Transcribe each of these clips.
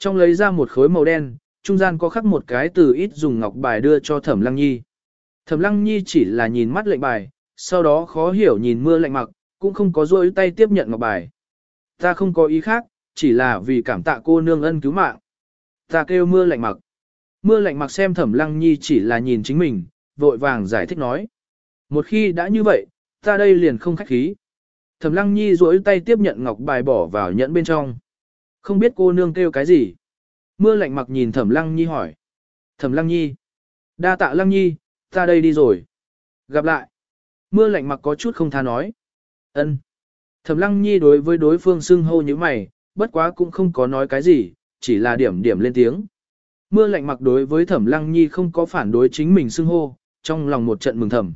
Trong lấy ra một khối màu đen, trung gian có khắc một cái từ ít dùng ngọc bài đưa cho Thẩm Lăng Nhi. Thẩm Lăng Nhi chỉ là nhìn mắt lệnh bài, sau đó khó hiểu nhìn mưa lạnh mặc, cũng không có rôi tay tiếp nhận ngọc bài. Ta không có ý khác, chỉ là vì cảm tạ cô nương ân cứu mạng. Ta kêu mưa lạnh mặc. Mưa lạnh mặc xem Thẩm Lăng Nhi chỉ là nhìn chính mình, vội vàng giải thích nói. Một khi đã như vậy, ta đây liền không khách khí. Thẩm Lăng Nhi duỗi tay tiếp nhận ngọc bài bỏ vào nhẫn bên trong. Không biết cô nương kêu cái gì. Mưa lạnh mặc nhìn Thẩm Lăng Nhi hỏi. Thẩm Lăng Nhi. Đa tạ Lăng Nhi, ta đây đi rồi. Gặp lại. Mưa lạnh mặc có chút không tha nói. ân. Thẩm Lăng Nhi đối với đối phương xưng hô như mày, bất quá cũng không có nói cái gì, chỉ là điểm điểm lên tiếng. Mưa lạnh mặc đối với Thẩm Lăng Nhi không có phản đối chính mình xưng hô, trong lòng một trận mừng thầm.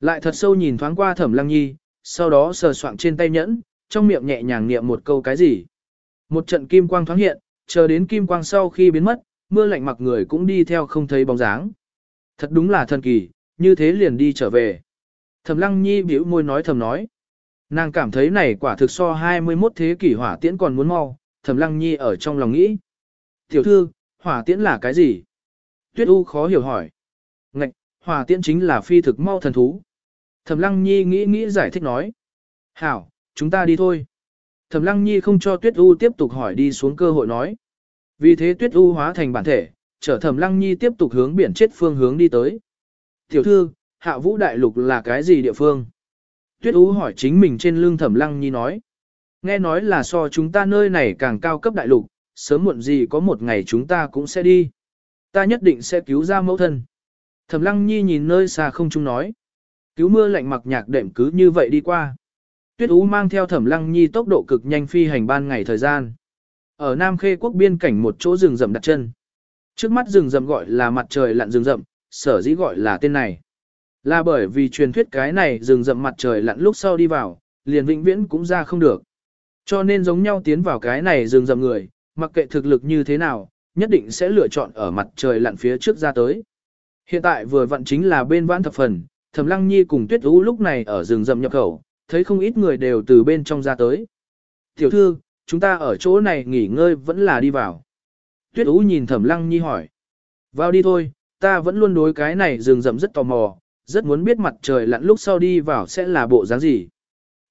Lại thật sâu nhìn thoáng qua Thẩm Lăng Nhi, sau đó sờ soạng trên tay nhẫn, trong miệng nhẹ nhàng niệm một câu cái gì. Một trận kim quang thoáng hiện, chờ đến kim quang sau khi biến mất, mưa lạnh mặc người cũng đi theo không thấy bóng dáng. Thật đúng là thần kỳ, như thế liền đi trở về. Thẩm Lăng Nhi bĩu môi nói thầm nói. Nàng cảm thấy này quả thực so 21 thế kỷ hỏa tiễn còn muốn mau, Thẩm Lăng Nhi ở trong lòng nghĩ. Tiểu thư, hỏa tiễn là cái gì? Tuyết U khó hiểu hỏi. Ngạch, hỏa tiễn chính là phi thực mau thần thú. Thẩm Lăng Nhi nghĩ nghĩ giải thích nói. Hảo, chúng ta đi thôi. Thẩm Lăng Nhi không cho Tuyết U tiếp tục hỏi đi xuống cơ hội nói. Vì thế Tuyết U hóa thành bản thể, chở Thẩm Lăng Nhi tiếp tục hướng biển chết phương hướng đi tới. Tiểu thư, Hạ Vũ Đại Lục là cái gì địa phương? Tuyết U hỏi chính mình trên lưng Thẩm Lăng Nhi nói. Nghe nói là so chúng ta nơi này càng cao cấp đại lục, sớm muộn gì có một ngày chúng ta cũng sẽ đi. Ta nhất định sẽ cứu ra mẫu thân. Thẩm Lăng Nhi nhìn nơi xa không trung nói. Cứu mưa lạnh mặc nhạc đệm cứ như vậy đi qua. Tuyết Ú mang theo Thẩm Lăng Nhi tốc độ cực nhanh phi hành ban ngày thời gian. Ở Nam Khê quốc biên cảnh một chỗ rừng rậm đặt chân. Trước mắt rừng rậm gọi là mặt trời lặn rừng rậm, sở dĩ gọi là tên này. Là bởi vì truyền thuyết cái này rừng rậm mặt trời lặn lúc sau đi vào, liền vĩnh viễn cũng ra không được. Cho nên giống nhau tiến vào cái này rừng rậm người, mặc kệ thực lực như thế nào, nhất định sẽ lựa chọn ở mặt trời lặn phía trước ra tới. Hiện tại vừa vặn chính là bên vãn thập phần, Thẩm Lăng Nhi cùng Tuyết Ú lúc này ở rừng rậm nhập khẩu, thấy không ít người đều từ bên trong ra tới. Tiểu thư, chúng ta ở chỗ này nghỉ ngơi vẫn là đi vào. Tuyết Ú nhìn Thẩm Lăng Nhi hỏi. Vào đi thôi, ta vẫn luôn đối cái này rừng rậm rất tò mò, rất muốn biết mặt trời lặn lúc sau đi vào sẽ là bộ dáng gì.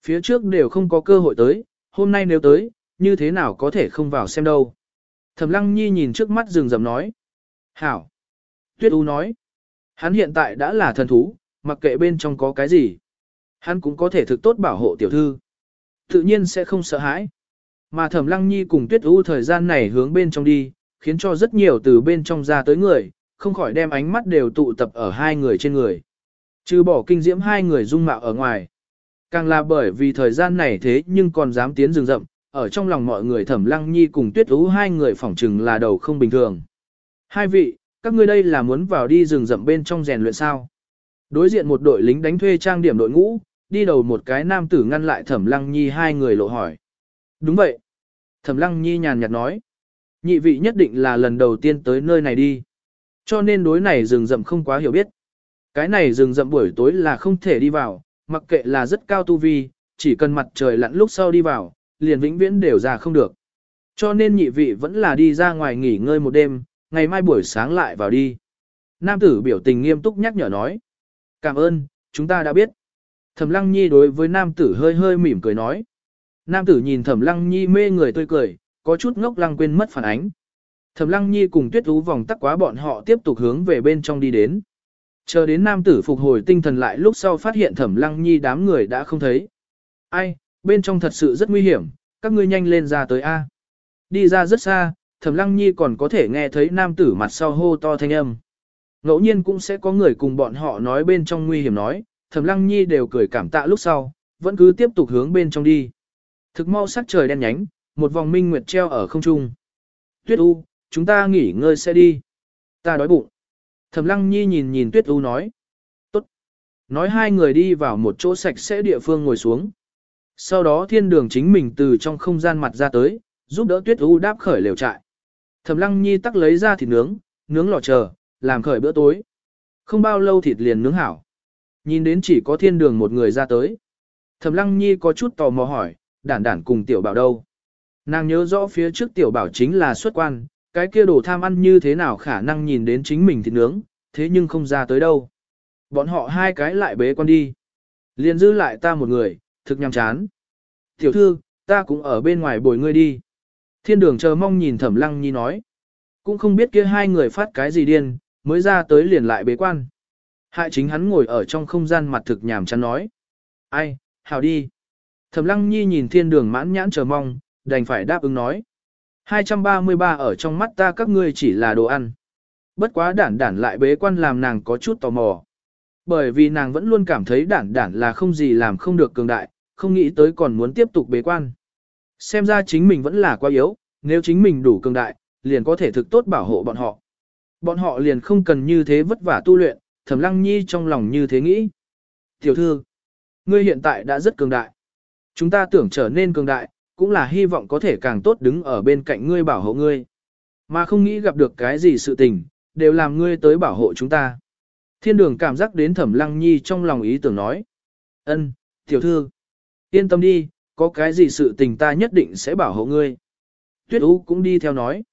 Phía trước đều không có cơ hội tới, hôm nay nếu tới, như thế nào có thể không vào xem đâu. Thẩm Lăng Nhi nhìn trước mắt rừng rậm nói. Hảo. Tuyết U nói. Hắn hiện tại đã là thần thú, mặc kệ bên trong có cái gì. Hắn cũng có thể thực tốt bảo hộ tiểu thư. Tự nhiên sẽ không sợ hãi. Mà Thẩm Lăng Nhi cùng Tuyết U thời gian này hướng bên trong đi, khiến cho rất nhiều từ bên trong ra tới người, không khỏi đem ánh mắt đều tụ tập ở hai người trên người. Trừ bỏ kinh diễm hai người dung mạo ở ngoài. Càng là bởi vì thời gian này thế nhưng còn dám tiến rừng rậm, ở trong lòng mọi người Thẩm Lăng Nhi cùng Tuyết U hai người phỏng chừng là đầu không bình thường. Hai vị, các ngươi đây là muốn vào đi rừng rậm bên trong rèn luyện sao? Đối diện một đội lính đánh thuê trang điểm đội ngũ, đi đầu một cái nam tử ngăn lại Thẩm Lăng Nhi hai người lộ hỏi. Đúng vậy. Thẩm Lăng Nhi nhàn nhạt nói. Nhị vị nhất định là lần đầu tiên tới nơi này đi. Cho nên đối này rừng rậm không quá hiểu biết. Cái này rừng rậm buổi tối là không thể đi vào, mặc kệ là rất cao tu vi, chỉ cần mặt trời lặn lúc sau đi vào, liền vĩnh viễn đều ra không được. Cho nên nhị vị vẫn là đi ra ngoài nghỉ ngơi một đêm, ngày mai buổi sáng lại vào đi. Nam tử biểu tình nghiêm túc nhắc nhở nói. Cảm ơn, chúng ta đã biết. Thẩm Lăng Nhi đối với nam tử hơi hơi mỉm cười nói. Nam tử nhìn Thẩm Lăng Nhi mê người tươi cười, có chút ngốc lăng quên mất phản ánh. Thẩm Lăng Nhi cùng Tuyết Ú vòng tắc quá bọn họ tiếp tục hướng về bên trong đi đến. Chờ đến nam tử phục hồi tinh thần lại lúc sau phát hiện Thẩm Lăng Nhi đám người đã không thấy. Ai, bên trong thật sự rất nguy hiểm, các ngươi nhanh lên ra tới A. Đi ra rất xa, Thẩm Lăng Nhi còn có thể nghe thấy nam tử mặt sau hô to thanh âm. Ngẫu nhiên cũng sẽ có người cùng bọn họ nói bên trong nguy hiểm nói, Thẩm Lăng Nhi đều cười cảm tạ lúc sau, vẫn cứ tiếp tục hướng bên trong đi. Thực mau sắc trời đen nhánh, một vòng minh nguyệt treo ở không trung. Tuyết U, chúng ta nghỉ ngơi sẽ đi. Ta đói bụng. Thẩm Lăng Nhi nhìn nhìn Tuyết U nói. Tốt. Nói hai người đi vào một chỗ sạch sẽ địa phương ngồi xuống. Sau đó thiên đường chính mình từ trong không gian mặt ra tới, giúp đỡ Tuyết U đáp khởi lều trại. Thẩm Lăng Nhi tắc lấy ra thịt nướng, nướng lò chờ, làm khởi bữa tối. Không bao lâu thịt liền nướng hảo. Nhìn đến chỉ có thiên đường một người ra tới. Thẩm Lăng Nhi có chút tò mò hỏi, đản đản cùng tiểu bảo đâu. Nàng nhớ rõ phía trước tiểu bảo chính là xuất quan, cái kia đồ tham ăn như thế nào khả năng nhìn đến chính mình thịt nướng, thế nhưng không ra tới đâu. Bọn họ hai cái lại bế con đi. Liền giữ lại ta một người, thực nhằm chán. Tiểu thư, ta cũng ở bên ngoài bồi ngươi đi. Thiên đường chờ mong nhìn thẩm lăng nhi nói. Cũng không biết kia hai người phát cái gì điên, mới ra tới liền lại bế quan. Hại chính hắn ngồi ở trong không gian mặt thực nhàm chán nói. Ai, hào đi. Thẩm lăng nhi nhìn thiên đường mãn nhãn chờ mong, đành phải đáp ứng nói. 233 ở trong mắt ta các ngươi chỉ là đồ ăn. Bất quá đản đản lại bế quan làm nàng có chút tò mò. Bởi vì nàng vẫn luôn cảm thấy đản đản là không gì làm không được cường đại, không nghĩ tới còn muốn tiếp tục bế quan. Xem ra chính mình vẫn là quá yếu, nếu chính mình đủ cường đại, liền có thể thực tốt bảo hộ bọn họ. Bọn họ liền không cần như thế vất vả tu luyện, thẩm lăng nhi trong lòng như thế nghĩ. Tiểu thư, ngươi hiện tại đã rất cường đại. Chúng ta tưởng trở nên cường đại, cũng là hy vọng có thể càng tốt đứng ở bên cạnh ngươi bảo hộ ngươi. Mà không nghĩ gặp được cái gì sự tình, đều làm ngươi tới bảo hộ chúng ta. Thiên đường cảm giác đến thẩm lăng nhi trong lòng ý tưởng nói. ân, tiểu thư, yên tâm đi, có cái gì sự tình ta nhất định sẽ bảo hộ ngươi. Tuyết Ú cũng đi theo nói.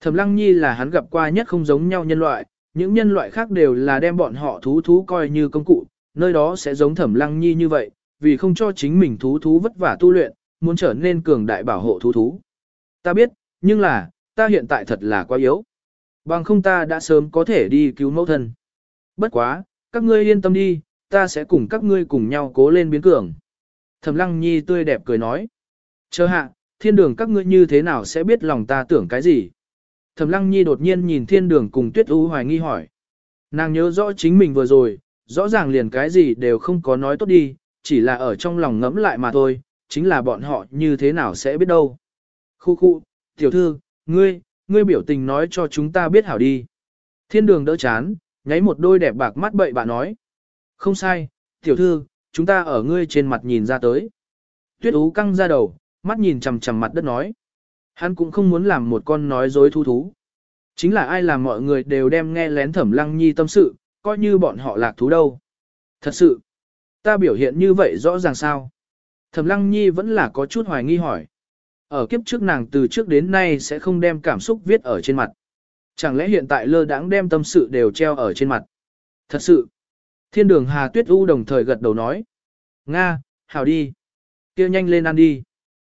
Thẩm lăng nhi là hắn gặp qua nhất không giống nhau nhân loại, những nhân loại khác đều là đem bọn họ thú thú coi như công cụ, nơi đó sẽ giống thẩm lăng nhi như vậy, vì không cho chính mình thú thú vất vả tu luyện, muốn trở nên cường đại bảo hộ thú thú. Ta biết, nhưng là, ta hiện tại thật là quá yếu. Bằng không ta đã sớm có thể đi cứu mẫu thân. Bất quá, các ngươi yên tâm đi, ta sẽ cùng các ngươi cùng nhau cố lên biến cường. Thẩm lăng nhi tươi đẹp cười nói. Chờ hạ, thiên đường các ngươi như thế nào sẽ biết lòng ta tưởng cái gì? Thẩm lăng nhi đột nhiên nhìn thiên đường cùng tuyết u hoài nghi hỏi. Nàng nhớ rõ chính mình vừa rồi, rõ ràng liền cái gì đều không có nói tốt đi, chỉ là ở trong lòng ngẫm lại mà thôi, chính là bọn họ như thế nào sẽ biết đâu. Khu khu, tiểu thư, ngươi, ngươi biểu tình nói cho chúng ta biết hảo đi. Thiên đường đỡ chán, nháy một đôi đẹp bạc mắt bậy bạ nói. Không sai, tiểu thư, chúng ta ở ngươi trên mặt nhìn ra tới. Tuyết ú căng ra đầu, mắt nhìn chằm chằm mặt đất nói. Hắn cũng không muốn làm một con nói dối thu thú. Chính là ai làm mọi người đều đem nghe lén thẩm lăng nhi tâm sự, coi như bọn họ lạc thú đâu. Thật sự, ta biểu hiện như vậy rõ ràng sao? Thẩm lăng nhi vẫn là có chút hoài nghi hỏi. Ở kiếp trước nàng từ trước đến nay sẽ không đem cảm xúc viết ở trên mặt. Chẳng lẽ hiện tại lơ đãng đem tâm sự đều treo ở trên mặt? Thật sự. Thiên đường Hà Tuyết U đồng thời gật đầu nói. Nga, hào đi. kia nhanh lên ăn đi.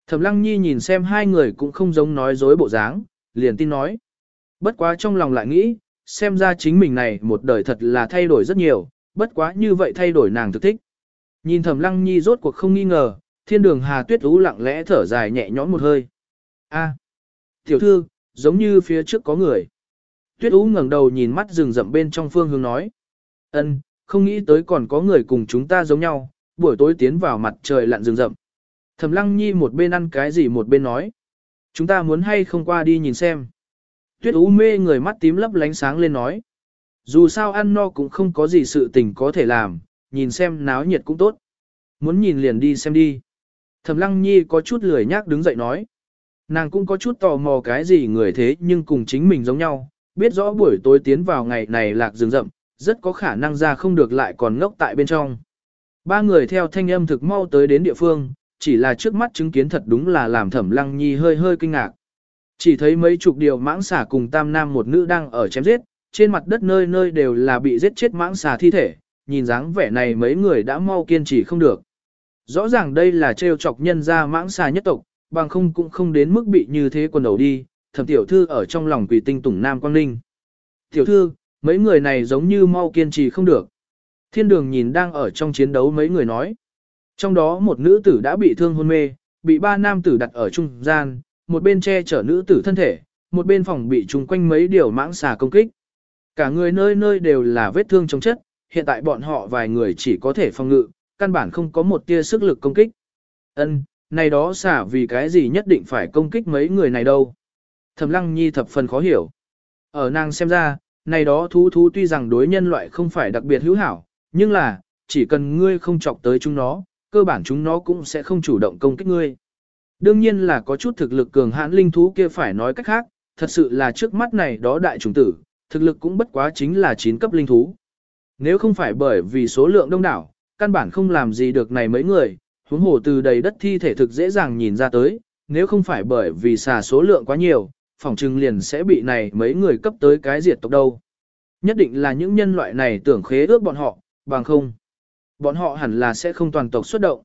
Thẩm lăng nhi nhìn xem hai người cũng không giống nói dối bộ dáng, liền tin nói. Bất quá trong lòng lại nghĩ, xem ra chính mình này một đời thật là thay đổi rất nhiều, bất quá như vậy thay đổi nàng thực thích. Nhìn thẩm lăng nhi rốt cuộc không nghi ngờ, thiên đường Hà Tuyết U lặng lẽ thở dài nhẹ nhõm một hơi. A, tiểu thư, giống như phía trước có người. Tuyết U ngẩng đầu nhìn mắt rừng rậm bên trong phương hướng nói. Ân, không nghĩ tới còn có người cùng chúng ta giống nhau, buổi tối tiến vào mặt trời lặn rừng rậm. Thẩm Lăng Nhi một bên ăn cái gì một bên nói. Chúng ta muốn hay không qua đi nhìn xem. Tuyết U mê người mắt tím lấp lánh sáng lên nói. Dù sao ăn no cũng không có gì sự tình có thể làm, nhìn xem náo nhiệt cũng tốt. Muốn nhìn liền đi xem đi. Thẩm Lăng Nhi có chút lười nhác đứng dậy nói. Nàng cũng có chút tò mò cái gì người thế nhưng cùng chính mình giống nhau, biết rõ buổi tối tiến vào ngày này lạc rừng rậm, rất có khả năng ra không được lại còn ngốc tại bên trong. Ba người theo thanh âm thực mau tới đến địa phương, chỉ là trước mắt chứng kiến thật đúng là làm thẩm lăng nhi hơi hơi kinh ngạc. Chỉ thấy mấy chục điều mãng xà cùng tam nam một nữ đang ở chém giết, trên mặt đất nơi nơi đều là bị giết chết mãng xà thi thể, nhìn dáng vẻ này mấy người đã mau kiên trì không được. Rõ ràng đây là trêu chọc nhân ra mãng xà nhất tộc, bằng không cũng không đến mức bị như thế quần đầu đi, thẩm tiểu thư ở trong lòng quỷ tinh tủng nam quang ninh. Tiểu thư, mấy người này giống như mau kiên trì không được. Thiên đường nhìn đang ở trong chiến đấu mấy người nói. Trong đó một nữ tử đã bị thương hôn mê, bị ba nam tử đặt ở trung gian, một bên che chở nữ tử thân thể, một bên phòng bị chung quanh mấy điều mãng xà công kích. Cả người nơi nơi đều là vết thương trong chất, hiện tại bọn họ vài người chỉ có thể phòng ngự, căn bản không có một tia sức lực công kích. Ân, này đó xả vì cái gì nhất định phải công kích mấy người này đâu. Thẩm lăng nhi thập phần khó hiểu. Ở nàng xem ra, này đó thú thú tuy rằng đối nhân loại không phải đặc biệt hữu hảo, nhưng là, chỉ cần ngươi không chọc tới chúng nó, cơ bản chúng nó cũng sẽ không chủ động công kích ngươi. Đương nhiên là có chút thực lực cường hãn linh thú kia phải nói cách khác, thật sự là trước mắt này đó đại trùng tử, thực lực cũng bất quá chính là 9 cấp linh thú. Nếu không phải bởi vì số lượng đông đảo, căn bản không làm gì được này mấy người, huống hồ từ đầy đất thi thể thực dễ dàng nhìn ra tới, nếu không phải bởi vì xà số lượng quá nhiều, phòng trừng liền sẽ bị này mấy người cấp tới cái diệt tộc đâu. Nhất định là những nhân loại này tưởng khế ước bọn họ, bằng không. Bọn họ hẳn là sẽ không toàn tộc xuất động.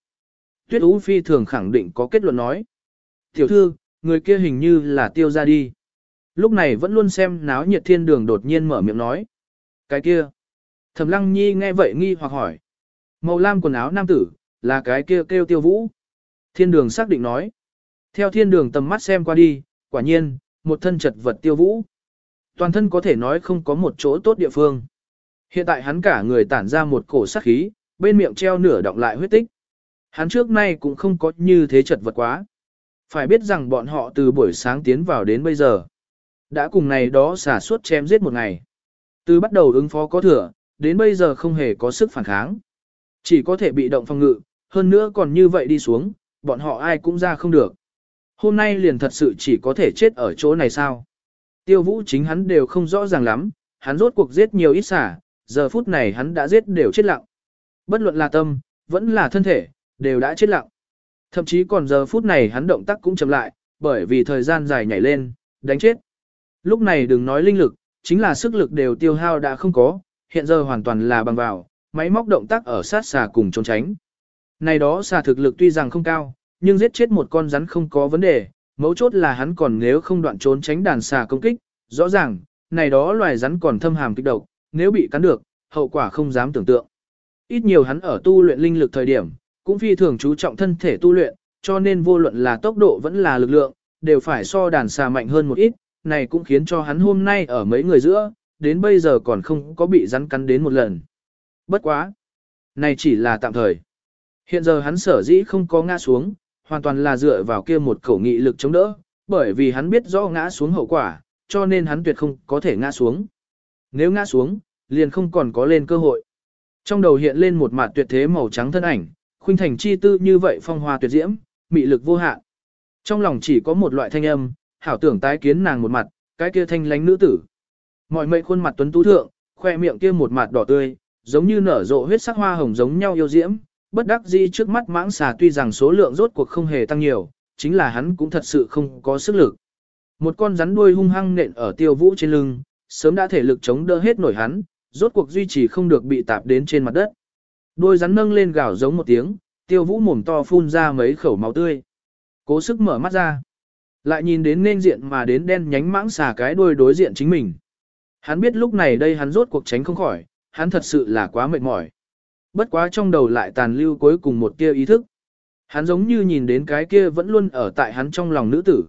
Tuyết Ú Phi thường khẳng định có kết luận nói. Tiểu thư, người kia hình như là tiêu ra đi. Lúc này vẫn luôn xem náo nhiệt thiên đường đột nhiên mở miệng nói. Cái kia. Thẩm Lăng Nhi nghe vậy nghi hoặc hỏi. Màu lam quần áo nam tử, là cái kia kêu tiêu vũ. Thiên đường xác định nói. Theo thiên đường tầm mắt xem qua đi, quả nhiên, một thân chật vật tiêu vũ. Toàn thân có thể nói không có một chỗ tốt địa phương. Hiện tại hắn cả người tản ra một cổ sát khí, bên miệng treo nửa động lại huyết tích. Hắn trước nay cũng không có như thế chật vật quá. Phải biết rằng bọn họ từ buổi sáng tiến vào đến bây giờ. Đã cùng này đó xả suốt chém giết một ngày. Từ bắt đầu ứng phó có thừa, đến bây giờ không hề có sức phản kháng. Chỉ có thể bị động phòng ngự, hơn nữa còn như vậy đi xuống, bọn họ ai cũng ra không được. Hôm nay liền thật sự chỉ có thể chết ở chỗ này sao? Tiêu vũ chính hắn đều không rõ ràng lắm, hắn rốt cuộc giết nhiều ít xả, giờ phút này hắn đã giết đều chết lặng. Bất luận là tâm, vẫn là thân thể, đều đã chết lặng. Thậm chí còn giờ phút này hắn động tác cũng chậm lại, bởi vì thời gian dài nhảy lên, đánh chết. Lúc này đừng nói linh lực, chính là sức lực đều tiêu hao đã không có, hiện giờ hoàn toàn là bằng vào, máy móc động tác ở sát xà cùng trốn tránh. Này đó xà thực lực tuy rằng không cao, nhưng giết chết một con rắn không có vấn đề, mấu chốt là hắn còn nếu không đoạn trốn tránh đàn xà công kích, rõ ràng, này đó loài rắn còn thâm hàm kích độc, nếu bị cắn được, hậu quả không dám tưởng tượng. Ít nhiều hắn ở tu luyện linh lực thời điểm, cũng phi thường chú trọng thân thể tu luyện, cho nên vô luận là tốc độ vẫn là lực lượng, đều phải so đàn xà mạnh hơn một ít, này cũng khiến cho hắn hôm nay ở mấy người giữa, đến bây giờ còn không có bị rắn cắn đến một lần. Bất quá. Này chỉ là tạm thời. Hiện giờ hắn sở dĩ không có ngã xuống, hoàn toàn là dựa vào kia một khẩu nghị lực chống đỡ, bởi vì hắn biết rõ ngã xuống hậu quả, cho nên hắn tuyệt không có thể ngã xuống. Nếu ngã xuống, liền không còn có lên cơ hội. Trong đầu hiện lên một mặt tuyệt thế màu trắng thân ảnh, khuynh thành chi tư như vậy phong hoa tuyệt diễm, mị lực vô hạn. Trong lòng chỉ có một loại thanh âm, hảo tưởng tái kiến nàng một mặt, cái kia thanh lánh nữ tử. Mọi mệnh khuôn mặt tuấn tú thượng, khoe miệng kia một mặt đỏ tươi, giống như nở rộ huyết sắc hoa hồng giống nhau yêu diễm, bất đắc dĩ trước mắt mãng xà tuy rằng số lượng rốt cuộc không hề tăng nhiều, chính là hắn cũng thật sự không có sức lực. Một con rắn đuôi hung hăng nện ở tiêu vũ trên lưng, sớm đã thể lực chống đỡ hết nổi hắn, rốt cuộc duy trì không được bị tạp đến trên mặt đất. Đôi rắn nâng lên gào giống một tiếng, tiêu vũ mồm to phun ra mấy khẩu máu tươi. Cố sức mở mắt ra. Lại nhìn đến nên diện mà đến đen nhánh mãng xà cái đuôi đối diện chính mình. Hắn biết lúc này đây hắn rốt cuộc tránh không khỏi, hắn thật sự là quá mệt mỏi. Bất quá trong đầu lại tàn lưu cuối cùng một kia ý thức. Hắn giống như nhìn đến cái kia vẫn luôn ở tại hắn trong lòng nữ tử.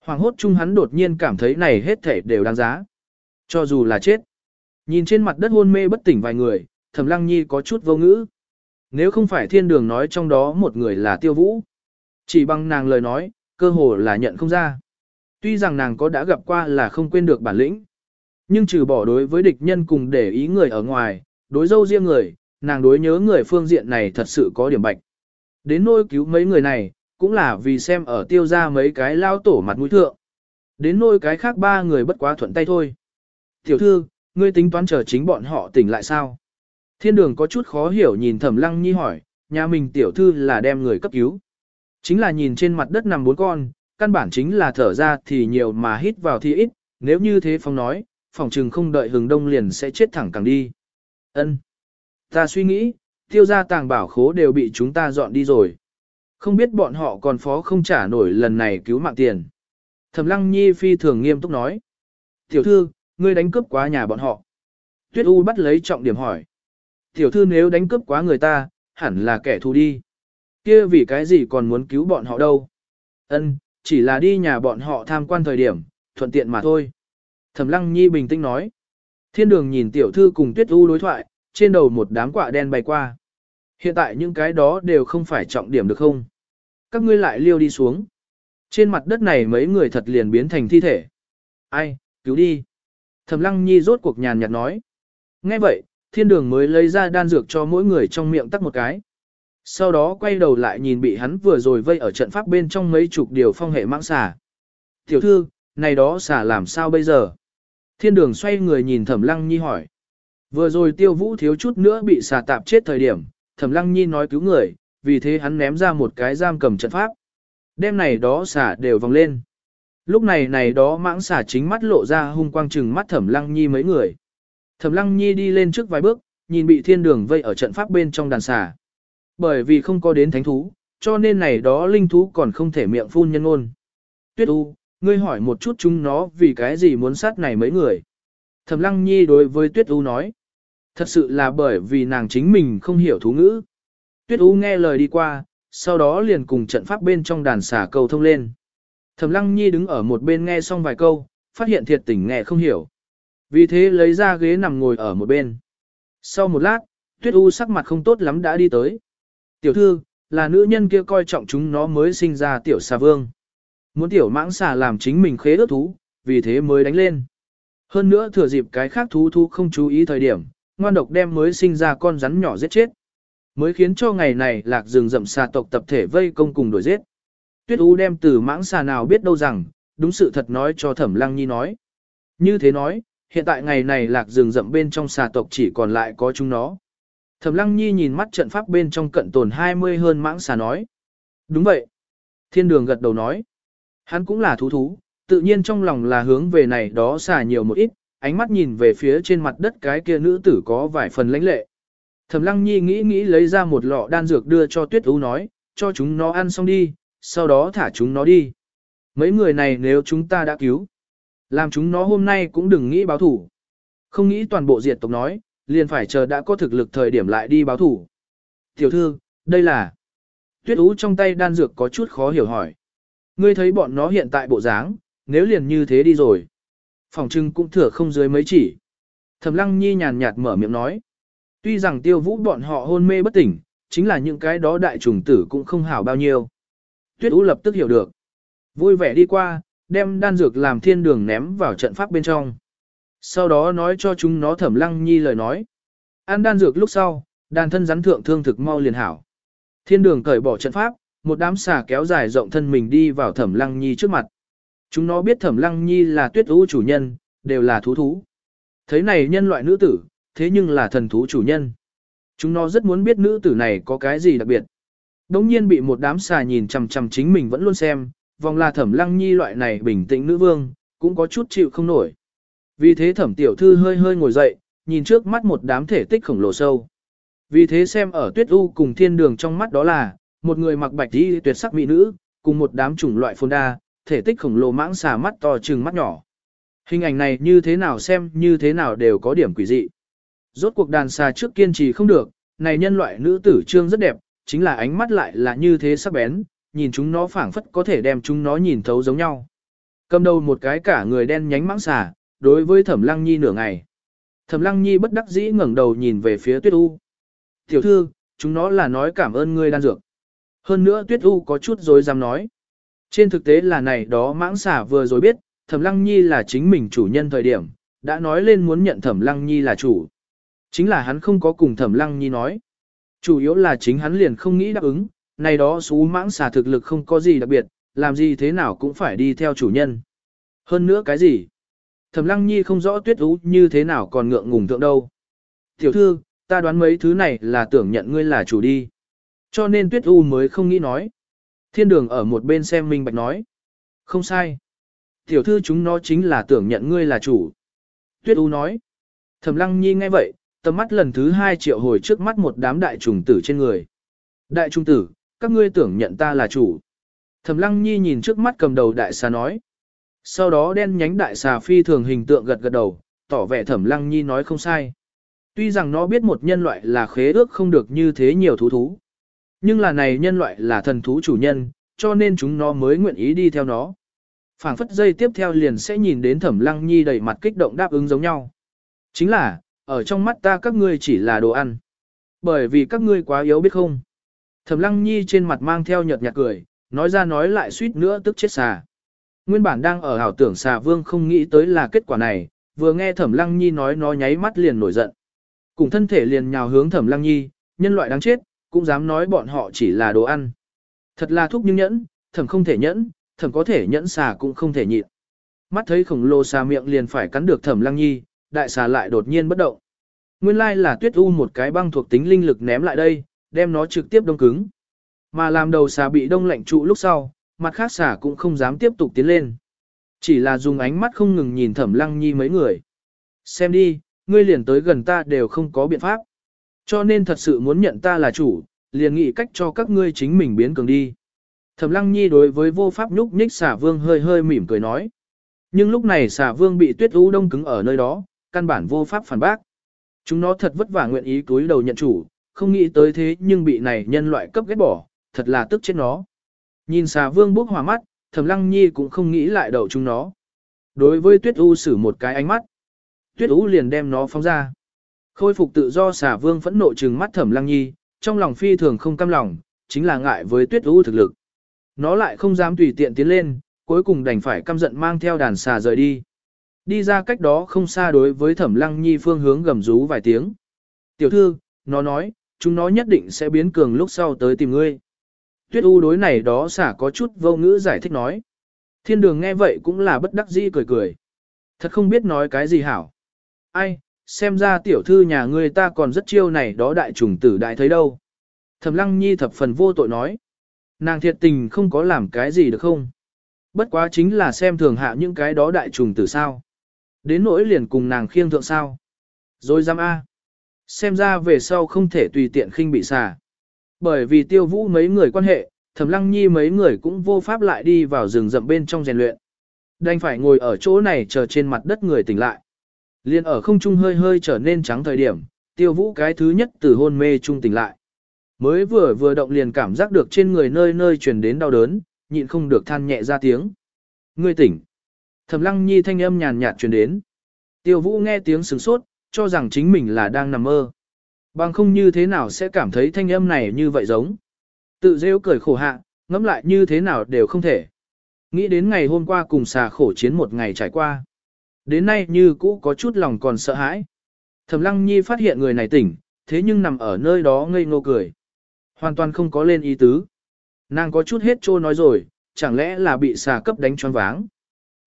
Hoàng hốt chung hắn đột nhiên cảm thấy này hết thể đều đáng giá. Cho dù là chết. Nhìn trên mặt đất hôn mê bất tỉnh vài người, Thẩm Lăng Nhi có chút vô ngữ. Nếu không phải thiên đường nói trong đó một người là tiêu vũ. Chỉ bằng nàng lời nói, cơ hồ là nhận không ra. Tuy rằng nàng có đã gặp qua là không quên được bản lĩnh. Nhưng trừ bỏ đối với địch nhân cùng để ý người ở ngoài, đối dâu riêng người, nàng đối nhớ người phương diện này thật sự có điểm bạch. Đến nôi cứu mấy người này, cũng là vì xem ở tiêu ra mấy cái lao tổ mặt mũi thượng. Đến nôi cái khác ba người bất quá thuận tay thôi. Tiểu thư, ngươi tính toán chờ chính bọn họ tỉnh lại sao? Thiên đường có chút khó hiểu nhìn thẩm lăng nhi hỏi, nhà mình tiểu thư là đem người cấp cứu. Chính là nhìn trên mặt đất nằm bốn con, căn bản chính là thở ra thì nhiều mà hít vào thì ít, nếu như thế phong nói, phòng trừng không đợi hừng đông liền sẽ chết thẳng càng đi. Ân, Ta suy nghĩ, tiêu gia tàng bảo khố đều bị chúng ta dọn đi rồi. Không biết bọn họ còn phó không trả nổi lần này cứu mạng tiền. Thẩm lăng nhi phi thường nghiêm túc nói. Tiểu thư, ngươi đánh cướp quá nhà bọn họ. Tuyết U bắt lấy trọng điểm hỏi. Tiểu thư nếu đánh cướp quá người ta, hẳn là kẻ thù đi. kia vì cái gì còn muốn cứu bọn họ đâu. Ân, chỉ là đi nhà bọn họ tham quan thời điểm, thuận tiện mà thôi. Thẩm lăng nhi bình tĩnh nói. Thiên đường nhìn tiểu thư cùng tuyết u đối thoại, trên đầu một đám quạ đen bay qua. Hiện tại những cái đó đều không phải trọng điểm được không? Các ngươi lại liêu đi xuống. Trên mặt đất này mấy người thật liền biến thành thi thể. Ai, cứu đi. Thẩm lăng nhi rốt cuộc nhàn nhạt nói. Nghe vậy, thiên đường mới lấy ra đan dược cho mỗi người trong miệng tắc một cái. Sau đó quay đầu lại nhìn bị hắn vừa rồi vây ở trận pháp bên trong mấy chục điều phong hệ mãng xà. Tiểu thư, này đó xà làm sao bây giờ? Thiên đường xoay người nhìn thẩm lăng nhi hỏi. Vừa rồi tiêu vũ thiếu chút nữa bị xà tạp chết thời điểm, thẩm lăng nhi nói cứu người, vì thế hắn ném ra một cái giam cầm trận pháp. Đêm này đó xả đều vòng lên. Lúc này này đó mãng xà chính mắt lộ ra hung quang trừng mắt thẩm lăng nhi mấy người. Thẩm lăng nhi đi lên trước vài bước, nhìn bị thiên đường vây ở trận pháp bên trong đàn xà Bởi vì không có đến thánh thú, cho nên này đó linh thú còn không thể miệng phun nhân ngôn. Tuyết U, ngươi hỏi một chút chúng nó vì cái gì muốn sát này mấy người. Thẩm lăng nhi đối với Tuyết U nói. Thật sự là bởi vì nàng chính mình không hiểu thú ngữ. Tuyết U nghe lời đi qua, sau đó liền cùng trận pháp bên trong đàn xà cầu thông lên. Thẩm Lăng Nhi đứng ở một bên nghe xong vài câu, phát hiện thiệt tình nghe không hiểu. Vì thế lấy ra ghế nằm ngồi ở một bên. Sau một lát, Tuyết U sắc mặt không tốt lắm đã đi tới. Tiểu thư, là nữ nhân kia coi trọng chúng nó mới sinh ra tiểu xà vương. Muốn tiểu mãng xà làm chính mình khế ước thú, vì thế mới đánh lên. Hơn nữa thừa dịp cái khác thú thú không chú ý thời điểm, ngoan độc đem mới sinh ra con rắn nhỏ giết chết. Mới khiến cho ngày này lạc rừng rậm xà tộc tập thể vây công cùng đuổi giết. Tuyết U đem từ mãng xà nào biết đâu rằng, đúng sự thật nói cho Thẩm Lăng Nhi nói. Như thế nói, hiện tại ngày này lạc rừng rậm bên trong xà tộc chỉ còn lại có chúng nó. Thẩm Lăng Nhi nhìn mắt trận pháp bên trong cận tồn 20 hơn mãng xà nói. Đúng vậy. Thiên đường gật đầu nói. Hắn cũng là thú thú, tự nhiên trong lòng là hướng về này đó xà nhiều một ít, ánh mắt nhìn về phía trên mặt đất cái kia nữ tử có vài phần lãnh lệ. Thẩm Lăng Nhi nghĩ nghĩ lấy ra một lọ đan dược đưa cho Tuyết U nói, cho chúng nó ăn xong đi, sau đó thả chúng nó đi. Mấy người này nếu chúng ta đã cứu, làm chúng nó hôm nay cũng đừng nghĩ báo thủ. Không nghĩ toàn bộ diệt tộc nói, liền phải chờ đã có thực lực thời điểm lại đi báo thủ. Tiểu thư, đây là... Tuyết ú trong tay đan dược có chút khó hiểu hỏi. Ngươi thấy bọn nó hiện tại bộ dáng, nếu liền như thế đi rồi. Phòng trưng cũng thừa không dưới mấy chỉ. Thẩm lăng nhi nhàn nhạt mở miệng nói. Tuy rằng tiêu vũ bọn họ hôn mê bất tỉnh, chính là những cái đó đại trùng tử cũng không hảo bao nhiêu. Tuyết Ú lập tức hiểu được. Vui vẻ đi qua, đem đan dược làm thiên đường ném vào trận pháp bên trong. Sau đó nói cho chúng nó thẩm lăng nhi lời nói. Ăn đan dược lúc sau, đàn thân rắn thượng thương thực mau liền hảo. Thiên đường cởi bỏ trận pháp, một đám xà kéo dài rộng thân mình đi vào thẩm lăng nhi trước mặt. Chúng nó biết thẩm lăng nhi là tuyết ú chủ nhân, đều là thú thú. Thế này nhân loại nữ tử, thế nhưng là thần thú chủ nhân. Chúng nó rất muốn biết nữ tử này có cái gì đặc biệt. Đống nhiên bị một đám xà nhìn chằm chằm chính mình vẫn luôn xem, vòng là thẩm lăng nhi loại này bình tĩnh nữ vương, cũng có chút chịu không nổi. Vì thế thẩm tiểu thư hơi hơi ngồi dậy, nhìn trước mắt một đám thể tích khổng lồ sâu. Vì thế xem ở tuyết u cùng thiên đường trong mắt đó là, một người mặc bạch y tuyệt sắc mỹ nữ, cùng một đám chủng loại phồn đa, thể tích khổng lồ mãng xà mắt to trừng mắt nhỏ. Hình ảnh này như thế nào xem như thế nào đều có điểm quỷ dị. Rốt cuộc đàn xà trước kiên trì không được, này nhân loại nữ tử trương rất đẹp, chính là ánh mắt lại là như thế sắc bén, nhìn chúng nó phảng phất có thể đem chúng nó nhìn thấu giống nhau. Cầm đầu một cái cả người đen nhánh mãng xà, đối với Thẩm Lăng Nhi nửa ngày. Thẩm Lăng Nhi bất đắc dĩ ngẩng đầu nhìn về phía Tuyết U. "Tiểu thư, chúng nó là nói cảm ơn ngươi đan dược." Hơn nữa Tuyết U có chút rồi dám nói. Trên thực tế là này đó mãng xà vừa rồi biết, Thẩm Lăng Nhi là chính mình chủ nhân thời điểm, đã nói lên muốn nhận Thẩm Lăng Nhi là chủ. Chính là hắn không có cùng Thẩm Lăng Nhi nói. Chủ yếu là chính hắn liền không nghĩ đáp ứng, này đó xú mãng xà thực lực không có gì đặc biệt, làm gì thế nào cũng phải đi theo chủ nhân. Hơn nữa cái gì? Thẩm Lăng Nhi không rõ tuyết ú như thế nào còn ngượng ngùng tượng đâu. Tiểu thư, ta đoán mấy thứ này là tưởng nhận ngươi là chủ đi. Cho nên tuyết u mới không nghĩ nói. Thiên đường ở một bên xem minh bạch nói. Không sai. Tiểu thư chúng nó chính là tưởng nhận ngươi là chủ. Tuyết u nói. Thẩm Lăng Nhi nghe vậy, tầm mắt lần thứ hai triệu hồi trước mắt một đám đại trùng tử trên người. Đại trùng tử, các ngươi tưởng nhận ta là chủ. Thẩm lăng nhi nhìn trước mắt cầm đầu đại xà nói. Sau đó đen nhánh đại xà phi thường hình tượng gật gật đầu, tỏ vẻ thẩm lăng nhi nói không sai. Tuy rằng nó biết một nhân loại là khế ước không được như thế nhiều thú thú. Nhưng là này nhân loại là thần thú chủ nhân, cho nên chúng nó mới nguyện ý đi theo nó. phảng phất dây tiếp theo liền sẽ nhìn đến thẩm lăng nhi đầy mặt kích động đáp ứng giống nhau. Chính là, ở trong mắt ta các ngươi chỉ là đồ ăn. Bởi vì các ngươi quá yếu biết không. Thẩm lăng nhi trên mặt mang theo nhợt nhạt cười, nói ra nói lại suýt nữa tức chết xà. Nguyên bản đang ở hảo tưởng xà vương không nghĩ tới là kết quả này, vừa nghe thẩm lăng nhi nói nó nháy mắt liền nổi giận. Cùng thân thể liền nhào hướng thẩm lăng nhi, nhân loại đáng chết, cũng dám nói bọn họ chỉ là đồ ăn. Thật là thúc nhưng nhẫn, thẩm không thể nhẫn, thẩm có thể nhẫn xà cũng không thể nhịn. Mắt thấy khổng lồ xà miệng liền phải cắn được thẩm lăng nhi, đại xà lại đột nhiên bất động. Nguyên lai là tuyết u một cái băng thuộc tính linh lực ném lại đây, đem nó trực tiếp đông cứng. Mà làm đầu xà bị đông lạnh trụ lúc sau, mặt khác xà cũng không dám tiếp tục tiến lên. Chỉ là dùng ánh mắt không ngừng nhìn thẩm lăng nhi mấy người. Xem đi, ngươi liền tới gần ta đều không có biện pháp. Cho nên thật sự muốn nhận ta là chủ, liền nghĩ cách cho các ngươi chính mình biến cường đi. Thẩm lăng nhi đối với vô pháp nhúc nhích xà vương hơi hơi mỉm cười nói. Nhưng lúc này xà vương bị tuyết u đông cứng ở nơi đó, căn bản vô pháp phản bác. Chúng nó thật vất vả nguyện ý túi đầu nhận chủ, không nghĩ tới thế nhưng bị này nhân loại cấp ghét bỏ, thật là tức chết nó. Nhìn xà vương bốc hòa mắt, thẩm lăng nhi cũng không nghĩ lại đậu chúng nó. Đối với tuyết u xử một cái ánh mắt, tuyết u liền đem nó phóng ra. Khôi phục tự do xà vương phẫn nộ trừng mắt thẩm lăng nhi, trong lòng phi thường không cam lòng, chính là ngại với tuyết u thực lực. Nó lại không dám tùy tiện tiến lên, cuối cùng đành phải căm giận mang theo đàn xà rời đi. Đi ra cách đó không xa đối với thẩm lăng nhi phương hướng gầm rú vài tiếng. Tiểu thư, nó nói, chúng nó nhất định sẽ biến cường lúc sau tới tìm ngươi. Tuyết u đối này đó xả có chút vô ngữ giải thích nói. Thiên đường nghe vậy cũng là bất đắc dĩ cười cười. Thật không biết nói cái gì hảo. Ai, xem ra tiểu thư nhà ngươi ta còn rất chiêu này đó đại trùng tử đại thấy đâu. Thẩm lăng nhi thập phần vô tội nói. Nàng thiệt tình không có làm cái gì được không? Bất quá chính là xem thường hạ những cái đó đại trùng tử sao. Đến nỗi liền cùng nàng khiêng thượng sao. Rồi dám A. Xem ra về sau không thể tùy tiện khinh bị xà. Bởi vì tiêu vũ mấy người quan hệ, thẩm lăng nhi mấy người cũng vô pháp lại đi vào rừng rậm bên trong rèn luyện. Đành phải ngồi ở chỗ này chờ trên mặt đất người tỉnh lại. Liên ở không trung hơi hơi trở nên trắng thời điểm, tiêu vũ cái thứ nhất từ hôn mê trung tỉnh lại. Mới vừa vừa động liền cảm giác được trên người nơi nơi truyền đến đau đớn, nhịn không được than nhẹ ra tiếng. Ngươi tỉnh. Thẩm lăng nhi thanh âm nhàn nhạt truyền đến. Tiêu vũ nghe tiếng sửng sốt, cho rằng chính mình là đang nằm mơ. Bằng không như thế nào sẽ cảm thấy thanh âm này như vậy giống. Tự rêu cười khổ hạ, ngẫm lại như thế nào đều không thể. Nghĩ đến ngày hôm qua cùng xà khổ chiến một ngày trải qua. Đến nay như cũ có chút lòng còn sợ hãi. Thẩm lăng nhi phát hiện người này tỉnh, thế nhưng nằm ở nơi đó ngây ngô cười. Hoàn toàn không có lên ý tứ. Nàng có chút hết trô nói rồi, chẳng lẽ là bị xà cấp đánh choáng váng.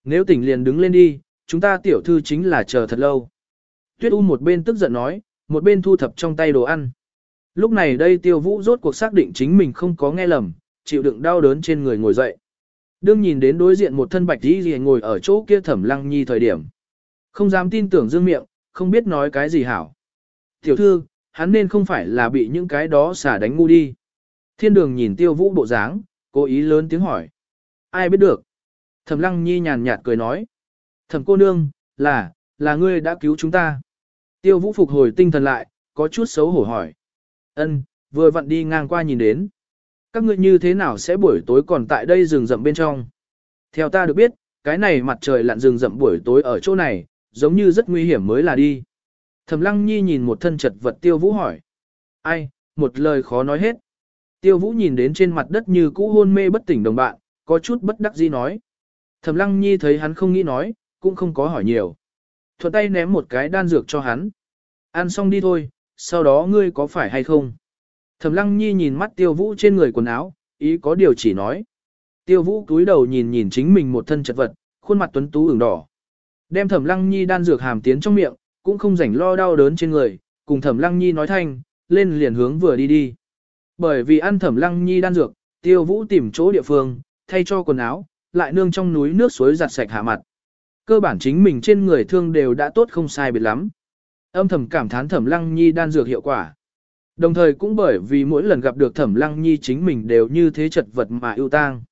Nếu tỉnh liền đứng lên đi, chúng ta tiểu thư chính là chờ thật lâu. Tuyết U một bên tức giận nói, một bên thu thập trong tay đồ ăn. Lúc này đây tiêu vũ rốt cuộc xác định chính mình không có nghe lầm, chịu đựng đau đớn trên người ngồi dậy. Đương nhìn đến đối diện một thân bạch đi gì ngồi ở chỗ kia thẩm lăng nhi thời điểm. Không dám tin tưởng dương miệng, không biết nói cái gì hảo. Tiểu thư, hắn nên không phải là bị những cái đó xả đánh ngu đi. Thiên đường nhìn tiêu vũ bộ dáng, cố ý lớn tiếng hỏi. Ai biết được? Thẩm lăng nhi nhàn nhạt cười nói. Thẩm cô nương, là, là ngươi đã cứu chúng ta. Tiêu vũ phục hồi tinh thần lại, có chút xấu hổ hỏi. Ân, vừa vặn đi ngang qua nhìn đến. Các ngươi như thế nào sẽ buổi tối còn tại đây rừng rậm bên trong? Theo ta được biết, cái này mặt trời lặn rừng rậm buổi tối ở chỗ này, giống như rất nguy hiểm mới là đi. Thẩm lăng nhi nhìn một thân chật vật tiêu vũ hỏi. Ai, một lời khó nói hết. Tiêu vũ nhìn đến trên mặt đất như cũ hôn mê bất tỉnh đồng bạn, có chút bất đắc dĩ nói. Thẩm lăng nhi thấy hắn không nghĩ nói, cũng không có hỏi nhiều. Thuận tay ném một cái đan dược cho hắn. Ăn xong đi thôi, sau đó ngươi có phải hay không? Thẩm lăng nhi nhìn mắt tiêu vũ trên người quần áo, ý có điều chỉ nói. Tiêu vũ cúi đầu nhìn nhìn chính mình một thân chật vật, khuôn mặt tuấn tú ửng đỏ. Đem thẩm lăng nhi đan dược hàm tiến trong miệng, cũng không rảnh lo đau đớn trên người, cùng thẩm lăng nhi nói thanh, lên liền hướng vừa đi đi. Bởi vì ăn thẩm lăng nhi đan dược, tiêu vũ tìm chỗ địa phương, thay cho quần áo, lại nương trong núi nước suối giặt sạch hạ mặt. Cơ bản chính mình trên người thương đều đã tốt không sai biệt lắm. Âm thầm cảm thán thẩm lăng nhi đan dược hiệu quả. Đồng thời cũng bởi vì mỗi lần gặp được thẩm lăng nhi chính mình đều như thế chật vật mà yêu tang.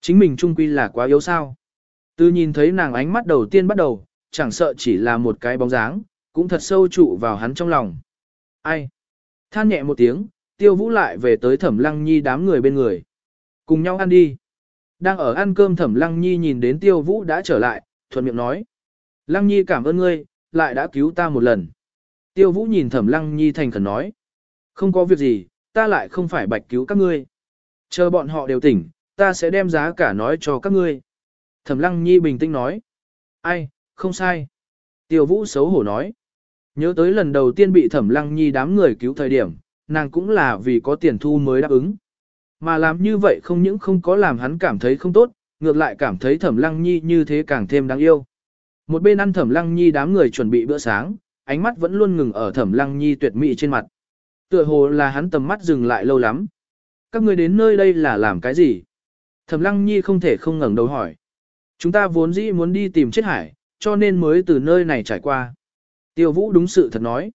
Chính mình trung quy là quá yếu sao. Từ nhìn thấy nàng ánh mắt đầu tiên bắt đầu, chẳng sợ chỉ là một cái bóng dáng, cũng thật sâu trụ vào hắn trong lòng. Ai? Than nhẹ một tiếng, tiêu vũ lại về tới thẩm lăng nhi đám người bên người. Cùng nhau ăn đi. Đang ở ăn cơm thẩm lăng nhi nhìn đến tiêu vũ đã trở lại, thuận miệng nói. Lăng nhi cảm ơn ngươi, lại đã cứu ta một lần. Tiêu vũ nhìn thẩm lăng nhi thành khẩn nói. Không có việc gì, ta lại không phải bạch cứu các ngươi. Chờ bọn họ đều tỉnh, ta sẽ đem giá cả nói cho các ngươi. Thẩm lăng nhi bình tĩnh nói. Ai, không sai. Tiêu vũ xấu hổ nói. Nhớ tới lần đầu tiên bị thẩm lăng nhi đám người cứu thời điểm, nàng cũng là vì có tiền thu mới đáp ứng. Mà làm như vậy không những không có làm hắn cảm thấy không tốt, ngược lại cảm thấy thẩm lăng nhi như thế càng thêm đáng yêu. Một bên ăn thẩm lăng nhi đám người chuẩn bị bữa sáng, ánh mắt vẫn luôn ngừng ở thẩm lăng nhi tuyệt mỹ trên mặt. Tựa hồ là hắn tầm mắt dừng lại lâu lắm. Các người đến nơi đây là làm cái gì? Thẩm Lăng Nhi không thể không ngẩng đầu hỏi. Chúng ta vốn dĩ muốn đi tìm chết hải, cho nên mới từ nơi này trải qua. Tiêu Vũ đúng sự thật nói.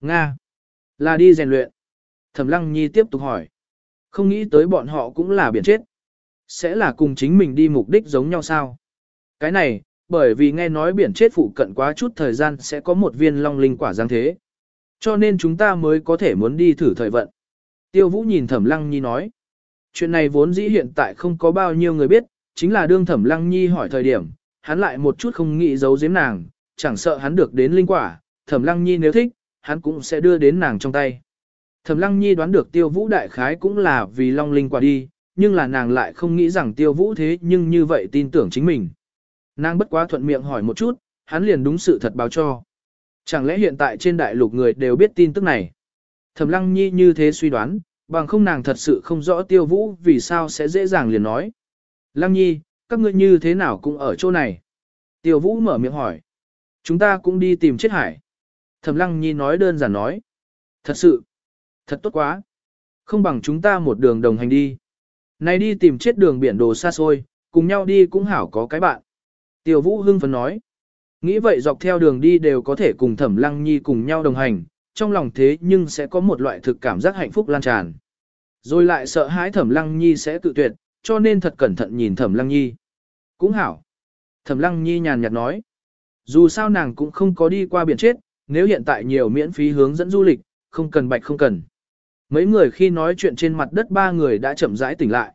Nga. Là đi rèn luyện. Thẩm Lăng Nhi tiếp tục hỏi. Không nghĩ tới bọn họ cũng là biển chết. Sẽ là cùng chính mình đi mục đích giống nhau sao? Cái này, bởi vì nghe nói biển chết phụ cận quá chút thời gian sẽ có một viên long linh quả giáng thế. Cho nên chúng ta mới có thể muốn đi thử thời vận. Tiêu Vũ nhìn Thẩm Lăng Nhi nói. Chuyện này vốn dĩ hiện tại không có bao nhiêu người biết, chính là đương Thẩm Lăng Nhi hỏi thời điểm, hắn lại một chút không nghĩ giấu giếm nàng, chẳng sợ hắn được đến linh quả, Thẩm Lăng Nhi nếu thích, hắn cũng sẽ đưa đến nàng trong tay. Thẩm Lăng Nhi đoán được Tiêu Vũ đại khái cũng là vì long linh quả đi, nhưng là nàng lại không nghĩ rằng Tiêu Vũ thế nhưng như vậy tin tưởng chính mình. Nàng bất quá thuận miệng hỏi một chút, hắn liền đúng sự thật báo cho. Chẳng lẽ hiện tại trên đại lục người đều biết tin tức này? Thẩm Lăng Nhi như thế suy đoán, bằng không nàng thật sự không rõ Tiêu Vũ vì sao sẽ dễ dàng liền nói. Lăng Nhi, các ngươi như thế nào cũng ở chỗ này? Tiêu Vũ mở miệng hỏi. Chúng ta cũng đi tìm chết hải. Thẩm Lăng Nhi nói đơn giản nói. Thật sự, thật tốt quá. Không bằng chúng ta một đường đồng hành đi. Này đi tìm chết đường biển đồ xa xôi, cùng nhau đi cũng hảo có cái bạn. Tiêu Vũ hưng phấn nói. Nghĩ vậy dọc theo đường đi đều có thể cùng Thẩm Lăng Nhi cùng nhau đồng hành, trong lòng thế nhưng sẽ có một loại thực cảm giác hạnh phúc lan tràn. Rồi lại sợ hãi Thẩm Lăng Nhi sẽ tự tuyệt, cho nên thật cẩn thận nhìn Thẩm Lăng Nhi. Cũng hảo. Thẩm Lăng Nhi nhàn nhạt nói. Dù sao nàng cũng không có đi qua biển chết, nếu hiện tại nhiều miễn phí hướng dẫn du lịch, không cần bạch không cần. Mấy người khi nói chuyện trên mặt đất ba người đã chậm rãi tỉnh lại.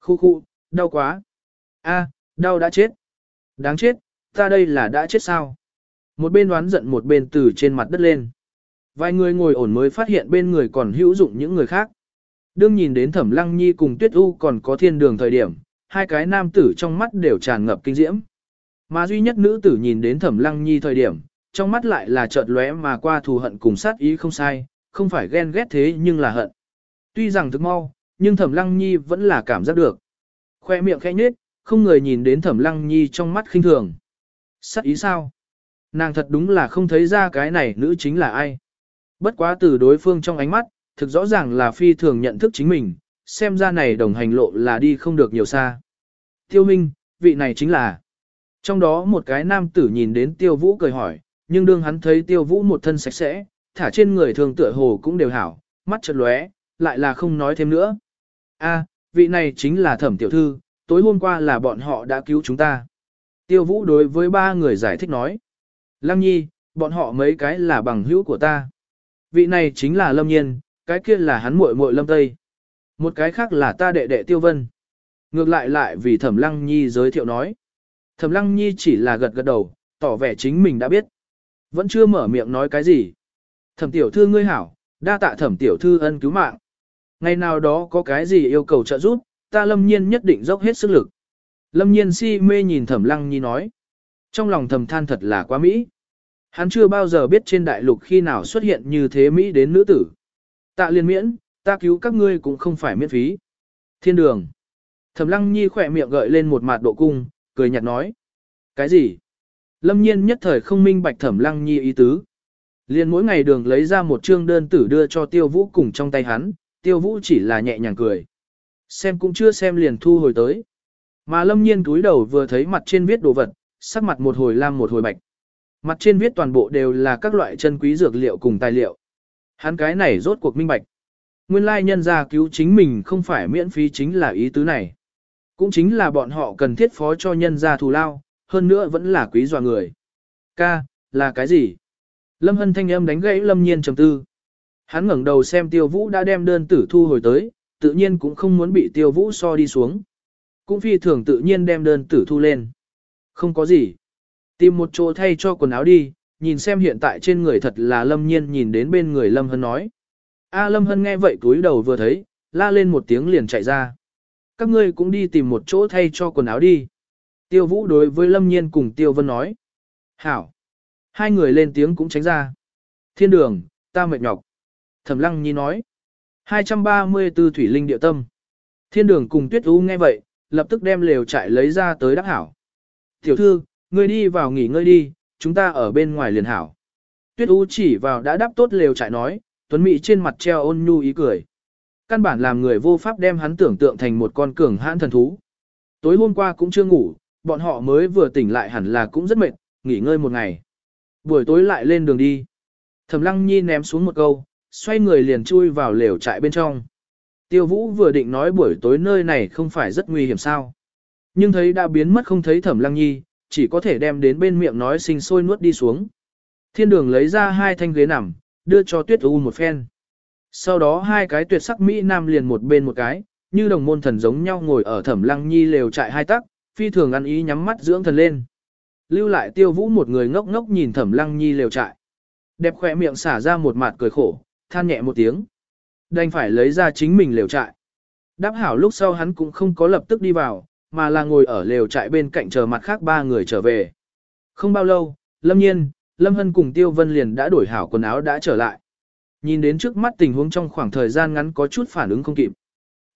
Khu khu, đau quá. a đau đã chết. Đáng chết, ta đây là đã chết sao? Một bên đoán giận một bên từ trên mặt đất lên. Vài người ngồi ổn mới phát hiện bên người còn hữu dụng những người khác. Đương nhìn đến Thẩm Lăng Nhi cùng Tuyết U còn có thiên đường thời điểm, hai cái nam tử trong mắt đều tràn ngập kinh diễm. Mà duy nhất nữ tử nhìn đến Thẩm Lăng Nhi thời điểm, trong mắt lại là chợt lóe mà qua thù hận cùng sát ý không sai, không phải ghen ghét thế nhưng là hận. Tuy rằng thức mau, nhưng Thẩm Lăng Nhi vẫn là cảm giác được. Khoe miệng khẽ nhếch, không người nhìn đến Thẩm Lăng Nhi trong mắt khinh thường. Sắc ý sao? Nàng thật đúng là không thấy ra cái này nữ chính là ai. Bất quá từ đối phương trong ánh mắt, thực rõ ràng là phi thường nhận thức chính mình, xem ra này đồng hành lộ là đi không được nhiều xa. Tiêu Minh, vị này chính là. Trong đó một cái nam tử nhìn đến Tiêu Vũ cười hỏi, nhưng đương hắn thấy Tiêu Vũ một thân sạch sẽ, thả trên người thường tựa hồ cũng đều hảo, mắt chợt lóe, lại là không nói thêm nữa. A, vị này chính là thẩm tiểu thư, tối hôm qua là bọn họ đã cứu chúng ta. Tiêu Vũ đối với ba người giải thích nói. Lăng nhi, bọn họ mấy cái là bằng hữu của ta. Vị này chính là Lâm Nhiên, cái kia là hắn muội muội Lâm Tây. Một cái khác là ta đệ đệ Tiêu Vân. Ngược lại lại vì Thẩm Lăng Nhi giới thiệu nói. Thẩm Lăng Nhi chỉ là gật gật đầu, tỏ vẻ chính mình đã biết. Vẫn chưa mở miệng nói cái gì. Thẩm tiểu thư ngươi hảo, đa tạ thẩm tiểu thư ân cứu mạng. Ngày nào đó có cái gì yêu cầu trợ giúp, ta lâm nhiên nhất định dốc hết sức lực. Lâm nhiên si mê nhìn thẩm lăng nhi nói. Trong lòng thầm than thật là quá Mỹ. Hắn chưa bao giờ biết trên đại lục khi nào xuất hiện như thế Mỹ đến nữ tử. Tạ liên miễn, ta cứu các ngươi cũng không phải miễn phí. Thiên đường. Thẩm lăng nhi khỏe miệng gợi lên một mặt độ cung, cười nhạt nói. Cái gì? Lâm nhiên nhất thời không minh bạch thẩm lăng nhi ý tứ. Liên mỗi ngày đường lấy ra một chương đơn tử đưa cho tiêu vũ cùng trong tay hắn, tiêu vũ chỉ là nhẹ nhàng cười. Xem cũng chưa xem liền thu hồi tới. Mà lâm nhiên túi đầu vừa thấy mặt trên viết đồ vật, sắc mặt một hồi lam một hồi bạch. Mặt trên viết toàn bộ đều là các loại chân quý dược liệu cùng tài liệu. Hắn cái này rốt cuộc minh bạch. Nguyên lai nhân gia cứu chính mình không phải miễn phí chính là ý tứ này. Cũng chính là bọn họ cần thiết phó cho nhân gia thù lao, hơn nữa vẫn là quý dọa người. Ca, là cái gì? Lâm Hân thanh âm đánh gãy Lâm Nhiên trầm tư. Hắn ngẩng đầu xem Tiêu Vũ đã đem đơn tử thu hồi tới, tự nhiên cũng không muốn bị Tiêu Vũ so đi xuống. Cũng phi thường tự nhiên đem đơn tử thu lên. Không có gì. Tìm một chỗ thay cho quần áo đi, nhìn xem hiện tại trên người thật là Lâm Nhiên nhìn đến bên người Lâm Hân nói. A Lâm Hân nghe vậy túi đầu vừa thấy, la lên một tiếng liền chạy ra. Các ngươi cũng đi tìm một chỗ thay cho quần áo đi. Tiêu Vũ đối với Lâm Nhiên cùng Tiêu Vân nói. Hảo. Hai người lên tiếng cũng tránh ra. Thiên đường, ta mệt nhọc. Thẩm Lăng Nhi nói. 234 Thủy Linh địa Tâm. Thiên đường cùng Tuyết U nghe vậy, lập tức đem lều trại lấy ra tới đắc hảo. Tiểu thư, ngươi đi vào nghỉ ngơi đi, chúng ta ở bên ngoài liền hảo. Tuyết U chỉ vào đã đắp tốt lều trại nói, Tuấn Mỹ trên mặt treo ôn nhu ý cười. Căn bản làm người vô pháp đem hắn tưởng tượng thành một con cường hãn thần thú, Tối hôm qua cũng chưa ngủ, bọn họ mới vừa tỉnh lại hẳn là cũng rất mệt, nghỉ ngơi một ngày. Buổi tối lại lên đường đi. Thẩm Lăng Nhi ném xuống một câu, xoay người liền chui vào lều trại bên trong. Tiêu Vũ vừa định nói buổi tối nơi này không phải rất nguy hiểm sao. Nhưng thấy đã biến mất không thấy Thẩm Lăng Nhi, chỉ có thể đem đến bên miệng nói sinh sôi nuốt đi xuống. Thiên đường lấy ra hai thanh ghế nằm, đưa cho Tuyết U một phen. Sau đó hai cái tuyệt sắc Mỹ Nam liền một bên một cái, như đồng môn thần giống nhau ngồi ở Thẩm Lăng Nhi lều trại hai tắc, phi thường ăn ý nhắm mắt dưỡng thần lên. Lưu lại Tiêu Vũ một người ngốc ngốc nhìn Thẩm Lăng Nhi lều trại. Đẹp khỏe miệng xả ra một mặt cười khổ, than nhẹ một tiếng. Đành phải lấy ra chính mình lều trại. Đáp hảo lúc sau hắn cũng không có lập tức đi vào, mà là ngồi ở lều trại bên cạnh chờ mặt khác ba người trở về. Không bao lâu, Lâm Nhiên, Lâm Hân cùng Tiêu Vân liền đã đổi hảo quần áo đã trở lại. Nhìn đến trước mắt tình huống trong khoảng thời gian ngắn có chút phản ứng không kịp.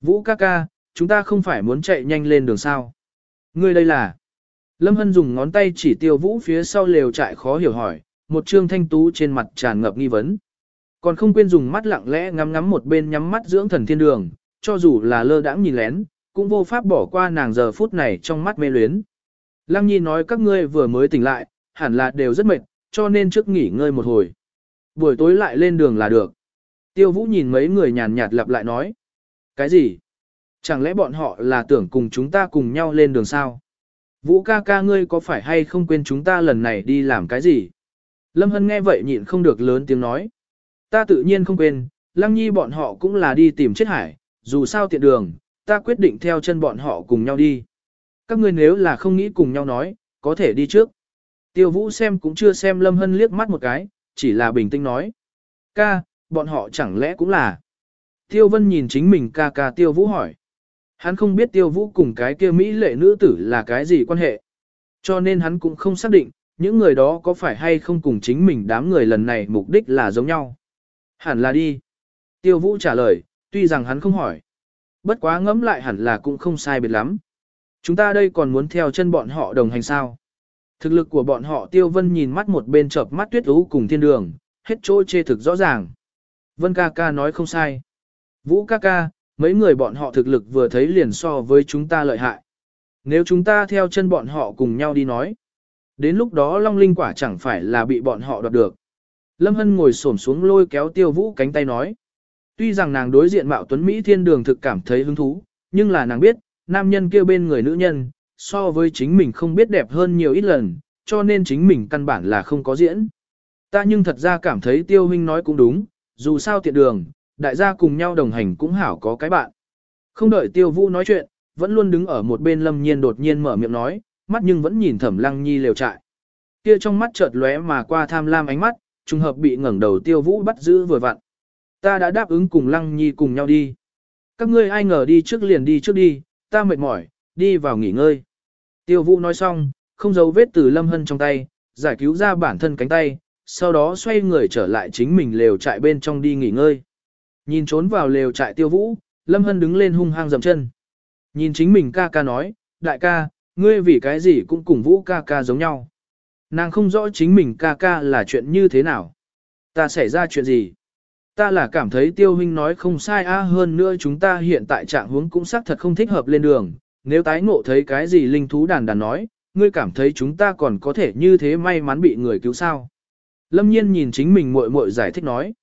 Vũ ca ca, chúng ta không phải muốn chạy nhanh lên đường sao. Ngươi đây là... Lâm Hân dùng ngón tay chỉ tiêu vũ phía sau lều trại khó hiểu hỏi, một trương thanh tú trên mặt tràn ngập nghi vấn. Còn không quên dùng mắt lặng lẽ ngắm ngắm một bên nhắm mắt dưỡng thần thiên đường, cho dù là lơ đãng nhìn lén, cũng vô pháp bỏ qua nàng giờ phút này trong mắt mê luyến. Lăng Nhi nói các ngươi vừa mới tỉnh lại, hẳn là đều rất mệt, cho nên trước nghỉ ngơi một hồi. Buổi tối lại lên đường là được. Tiêu Vũ nhìn mấy người nhàn nhạt lặp lại nói. Cái gì? Chẳng lẽ bọn họ là tưởng cùng chúng ta cùng nhau lên đường sao? Vũ ca ca ngươi có phải hay không quên chúng ta lần này đi làm cái gì? Lâm Hân nghe vậy nhịn không được lớn tiếng nói. Ta tự nhiên không quên, Lăng Nhi bọn họ cũng là đi tìm chết hải, dù sao tiện đường, ta quyết định theo chân bọn họ cùng nhau đi. Các ngươi nếu là không nghĩ cùng nhau nói, có thể đi trước. Tiêu Vũ xem cũng chưa xem Lâm Hân liếc mắt một cái, chỉ là bình tĩnh nói. Ca, bọn họ chẳng lẽ cũng là. Tiêu Vân nhìn chính mình ca ca Tiêu Vũ hỏi. Hắn không biết Tiêu Vũ cùng cái kia Mỹ lệ nữ tử là cái gì quan hệ. Cho nên hắn cũng không xác định, những người đó có phải hay không cùng chính mình đám người lần này mục đích là giống nhau. Hẳn là đi. Tiêu Vũ trả lời, tuy rằng hắn không hỏi. Bất quá ngẫm lại hẳn là cũng không sai biệt lắm. Chúng ta đây còn muốn theo chân bọn họ đồng hành sao. Thực lực của bọn họ Tiêu Vân nhìn mắt một bên chợp mắt tuyết ú cùng thiên đường, hết chỗ chê thực rõ ràng. Vân ca ca nói không sai. Vũ ca ca, mấy người bọn họ thực lực vừa thấy liền so với chúng ta lợi hại. Nếu chúng ta theo chân bọn họ cùng nhau đi nói. Đến lúc đó Long Linh quả chẳng phải là bị bọn họ đoạt được. Lâm Hân ngồi xổm xuống lôi kéo tiêu vũ cánh tay nói. Tuy rằng nàng đối diện mạo tuấn Mỹ thiên đường thực cảm thấy hứng thú, nhưng là nàng biết, nam nhân kia bên người nữ nhân, so với chính mình không biết đẹp hơn nhiều ít lần, cho nên chính mình căn bản là không có diễn. Ta nhưng thật ra cảm thấy tiêu huynh nói cũng đúng, dù sao tiện đường, đại gia cùng nhau đồng hành cũng hảo có cái bạn. Không đợi tiêu vũ nói chuyện, vẫn luôn đứng ở một bên lâm nhiên đột nhiên mở miệng nói, mắt nhưng vẫn nhìn thẩm lăng nhi lều trại. Kia trong mắt chợt lóe mà qua tham lam ánh mắt, trùng hợp bị ngẩng đầu tiêu vũ bắt giữ vừa vặn. Ta đã đáp ứng cùng lăng nhi cùng nhau đi. Các ngươi ai ngờ đi trước liền đi trước đi, ta mệt mỏi, đi vào nghỉ ngơi. Tiêu vũ nói xong, không giấu vết từ lâm hân trong tay, giải cứu ra bản thân cánh tay, sau đó xoay người trở lại chính mình lều trại bên trong đi nghỉ ngơi. Nhìn trốn vào lều trại tiêu vũ, lâm hân đứng lên hung hăng dậm chân. Nhìn chính mình ca ca nói, đại ca, ngươi vì cái gì cũng cùng vũ ca ca giống nhau. Nàng không rõ chính mình ca ca là chuyện như thế nào. Ta xảy ra chuyện gì? Ta là cảm thấy tiêu huynh nói không sai a hơn nữa chúng ta hiện tại trạng huống cũng xác thật không thích hợp lên đường. Nếu tái ngộ thấy cái gì linh thú đàn đàn nói, ngươi cảm thấy chúng ta còn có thể như thế may mắn bị người cứu sao? Lâm nhiên nhìn chính mình muội muội giải thích nói.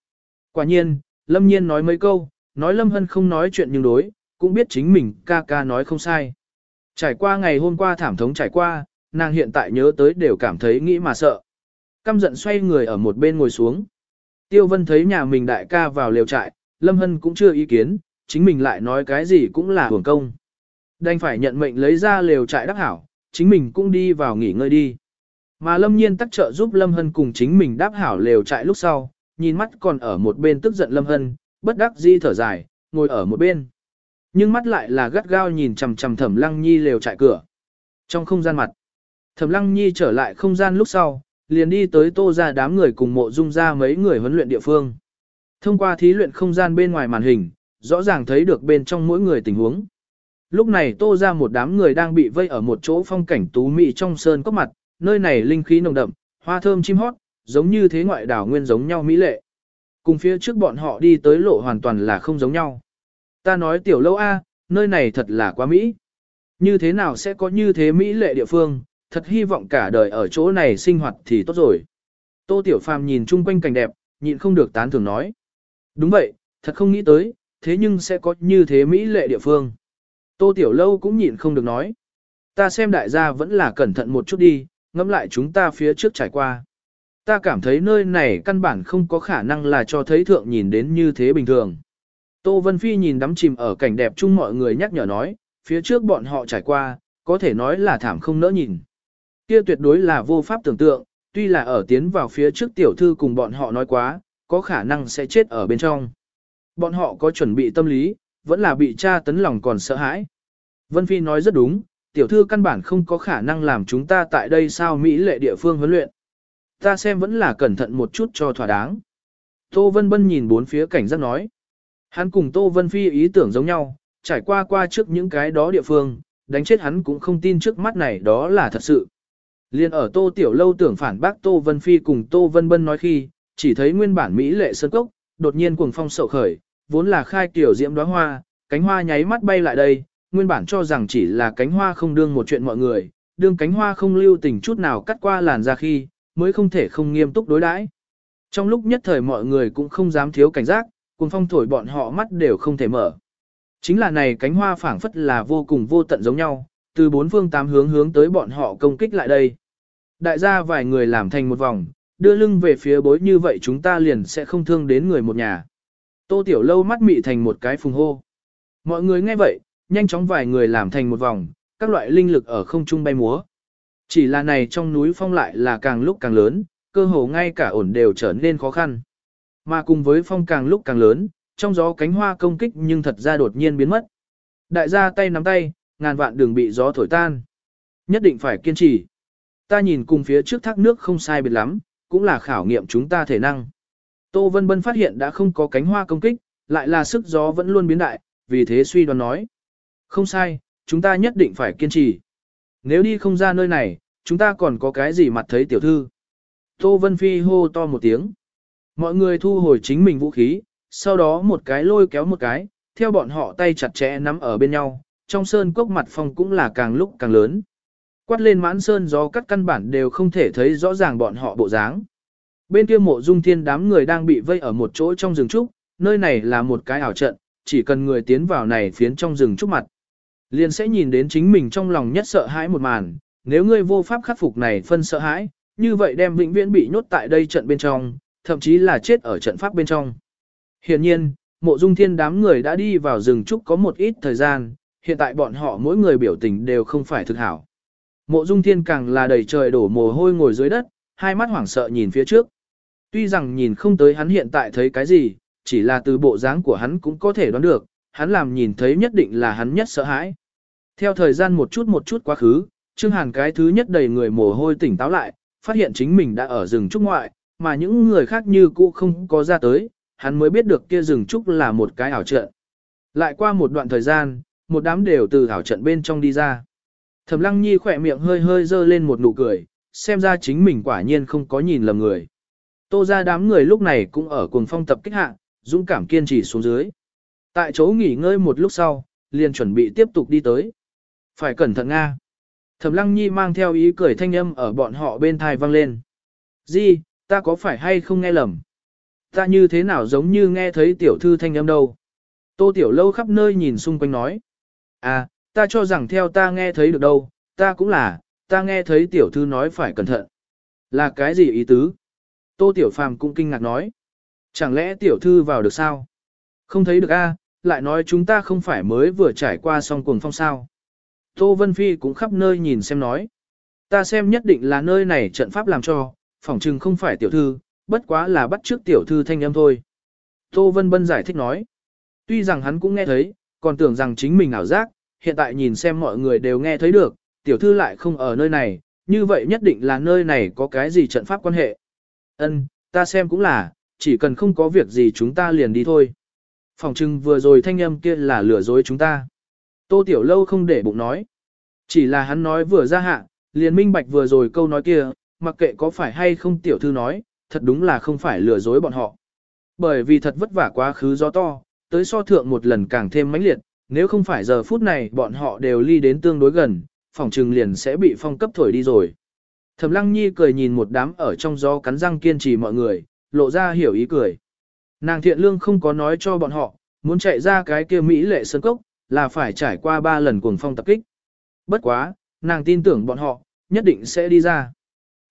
Quả nhiên, Lâm nhiên nói mấy câu, nói Lâm Hân không nói chuyện nhưng đối, cũng biết chính mình ca ca nói không sai. Trải qua ngày hôm qua thảm thống trải qua, nàng hiện tại nhớ tới đều cảm thấy nghĩ mà sợ. Căm giận xoay người ở một bên ngồi xuống. Tiêu Vân thấy nhà mình đại ca vào lều trại, Lâm Hân cũng chưa ý kiến, chính mình lại nói cái gì cũng là hưởng công. Đành phải nhận mệnh lấy ra lều trại đắc hảo, chính mình cũng đi vào nghỉ ngơi đi. Mà Lâm Nhiên tắc trợ giúp Lâm Hân cùng chính mình đáp hảo lều trại lúc sau, nhìn mắt còn ở một bên tức giận Lâm Hân, bất đắc di thở dài, ngồi ở một bên. Nhưng mắt lại là gắt gao nhìn chằm chằm Thẩm Lăng Nhi lều trại cửa. Trong không gian mặt, Thẩm Lăng Nhi trở lại không gian lúc sau, liền đi tới tô ra đám người cùng mộ dung ra mấy người huấn luyện địa phương. Thông qua thí luyện không gian bên ngoài màn hình, rõ ràng thấy được bên trong mỗi người tình huống. Lúc này tô ra một đám người đang bị vây ở một chỗ phong cảnh tú mị trong sơn cốc mặt, nơi này linh khí nồng đậm, hoa thơm chim hót, giống như thế ngoại đảo nguyên giống nhau mỹ lệ. Cùng phía trước bọn họ đi tới lộ hoàn toàn là không giống nhau. Ta nói tiểu lâu A, nơi này thật là quá mỹ. Như thế nào sẽ có như thế mỹ lệ địa phương, thật hy vọng cả đời ở chỗ này sinh hoạt thì tốt rồi. Tô Tiểu Phàm nhìn chung quanh cảnh đẹp, nhịn không được tán thưởng nói. Đúng vậy, thật không nghĩ tới, thế nhưng sẽ có như thế mỹ lệ địa phương. Tô Tiểu Lâu cũng nhịn không được nói. Ta xem đại gia vẫn là cẩn thận một chút đi, ngẫm lại chúng ta phía trước trải qua. Ta cảm thấy nơi này căn bản không có khả năng là cho thấy thượng nhìn đến như thế bình thường. Tô Vân Phi nhìn đắm chìm ở cảnh đẹp chung mọi người nhắc nhở nói, phía trước bọn họ trải qua, có thể nói là thảm không nỡ nhìn. Kia tuyệt đối là vô pháp tưởng tượng, tuy là ở tiến vào phía trước tiểu thư cùng bọn họ nói quá, có khả năng sẽ chết ở bên trong. Bọn họ có chuẩn bị tâm lý, vẫn là bị tra tấn lòng còn sợ hãi. Vân Phi nói rất đúng, tiểu thư căn bản không có khả năng làm chúng ta tại đây sao Mỹ lệ địa phương huấn luyện. Ta xem vẫn là cẩn thận một chút cho thỏa đáng. Tô Vân Bân nhìn bốn phía cảnh giác nói. Hắn cùng Tô Vân Phi ý tưởng giống nhau, trải qua qua trước những cái đó địa phương, đánh chết hắn cũng không tin trước mắt này đó là thật sự. Liên ở Tô Tiểu Lâu tưởng phản bác Tô Vân Phi cùng Tô Vân Bân nói khi, chỉ thấy nguyên bản Mỹ lệ sơn cốc, đột nhiên cuồng phong sậu khởi, vốn là khai tiểu diễm đóa hoa, cánh hoa nháy mắt bay lại đây, nguyên bản cho rằng chỉ là cánh hoa không đương một chuyện mọi người, đương cánh hoa không lưu tình chút nào cắt qua làn ra khi, mới không thể không nghiêm túc đối đãi. Trong lúc nhất thời mọi người cũng không dám thiếu cảnh giác, cuồng phong thổi bọn họ mắt đều không thể mở. Chính là này cánh hoa phảng phất là vô cùng vô tận giống nhau, từ bốn phương tám hướng hướng tới bọn họ công kích lại đây. Đại gia vài người làm thành một vòng, đưa lưng về phía bối như vậy chúng ta liền sẽ không thương đến người một nhà. Tô Tiểu Lâu mắt mị thành một cái phùng hô. Mọi người nghe vậy, nhanh chóng vài người làm thành một vòng, các loại linh lực ở không trung bay múa. Chỉ là này trong núi phong lại là càng lúc càng lớn, cơ hồ ngay cả ổn đều trở nên khó khăn. Mà cùng với phong càng lúc càng lớn, trong gió cánh hoa công kích nhưng thật ra đột nhiên biến mất. Đại gia tay nắm tay, ngàn vạn đường bị gió thổi tan. Nhất định phải kiên trì. Ta nhìn cùng phía trước thác nước không sai biệt lắm, cũng là khảo nghiệm chúng ta thể năng. Tô Vân Bân phát hiện đã không có cánh hoa công kích, lại là sức gió vẫn luôn biến đại, vì thế suy đoán nói. Không sai, chúng ta nhất định phải kiên trì. Nếu đi không ra nơi này, chúng ta còn có cái gì mặt thấy tiểu thư. Tô Vân Phi hô to một tiếng. Mọi người thu hồi chính mình vũ khí, sau đó một cái lôi kéo một cái, theo bọn họ tay chặt chẽ nắm ở bên nhau, trong sơn cốc mặt phòng cũng là càng lúc càng lớn. Quát lên mãn sơn gió cắt căn bản đều không thể thấy rõ ràng bọn họ bộ dáng. Bên kia mộ dung thiên đám người đang bị vây ở một chỗ trong rừng trúc, nơi này là một cái ảo trận, chỉ cần người tiến vào này phiến trong rừng trúc mặt. Liền sẽ nhìn đến chính mình trong lòng nhất sợ hãi một màn, nếu ngươi vô pháp khắc phục này phân sợ hãi, như vậy đem vĩnh viễn bị nhốt tại đây trận bên trong, thậm chí là chết ở trận pháp bên trong. Hiện nhiên, mộ dung thiên đám người đã đi vào rừng trúc có một ít thời gian, hiện tại bọn họ mỗi người biểu tình đều không phải thực hảo. Mộ dung thiên càng là đầy trời đổ mồ hôi ngồi dưới đất, hai mắt hoảng sợ nhìn phía trước. Tuy rằng nhìn không tới hắn hiện tại thấy cái gì, chỉ là từ bộ dáng của hắn cũng có thể đoán được, hắn làm nhìn thấy nhất định là hắn nhất sợ hãi. Theo thời gian một chút một chút quá khứ, Trương Hàn cái thứ nhất đầy người mồ hôi tỉnh táo lại, phát hiện chính mình đã ở rừng trúc ngoại, mà những người khác như cũ không có ra tới, hắn mới biết được kia rừng trúc là một cái ảo trận. Lại qua một đoạn thời gian, một đám đều từ ảo trận bên trong đi ra. Thẩm Lăng Nhi khỏe miệng hơi hơi dơ lên một nụ cười, xem ra chính mình quả nhiên không có nhìn lầm người. Tô ra đám người lúc này cũng ở cuồng phong tập kích hạ, dũng cảm kiên trì xuống dưới. Tại chỗ nghỉ ngơi một lúc sau, liền chuẩn bị tiếp tục đi tới. Phải cẩn thận Nga. Thẩm Lăng Nhi mang theo ý cười thanh âm ở bọn họ bên thai vang lên. Di, ta có phải hay không nghe lầm? Ta như thế nào giống như nghe thấy tiểu thư thanh âm đâu? Tô Tiểu Lâu khắp nơi nhìn xung quanh nói. À, ta cho rằng theo ta nghe thấy được đâu, ta cũng là, ta nghe thấy tiểu thư nói phải cẩn thận. Là cái gì ý tứ? Tô Tiểu Phàm cũng kinh ngạc nói. Chẳng lẽ tiểu thư vào được sao? Không thấy được a, lại nói chúng ta không phải mới vừa trải qua xong cuồng phong sao. Tô Vân Phi cũng khắp nơi nhìn xem nói. Ta xem nhất định là nơi này trận pháp làm cho, phỏng chừng không phải tiểu thư, bất quá là bắt trước tiểu thư thanh âm thôi. Tô Vân Bân giải thích nói. Tuy rằng hắn cũng nghe thấy, còn tưởng rằng chính mình ảo giác, hiện tại nhìn xem mọi người đều nghe thấy được, tiểu thư lại không ở nơi này, như vậy nhất định là nơi này có cái gì trận pháp quan hệ. Ân, ta xem cũng là, chỉ cần không có việc gì chúng ta liền đi thôi. Phòng trưng vừa rồi thanh âm kia là lừa dối chúng ta. Tô Tiểu Lâu không để bụng nói. Chỉ là hắn nói vừa ra hạ, liền minh bạch vừa rồi câu nói kia, mặc kệ có phải hay không Tiểu Thư nói, thật đúng là không phải lừa dối bọn họ. Bởi vì thật vất vả quá khứ gió to, tới so thượng một lần càng thêm mãnh liệt, Nếu không phải giờ phút này bọn họ đều ly đến tương đối gần, phòng trừng liền sẽ bị phong cấp thổi đi rồi. Thẩm Lăng Nhi cười nhìn một đám ở trong gió cắn răng kiên trì mọi người, lộ ra hiểu ý cười. Nàng thiện lương không có nói cho bọn họ, muốn chạy ra cái kia Mỹ lệ sơn cốc, là phải trải qua ba lần cuồng phong tập kích. Bất quá, nàng tin tưởng bọn họ, nhất định sẽ đi ra.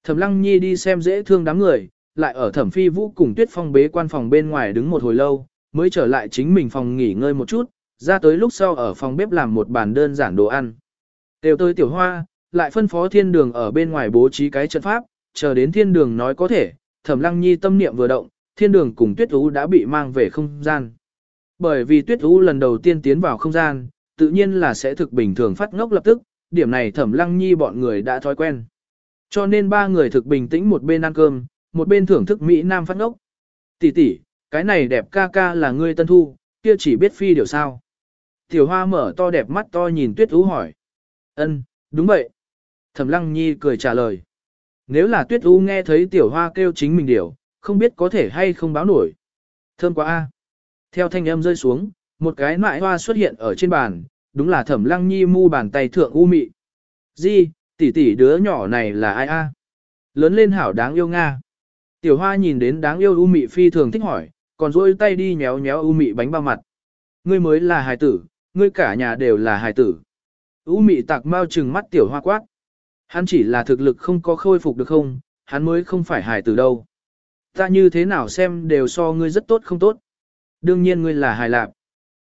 Thẩm Lăng Nhi đi xem dễ thương đám người, lại ở Thẩm Phi Vũ cùng Tuyết Phong bế quan phòng bên ngoài đứng một hồi lâu, mới trở lại chính mình phòng nghỉ ngơi một chút, ra tới lúc sau ở phòng bếp làm một bàn đơn giản đồ ăn. Đều tới tiểu hoa, lại phân phó thiên đường ở bên ngoài bố trí cái trận pháp, chờ đến thiên đường nói có thể, Thẩm Lăng Nhi tâm niệm vừa động, thiên đường cùng Tuyết Ú đã bị mang về không gian. Bởi vì Tuyết u lần đầu tiên tiến vào không gian, tự nhiên là sẽ thực bình thường phát ngốc lập tức, điểm này Thẩm Lăng Nhi bọn người đã thói quen. Cho nên ba người thực bình tĩnh một bên ăn cơm, một bên thưởng thức Mỹ Nam phát ngốc. Tỷ tỷ, cái này đẹp ca ca là ngươi tân thu, kia chỉ biết phi điều sao. Tiểu hoa mở to đẹp mắt to nhìn tuyết u hỏi. ân đúng vậy. Thẩm lăng nhi cười trả lời. Nếu là tuyết u nghe thấy tiểu hoa kêu chính mình điều, không biết có thể hay không báo nổi. Thơm quá a. Theo thanh âm rơi xuống, một cái nại hoa xuất hiện ở trên bàn, đúng là thẩm lăng nhi mu bàn tay thượng u mị. Di, tỷ tỷ đứa nhỏ này là ai a? Lớn lên hảo đáng yêu Nga. Tiểu hoa nhìn đến đáng yêu u mị phi thường thích hỏi, còn rôi tay đi nhéo nhéo u mị bánh bao mặt. Ngươi mới là hài tử, ngươi cả nhà đều là hài tử. U mị tạc mau trừng mắt tiểu hoa quát. Hắn chỉ là thực lực không có khôi phục được không, hắn mới không phải hài tử đâu. Ta như thế nào xem đều so ngươi rất tốt không tốt. Đương nhiên ngươi là hài lạp.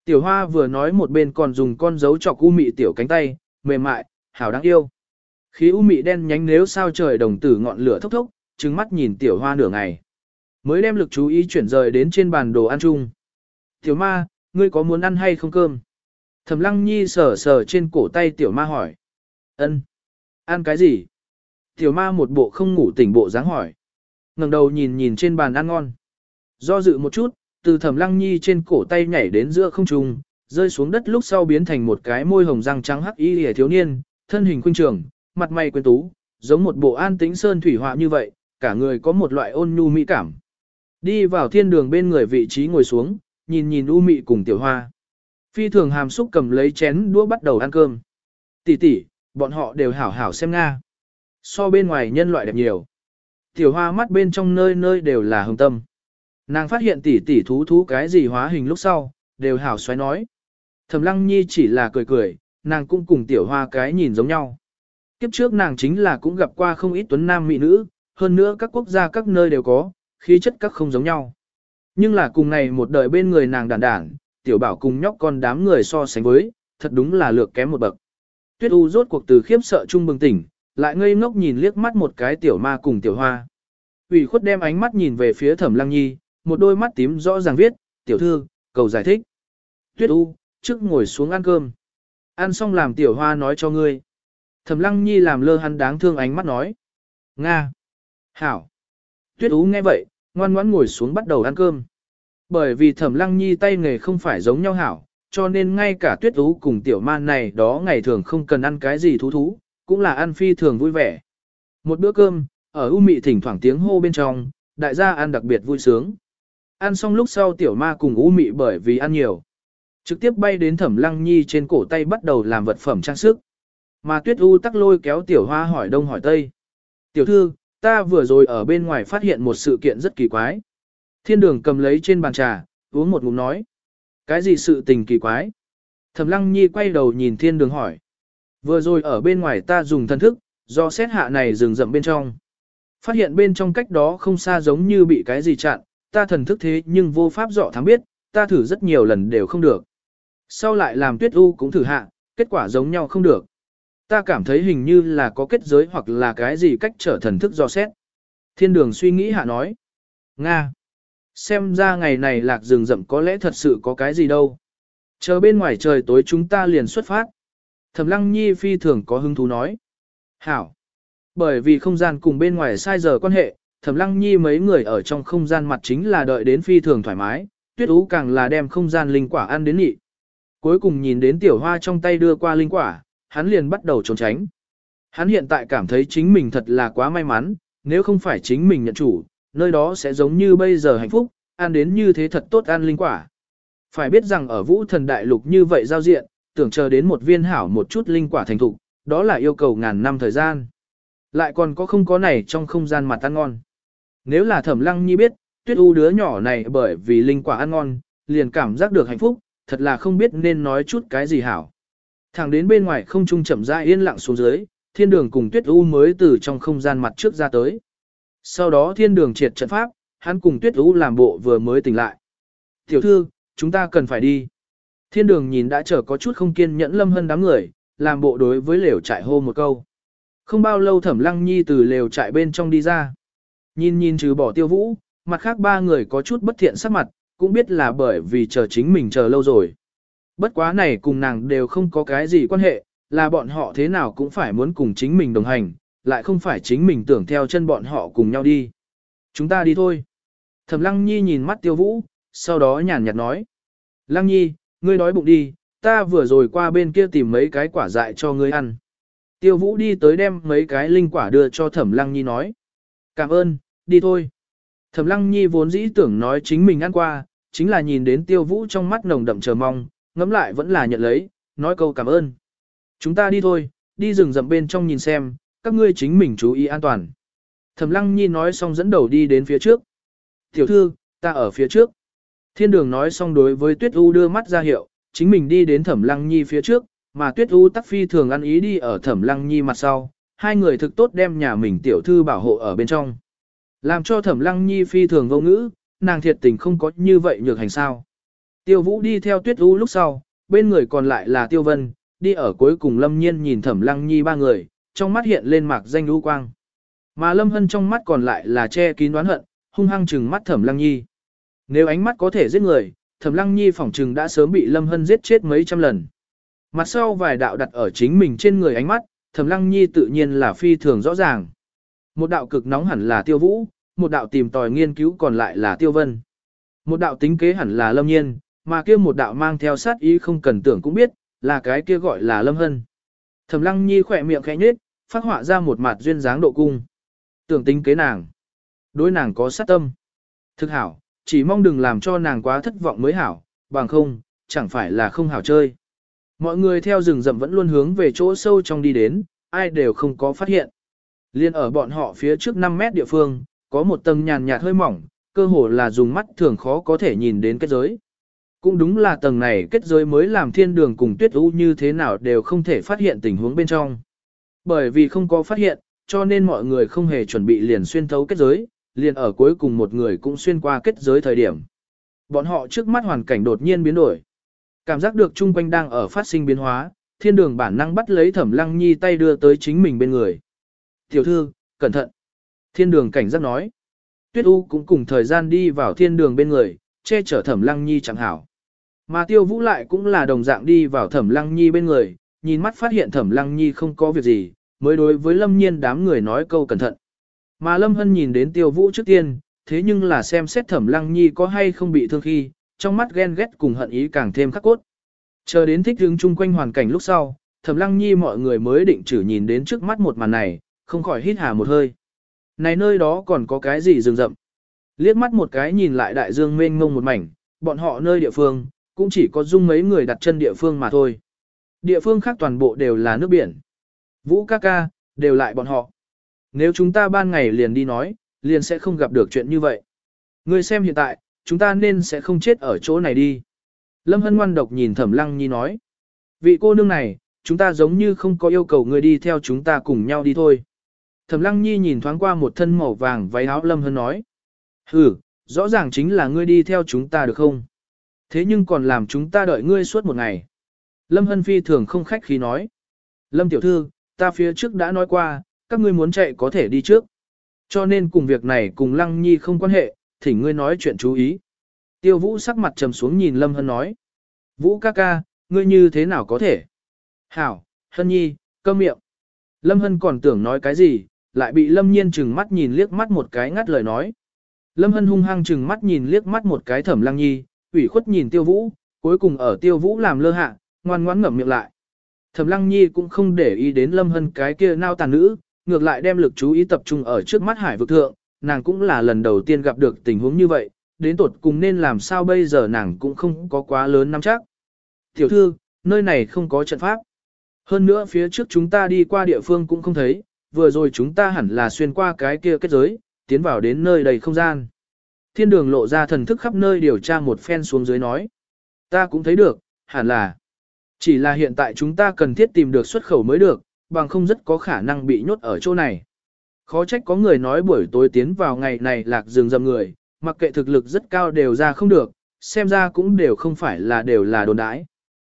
Tiểu hoa vừa nói một bên còn dùng con dấu chọc u mị tiểu cánh tay, mềm mại, hảo đáng yêu. Khí u mị đen nhánh nếu sao trời đồng tử ngọn lửa thốc thốc, trừng mắt nhìn tiểu hoa nửa ngày. Mới đem lực chú ý chuyển rời đến trên bàn đồ ăn chung. Tiểu ma, ngươi có muốn ăn hay không cơm? Thẩm lăng nhi sờ sờ trên cổ tay tiểu ma hỏi. ân Ăn cái gì? Tiểu ma một bộ không ngủ tỉnh bộ dáng hỏi. ngẩng đầu nhìn nhìn trên bàn ăn ngon. Do dự một chút, từ thẩm lăng nhi trên cổ tay nhảy đến giữa không trung, rơi xuống đất lúc sau biến thành một cái môi hồng răng trắng hắc y hề thiếu niên, thân hình khuynh trường, mặt mày quyến tú, giống một bộ an tĩnh sơn thủy họa như vậy, cả người có một loại ôn nhu mỹ cảm. Đi vào thiên đường bên người vị trí ngồi xuống, nhìn nhìn u mị cùng tiểu hoa. Phi thường hàm xúc cầm lấy chén đũa bắt đầu ăn cơm. Tỷ tỷ, bọn họ đều hảo hảo xem Nga. So bên ngoài nhân loại đẹp nhiều. Tiểu hoa mắt bên trong nơi nơi đều là hồng tâm. Nàng phát hiện tỷ tỷ thú thú cái gì hóa hình lúc sau, đều hảo xoáy nói. Thẩm lăng nhi chỉ là cười cười, nàng cũng cùng tiểu hoa cái nhìn giống nhau. Kiếp trước nàng chính là cũng gặp qua không ít tuấn nam mỹ nữ, hơn nữa các quốc gia các nơi đều có, khí chất các không giống nhau. Nhưng là cùng này một đời bên người nàng đản đản, tiểu bảo cùng nhóc con đám người so sánh với, thật đúng là lược kém một bậc. Tuyết U rốt cuộc từ khiếp sợ trung bừng tỉnh, lại ngây ngốc nhìn liếc mắt một cái tiểu ma cùng tiểu hoa. ủy khuất đem ánh mắt nhìn về phía thẩm lăng nhi, một đôi mắt tím rõ ràng viết, tiểu thư, cầu giải thích. Tuyết U, trước ngồi xuống ăn cơm. Ăn xong làm tiểu hoa nói cho ngươi. Thẩm lăng nhi làm lơ hắn đáng thương ánh mắt nói. Nga. Hảo. Tuyết Ú nghe vậy, ngoan ngoãn ngồi xuống bắt đầu ăn cơm. Bởi vì thẩm lăng nhi tay nghề không phải giống nhau hảo, cho nên ngay cả tuyết ú cùng tiểu man này đó ngày thường không cần ăn cái gì thú thú, cũng là ăn phi thường vui vẻ. Một bữa cơm, ở U Mị thỉnh thoảng tiếng hô bên trong, đại gia ăn đặc biệt vui sướng. Ăn xong lúc sau tiểu ma cùng U Mị bởi vì ăn nhiều. Trực tiếp bay đến thẩm lăng nhi trên cổ tay bắt đầu làm vật phẩm trang sức. Mà tuyết u tắc lôi kéo tiểu hoa hỏi đông hỏi tây. Tiểu thư, ta vừa rồi ở bên ngoài phát hiện một sự kiện rất kỳ quái. Thiên đường cầm lấy trên bàn trà, uống một ngụm nói. Cái gì sự tình kỳ quái? Thẩm lăng nhi quay đầu nhìn thiên đường hỏi. Vừa rồi ở bên ngoài ta dùng thân thức, do xét hạ này rừng rậm bên trong. Phát hiện bên trong cách đó không xa giống như bị cái gì chặn, ta thần thức thế nhưng vô pháp dọ thám biết, ta thử rất nhiều lần đều không được. Sau lại làm tuyết u cũng thử hạ, kết quả giống nhau không được. Ta cảm thấy hình như là có kết giới hoặc là cái gì cách trở thần thức do xét. Thiên đường suy nghĩ hạ nói. Nga. Xem ra ngày này lạc rừng rậm có lẽ thật sự có cái gì đâu. Chờ bên ngoài trời tối chúng ta liền xuất phát. Thẩm lăng nhi phi thường có hứng thú nói. Hảo. Bởi vì không gian cùng bên ngoài sai giờ quan hệ, thẩm lăng nhi mấy người ở trong không gian mặt chính là đợi đến phi thường thoải mái, tuyết ú càng là đem không gian linh quả ăn đến nhị. Cuối cùng nhìn đến tiểu hoa trong tay đưa qua linh quả, hắn liền bắt đầu trốn tránh. Hắn hiện tại cảm thấy chính mình thật là quá may mắn, nếu không phải chính mình nhận chủ, nơi đó sẽ giống như bây giờ hạnh phúc, ăn đến như thế thật tốt ăn linh quả. Phải biết rằng ở vũ thần đại lục như vậy giao diện, tưởng chờ đến một viên hảo một chút linh quả thành thục, đó là yêu cầu ngàn năm thời gian. Lại còn có không có này trong không gian mà ăn ngon. Nếu là thẩm lăng nhi biết, tuyết u đứa nhỏ này bởi vì linh quả ăn ngon, liền cảm giác được hạnh phúc, thật là không biết nên nói chút cái gì hảo. Thẳng đến bên ngoài không trung chậm rãi yên lặng xuống dưới, thiên đường cùng tuyết u mới từ trong không gian mặt trước ra tới. Sau đó thiên đường triệt trận pháp, hắn cùng tuyết u làm bộ vừa mới tỉnh lại. Tiểu thư, chúng ta cần phải đi. Thiên đường nhìn đã trở có chút không kiên nhẫn lâm hơn đám người, làm bộ đối với lều trại hô một câu. Không bao lâu thẩm lăng nhi từ lều trại bên trong đi ra. Nhìn nhìn trừ bỏ tiêu vũ, mặt khác ba người có chút bất thiện sắc mặt, cũng biết là bởi vì chờ chính mình chờ lâu rồi. Bất quá này cùng nàng đều không có cái gì quan hệ, là bọn họ thế nào cũng phải muốn cùng chính mình đồng hành, lại không phải chính mình tưởng theo chân bọn họ cùng nhau đi. Chúng ta đi thôi. Thẩm Lăng Nhi nhìn mắt Tiêu Vũ, sau đó nhàn nhạt nói. Lăng Nhi, ngươi đói bụng đi, ta vừa rồi qua bên kia tìm mấy cái quả dại cho ngươi ăn. Tiêu Vũ đi tới đem mấy cái linh quả đưa cho Thẩm Lăng Nhi nói. Cảm ơn, đi thôi. Thẩm Lăng Nhi vốn dĩ tưởng nói chính mình ăn qua, chính là nhìn đến Tiêu Vũ trong mắt nồng đậm chờ mong, ngẫm lại vẫn là nhận lấy, nói câu cảm ơn. Chúng ta đi thôi, đi rừng rậm bên trong nhìn xem, các ngươi chính mình chú ý an toàn. Thẩm Lăng Nhi nói xong dẫn đầu đi đến phía trước. Tiểu thư, ta ở phía trước. Thiên đường nói xong đối với Tuyết U đưa mắt ra hiệu, chính mình đi đến Thẩm Lăng Nhi phía trước, mà Tuyết U tắc phi thường ăn ý đi ở Thẩm Lăng Nhi mặt sau, hai người thực tốt đem nhà mình tiểu thư bảo hộ ở bên trong. Làm cho Thẩm Lăng Nhi phi thường vô ngữ, nàng thiệt tình không có như vậy nhược hành sao. Tiêu Vũ đi theo Tuyết U lúc sau, bên người còn lại là Tiêu Vân, đi ở cuối cùng Lâm Nhiên nhìn Thẩm Lăng Nhi ba người, trong mắt hiện lên mạc danh lũ quang. Mà Lâm Hân trong mắt còn lại là che kín đoán hận, hung hăng trừng mắt Thẩm Lăng Nhi. Nếu ánh mắt có thể giết người, Thẩm Lăng Nhi phỏng trừng đã sớm bị Lâm Hân giết chết mấy trăm lần. Mặt sau vài đạo đặt ở chính mình trên người ánh mắt, Thẩm Lăng Nhi tự nhiên là phi thường rõ ràng. Một đạo cực nóng hẳn là Tiêu Vũ, một đạo tìm tòi nghiên cứu còn lại là Tiêu Vân. Một đạo tính kế hẳn là Lâm Nhiên, mà kia một đạo mang theo sát ý không cần tưởng cũng biết, là cái kia gọi là Lâm Hân. Thẩm Lăng Nhi khỏe miệng khẽ nhếch, phát họa ra một mặt duyên dáng độ cung. Tưởng tính kế nàng. Đối nàng có sát tâm. Thực hảo, chỉ mong đừng làm cho nàng quá thất vọng mới hảo, bằng không, chẳng phải là không hảo chơi. Mọi người theo rừng rậm vẫn luôn hướng về chỗ sâu trong đi đến, ai đều không có phát hiện. Liên ở bọn họ phía trước 5 mét địa phương, có một tầng nhàn nhạt hơi mỏng, cơ hồ là dùng mắt thường khó có thể nhìn đến kết giới. Cũng đúng là tầng này kết giới mới làm thiên đường cùng tuyết u như thế nào đều không thể phát hiện tình huống bên trong. Bởi vì không có phát hiện, cho nên mọi người không hề chuẩn bị liền xuyên thấu kết giới, liền ở cuối cùng một người cũng xuyên qua kết giới thời điểm. Bọn họ trước mắt hoàn cảnh đột nhiên biến đổi. Cảm giác được chung quanh đang ở phát sinh biến hóa, thiên đường bản năng bắt lấy thẩm lăng nhi tay đưa tới chính mình bên người. Tiểu thư, cẩn thận. Thiên đường cảnh giác nói. Tuyết U cũng cùng thời gian đi vào thiên đường bên người, che chở thẩm lăng nhi chẳng hảo. Mà tiêu vũ lại cũng là đồng dạng đi vào thẩm lăng nhi bên người, nhìn mắt phát hiện thẩm lăng nhi không có việc gì, mới đối với lâm nhiên đám người nói câu cẩn thận. Mà lâm hân nhìn đến tiêu vũ trước tiên, thế nhưng là xem xét thẩm lăng nhi có hay không bị thương khi, trong mắt ghen ghét cùng hận ý càng thêm khắc cốt. Chờ đến thích hướng chung quanh hoàn cảnh lúc sau, thẩm lăng nhi mọi người mới định chử nhìn đến trước mắt một màn này, không khỏi hít hà một hơi. Này nơi đó còn có cái gì rừng rậm? Liếc mắt một cái nhìn lại đại dương mênh mông một mảnh, bọn họ nơi địa phương, cũng chỉ có dung mấy người đặt chân địa phương mà thôi. Địa phương khác toàn bộ đều là nước biển. Vũ ca ca, đều lại bọn họ. Nếu chúng ta ban ngày liền đi nói, liền sẽ không gặp được chuyện như vậy. Ngươi xem hiện tại, chúng ta nên sẽ không chết ở chỗ này đi. Lâm Hân ngoan độc nhìn Thẩm Lăng Nhi nói. Vị cô nương này, chúng ta giống như không có yêu cầu ngươi đi theo chúng ta cùng nhau đi thôi. Thẩm Lăng Nhi nhìn thoáng qua một thân màu vàng váy áo Lâm Hân nói. Ừ, rõ ràng chính là ngươi đi theo chúng ta được không? Thế nhưng còn làm chúng ta đợi ngươi suốt một ngày. Lâm Hân Phi thường không khách khí nói. Lâm Tiểu Thư, ta phía trước đã nói qua, các ngươi muốn chạy có thể đi trước. Cho nên cùng việc này cùng Lăng Nhi không quan hệ, thỉnh ngươi nói chuyện chú ý. Tiêu Vũ sắc mặt trầm xuống nhìn Lâm Hân nói. Vũ ca ca, ngươi như thế nào có thể? Hảo, Hân Nhi, câm miệng. Lâm Hân còn tưởng nói cái gì, lại bị Lâm Nhiên chừng mắt nhìn liếc mắt một cái ngắt lời nói. Lâm Hân hung hăng chừng mắt nhìn liếc mắt một cái thẩm lăng nhi, ủy khuất nhìn tiêu vũ, cuối cùng ở tiêu vũ làm lơ hạ, ngoan ngoãn ngậm miệng lại. Thẩm lăng nhi cũng không để ý đến Lâm Hân cái kia nao tàn nữ, ngược lại đem lực chú ý tập trung ở trước mắt hải vực thượng, nàng cũng là lần đầu tiên gặp được tình huống như vậy, đến tột cùng nên làm sao bây giờ nàng cũng không có quá lớn nắm chắc. Tiểu thư, nơi này không có trận pháp. Hơn nữa phía trước chúng ta đi qua địa phương cũng không thấy, vừa rồi chúng ta hẳn là xuyên qua cái kia kết giới, tiến vào đến nơi đầy không gian. Thiên đường lộ ra thần thức khắp nơi điều tra một phen xuống dưới nói. Ta cũng thấy được, hẳn là. Chỉ là hiện tại chúng ta cần thiết tìm được xuất khẩu mới được, bằng không rất có khả năng bị nhốt ở chỗ này. Khó trách có người nói buổi tối tiến vào ngày này lạc rừng rầm người, mặc kệ thực lực rất cao đều ra không được, xem ra cũng đều không phải là đều là đồn đãi.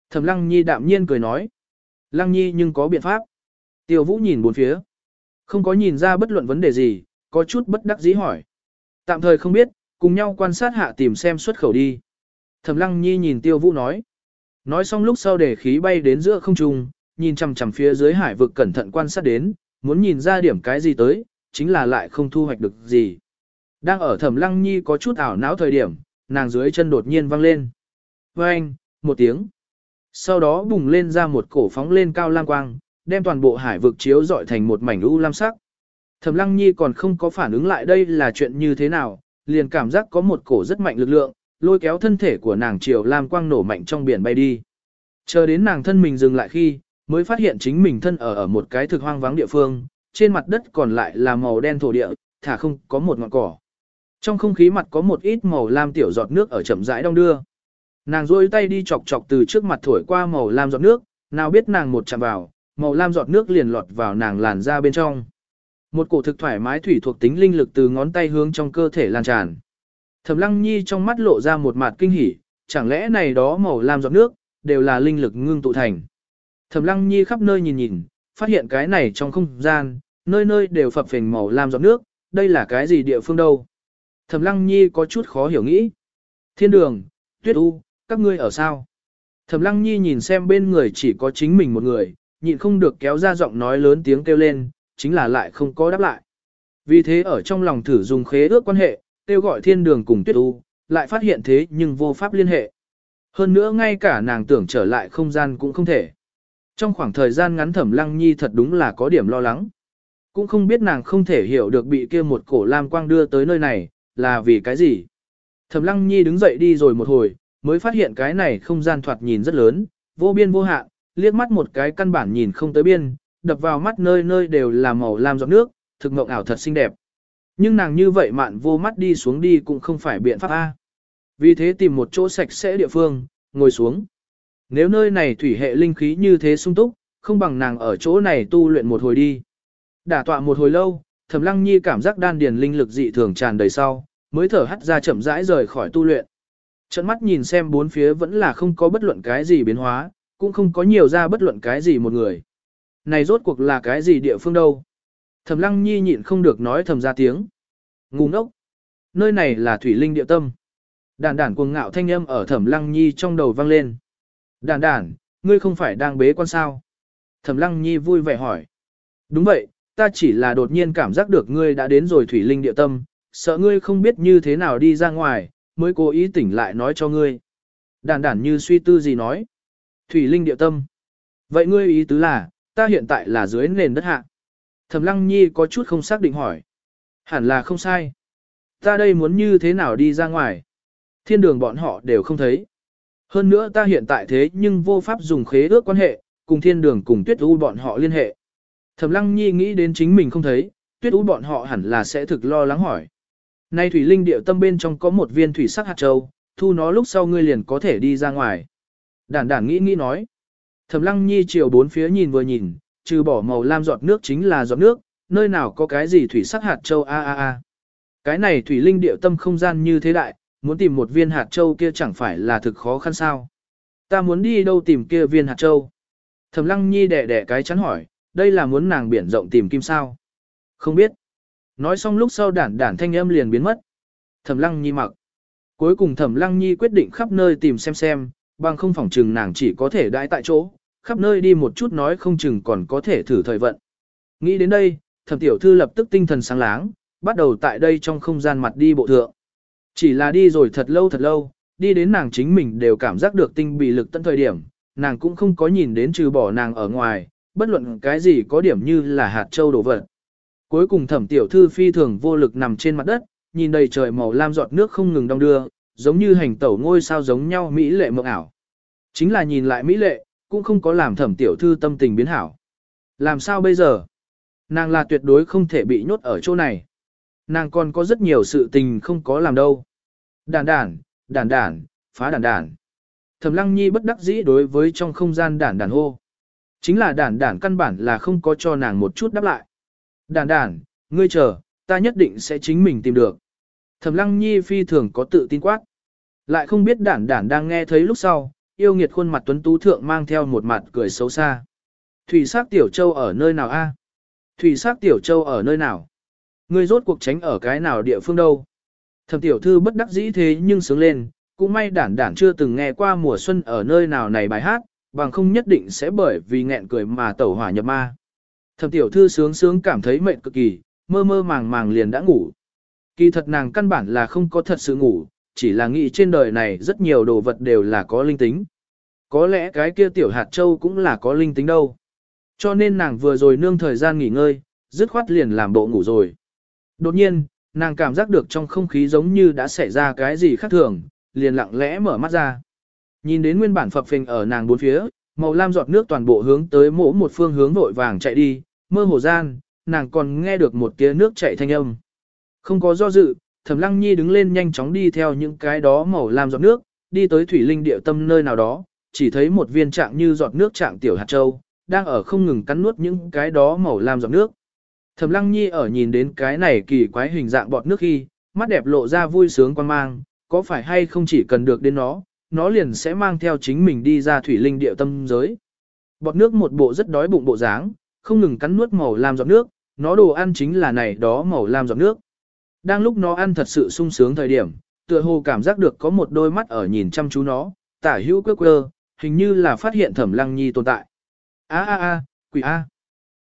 Thẩm Lăng Nhi đạm nhiên cười nói. Lăng Nhi nhưng có biện pháp. Tiêu Vũ nhìn bốn phía. Không có nhìn ra bất luận vấn đề gì, có chút bất đắc dĩ hỏi. Tạm thời không biết, cùng nhau quan sát hạ tìm xem xuất khẩu đi. Thẩm Lăng Nhi nhìn Tiêu Vũ nói. Nói xong lúc sau để khí bay đến giữa không trung, nhìn chằm chằm phía dưới hải vực cẩn thận quan sát đến, muốn nhìn ra điểm cái gì tới, chính là lại không thu hoạch được gì. Đang ở Thẩm Lăng Nhi có chút ảo não thời điểm, nàng dưới chân đột nhiên văng lên. Vang, một tiếng. Sau đó bùng lên ra một cổ phóng lên cao lam quang, đem toàn bộ hải vực chiếu dọi thành một mảnh u lam sắc. Thẩm Lăng Nhi còn không có phản ứng lại đây là chuyện như thế nào, liền cảm giác có một cổ rất mạnh lực lượng, lôi kéo thân thể của nàng chiều lam quang nổ mạnh trong biển bay đi. Chờ đến nàng thân mình dừng lại khi, mới phát hiện chính mình thân ở ở một cái thực hoang vắng địa phương, trên mặt đất còn lại là màu đen thổ địa, thả không có một ngọn cỏ. Trong không khí mặt có một ít màu lam tiểu giọt nước ở chậm rãi đông đưa. Nàng rôi tay đi chọc chọc từ trước mặt thổi qua màu lam giọt nước, nào biết nàng một chạm vào, màu lam giọt nước liền lọt vào nàng làn ra bên trong. Một cổ thực thoải mái thủy thuộc tính linh lực từ ngón tay hướng trong cơ thể lan tràn. Thẩm Lăng Nhi trong mắt lộ ra một mặt kinh hỉ, chẳng lẽ này đó màu lam giọt nước đều là linh lực ngưng tụ thành. Thẩm Lăng Nhi khắp nơi nhìn nhìn, phát hiện cái này trong không gian, nơi nơi đều phập phình màu lam giọt nước, đây là cái gì địa phương đâu? Thẩm Lăng Nhi có chút khó hiểu nghĩ. Thiên đường, Tuyết U, các ngươi ở sao? Thẩm Lăng Nhi nhìn xem bên người chỉ có chính mình một người, nhịn không được kéo ra giọng nói lớn tiếng kêu lên, chính là lại không có đáp lại. Vì thế ở trong lòng thử dùng khế ước quan hệ, kêu gọi thiên đường cùng tuyết u, lại phát hiện thế nhưng vô pháp liên hệ. Hơn nữa ngay cả nàng tưởng trở lại không gian cũng không thể. Trong khoảng thời gian ngắn thẩm lăng nhi thật đúng là có điểm lo lắng. Cũng không biết nàng không thể hiểu được bị kia một cổ lam quang đưa tới nơi này, là vì cái gì. Thẩm lăng nhi đứng dậy đi rồi một hồi, mới phát hiện cái này không gian thoạt nhìn rất lớn, vô biên vô hạn, liếc mắt một cái căn bản nhìn không tới biên, đập vào mắt nơi nơi đều là màu lam giọt nước, thực mộng ảo thật xinh đẹp. Nhưng nàng như vậy mạn vô mắt đi xuống đi cũng không phải biện pháp A. Vì thế tìm một chỗ sạch sẽ địa phương, ngồi xuống. Nếu nơi này thủy hệ linh khí như thế sung túc, không bằng nàng ở chỗ này tu luyện một hồi đi. Đả tọa một hồi lâu, Thẩm Lăng Nhi cảm giác đan điền linh lực dị thường tràn đầy sau, mới thở hắt ra chậm rãi rời khỏi tu luyện. Trận mắt nhìn xem bốn phía vẫn là không có bất luận cái gì biến hóa, cũng không có nhiều ra bất luận cái gì một người. Này rốt cuộc là cái gì địa phương đâu? Thẩm Lăng Nhi nhịn không được nói thầm ra tiếng. Ngu ngốc. Nơi này là thủy linh địa tâm. Đàn đản cuồng ngạo thanh âm ở Thẩm Lăng Nhi trong đầu vang lên. Đàn đản, ngươi không phải đang bế quan sao? Thẩm Lăng Nhi vui vẻ hỏi. Đúng vậy, ta chỉ là đột nhiên cảm giác được ngươi đã đến rồi thủy linh địa tâm, sợ ngươi không biết như thế nào đi ra ngoài, mới cố ý tỉnh lại nói cho ngươi. Đàn đản như suy tư gì nói. Thủy linh địa tâm. Vậy ngươi ý tứ là, ta hiện tại là dưới nền đất hạ. Thẩm Lăng Nhi có chút không xác định hỏi. Hẳn là không sai. Ta đây muốn như thế nào đi ra ngoài? Thiên đường bọn họ đều không thấy. Hơn nữa ta hiện tại thế nhưng vô pháp dùng khế ước quan hệ, cùng thiên đường cùng tuyết u bọn họ liên hệ. Thẩm Lăng Nhi nghĩ đến chính mình không thấy, tuyết u bọn họ hẳn là sẽ thực lo lắng hỏi. Nay thủy linh điệu tâm bên trong có một viên thủy sắc hạt châu, thu nó lúc sau ngươi liền có thể đi ra ngoài. Đản đản nghĩ nghĩ nói. Thẩm Lăng Nhi chiều bốn phía nhìn vừa nhìn, trừ bỏ màu lam giọt nước chính là giọt nước, nơi nào có cái gì thủy sắc hạt châu a a a. Cái này thủy linh điệu tâm không gian như thế đại, muốn tìm một viên hạt châu kia chẳng phải là thực khó khăn sao. Ta muốn đi đâu tìm kia viên hạt châu. Thẩm Lăng Nhi đẻ đẻ cái chắn hỏi, đây là muốn nàng biển rộng tìm kim sao. Không biết. Nói xong lúc sau đản đản thanh âm liền biến mất. Thẩm Lăng Nhi mặc. Cuối cùng Thẩm Lăng Nhi quyết định khắp nơi tìm xem xem, bằng không phỏng chừng nàng chỉ có thể đãi tại chỗ, khắp nơi đi một chút nói không chừng còn có thể thử thời vận. Nghĩ đến đây, thẩm tiểu thư lập tức tinh thần sáng láng, bắt đầu tại đây trong không gian mặt đi bộ thượng. Chỉ là đi rồi thật lâu thật lâu, đi đến nàng chính mình đều cảm giác được tinh bị lực tận thời điểm, nàng cũng không có nhìn đến trừ bỏ nàng ở ngoài, bất luận cái gì có điểm như là hạt châu đổ vật. Cuối cùng thẩm tiểu thư phi thường vô lực nằm trên mặt đất, nhìn đầy trời màu lam giọt nước không ngừng đong đưa, giống như hành tẩu ngôi sao giống nhau mỹ lệ mộng ảo. Chính là nhìn lại mỹ lệ, cũng không có làm thẩm tiểu thư tâm tình biến hảo. Làm sao bây giờ? Nàng là tuyệt đối không thể bị nhốt ở chỗ này. Nàng còn có rất nhiều sự tình không có làm đâu. đản đản, đản đản, phá đản đản. Thẩm lăng nhi bất đắc dĩ đối với trong không gian đản đản hô. Chính là đản đản căn bản là không có cho nàng một chút đáp lại. đản đản, ngươi chờ, ta nhất định sẽ chính mình tìm được. Thẩm lăng nhi phi thường có tự tin quát. Lại không biết đản đản đang nghe thấy lúc sau, yêu nghiệt khuôn mặt tuấn tú thượng mang theo một mặt cười xấu xa. Thủy sắc tiểu châu ở nơi nào a? Thủy sắc tiểu châu ở nơi nào? Ngươi rốt cuộc tránh ở cái nào địa phương đâu? Thẩm tiểu thư bất đắc dĩ thế nhưng sướng lên, cũng may đản đản chưa từng nghe qua mùa xuân ở nơi nào này bài hát, bằng không nhất định sẽ bởi vì nghẹn cười mà tẩu hỏa nhập ma. Thẩm tiểu thư sướng sướng cảm thấy mệt cực kỳ, mơ mơ màng màng liền đã ngủ. Kỳ thật nàng căn bản là không có thật sự ngủ, chỉ là nghĩ trên đời này rất nhiều đồ vật đều là có linh tính. Có lẽ cái kia tiểu hạt châu cũng là có linh tính đâu. Cho nên nàng vừa rồi nương thời gian nghỉ ngơi, dứt khoát liền làm bộ ngủ rồi. Đột nhiên, nàng cảm giác được trong không khí giống như đã xảy ra cái gì khác thường, liền lặng lẽ mở mắt ra. Nhìn đến nguyên bản phập phình ở nàng bốn phía, màu lam giọt nước toàn bộ hướng tới mỗ một phương hướng vội vàng chạy đi, mơ hồ gian, nàng còn nghe được một tia nước chạy thanh âm. Không có do dự, Thẩm Lăng Nhi đứng lên nhanh chóng đi theo những cái đó màu lam giọt nước, đi tới thủy linh địa tâm nơi nào đó, chỉ thấy một viên trạng như giọt nước trạng tiểu hạt châu, đang ở không ngừng cắn nuốt những cái đó màu lam giọt nước. Thẩm Lăng Nhi ở nhìn đến cái này kỳ quái hình dạng bọt nước khi, mắt đẹp lộ ra vui sướng quan mang, có phải hay không chỉ cần được đến nó, nó liền sẽ mang theo chính mình đi ra thủy linh địa tâm giới. Bọt nước một bộ rất đói bụng bộ dáng, không ngừng cắn nuốt màu lam giọt nước, nó đồ ăn chính là này đó màu lam giọt nước. Đang lúc nó ăn thật sự sung sướng thời điểm, tựa hồ cảm giác được có một đôi mắt ở nhìn chăm chú nó, tả hữu quơ quơ, hình như là phát hiện thẩm lăng nhi tồn tại. a a a quỷ a.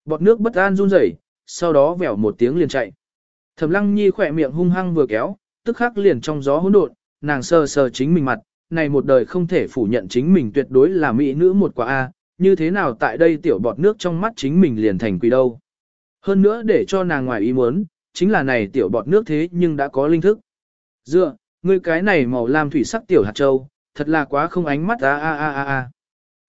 Bọt nước bất an run rẩy, sau đó vèo một tiếng liền chạy. Thẩm lăng nhi khỏe miệng hung hăng vừa kéo, tức khắc liền trong gió hỗn độn, nàng sờ sờ chính mình mặt, này một đời không thể phủ nhận chính mình tuyệt đối là mỹ nữ một quả A, như thế nào tại đây tiểu bọt nước trong mắt chính mình liền thành quỷ đâu. Hơn nữa để cho nàng ngoài ý muốn, chính là này tiểu bọt nước thế nhưng đã có linh thức. Dựa, ngươi cái này màu lam thủy sắc tiểu hạt châu, thật là quá không ánh mắt a a a a a.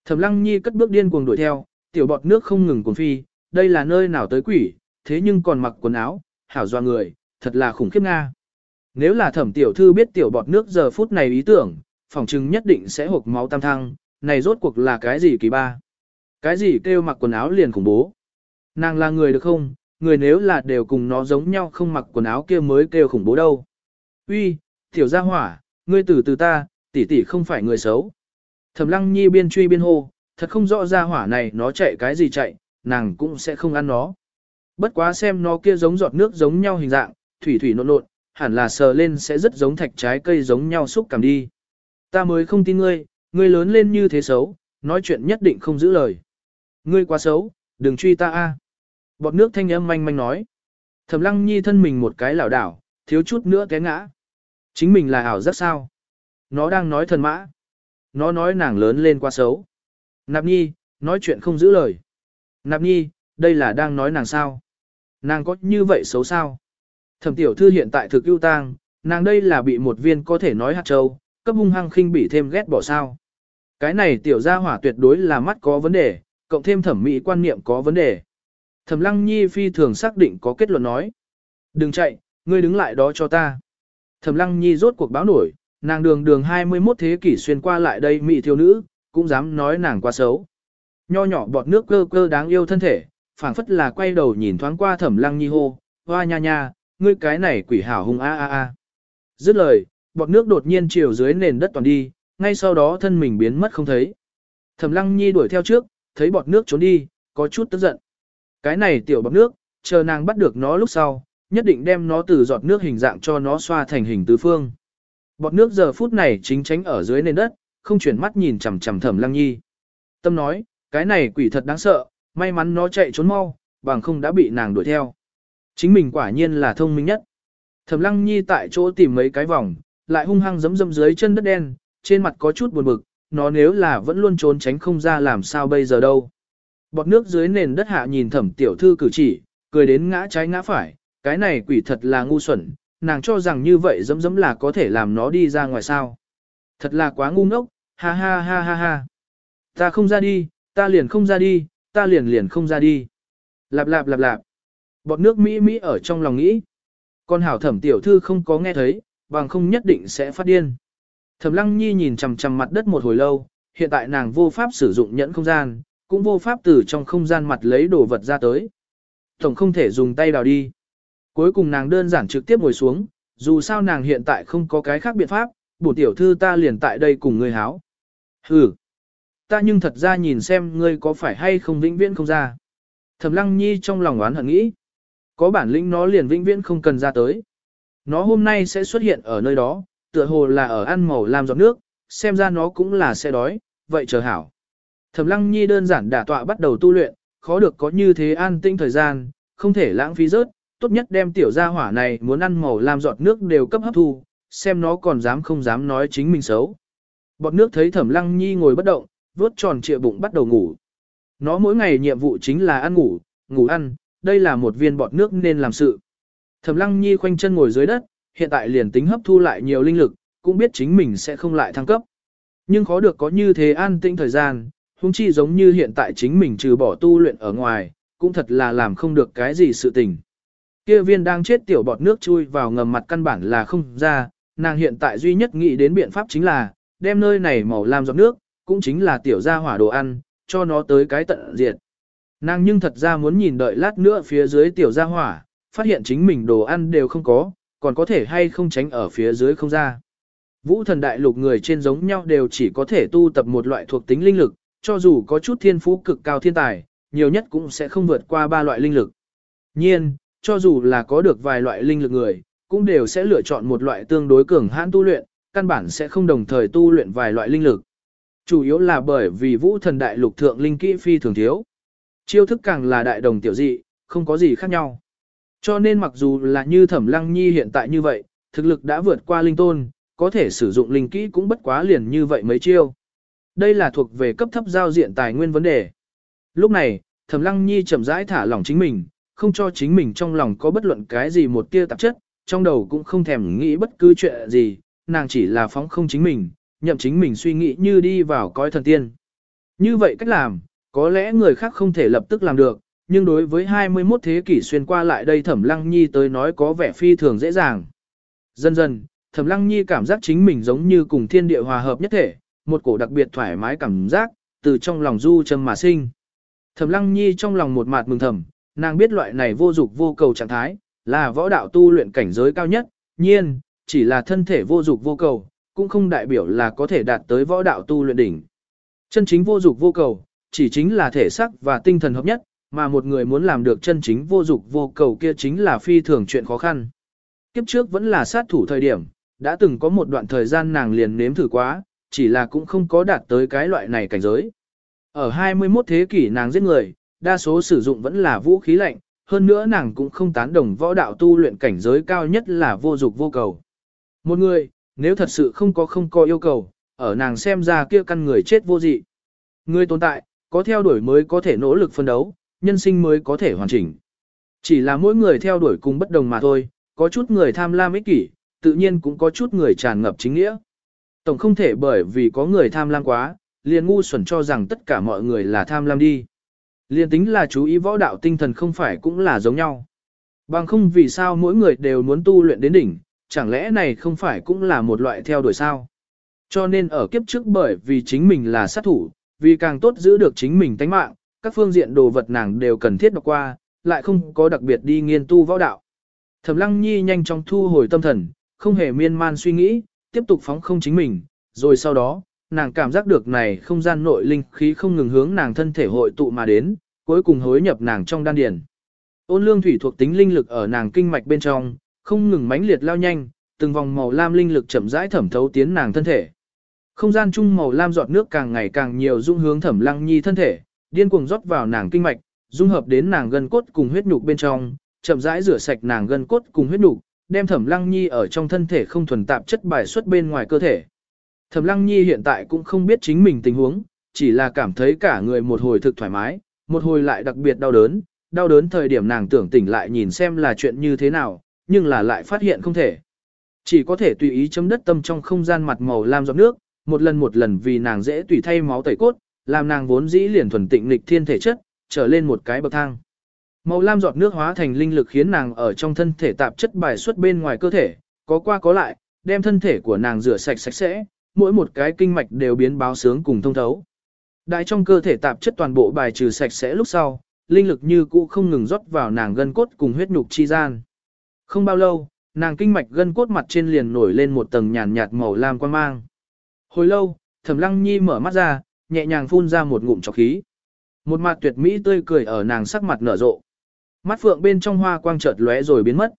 Thẩm Lăng Nhi cất bước điên cuồng đuổi theo, tiểu bọt nước không ngừng cuồng phi, đây là nơi nào tới quỷ, thế nhưng còn mặc quần áo, hảo doa người, thật là khủng khiếp nga. Nếu là thẩm tiểu thư biết tiểu bọt nước giờ phút này ý tưởng, phòng chừng nhất định sẽ hộp máu tam thăng, này rốt cuộc là cái gì kỳ ba? Cái gì kêu mặc quần áo liền khủng bố? Nàng là người được không? Người nếu là đều cùng nó giống nhau không mặc quần áo kia mới kêu khủng bố đâu. Uy, tiểu gia hỏa, ngươi từ từ ta, tỷ tỷ không phải người xấu. Thẩm lăng nhi biên truy biên hô, thật không rõ gia hỏa này nó chạy cái gì chạy, nàng cũng sẽ không ăn nó. Bất quá xem nó kia giống giọt nước giống nhau hình dạng, thủy thủy nộn nộn, hẳn là sờ lên sẽ rất giống thạch trái cây giống nhau xúc cảm đi. Ta mới không tin ngươi, ngươi lớn lên như thế xấu, nói chuyện nhất định không giữ lời. Ngươi quá xấu, đừng truy ta a. Bọt nước thanh âm manh manh nói. Thẩm lăng nhi thân mình một cái lảo đảo, thiếu chút nữa té ngã. Chính mình là ảo rất sao. Nó đang nói thần mã. Nó nói nàng lớn lên quá xấu. Nạp nhi, nói chuyện không giữ lời. Nạp nhi, đây là đang nói nàng sao. Nàng có như vậy xấu sao? Thẩm tiểu thư hiện tại thực ưu tang, nàng đây là bị một viên có thể nói hạt châu, cấp hung hăng khinh bị thêm ghét bỏ sao. Cái này tiểu gia hỏa tuyệt đối là mắt có vấn đề, cộng thêm thẩm mỹ quan niệm có vấn đề. Thẩm lăng nhi phi thường xác định có kết luận nói. Đừng chạy, ngươi đứng lại đó cho ta. Thẩm lăng nhi rốt cuộc báo nổi, nàng đường đường 21 thế kỷ xuyên qua lại đây mỹ thiếu nữ, cũng dám nói nàng quá xấu. Nho nhỏ bọt nước cơ cơ đáng yêu thân thể, phảng phất là quay đầu nhìn thoáng qua thẩm lăng nhi hô, hoa nha nha, ngươi cái này quỷ hảo hung a a a. Dứt lời, bọt nước đột nhiên chiều dưới nền đất toàn đi, ngay sau đó thân mình biến mất không thấy. Thẩm lăng nhi đuổi theo trước, thấy bọt nước trốn đi, có chút tức giận. Cái này tiểu bọt nước, chờ nàng bắt được nó lúc sau, nhất định đem nó từ giọt nước hình dạng cho nó xoa thành hình tứ phương. Bọt nước giờ phút này chính tránh ở dưới nền đất, không chuyển mắt nhìn chằm chằm thẩm lăng nhi. Tâm nói, cái này quỷ thật đáng sợ, may mắn nó chạy trốn mau, bằng không đã bị nàng đuổi theo. Chính mình quả nhiên là thông minh nhất. Thẩm lăng nhi tại chỗ tìm mấy cái vòng, lại hung hăng giẫm giẫm dưới chân đất đen, trên mặt có chút buồn bực, nó nếu là vẫn luôn trốn tránh không ra làm sao bây giờ đâu. Bọt nước dưới nền đất hạ nhìn thẩm tiểu thư cử chỉ, cười đến ngã trái ngã phải, cái này quỷ thật là ngu xuẩn, nàng cho rằng như vậy giẫm giẫm là có thể làm nó đi ra ngoài sao. Thật là quá ngu ngốc, ha ha ha ha ha. Ta không ra đi, ta liền không ra đi, ta liền liền không ra đi. Lạp lạp lạp lạp. Bọt nước Mỹ Mỹ ở trong lòng nghĩ. Con hảo thẩm tiểu thư không có nghe thấy, bằng không nhất định sẽ phát điên. Thẩm lăng nhi nhìn chằm chằm mặt đất một hồi lâu, hiện tại nàng vô pháp sử dụng nhẫn không gian, cũng vô pháp từ trong không gian mặt lấy đồ vật ra tới. Tổng không thể dùng tay đào đi. Cuối cùng nàng đơn giản trực tiếp ngồi xuống, dù sao nàng hiện tại không có cái khác biện pháp, bổ tiểu thư ta liền tại đây cùng người háo. Hừ, ta nhưng thật ra nhìn xem ngươi có phải hay không vĩnh viễn không ra. Thẩm lăng nhi trong lòng oán hận nghĩ. Có bản lĩnh nó liền vĩnh viễn không cần ra tới. Nó hôm nay sẽ xuất hiện ở nơi đó, tựa hồ là ở ăn màu làm giọt nước, xem ra nó cũng là sẽ đói, vậy chờ hảo. Thẩm lăng nhi đơn giản đả tọa bắt đầu tu luyện, khó được có như thế an tinh thời gian, không thể lãng phí rớt, tốt nhất đem tiểu gia hỏa này muốn ăn màu làm giọt nước đều cấp hấp thu, xem nó còn dám không dám nói chính mình xấu. Bọt nước thấy thẩm lăng nhi ngồi bất động, vuốt tròn trịa bụng bắt đầu ngủ. Nó mỗi ngày nhiệm vụ chính là ăn ngủ, ngủ ăn, đây là một viên bọt nước nên làm sự. Thẩm lăng nhi khoanh chân ngồi dưới đất, hiện tại liền tính hấp thu lại nhiều linh lực, cũng biết chính mình sẽ không lại thăng cấp. Nhưng khó được có như thế an tĩnh thời gian, huống chi giống như hiện tại chính mình trừ bỏ tu luyện ở ngoài, cũng thật là làm không được cái gì sự tình. Kia viên đang chết tiểu bọt nước chui vào ngầm mặt căn bản là không ra, nàng hiện tại duy nhất nghĩ đến biện pháp chính là, đem nơi này màu làm giọt nước, cũng chính là tiểu gia hỏa đồ ăn, cho nó tới cái tận diệt. Nàng nhưng thật ra muốn nhìn đợi lát nữa phía dưới tiểu gia hỏa, phát hiện chính mình đồ ăn đều không có, còn có thể hay không tránh ở phía dưới không ra. Vũ thần đại lục người trên giống nhau đều chỉ có thể tu tập một loại thuộc tính linh lực, cho dù có chút thiên phú cực cao thiên tài, nhiều nhất cũng sẽ không vượt qua ba loại linh lực. Nhiên, cho dù là có được vài loại linh lực người, cũng đều sẽ lựa chọn một loại tương đối cường hãn tu luyện, căn bản sẽ không đồng thời tu luyện vài loại linh lực. Chủ yếu là bởi vì vũ thần đại lục thượng linh kỹ phi thường thiếu. Chiêu thức càng là đại đồng tiểu dị, không có gì khác nhau. Cho nên mặc dù là như thẩm lăng nhi hiện tại như vậy, thực lực đã vượt qua linh tôn, có thể sử dụng linh kỹ cũng bất quá liền như vậy mấy chiêu. Đây là thuộc về cấp thấp giao diện tài nguyên vấn đề. Lúc này, thẩm lăng nhi chậm rãi thả lỏng chính mình, không cho chính mình trong lòng có bất luận cái gì một tia tạp chất, trong đầu cũng không thèm nghĩ bất cứ chuyện gì, nàng chỉ là phóng không chính mình, nhậm chính mình suy nghĩ như đi vào cõi thần tiên. Như vậy cách làm, có lẽ người khác không thể lập tức làm được, nhưng đối với 21 thế kỷ xuyên qua lại đây Thẩm Lăng Nhi tới nói có vẻ phi thường dễ dàng. Dần dần, Thẩm Lăng Nhi cảm giác chính mình giống như cùng thiên địa hòa hợp nhất thể, một cổ đặc biệt thoải mái cảm giác, từ trong lòng du trầm mà sinh. Thẩm Lăng Nhi trong lòng một mạt mừng thầm, nàng biết loại này vô dục vô cầu trạng thái, là võ đạo tu luyện cảnh giới cao nhất, nhiên, chỉ là thân thể vô dục vô cầu, cũng không đại biểu là có thể đạt tới võ đạo tu luyện đỉnh. Chân chính vô dục vô cầu, chỉ chính là thể xác và tinh thần hợp nhất, mà một người muốn làm được chân chính vô dục vô cầu kia chính là phi thường chuyện khó khăn. Kiếp trước vẫn là sát thủ thời điểm, đã từng có một đoạn thời gian nàng liền nếm thử quá, chỉ là cũng không có đạt tới cái loại này cảnh giới. Ở 21 thế kỷ nàng giết người, đa số sử dụng vẫn là vũ khí lạnh, hơn nữa nàng cũng không tán đồng võ đạo tu luyện cảnh giới cao nhất là vô dục vô cầu. Một người, nếu thật sự không có không có yêu cầu, ở nàng xem ra kia căn người chết vô dị. Người tồn tại, có theo đuổi mới có thể nỗ lực phân đấu, nhân sinh mới có thể hoàn chỉnh. Chỉ là mỗi người theo đuổi cùng bất đồng mà thôi, có chút người tham lam ích kỷ, tự nhiên cũng có chút người tràn ngập chính nghĩa. Tổng không thể bởi vì có người tham lam quá, liền ngu xuẩn cho rằng tất cả mọi người là tham lam đi. Liền tính là chú ý võ đạo tinh thần không phải cũng là giống nhau. Bằng không vì sao mỗi người đều muốn tu luyện đến đỉnh, chẳng lẽ này không phải cũng là một loại theo đuổi sao? Cho nên ở kiếp trước bởi vì chính mình là sát thủ, vì càng tốt giữ được chính mình tánh mạng, các phương diện đồ vật nàng đều cần thiết đọc qua, lại không có đặc biệt đi nghiên tu võ đạo. Thẩm Lăng Nhi nhanh chóng thu hồi tâm thần, không hề miên man suy nghĩ, tiếp tục phóng không chính mình, rồi sau đó, nàng cảm giác được này không gian nội linh khí không ngừng hướng nàng thân thể hội tụ mà đến, cuối cùng hối nhập nàng trong đan điền. Ôn lương thủy thuộc tính linh lực ở nàng kinh mạch bên trong, không ngừng mãnh liệt lao nhanh, từng vòng màu lam linh lực chậm rãi thẩm thấu tiến nàng thân thể. Không gian chung màu lam giọt nước càng ngày càng nhiều dung hướng Thẩm Lăng Nhi thân thể, điên cuồng rót vào nàng kinh mạch, dung hợp đến nàng gân cốt cùng huyết nhục bên trong, chậm rãi rửa sạch nàng gân cốt cùng huyết nhục, đem Thẩm Lăng Nhi ở trong thân thể không thuần tạp chất bài xuất bên ngoài cơ thể. Thẩm Lăng Nhi hiện tại cũng không biết chính mình tình huống, chỉ là cảm thấy cả người một hồi thực thoải mái, một hồi lại đặc biệt đau đớn, đau đớn thời điểm nàng tưởng tỉnh lại nhìn xem là chuyện như thế nào, nhưng là lại phát hiện không thể. Chỉ có thể tùy ý chấm đất tâm trong không gian mặt màu lam giọt nước, một lần một lần vì nàng dễ tùy thay máu tẩy cốt, làm nàng vốn dĩ liền thuần tịnh lịch thiên thể chất, trở lên một cái bậc thang. Màu lam giọt nước hóa thành linh lực khiến nàng ở trong thân thể tạp chất bài xuất bên ngoài cơ thể, có qua có lại, đem thân thể của nàng rửa sạch sạch sẽ, mỗi một cái kinh mạch đều biến báo sướng cùng thông thấu. Đại trong cơ thể tạp chất toàn bộ bài trừ sạch sẽ lúc sau, linh lực như cũ không ngừng rót vào nàng gân cốt cùng huyết nhục chi gian. Không bao lâu, nàng kinh mạch gân cốt mặt trên liền nổi lên một tầng nhàn nhạt màu lam quan mang. Hồi lâu, Thẩm Lăng Nhi mở mắt ra, nhẹ nhàng phun ra một ngụm trọc khí. Một mặt tuyệt mỹ tươi cười ở nàng sắc mặt nở rộ. Mắt phượng bên trong hoa quang chợt lóe rồi biến mất.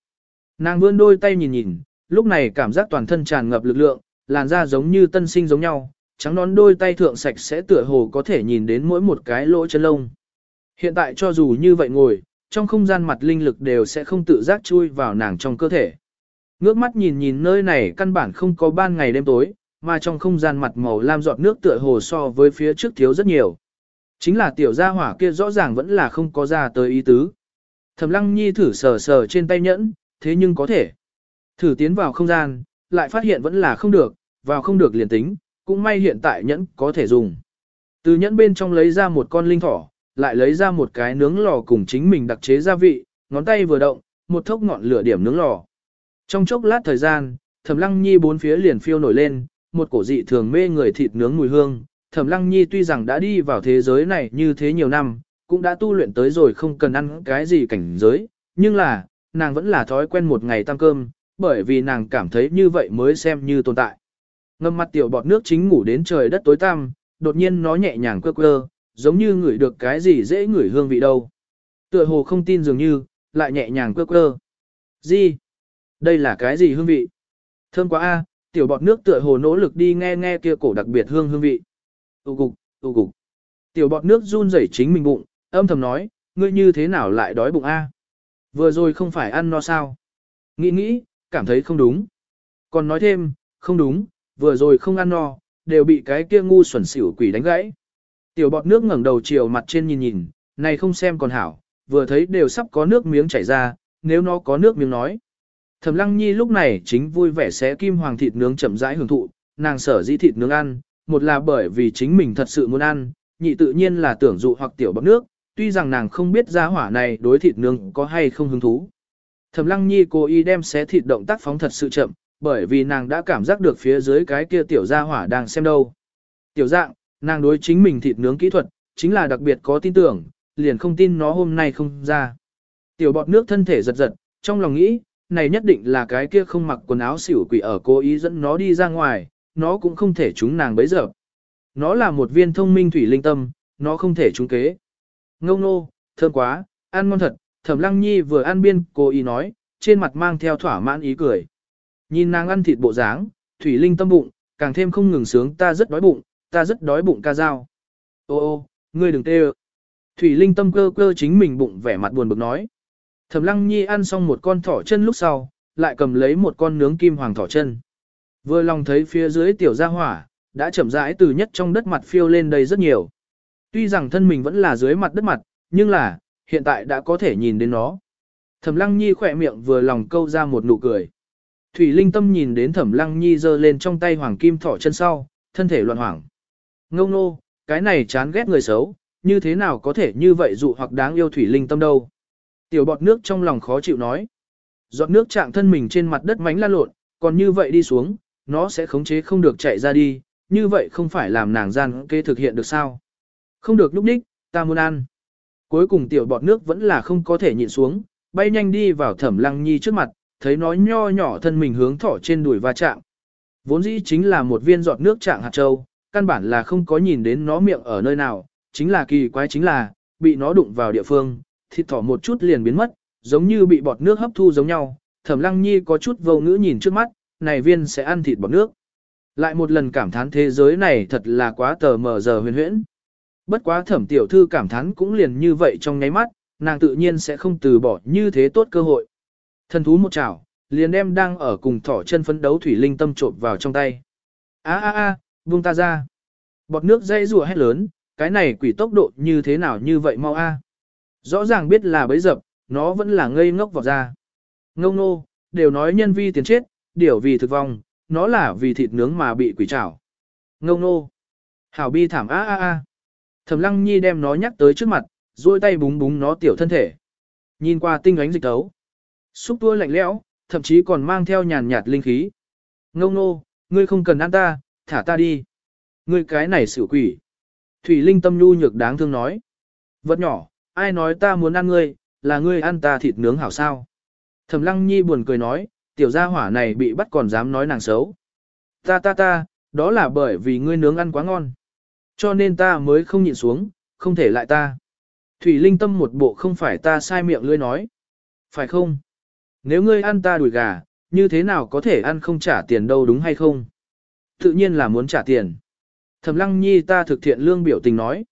Nàng vươn đôi tay nhìn nhìn, lúc này cảm giác toàn thân tràn ngập lực lượng, làn da giống như tân sinh giống nhau, trắng nón đôi tay thượng sạch sẽ tựa hồ có thể nhìn đến mỗi một cái lỗ chân lông. Hiện tại cho dù như vậy ngồi, trong không gian mặt linh lực đều sẽ không tự giác chui vào nàng trong cơ thể. Ngước mắt nhìn nhìn nơi này căn bản không có ban ngày đêm tối, mà trong không gian mặt màu lam giọt nước tựa hồ so với phía trước thiếu rất nhiều. Chính là tiểu gia hỏa kia rõ ràng vẫn là không có ra tới ý tứ. Thẩm lăng nhi thử sờ sờ trên tay nhẫn, thế nhưng có thể. Thử tiến vào không gian, lại phát hiện vẫn là không được, vào không được liền tính, cũng may hiện tại nhẫn có thể dùng. Từ nhẫn bên trong lấy ra một con linh thỏ, lại lấy ra một cái nướng lò cùng chính mình đặc chế gia vị, ngón tay vừa động, một thốc ngọn lửa điểm nướng lò. Trong chốc lát thời gian, Thẩm Lăng Nhi bốn phía liền phiêu nổi lên, một cổ dị thường mê người thịt nướng mùi hương. Thẩm Lăng Nhi tuy rằng đã đi vào thế giới này như thế nhiều năm, cũng đã tu luyện tới rồi không cần ăn cái gì cảnh giới, nhưng là, nàng vẫn là thói quen một ngày tăng cơm, bởi vì nàng cảm thấy như vậy mới xem như tồn tại. Ngâm mặt tiểu bọt nước chính ngủ đến trời đất tối tăm, đột nhiên nó nhẹ nhàng quơ quơ, giống như ngửi được cái gì dễ ngửi hương vị đâu. Tựa hồ không tin dường như, lại nhẹ nhàng quơ quơ. Gì? Đây là cái gì hương vị? Thơm quá a, tiểu bọt nước tựa hồ nỗ lực đi nghe nghe kia cổ đặc biệt hương hương vị. Tù cục, tù cục. Tiểu bọt nước run rẩy chính mình bụng, âm thầm nói, ngươi như thế nào lại đói bụng a? Vừa rồi không phải ăn no sao? Nghĩ nghĩ, cảm thấy không đúng. Còn nói thêm, không đúng, vừa rồi không ăn no, đều bị cái kia ngu xuẩn xỉu quỷ đánh gãy. Tiểu bọt nước ngẩng đầu chiều mặt trên nhìn nhìn, này không xem còn hảo, vừa thấy đều sắp có nước miếng chảy ra, nếu nó có nước miếng nói. Thẩm Lăng Nhi lúc này chính vui vẻ xé kim hoàng thịt nướng chậm rãi hưởng thụ, nàng sở dĩ thịt nướng ăn, một là bởi vì chính mình thật sự muốn ăn, nhị tự nhiên là tưởng dụ hoặc tiểu bọt nước, tuy rằng nàng không biết giá hỏa này đối thịt nướng có hay không hứng thú. Thẩm Lăng Nhi cố ý đem xé thịt động tác phóng thật sự chậm, bởi vì nàng đã cảm giác được phía dưới cái kia tiểu gia hỏa đang xem đâu. Tiểu dạng, nàng đối chính mình thịt nướng kỹ thuật, chính là đặc biệt có tin tưởng, liền không tin nó hôm nay không ra. Tiểu bọt nước thân thể giật giật, trong lòng nghĩ, này nhất định là cái kia không mặc quần áo xỉu quỷ ở cố ý dẫn nó đi ra ngoài, nó cũng không thể trúng nàng bấy giờ. Nó là một viên thông minh thủy linh tâm, nó không thể trúng kế. Ngông nô, thơm quá, ăn ngon thật, thẩm lăng nhi vừa ăn biên cố ý nói, trên mặt mang theo thỏa mãn ý cười. Nhìn nàng ăn thịt bộ dáng, thủy linh tâm bụng, càng thêm không ngừng sướng ta rất đói bụng, ta rất đói bụng ca dao. Ô ô, ngươi đừng tê Thủy linh tâm cơ cơ chính mình bụng vẻ mặt buồn bực nói. Thẩm lăng nhi ăn xong một con thỏ chân lúc sau, lại cầm lấy một con nướng kim hoàng thỏ chân. Vừa lòng thấy phía dưới tiểu gia hỏa, đã chậm rãi từ nhất trong đất mặt phiêu lên đây rất nhiều. Tuy rằng thân mình vẫn là dưới mặt đất mặt, nhưng là, hiện tại đã có thể nhìn đến nó. Thẩm lăng nhi khỏe miệng vừa lòng câu ra một nụ cười. Thủy linh tâm nhìn đến thẩm lăng nhi giơ lên trong tay hoàng kim thỏ chân sau, thân thể loạn hoảng. Ngông nô, cái này chán ghét người xấu, như thế nào có thể như vậy dụ hoặc đáng yêu thủy linh tâm đâu. Tiểu bọt nước trong lòng khó chịu nói. Giọt nước chạm thân mình trên mặt đất mánh lan lộn, còn như vậy đi xuống, nó sẽ khống chế không được chạy ra đi, như vậy không phải làm nàng gian kê thực hiện được sao. Không được lúc đích, ta muốn ăn. Cuối cùng tiểu bọt nước vẫn là không có thể nhịn xuống, bay nhanh đi vào thẩm lăng nhi trước mặt, thấy nó nho nhỏ thân mình hướng thỏ trên đùi va chạm. Vốn dĩ chính là một viên giọt nước trạng hạt châu, căn bản là không có nhìn đến nó miệng ở nơi nào, chính là kỳ quái chính là, bị nó đụng vào địa phương, thịt thỏ một chút liền biến mất, giống như bị bọt nước hấp thu giống nhau. Thẩm Lăng Nhi có chút vô ngữ nhìn trước mắt, này viên sẽ ăn thịt bọt nước. Lại một lần cảm thán thế giới này thật là quá tờ mờ giờ huyền huyễn. Bất quá thẩm tiểu thư cảm thán cũng liền như vậy trong nháy mắt, nàng tự nhiên sẽ không từ bỏ như thế tốt cơ hội. Thần thú một chảo, liền đem đang ở cùng thỏ chân phấn đấu thủy linh tâm trộn vào trong tay. A a a, buông ta ra. Bọt nước dây rùa hét lớn, cái này quỷ tốc độ như thế nào như vậy mau a. À? Rõ ràng biết là bấy dập, nó vẫn là ngây ngốc vào ra. Ngông nô, đều nói nhân vi tiền chết, điểu vì thực vong, nó là vì thịt nướng mà bị quỷ trảo. Ngông nô. Hảo bi thảm a a a. Thẩm lăng nhi đem nó nhắc tới trước mặt, duỗi tay búng búng nó tiểu thân thể. Nhìn qua tinh ánh dịch tấu. Xúc tua lạnh lẽo, thậm chí còn mang theo nhàn nhạt linh khí. Ngông nô, ngươi không cần ăn ta, thả ta đi. Ngươi cái này xử quỷ. Thủy Linh tâm nhu nhược đáng thương nói. Vật nhỏ, ai nói ta muốn ăn ngươi, là ngươi ăn ta thịt nướng hảo sao. Thẩm Lăng Nhi buồn cười nói, tiểu gia hỏa này bị bắt còn dám nói nàng xấu. Ta ta ta, đó là bởi vì ngươi nướng ăn quá ngon. Cho nên ta mới không nhịn xuống, không thể lại ta. Thủy Linh tâm một bộ không phải ta sai miệng lưỡi nói. Phải không? Nếu ngươi ăn ta đùi gà, như thế nào có thể ăn không trả tiền đâu đúng hay không? Tự nhiên là muốn trả tiền. Thẩm Lăng Nhi ta thực thiện lương biểu tình nói.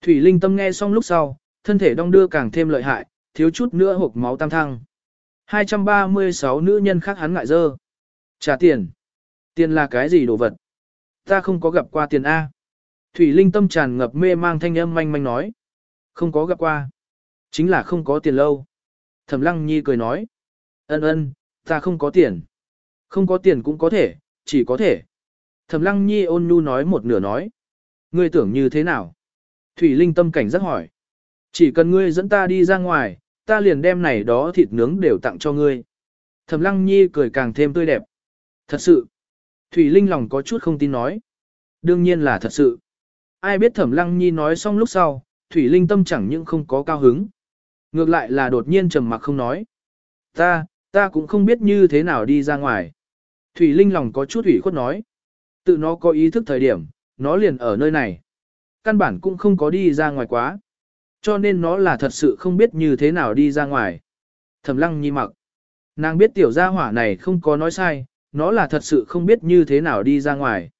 Thủy Linh tâm nghe xong lúc sau, thân thể đong đưa càng thêm lợi hại, thiếu chút nữa hộp máu tam thăng. 236 nữ nhân khác hắn ngại dơ. Trả tiền. Tiền là cái gì đồ vật? Ta không có gặp qua tiền A. Thủy Linh tâm tràn ngập mê mang thanh âm manh manh nói. Không có gặp qua. Chính là không có tiền lâu. Thẩm Lăng Nhi cười nói. Ân ân, ta không có tiền. Không có tiền cũng có thể, chỉ có thể. Thẩm Lăng Nhi ôn nhu nói một nửa nói. Ngươi tưởng như thế nào? Thủy Linh tâm cảnh rất hỏi. Chỉ cần ngươi dẫn ta đi ra ngoài, ta liền đem này đó thịt nướng đều tặng cho ngươi. Thẩm Lăng Nhi cười càng thêm tươi đẹp. Thật sự. Thủy Linh lòng có chút không tin nói. Đương nhiên là thật sự. Ai biết Thẩm Lăng Nhi nói xong lúc sau, Thủy Linh tâm chẳng những không có cao hứng. Ngược lại là đột nhiên trầm mặc không nói. Ta, ta cũng không biết như thế nào đi ra ngoài. Thủy Linh lòng có chút ủy khuất nói. Tự nó có ý thức thời điểm, nó liền ở nơi này. Căn bản cũng không có đi ra ngoài quá. Cho nên nó là thật sự không biết như thế nào đi ra ngoài. Thẩm lăng nhi mặc. Nàng biết tiểu gia hỏa này không có nói sai, nó là thật sự không biết như thế nào đi ra ngoài.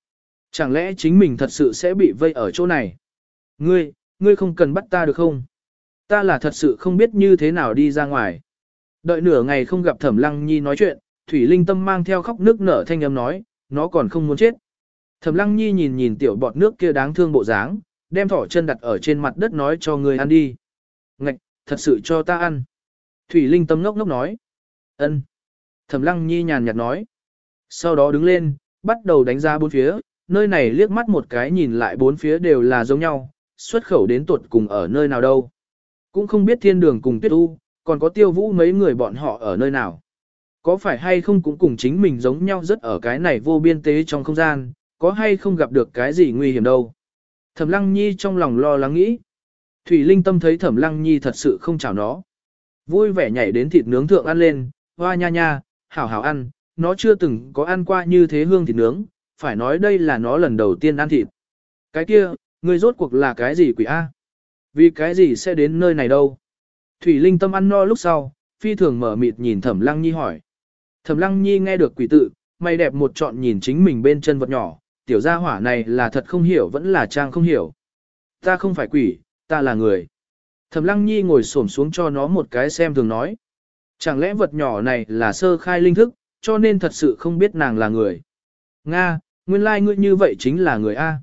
Chẳng lẽ chính mình thật sự sẽ bị vây ở chỗ này? Ngươi, ngươi không cần bắt ta được không? Ta là thật sự không biết như thế nào đi ra ngoài. Đợi nửa ngày không gặp Thẩm Lăng Nhi nói chuyện, Thủy Linh Tâm mang theo khóc nước nở thanh âm nói, nó còn không muốn chết. Thẩm Lăng Nhi nhìn nhìn tiểu bọt nước kia đáng thương bộ dáng, đem thỏ chân đặt ở trên mặt đất nói cho người ăn đi. Ngạch, thật sự cho ta ăn. Thủy Linh tâm ngốc ngốc nói. ân. Thẩm Lăng Nhi nhàn nhạt nói. Sau đó đứng lên, bắt đầu đánh ra bốn phía, nơi này liếc mắt một cái nhìn lại bốn phía đều là giống nhau, xuất khẩu đến tuột cùng ở nơi nào đâu. Cũng không biết thiên đường cùng tuyết u, còn có tiêu vũ mấy người bọn họ ở nơi nào. Có phải hay không cũng cùng chính mình giống nhau rất ở cái này vô biên tế trong không gian, có hay không gặp được cái gì nguy hiểm đâu. Thẩm Lăng Nhi trong lòng lo lắng nghĩ. Thủy Linh Tâm thấy Thẩm Lăng Nhi thật sự không chào nó. Vui vẻ nhảy đến thịt nướng thượng ăn lên, hoa nha nha, hảo hảo ăn, nó chưa từng có ăn qua như thế hương thịt nướng, phải nói đây là nó lần đầu tiên ăn thịt. Cái kia, người rốt cuộc là cái gì quỷ A? Vì cái gì sẽ đến nơi này đâu? Thủy Linh Tâm ăn no lúc sau, phi thường mở mịt nhìn Thẩm Lăng Nhi hỏi. Thẩm Lăng Nhi nghe được quỷ tự, mày đẹp một trọn nhìn chính mình bên chân vật nhỏ, tiểu gia hỏa này là thật không hiểu vẫn là trang không hiểu. Ta không phải quỷ, ta là người. Thẩm lăng nhi ngồi xổm xuống cho nó một cái xem thường nói. Chẳng lẽ vật nhỏ này là sơ khai linh thức, cho nên thật sự không biết nàng là người. Nga, nguyên lai ngươi như vậy chính là người A.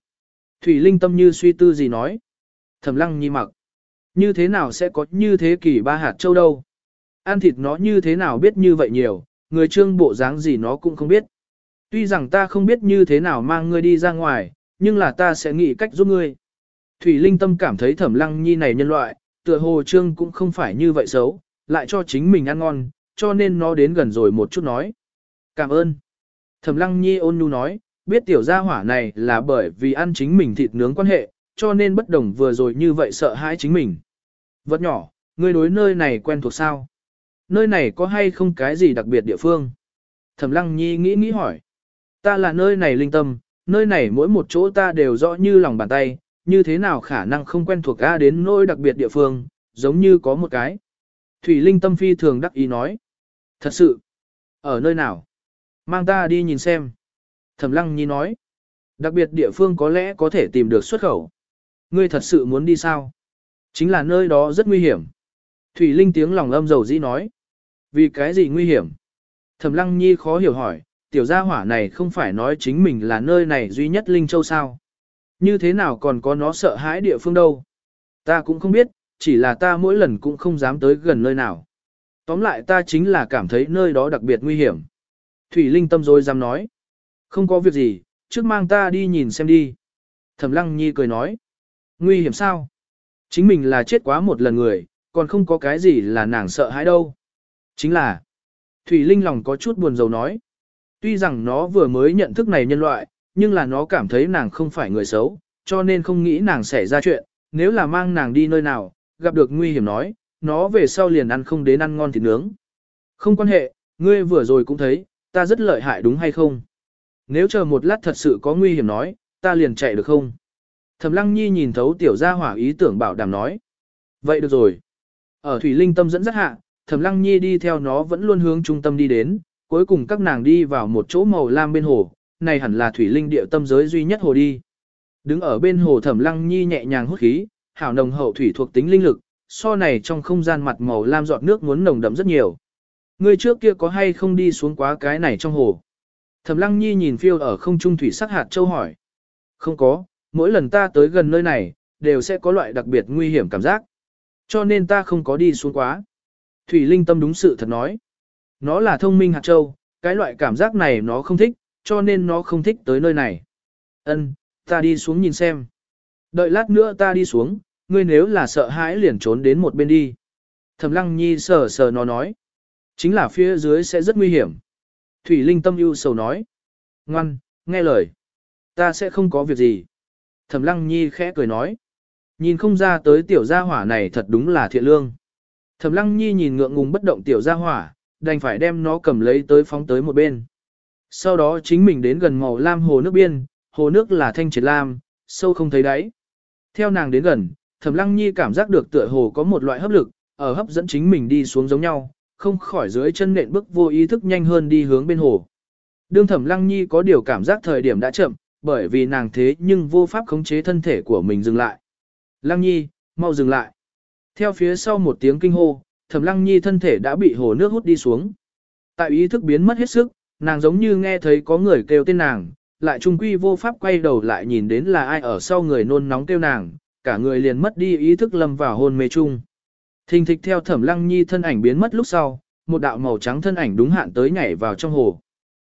Thủy linh tâm như suy tư gì nói. Thẩm lăng nhi mặc. Như thế nào sẽ có như thế kỷ ba hạt châu đâu? Ăn thịt nó như thế nào biết như vậy nhiều, người trương bộ dáng gì nó cũng không biết. Tuy rằng ta không biết như thế nào mang ngươi đi ra ngoài, nhưng là ta sẽ nghĩ cách giúp ngươi. Thủy Linh Tâm cảm thấy thẩm lăng nhi này nhân loại, tựa hồ trương cũng không phải như vậy xấu, lại cho chính mình ăn ngon, cho nên nó đến gần rồi một chút nói. Cảm ơn. Thẩm lăng nhi ôn nhu nói, biết tiểu gia hỏa này là bởi vì ăn chính mình thịt nướng quan hệ, cho nên bất đồng vừa rồi như vậy sợ hãi chính mình. Vật nhỏ, ngươi đối nơi này quen thuộc sao? Nơi này có hay không cái gì đặc biệt địa phương? Thẩm lăng nhi nghĩ nghĩ hỏi. Ta là nơi này linh tâm, nơi này mỗi một chỗ ta đều rõ như lòng bàn tay, như thế nào khả năng không quen thuộc A đến nơi đặc biệt địa phương, giống như có một cái. Thủy linh tâm phi thường đắc ý nói. Thật sự, ở nơi nào? Mang ta đi nhìn xem. Thẩm lăng nhi nói. Đặc biệt địa phương có lẽ có thể tìm được xuất khẩu. Ngươi thật sự muốn đi sao? Chính là nơi đó rất nguy hiểm. Thủy linh tiếng lòng âm dầu dĩ nói. Vì cái gì nguy hiểm? Thẩm lăng nhi khó hiểu hỏi, tiểu gia hỏa này không phải nói chính mình là nơi này duy nhất Linh Châu sao. Như thế nào còn có nó sợ hãi địa phương đâu. Ta cũng không biết, chỉ là ta mỗi lần cũng không dám tới gần nơi nào. Tóm lại ta chính là cảm thấy nơi đó đặc biệt nguy hiểm. Thủy Linh tâm rồi dám nói. Không có việc gì, trước mang ta đi nhìn xem đi. Thẩm Lăng Nhi cười nói. Nguy hiểm sao? Chính mình là chết quá một lần người, còn không có cái gì là nàng sợ hãi đâu. Chính là, Thủy Linh lòng có chút buồn rầu nói. Tuy rằng nó vừa mới nhận thức này nhân loại, nhưng là nó cảm thấy nàng không phải người xấu, cho nên không nghĩ nàng sẽ ra chuyện, nếu là mang nàng đi nơi nào, gặp được nguy hiểm nói, nó về sau liền ăn không đến ăn ngon thịt nướng. Không quan hệ, ngươi vừa rồi cũng thấy, ta rất lợi hại đúng hay không? Nếu chờ một lát thật sự có nguy hiểm nói, ta liền chạy được không? Thẩm Lăng Nhi nhìn thấu tiểu gia hỏa ý tưởng bảo đảm nói. Vậy được rồi. Ở Thủy Linh Tâm dẫn dắt hạ, Thẩm Lăng Nhi đi theo nó vẫn luôn hướng trung tâm đi đến, cuối cùng các nàng đi vào một chỗ màu lam bên hồ, này hẳn là Thủy Linh địa tâm giới duy nhất hồ đi. Đứng ở bên hồ Thẩm Lăng Nhi nhẹ nhàng hút khí, hảo nồng hậu thủy thuộc tính linh lực, so này trong không gian mặt màu lam giọt nước muốn nồng đậm rất nhiều. Người trước kia có hay không đi xuống quá cái này trong hồ? Thẩm Lăng Nhi nhìn phiêu ở không trung thủy sắc hạt châu hỏi. Không có, mỗi lần ta tới gần nơi này, đều sẽ có loại đặc biệt nguy hiểm cảm giác. Cho nên ta không có đi xuống quá. Thủy Linh tâm đúng sự thật nói. Nó là thông minh hạt châu, cái loại cảm giác này nó không thích, cho nên nó không thích tới nơi này. Ân, ta đi xuống nhìn xem. Đợi lát nữa ta đi xuống, ngươi nếu là sợ hãi liền trốn đến một bên đi. Thẩm Lăng Nhi sờ sờ nó nói. Chính là phía dưới sẽ rất nguy hiểm. Thủy Linh tâm ưu sầu nói. Ngoan, nghe lời. Ta sẽ không có việc gì. Thẩm Lăng Nhi khẽ cười nói. Nhìn không ra tới tiểu gia hỏa này thật đúng là thiện lương. Thẩm Lăng Nhi nhìn ngượng ngùng bất động tiểu gia hỏa, đành phải đem nó cầm lấy tới phóng tới một bên. Sau đó chính mình đến gần màu lam hồ nước biên, hồ nước là thanh triệt lam, sâu không thấy đáy. Theo nàng đến gần, Thẩm Lăng Nhi cảm giác được tựa hồ có một loại hấp lực, ở hấp dẫn chính mình đi xuống giống nhau, không khỏi dưới chân nện bước vô ý thức nhanh hơn đi hướng bên hồ. Đương Thẩm Lăng Nhi có điều cảm giác thời điểm đã chậm, bởi vì nàng thế nhưng vô pháp khống chế thân thể của mình dừng lại. Lăng Nhi, mau dừng lại. Theo phía sau một tiếng kinh hô, Thẩm Lăng Nhi thân thể đã bị hồ nước hút đi xuống. Tại ý thức biến mất hết sức, nàng giống như nghe thấy có người kêu tên nàng, lại trung quy vô pháp quay đầu lại nhìn đến là ai ở sau người nôn nóng kêu nàng, cả người liền mất đi ý thức lâm vào hôn mê chung. Thình thịch theo Thẩm Lăng Nhi thân ảnh biến mất lúc sau, một đạo màu trắng thân ảnh đúng hạn tới nhảy vào trong hồ.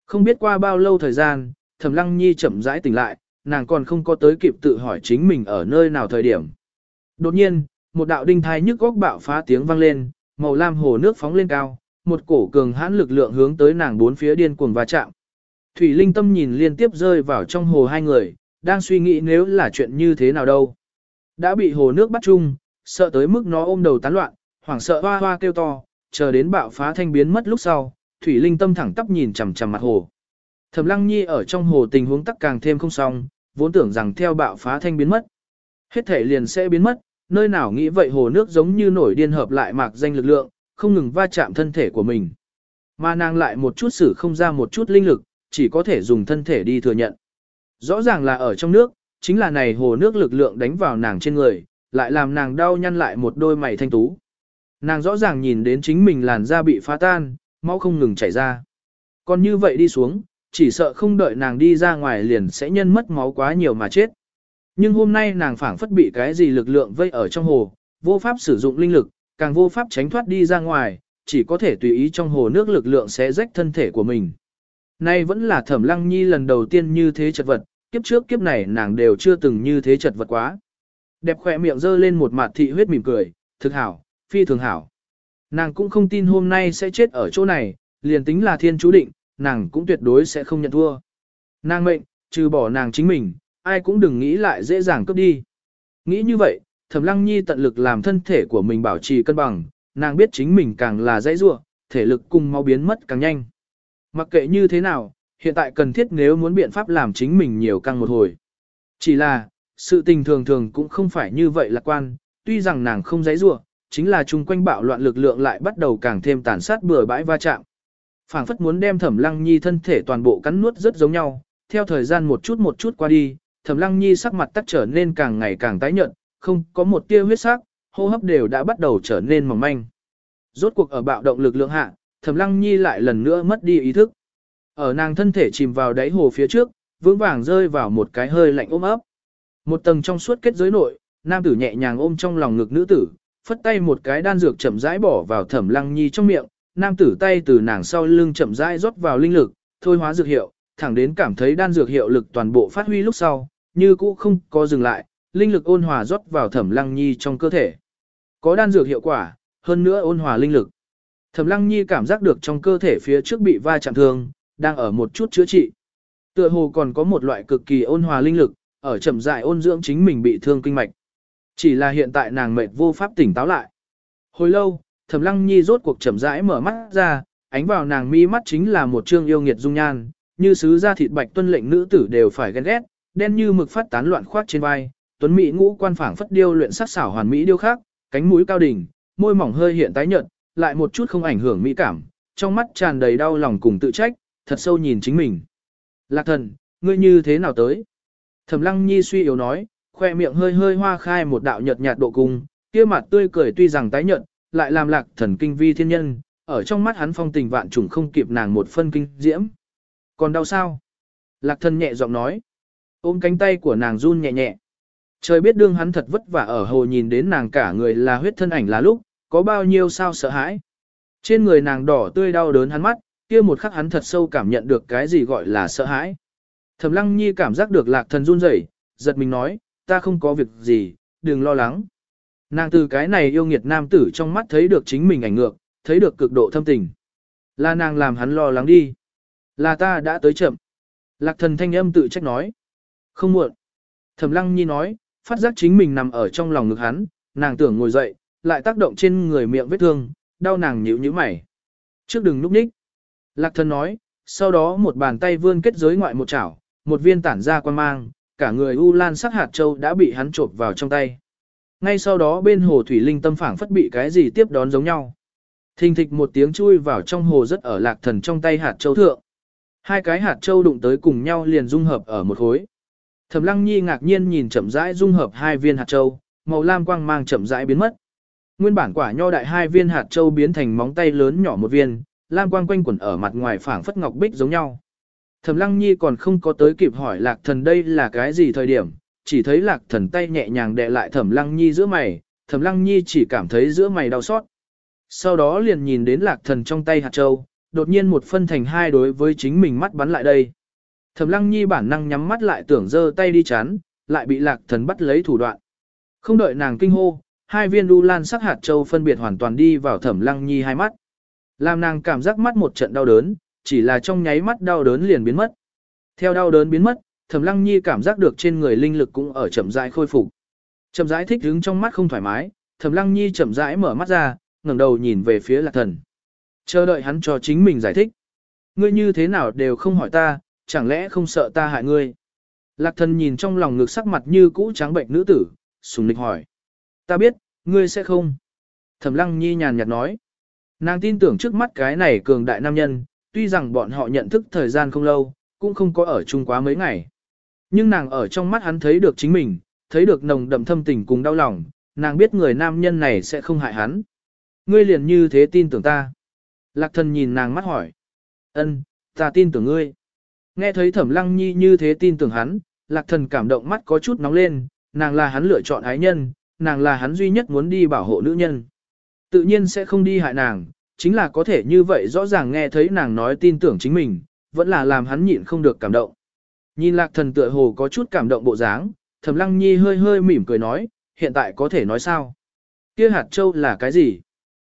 Không biết qua bao lâu thời gian, Thẩm Lăng Nhi chậm rãi tỉnh lại, nàng còn không có tới kịp tự hỏi chính mình ở nơi nào thời điểm. Đột nhiên, một đạo đinh thai nhức góc bạo phá tiếng vang lên, màu lam hồ nước phóng lên cao, một cổ cường hãn lực lượng hướng tới nàng bốn phía điên cuồng va chạm. Thủy Linh Tâm nhìn liên tiếp rơi vào trong hồ hai người, đang suy nghĩ nếu là chuyện như thế nào đâu. Đã bị hồ nước bắt chung, sợ tới mức nó ôm đầu tán loạn, hoảng sợ hoa hoa kêu to, chờ đến bạo phá thanh biến mất lúc sau, Thủy Linh Tâm thẳng tắp nhìn chằm chằm mặt hồ. Thẩm Lăng Nhi ở trong hồ tình huống tắc càng thêm không xong, vốn tưởng rằng theo bạo phá thanh biến mất, hết thể liền sẽ biến mất, nơi nào nghĩ vậy hồ nước giống như nổi điên hợp lại mạc danh lực lượng, không ngừng va chạm thân thể của mình. Mà nàng lại một chút sử không ra một chút linh lực, chỉ có thể dùng thân thể đi thừa nhận. Rõ ràng là ở trong nước, chính là này hồ nước lực lượng đánh vào nàng trên người, lại làm nàng đau nhăn lại một đôi mày thanh tú. Nàng rõ ràng nhìn đến chính mình làn da bị phá tan, máu không ngừng chảy ra. Còn như vậy đi xuống, chỉ sợ không đợi nàng đi ra ngoài liền sẽ nhân mất máu quá nhiều mà chết. Nhưng hôm nay nàng phảng phất bị cái gì lực lượng vây ở trong hồ, vô pháp sử dụng linh lực, càng vô pháp tránh thoát đi ra ngoài, chỉ có thể tùy ý trong hồ nước lực lượng sẽ rách thân thể của mình. Nay vẫn là thẩm lăng nhi lần đầu tiên như thế chật vật, kiếp trước kiếp này nàng đều chưa từng như thế chật vật quá. Đẹp khỏe miệng dơ lên một mặt thị huyết mỉm cười, thực hảo, phi thường hảo. Nàng cũng không tin hôm nay sẽ chết ở chỗ này, liền tính là thiên chú định, nàng cũng tuyệt đối sẽ không nhận thua. Nàng mệnh, trừ bỏ nàng chính mình, ai cũng đừng nghĩ lại dễ dàng cướp đi. Nghĩ như vậy, Thẩm Lăng Nhi tận lực làm thân thể của mình bảo trì cân bằng, nàng biết chính mình càng là dãy rua, thể lực cùng mau biến mất càng nhanh. Mặc kệ như thế nào, hiện tại cần thiết nếu muốn biện pháp làm chính mình nhiều căng một hồi. Chỉ là, sự tình thường thường cũng không phải như vậy lạc quan, tuy rằng nàng không dãy rua, chính là chung quanh bạo loạn lực lượng lại bắt đầu càng thêm tàn sát bừa bãi va chạm. Phảng phất muốn đem Thẩm Lăng Nhi thân thể toàn bộ cắn nuốt rất giống nhau, theo thời gian một chút một chút qua đi, Thẩm Lăng Nhi sắc mặt tắc trở nên càng ngày càng tái nhợt, không có một tia huyết sắc, hô hấp đều đã bắt đầu trở nên mỏng manh. Rốt cuộc ở bạo động lực lượng hạ, Thẩm Lăng Nhi lại lần nữa mất đi ý thức. Ở nàng thân thể chìm vào đáy hồ phía trước, vững vàng rơi vào một cái hơi lạnh ôm ấp. Một tầng trong suốt kết giới nội, nam tử nhẹ nhàng ôm trong lòng ngực nữ tử, phất tay một cái đan dược chậm rãi bỏ vào thẩm lăng nhi trong miệng, nam tử tay từ nàng sau lưng chậm rãi rót vào linh lực, thôi hóa dược hiệu, thẳng đến cảm thấy đan dược hiệu lực toàn bộ phát huy lúc sau, như cũ không có dừng lại, linh lực ôn hòa rót vào thẩm lăng nhi trong cơ thể. Có đan dược hiệu quả, hơn nữa ôn hòa linh lực. Thẩm lăng nhi cảm giác được trong cơ thể phía trước bị va chạm thương, đang ở một chút chữa trị. Tựa hồ còn có một loại cực kỳ ôn hòa linh lực, ở chậm rãi ôn dưỡng chính mình bị thương kinh mạch. Chỉ là hiện tại nàng mệt vô pháp tỉnh táo lại. Hồi lâu, Thẩm Lăng Nhi rốt cuộc chậm rãi mở mắt ra, ánh vào nàng mi mắt chính là một trương yêu nghiệt dung nhan, như sứ gia thịt bạch tuân lệnh nữ tử đều phải ghen ghét, đen như mực phát tán loạn khoác trên vai, tuấn mỹ ngũ quan phảng phất điêu luyện sắc xảo hoàn mỹ điêu khắc, cánh mũi cao đỉnh, môi mỏng hơi hiện tái nhợt, lại một chút không ảnh hưởng mỹ cảm, trong mắt tràn đầy đau lòng cùng tự trách, thật sâu nhìn chính mình. Lạc thần, ngươi như thế nào tới? Thẩm Lăng Nhi suy yếu nói, khoe miệng hơi hơi hoa khai một đạo nhợt nhạt độ cung, kia mặt tươi cười tuy rằng tái nhợt, lại làm lạc thần kinh vi thiên nhân, ở trong mắt hắn phong tình vạn trùng không kịp nàng một phân kinh diễm. Còn đau sao? Lạc thần nhẹ giọng nói. Ôm cánh tay của nàng run nhẹ nhẹ. Trời biết đương hắn thật vất vả ở hồ nhìn đến nàng cả người là huyết thân ảnh là lúc, có bao nhiêu sao sợ hãi. Trên người nàng đỏ tươi đau đớn hắn mắt, kia một khắc hắn thật sâu cảm nhận được cái gì gọi là sợ hãi. Thẩm lăng nhi cảm giác được lạc thần run rẩy, giật mình nói, ta không có việc gì, đừng lo lắng. Nàng từ cái này yêu nghiệt nam tử trong mắt thấy được chính mình ảnh ngược, thấy được cực độ thâm tình. Là nàng làm hắn lo lắng đi. Là ta đã tới chậm. Lạc thần thanh âm tự trách nói. Không muộn. Thẩm lăng nhi nói, phát giác chính mình nằm ở trong lòng ngực hắn, nàng tưởng ngồi dậy, lại tác động trên người miệng vết thương, đau nàng nhíu nhíu mày. Trước đừng núp ních. Lạc thần nói, sau đó một bàn tay vươn kết giới ngoại một chảo, một viên tản ra quan mang, cả người u lan sắc hạt châu đã bị hắn trộn vào trong tay. Ngay sau đó bên hồ thủy linh tâm phảng phất bị cái gì tiếp đón giống nhau. Thình thịch một tiếng chui vào trong hồ rất ở lạc thần trong tay hạt châu thượng. Hai cái hạt châu đụng tới cùng nhau liền dung hợp ở một khối. Thẩm Lăng Nhi ngạc nhiên nhìn chậm rãi dung hợp hai viên hạt châu, màu lam quang mang chậm rãi biến mất. Nguyên bản quả nho đại hai viên hạt châu biến thành móng tay lớn nhỏ một viên, lam quang quanh quẩn ở mặt ngoài phảng phất ngọc bích giống nhau. Thẩm Lăng Nhi còn không có tới kịp hỏi Lạc Thần đây là cái gì thời điểm, chỉ thấy Lạc Thần tay nhẹ nhàng đè lại Thẩm Lăng Nhi giữa mày, Thẩm Lăng Nhi chỉ cảm thấy giữa mày đau xót. Sau đó liền nhìn đến Lạc Thần trong tay hạt châu, đột nhiên một phân thành hai đối với chính mình mắt bắn lại đây. Thẩm Lăng Nhi bản năng nhắm mắt lại tưởng giơ tay đi chắn, lại bị Lạc Thần bắt lấy thủ đoạn. Không đợi nàng kinh hô, hai viên đu lan sắc hạt châu phân biệt hoàn toàn đi vào Thẩm Lăng Nhi hai mắt. Làm nàng cảm giác mắt một trận đau đớn, chỉ là trong nháy mắt đau đớn liền biến mất. Theo đau đớn biến mất, Thẩm Lăng Nhi cảm giác được trên người linh lực cũng ở chậm rãi khôi phục. Chậm rãi thích đứng trong mắt không thoải mái, Thẩm Lăng Nhi chậm rãi mở mắt ra, ngẩng đầu nhìn về phía Lạc Thần. Chờ đợi hắn cho chính mình giải thích. Ngươi như thế nào đều không hỏi ta, chẳng lẽ không sợ ta hại ngươi? Lạc Thần nhìn trong lòng ngực sắc mặt như cũ trắng bệnh nữ tử, sùng nịch hỏi. Ta biết, ngươi sẽ không. Thẩm Lăng Nhi nhàn nhạt nói. Nàng tin tưởng trước mắt cái này cường đại nam nhân, tuy rằng bọn họ nhận thức thời gian không lâu, cũng không có ở chung quá mấy ngày. Nhưng nàng ở trong mắt hắn thấy được chính mình, thấy được nồng đậm thâm tình cùng đau lòng, nàng biết người nam nhân này sẽ không hại hắn. Ngươi liền như thế tin tưởng ta. Lạc thần nhìn nàng mắt hỏi. ân, ta tin tưởng ngươi. Nghe thấy thẩm lăng nhi như thế tin tưởng hắn, lạc thần cảm động mắt có chút nóng lên, nàng là hắn lựa chọn ái nhân, nàng là hắn duy nhất muốn đi bảo hộ nữ nhân. Tự nhiên sẽ không đi hại nàng, chính là có thể như vậy rõ ràng nghe thấy nàng nói tin tưởng chính mình, vẫn là làm hắn nhịn không được cảm động. Nhìn lạc thần tựa hồ có chút cảm động bộ dáng, thẩm lăng nhi hơi hơi mỉm cười nói, hiện tại có thể nói sao? Kia hạt châu là cái gì?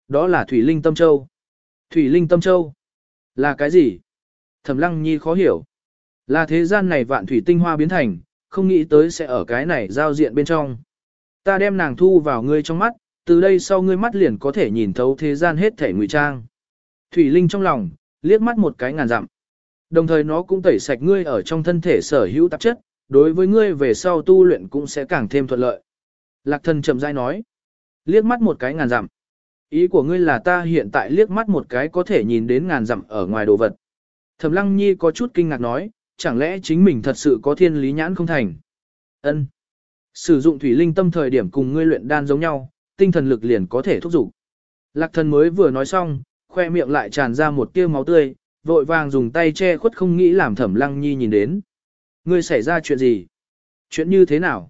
Đó là thủy linh tâm châu. Thủy linh tâm châu là cái gì? Thẩm lăng nhi khó hiểu. Là thế gian này vạn thủy tinh hoa biến thành, không nghĩ tới sẽ ở cái này giao diện bên trong. Ta đem nàng thu vào ngươi trong mắt, từ đây sau ngươi mắt liền có thể nhìn thấu thế gian hết thể ngụy trang. Thủy Linh trong lòng, liếc mắt một cái ngàn dặm. Đồng thời nó cũng tẩy sạch ngươi ở trong thân thể sở hữu tạp chất, đối với ngươi về sau tu luyện cũng sẽ càng thêm thuận lợi. Lạc thần chậm rãi nói, liếc mắt một cái ngàn dặm. Ý của ngươi là ta hiện tại liếc mắt một cái có thể nhìn đến ngàn dặm ở ngoài đồ vật. Thẩm Lăng Nhi có chút kinh ngạc nói, chẳng lẽ chính mình thật sự có thiên lý nhãn không thành? Ân. Sử dụng thủy linh tâm thời điểm cùng ngươi luyện đan giống nhau, tinh thần lực liền có thể thúc dục. Lạc thần mới vừa nói xong, khoe miệng lại tràn ra một tia máu tươi, vội vàng dùng tay che khuất không nghĩ làm thẩm lăng nhi nhìn đến. Ngươi xảy ra chuyện gì? Chuyện như thế nào?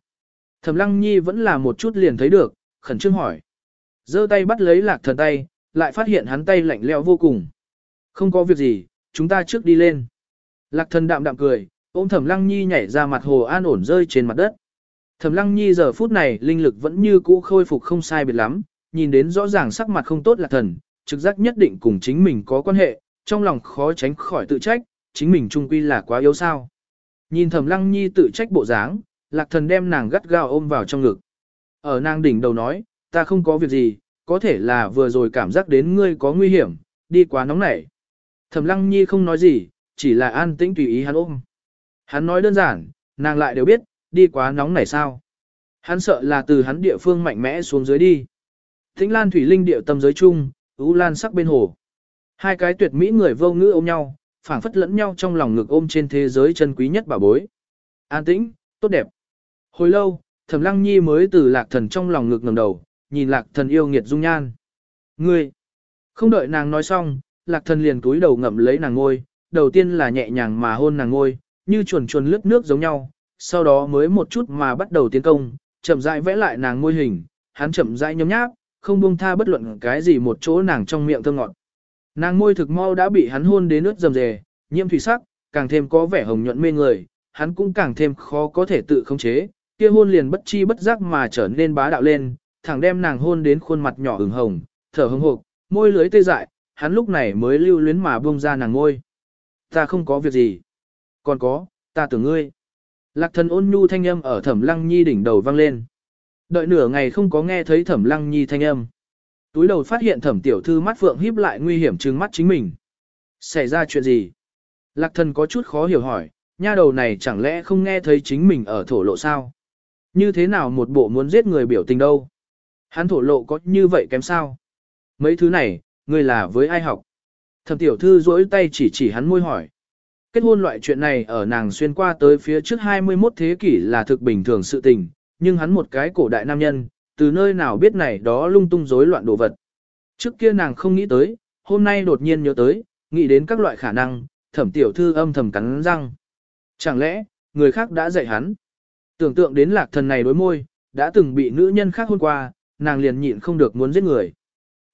Thẩm lăng nhi vẫn là một chút liền thấy được, khẩn trương hỏi giơ tay bắt lấy lạc thần tay, lại phát hiện hắn tay lạnh lẽo vô cùng. Không có việc gì, chúng ta trước đi lên. Lạc thần đạm đạm cười, ôm thẩm lăng nhi nhảy ra mặt hồ an ổn rơi trên mặt đất. Thẩm lăng nhi giờ phút này linh lực vẫn như cũ khôi phục không sai biệt lắm, nhìn đến rõ ràng sắc mặt không tốt lạc thần, trực giác nhất định cùng chính mình có quan hệ, trong lòng khó tránh khỏi tự trách, chính mình trung quy là quá yếu sao. Nhìn thẩm lăng nhi tự trách bộ dáng, lạc thần đem nàng gắt gao ôm vào trong ngực. Ở nàng đỉnh đầu nói, ta không có việc gì, có thể là vừa rồi cảm giác đến ngươi có nguy hiểm, đi quá nóng nảy. Thẩm lăng nhi không nói gì, chỉ là an tĩnh tùy ý hắn ôm. Hắn nói đơn giản, nàng lại đều biết, đi quá nóng nảy sao. Hắn sợ là từ hắn địa phương mạnh mẽ xuống dưới đi. Thính lan thủy linh địa tâm giới chung, ú lan sắc bên hồ. Hai cái tuyệt mỹ người vô ngữ ôm nhau, phảng phất lẫn nhau trong lòng ngực ôm trên thế giới chân quý nhất bảo bối. An tĩnh, tốt đẹp. Hồi lâu, Thẩm Lăng Nhi mới từ lạc thần trong lòng ngực ngẩng đầu, nhìn lạc thần yêu nghiệt dung nhan. Ngươi! Không đợi nàng nói xong, lạc thần liền túi đầu ngậm lấy nàng ngôi, đầu tiên là nhẹ nhàng mà hôn nàng ngôi, như chuồn chuồn lướt nước giống nhau, sau đó mới một chút mà bắt đầu tiến công, chậm rãi vẽ lại nàng ngôi hình, hắn chậm rãi nhấm nháp, không buông tha bất luận cái gì một chỗ nàng trong miệng thơm ngọt. Nàng môi thực mau đã bị hắn hôn đến nước rầm rề, nhiễm thủy sắc, càng thêm có vẻ hồng nhuận mê người, hắn cũng càng thêm khó có thể tự khống chế, kia hôn liền bất chi bất giác mà trở nên bá đạo lên, thẳng đem nàng hôn đến khuôn mặt nhỏ ửng hồng, thở hồng hộc, môi lưới tê dại, hắn lúc này mới lưu luyến mà buông ra nàng ngôi. Ta không có việc gì. Còn có, ta tưởng ngươi. Lạc thần ôn nhu thanh âm ở thẩm lăng nhi đỉnh đầu vang lên. Đợi nửa ngày không có nghe thấy thẩm lăng nhi thanh âm. Túi đầu phát hiện thẩm tiểu thư mắt phượng híp lại nguy hiểm trừng mắt chính mình. Xảy ra chuyện gì? Lạc thần có chút khó hiểu hỏi, nha đầu này chẳng lẽ không nghe thấy chính mình ở thổ lộ sao? Như thế nào một bộ muốn giết người biểu tình đâu? Hắn thổ lộ có như vậy kém sao? Mấy thứ này, ngươi là với ai học? Thẩm tiểu thư duỗi tay chỉ chỉ hắn môi hỏi. Kết hôn loại chuyện này ở nàng xuyên qua tới phía trước 21 thế kỷ là thực bình thường sự tình, nhưng hắn một cái cổ đại nam nhân, từ nơi nào biết này đó lung tung rối loạn đồ vật. Trước kia nàng không nghĩ tới, hôm nay đột nhiên nhớ tới, nghĩ đến các loại khả năng, thẩm tiểu thư âm thầm cắn răng. Chẳng lẽ, người khác đã dạy hắn? Tưởng tượng đến lạc thần này đối môi, đã từng bị nữ nhân khác hôn qua, nàng liền nhịn không được muốn giết người.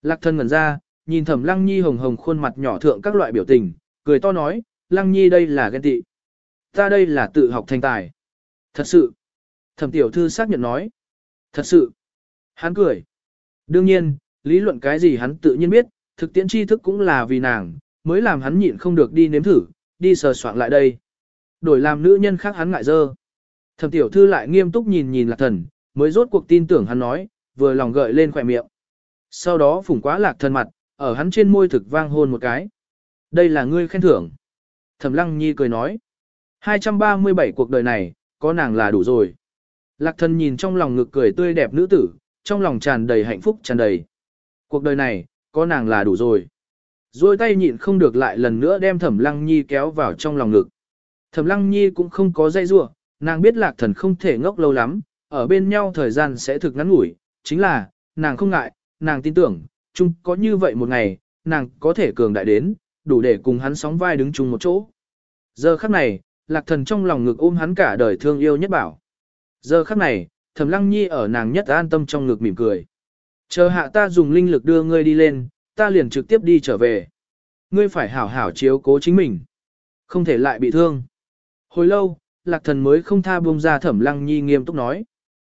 Lạc thân ngẩn ra, nhìn thẩm lăng nhi hồng hồng khuôn mặt nhỏ thượng các loại biểu tình, cười to nói, lăng nhi đây là ghen tị. Ta đây là tự học thành tài. Thật sự. Thẩm tiểu thư xác nhận nói. Thật sự. Hắn cười. Đương nhiên, lý luận cái gì hắn tự nhiên biết, thực tiễn tri thức cũng là vì nàng, mới làm hắn nhịn không được đi nếm thử, đi sờ soạn lại đây. Đổi làm nữ nhân khác hắn ngại dơ. Thẩm tiểu thư lại nghiêm túc nhìn nhìn lạc thần, mới rốt cuộc tin tưởng hắn nói, vừa lòng gợi lên khỏe miệng. Sau đó phủng quá lạc thần mặt, ở hắn trên môi thực vang hôn một cái. Đây là ngươi khen thưởng. Thẩm lăng nhi cười nói. 237 cuộc đời này, có nàng là đủ rồi. Lạc thần nhìn trong lòng ngực cười tươi đẹp nữ tử, trong lòng tràn đầy hạnh phúc tràn đầy. Cuộc đời này, có nàng là đủ rồi. Rồi tay nhịn không được lại lần nữa đem thẩm lăng nhi kéo vào trong lòng ngực. Thẩm lăng nhi cũng không có dây rua, nàng biết lạc thần không thể ngốc lâu lắm, ở bên nhau thời gian sẽ thực ngắn ngủi, chính là, nàng không ngại, nàng tin tưởng, chung có như vậy một ngày, nàng có thể cường đại đến, đủ để cùng hắn sóng vai đứng chung một chỗ. Giờ khắc này, lạc thần trong lòng ngực ôm hắn cả đời thương yêu nhất bảo. Giờ khắc này, thẩm lăng nhi ở nàng nhất an tâm trong ngực mỉm cười. Chờ hạ ta dùng linh lực đưa ngươi đi lên, ta liền trực tiếp đi trở về. Ngươi phải hảo hảo chiếu cố chính mình. Không thể lại bị thương. Hồi lâu, lạc thần mới không tha buông ra thẩm lăng nhi nghiêm túc nói.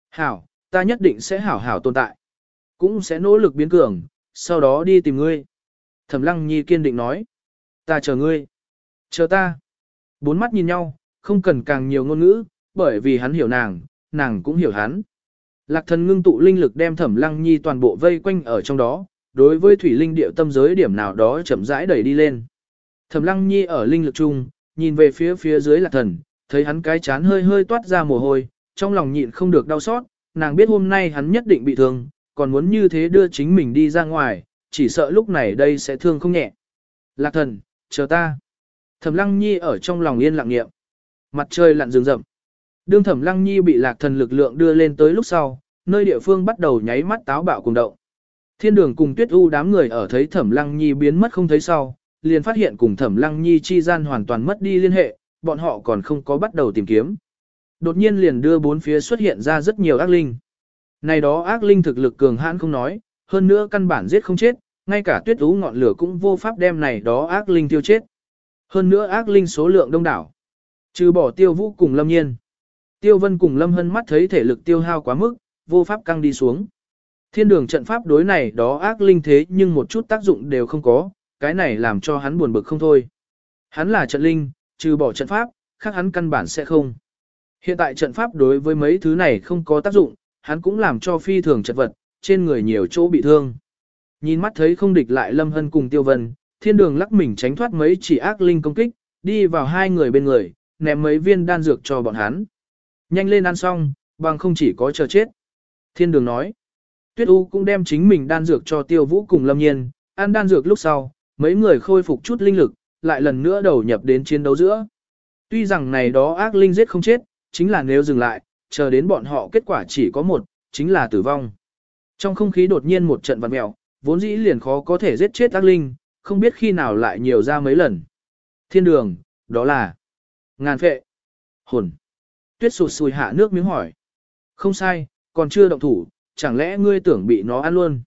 Hảo, ta nhất định sẽ hảo hảo tồn tại. Cũng sẽ nỗ lực biến cường, sau đó đi tìm ngươi. Thẩm lăng nhi kiên định nói. Ta chờ ngươi. Chờ ta. Bốn mắt nhìn nhau, không cần càng nhiều ngôn ngữ, bởi vì hắn hiểu nàng, nàng cũng hiểu hắn. Lạc thần ngưng tụ linh lực đem thẩm lăng nhi toàn bộ vây quanh ở trong đó, đối với thủy linh điệu tâm giới điểm nào đó chậm rãi đẩy đi lên. Thẩm lăng nhi ở linh lực chung, nhìn về phía phía dưới lạc thần, thấy hắn cái chán hơi hơi toát ra mồ hôi, trong lòng nhịn không được đau xót, nàng biết hôm nay hắn nhất định bị thương, còn muốn như thế đưa chính mình đi ra ngoài, chỉ sợ lúc này đây sẽ thương không nhẹ. Lạc thần, chờ ta. Thẩm lăng nhi ở trong lòng yên lặng nghiệm. Mặt trời lặn rừng rậm. Đương thẩm lăng nhi bị lạc thần lực lượng đưa lên tới lúc sau, nơi địa phương bắt đầu nháy mắt táo bạo cùng động. Thiên đường cùng tuyết u đám người ở thấy thẩm lăng nhi biến mất không thấy sau, liền phát hiện cùng thẩm lăng nhi chi gian hoàn toàn mất đi liên hệ, bọn họ còn không có bắt đầu tìm kiếm. Đột nhiên liền đưa bốn phía xuất hiện ra rất nhiều ác linh. Này đó ác linh thực lực cường hãn không nói, hơn nữa căn bản giết không chết, ngay cả tuyết ú ngọn lửa cũng vô pháp đem này đó ác linh tiêu chết. Hơn nữa ác linh số lượng đông đảo. Trừ bỏ tiêu vũ cùng lâm nhiên. Tiêu vân cùng lâm hân mắt thấy thể lực tiêu hao quá mức, vô pháp căng đi xuống. Thiên đường trận pháp đối này đó ác linh thế nhưng một chút tác dụng đều không có, cái này làm cho hắn buồn bực không thôi. Hắn là trận linh, trừ bỏ trận pháp, khác hắn căn bản sẽ không. Hiện tại trận pháp đối với mấy thứ này không có tác dụng, hắn cũng làm cho phi thường chật vật, trên người nhiều chỗ bị thương. Nhìn mắt thấy không địch lại Lâm Hân cùng Tiêu Vân, thiên đường lắc mình tránh thoát mấy chỉ ác linh công kích, đi vào hai người bên người, ném mấy viên đan dược cho bọn hắn. Nhanh lên ăn xong, bằng không chỉ có chờ chết. Thiên đường nói. Tuyết U cũng đem chính mình đan dược cho Tiêu Vũ cùng Lâm Nhiên, ăn đan dược lúc sau, mấy người khôi phục chút linh lực, lại lần nữa đầu nhập đến chiến đấu giữa. Tuy rằng này đó ác linh giết không chết, chính là nếu dừng lại, chờ đến bọn họ kết quả chỉ có một, chính là tử vong. Trong không khí đột nhiên một trận vặn mèo, vốn dĩ liền khó có thể giết chết ác linh, không biết khi nào lại nhiều ra mấy lần. Thiên đường, đó là ngàn phệ, hồn. Tuyết sụt sùi hạ nước miếng hỏi. Không sai, còn chưa động thủ, chẳng lẽ ngươi tưởng bị nó ăn luôn.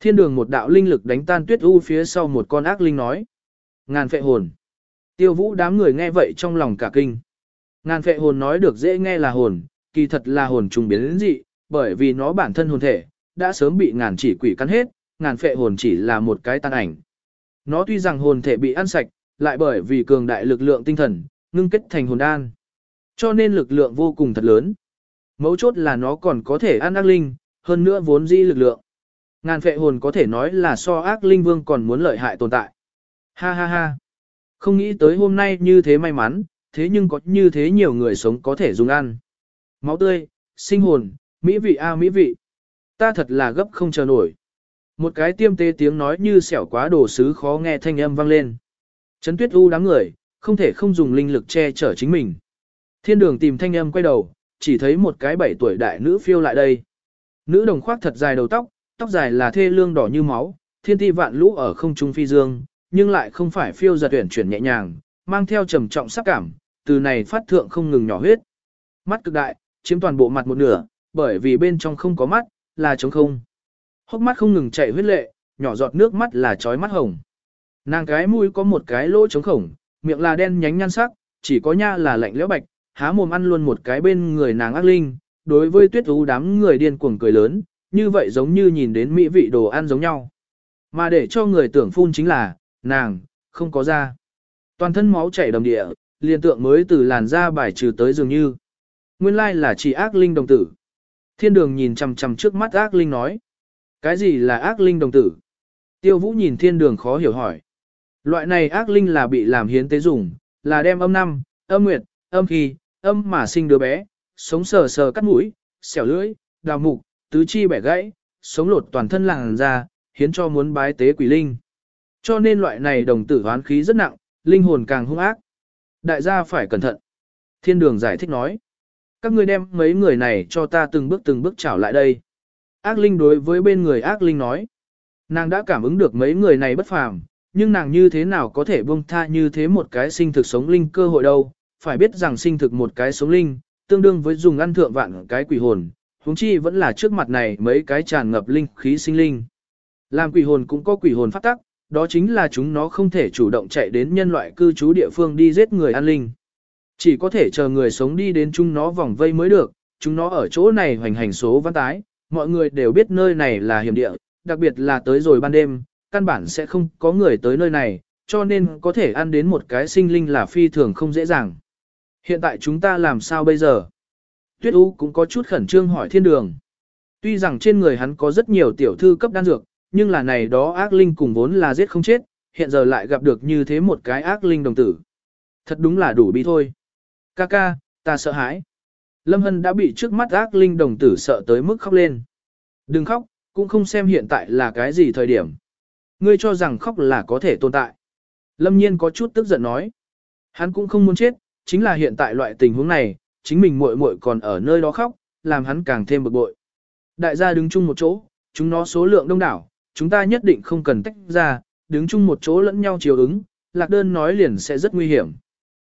Thiên đường một đạo linh lực đánh tan tuyết u phía sau một con ác linh nói. Ngàn phệ hồn. Tiêu vũ đám người nghe vậy trong lòng cả kinh. Ngàn phệ hồn nói được dễ nghe là hồn, kỳ thật là hồn trùng biến đến dị, bởi vì nó bản thân hồn thể, đã sớm bị ngàn chỉ quỷ cắn hết, ngàn phệ hồn chỉ là một cái tan ảnh. Nó tuy rằng hồn thể bị ăn sạch, lại bởi vì cường đại lực lượng tinh thần, ngưng kết thành hồn đan. Cho nên lực lượng vô cùng thật lớn. Mấu chốt là nó còn có thể ăn ác linh, hơn nữa vốn dĩ lực lượng. Ngàn phệ hồn có thể nói là so ác linh vương còn muốn lợi hại tồn tại. Ha ha ha. Không nghĩ tới hôm nay như thế may mắn, thế nhưng có như thế nhiều người sống có thể dùng ăn. Máu tươi, sinh hồn, mỹ vị a à, mỹ vị. Ta thật là gấp không chờ nổi. Một cái tiêm tê tiếng nói như xẻo quá đồ sứ khó nghe thanh âm vang lên. Trấn tuyết u đám người, không thể không dùng linh lực che chở chính mình. Thiên đường tìm thanh âm quay đầu, chỉ thấy một cái bảy tuổi đại nữ phiêu lại đây. Nữ đồng khoác thật dài đầu tóc, tóc dài là thê lương đỏ như máu, thiên ti vạn lũ ở không trung phi dương, nhưng lại không phải phiêu giật tuyển chuyển nhẹ nhàng, mang theo trầm trọng sắc cảm, từ này phát thượng không ngừng nhỏ huyết. Mắt cực đại, chiếm toàn bộ mặt một nửa, bởi vì bên trong không có mắt, là trống không. Hốc mắt không ngừng chảy huyết lệ, nhỏ giọt nước mắt là trói mắt hồng. Nàng cái mũi có một cái lỗ trống khổng, miệng là đen nhánh nhan sắc, chỉ có nha là lạnh lẽo bạch, há mồm ăn luôn một cái bên người nàng ác linh, đối với tuyết ú đám người điên cuồng cười lớn, như vậy giống như nhìn đến mỹ vị đồ ăn giống nhau. Mà để cho người tưởng phun chính là, nàng, không có da. Toàn thân máu chảy đầm địa, liền tượng mới từ làn da bài trừ tới dường như. Nguyên lai là chỉ ác linh đồng tử. Thiên đường nhìn chằm chằm trước mắt ác linh nói. Cái gì là ác linh đồng tử? Tiêu vũ nhìn thiên đường khó hiểu hỏi. Loại này ác linh là bị làm hiến tế dùng, là đem âm năm, âm nguyệt, âm khi, âm mà sinh đứa bé, sống sờ sờ cắt mũi, xẻo lưỡi, đào mục, tứ chi bẻ gãy, sống lột toàn thân làng ra, hiến cho muốn bái tế quỷ linh. Cho nên loại này đồng tử hoán khí rất nặng, linh hồn càng hung ác. Đại gia phải cẩn thận. Thiên đường giải thích nói. Các ngươi đem mấy người này cho ta từng bước từng bước trảo lại đây. Ác linh đối với bên người ác linh nói. Nàng đã cảm ứng được mấy người này bất phàm, nhưng nàng như thế nào có thể buông tha như thế một cái sinh thực sống linh cơ hội đâu. Phải biết rằng sinh thực một cái sống linh, tương đương với dùng ăn thượng vạn cái quỷ hồn, huống chi vẫn là trước mặt này mấy cái tràn ngập linh khí sinh linh. Làm quỷ hồn cũng có quỷ hồn phát tắc, đó chính là chúng nó không thể chủ động chạy đến nhân loại cư trú địa phương đi giết người an linh. Chỉ có thể chờ người sống đi đến chúng nó vòng vây mới được, chúng nó ở chỗ này hoành hành số văn tái, mọi người đều biết nơi này là hiểm địa, đặc biệt là tới rồi ban đêm, căn bản sẽ không có người tới nơi này, cho nên có thể ăn đến một cái sinh linh là phi thường không dễ dàng. Hiện tại chúng ta làm sao bây giờ? Tuyết U cũng có chút khẩn trương hỏi thiên đường. Tuy rằng trên người hắn có rất nhiều tiểu thư cấp đan dược, nhưng là này đó ác linh cùng vốn là giết không chết, hiện giờ lại gặp được như thế một cái ác linh đồng tử. Thật đúng là đủ bi thôi. Ca ca, ta sợ hãi. Lâm Hân đã bị trước mắt ác linh đồng tử sợ tới mức khóc lên. Đừng khóc, cũng không xem hiện tại là cái gì thời điểm. Ngươi cho rằng khóc là có thể tồn tại. Lâm Nhiên có chút tức giận nói. Hắn cũng không muốn chết, chính là hiện tại loại tình huống này, chính mình muội muội còn ở nơi đó khóc, làm hắn càng thêm bực bội. Đại gia đứng chung một chỗ, chúng nó số lượng đông đảo, chúng ta nhất định không cần tách ra, đứng chung một chỗ lẫn nhau chiều ứng, lạc đơn nói liền sẽ rất nguy hiểm.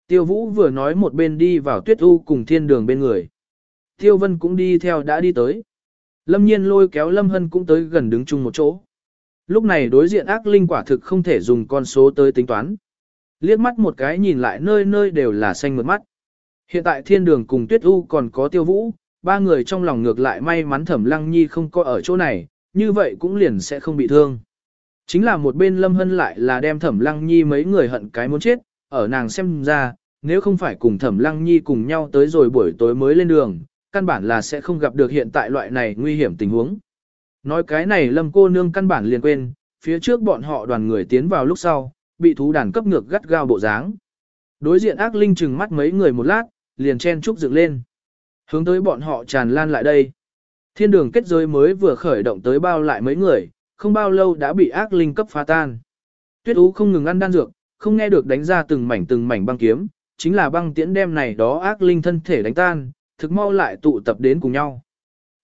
Tiêu Vũ vừa nói một bên đi vào tuyết u cùng thiên đường bên người. Tiêu Vân cũng đi theo đã đi tới. Lâm nhiên lôi kéo Lâm Hân cũng tới gần đứng chung một chỗ. Lúc này đối diện ác linh quả thực không thể dùng con số tới tính toán. Liếc mắt một cái nhìn lại nơi nơi đều là xanh mượt mắt. Hiện tại thiên đường cùng tuyết u còn có tiêu vũ, ba người trong lòng ngược lại may mắn thẩm lăng nhi không có ở chỗ này, như vậy cũng liền sẽ không bị thương. Chính là một bên lâm hân lại là đem thẩm lăng nhi mấy người hận cái muốn chết, ở nàng xem ra, nếu không phải cùng thẩm lăng nhi cùng nhau tới rồi buổi tối mới lên đường, căn bản là sẽ không gặp được hiện tại loại này nguy hiểm tình huống. Nói cái này lâm cô nương căn bản liền quên, phía trước bọn họ đoàn người tiến vào lúc sau, bị thú đàn cấp ngược gắt gao bộ dáng. Đối diện ác linh chừng mắt mấy người một lát, liền chen trúc dựng lên. Hướng tới bọn họ tràn lan lại đây. Thiên đường kết giới mới vừa khởi động tới bao lại mấy người, không bao lâu đã bị ác linh cấp phá tan. Tuyết Ú không ngừng ăn đan dược, không nghe được đánh ra từng mảnh từng mảnh băng kiếm, chính là băng tiễn đem này đó ác linh thân thể đánh tan, thực mau lại tụ tập đến cùng nhau.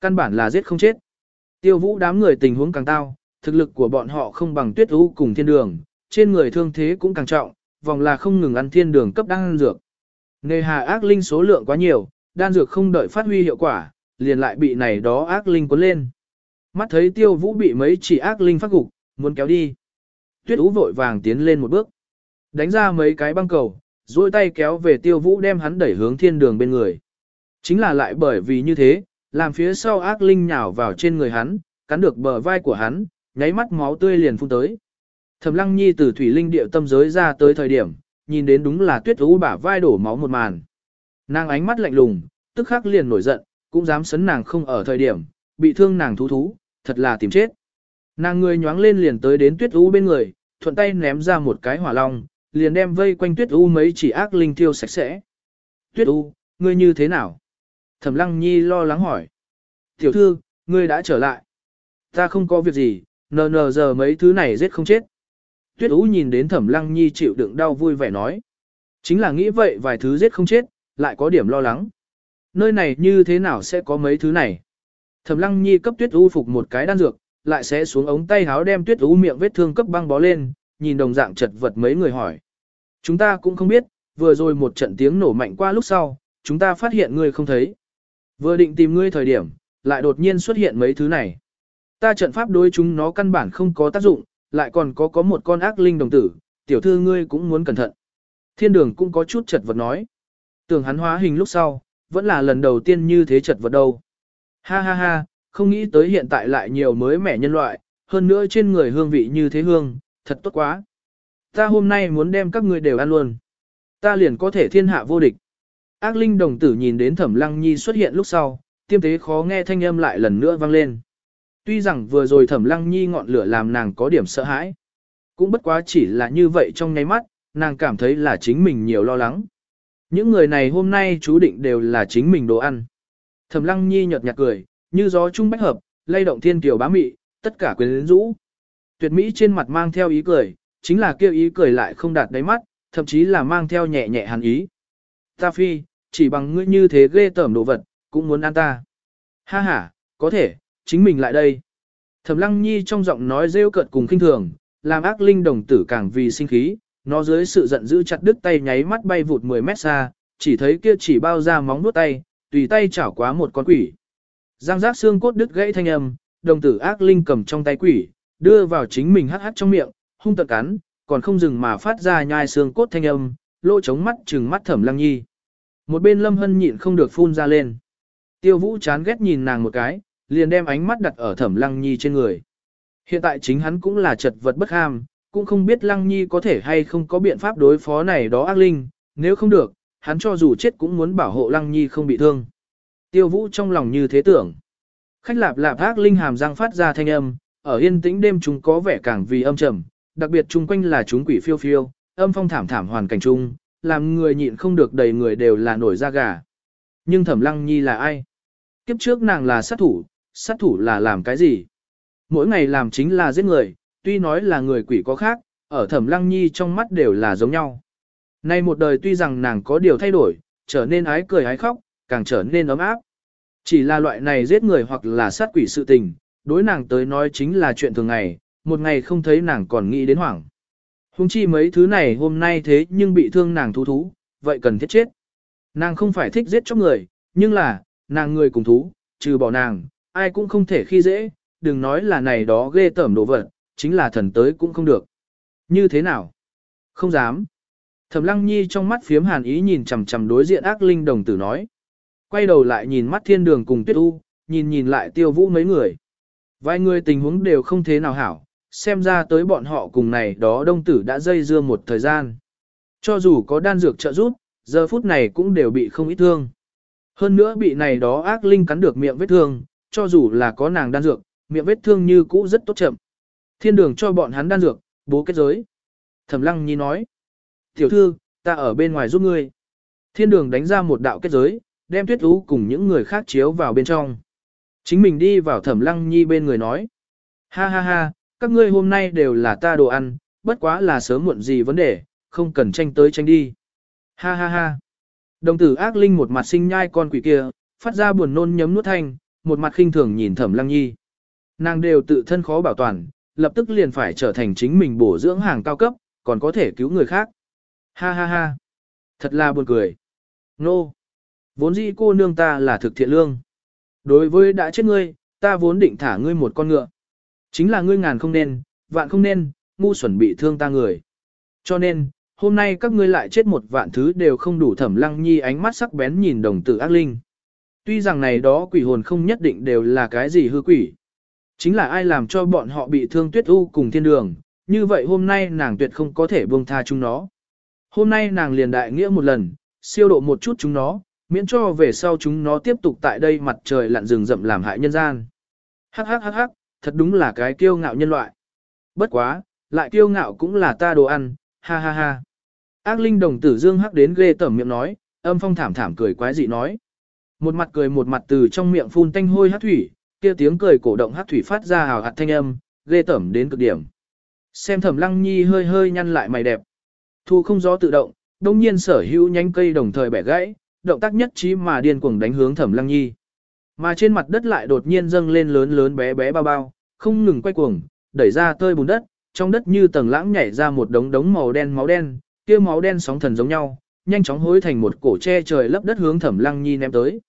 Căn bản là giết không chết. Tiêu vũ đám người tình huống càng tao, thực lực của bọn họ không bằng tuyết ú cùng thiên đường, trên người thương thế cũng càng trọng, vòng là không ngừng ăn thiên đường cấp đan dược. Nề hà ác linh số lượng quá nhiều, đan dược không đợi phát huy hiệu quả, liền lại bị này đó ác linh cuốn lên. Mắt thấy tiêu vũ bị mấy chỉ ác linh phát gục, muốn kéo đi. Tuyết ú vội vàng tiến lên một bước. Đánh ra mấy cái băng cầu, duỗi tay kéo về tiêu vũ đem hắn đẩy hướng thiên đường bên người. Chính là lại bởi vì như thế, làm phía sau ác linh nhào vào trên người hắn, cắn được bờ vai của hắn, nháy mắt máu tươi liền phun tới. Thẩm Lăng Nhi từ thủy linh địa tâm giới ra tới thời điểm, nhìn đến đúng là tuyết ú bả vai đổ máu một màn. Nàng ánh mắt lạnh lùng, tức khắc liền nổi giận, cũng dám sấn nàng không ở thời điểm, bị thương nàng thú thú, thật là tìm chết. Nàng người nhoáng lên liền tới đến tuyết u bên người, thuận tay ném ra một cái hỏa long, liền đem vây quanh tuyết u mấy chỉ ác linh tiêu sạch sẽ. Tuyết u ngươi như thế nào? Thẩm Lăng Nhi lo lắng hỏi. Tiểu thư, ngươi đã trở lại. Ta không có việc gì, nờ nờ giờ mấy thứ này giết không chết. Tuyết u nhìn đến Thẩm Lăng Nhi chịu đựng đau vui vẻ nói. Chính là nghĩ vậy vài thứ giết không chết, lại có điểm lo lắng. Nơi này như thế nào sẽ có mấy thứ này? Thẩm Lăng Nhi cấp Tuyết u phục một cái đan dược, lại sẽ xuống ống tay háo đem Tuyết u miệng vết thương cấp băng bó lên, nhìn đồng dạng chật vật mấy người hỏi. Chúng ta cũng không biết, vừa rồi một trận tiếng nổ mạnh qua lúc sau, chúng ta phát hiện ngươi không thấy. Vừa định tìm ngươi thời điểm, lại đột nhiên xuất hiện mấy thứ này. Ta trận pháp đối chúng nó căn bản không có tác dụng, lại còn có có một con ác linh đồng tử, tiểu thư ngươi cũng muốn cẩn thận. Thiên đường cũng có chút chật vật nói. Tưởng hắn hóa hình lúc sau, vẫn là lần đầu tiên như thế chật vật đâu. Ha ha ha, không nghĩ tới hiện tại lại nhiều mới mẻ nhân loại, hơn nữa trên người hương vị như thế hương, thật tốt quá. Ta hôm nay muốn đem các ngươi đều ăn luôn. Ta liền có thể thiên hạ vô địch. Ác linh đồng tử nhìn đến thẩm lăng nhi xuất hiện lúc sau, tiêm tế khó nghe thanh âm lại lần nữa vang lên. Tuy rằng vừa rồi thẩm lăng nhi ngọn lửa làm nàng có điểm sợ hãi. Cũng bất quá chỉ là như vậy trong nháy mắt, nàng cảm thấy là chính mình nhiều lo lắng. Những người này hôm nay chú định đều là chính mình đồ ăn. Thẩm lăng nhi nhợt nhạt cười, như gió trung bách hợp, lay động thiên kiều bá mị, tất cả quyến rũ. Tuyệt mỹ trên mặt mang theo ý cười, chính là kêu ý cười lại không đạt đáy mắt, thậm chí là mang theo nhẹ nhẹ hàn ý. Ta phi, chỉ bằng ngươi như thế ghê tởm đồ vật, cũng muốn ăn ta. Ha ha, có thể, chính mình lại đây. Thẩm lăng nhi trong giọng nói rêu cợt cùng kinh thường, làm ác linh đồng tử càng vì sinh khí, nó dưới sự giận dữ chặt đứt tay nháy mắt bay vụt 10 mét xa, chỉ thấy kia chỉ bao ra móng nuốt tay, tùy tay chảo quá một con quỷ. Giang giác xương cốt đứt gãy thanh âm, đồng tử ác linh cầm trong tay quỷ, đưa vào chính mình hát hắt trong miệng, hung tận cắn, còn không dừng mà phát ra nhai xương cốt thanh âm, lỗ trống mắt trừng mắt thẩm lăng nhi. Một bên lâm hân nhịn không được phun ra lên. Tiêu vũ chán ghét nhìn nàng một cái, liền đem ánh mắt đặt ở thẩm lăng nhi trên người. Hiện tại chính hắn cũng là chật vật bất ham, cũng không biết lăng nhi có thể hay không có biện pháp đối phó này đó ác linh, nếu không được, hắn cho dù chết cũng muốn bảo hộ lăng nhi không bị thương. Tiêu vũ trong lòng như thế tưởng. Khách lạp lạp ác linh hàm răng phát ra thanh âm, ở yên tĩnh đêm chúng có vẻ càng vì âm trầm, đặc biệt chung quanh là chúng quỷ phiêu phiêu, âm phong thảm thảm hoàn cảnh chung, làm người nhịn không được đầy người đều là nổi da gà. Nhưng thẩm lăng nhi là ai? Kiếp trước nàng là sát thủ, sát thủ là làm cái gì? Mỗi ngày làm chính là giết người, tuy nói là người quỷ có khác, ở thẩm lăng nhi trong mắt đều là giống nhau. Nay một đời tuy rằng nàng có điều thay đổi, trở nên ái cười ái khóc, càng trở nên ấm áp. Chỉ là loại này giết người hoặc là sát quỷ sự tình, đối nàng tới nói chính là chuyện thường ngày, một ngày không thấy nàng còn nghĩ đến hoảng. Hùng chi mấy thứ này hôm nay thế nhưng bị thương nàng thú thú, vậy cần thiết chết. Nàng không phải thích giết cho người, nhưng là, nàng người cùng thú, trừ bỏ nàng, ai cũng không thể khi dễ, đừng nói là này đó ghê tởm đồ vật, chính là thần tới cũng không được. Như thế nào? Không dám. Thẩm Lăng Nhi trong mắt phiếm hàn ý nhìn chằm chằm đối diện ác linh đồng tử nói. Quay đầu lại nhìn mắt thiên đường cùng tuyết u, nhìn nhìn lại tiêu vũ mấy người. Vài người tình huống đều không thế nào hảo, xem ra tới bọn họ cùng này đó đông tử đã dây dưa một thời gian. Cho dù có đan dược trợ giúp, giờ phút này cũng đều bị không ít thương. Hơn nữa bị này đó ác linh cắn được miệng vết thương, cho dù là có nàng đan dược, miệng vết thương như cũ rất tốt chậm. Thiên đường cho bọn hắn đan dược, bố kết giới. Thẩm lăng nhi nói. Tiểu thư, ta ở bên ngoài giúp ngươi. Thiên đường đánh ra một đạo kết giới, đem tuyết ú cùng những người khác chiếu vào bên trong. Chính mình đi vào thẩm lăng nhi bên người nói. Ha ha ha, các ngươi hôm nay đều là ta đồ ăn, bất quá là sớm muộn gì vấn đề, không cần tranh tới tranh đi. Ha ha ha. Đồng tử ác linh một mặt sinh nhai con quỷ kia, phát ra buồn nôn nhấm nuốt thanh, một mặt khinh thường nhìn thẩm lăng nhi. Nàng đều tự thân khó bảo toàn, lập tức liền phải trở thành chính mình bổ dưỡng hàng cao cấp, còn có thể cứu người khác. Ha ha ha. Thật là buồn cười. Nô. No. Vốn dĩ cô nương ta là thực thiện lương. Đối với đã chết ngươi, ta vốn định thả ngươi một con ngựa. Chính là ngươi ngàn không nên, vạn không nên, ngu xuẩn bị thương ta người. Cho nên, hôm nay các ngươi lại chết một vạn thứ đều không đủ thẩm lăng nhi ánh mắt sắc bén nhìn đồng tử ác linh. Tuy rằng này đó quỷ hồn không nhất định đều là cái gì hư quỷ. Chính là ai làm cho bọn họ bị thương tuyết u cùng thiên đường, như vậy hôm nay nàng tuyệt không có thể buông tha chúng nó. Hôm nay nàng liền đại nghĩa một lần, siêu độ một chút chúng nó, miễn cho về sau chúng nó tiếp tục tại đây mặt trời lặn rừng rậm làm hại nhân gian. Hắc hắc hắc hắc, thật đúng là cái kiêu ngạo nhân loại. Bất quá, lại kiêu ngạo cũng là ta đồ ăn, ha ha ha. Ác linh đồng tử dương hắc đến ghê tởm miệng nói, âm phong thảm thảm cười quái dị nói. Một mặt cười một mặt từ trong miệng phun tanh hôi hắc thủy, kia tiếng cười cổ động hát thủy phát ra hào hạt thanh âm, ghê tẩm đến cực điểm. Xem thẩm lăng nhi hơi hơi nhăn lại mày đẹp. Thu không gió tự động, đông nhiên sở hữu nhánh cây đồng thời bẻ gãy, động tác nhất trí mà điên cuồng đánh hướng thẩm lăng nhi. Mà trên mặt đất lại đột nhiên dâng lên lớn lớn bé bé bao bao, không ngừng quay cuồng, đẩy ra tơi bùn đất, trong đất như tầng lãng nhảy ra một đống đống màu đen máu đen, kia máu đen sóng thần giống nhau, nhanh chóng hối thành một cổ che trời lấp đất hướng Thẩm Lăng Nhi ném tới.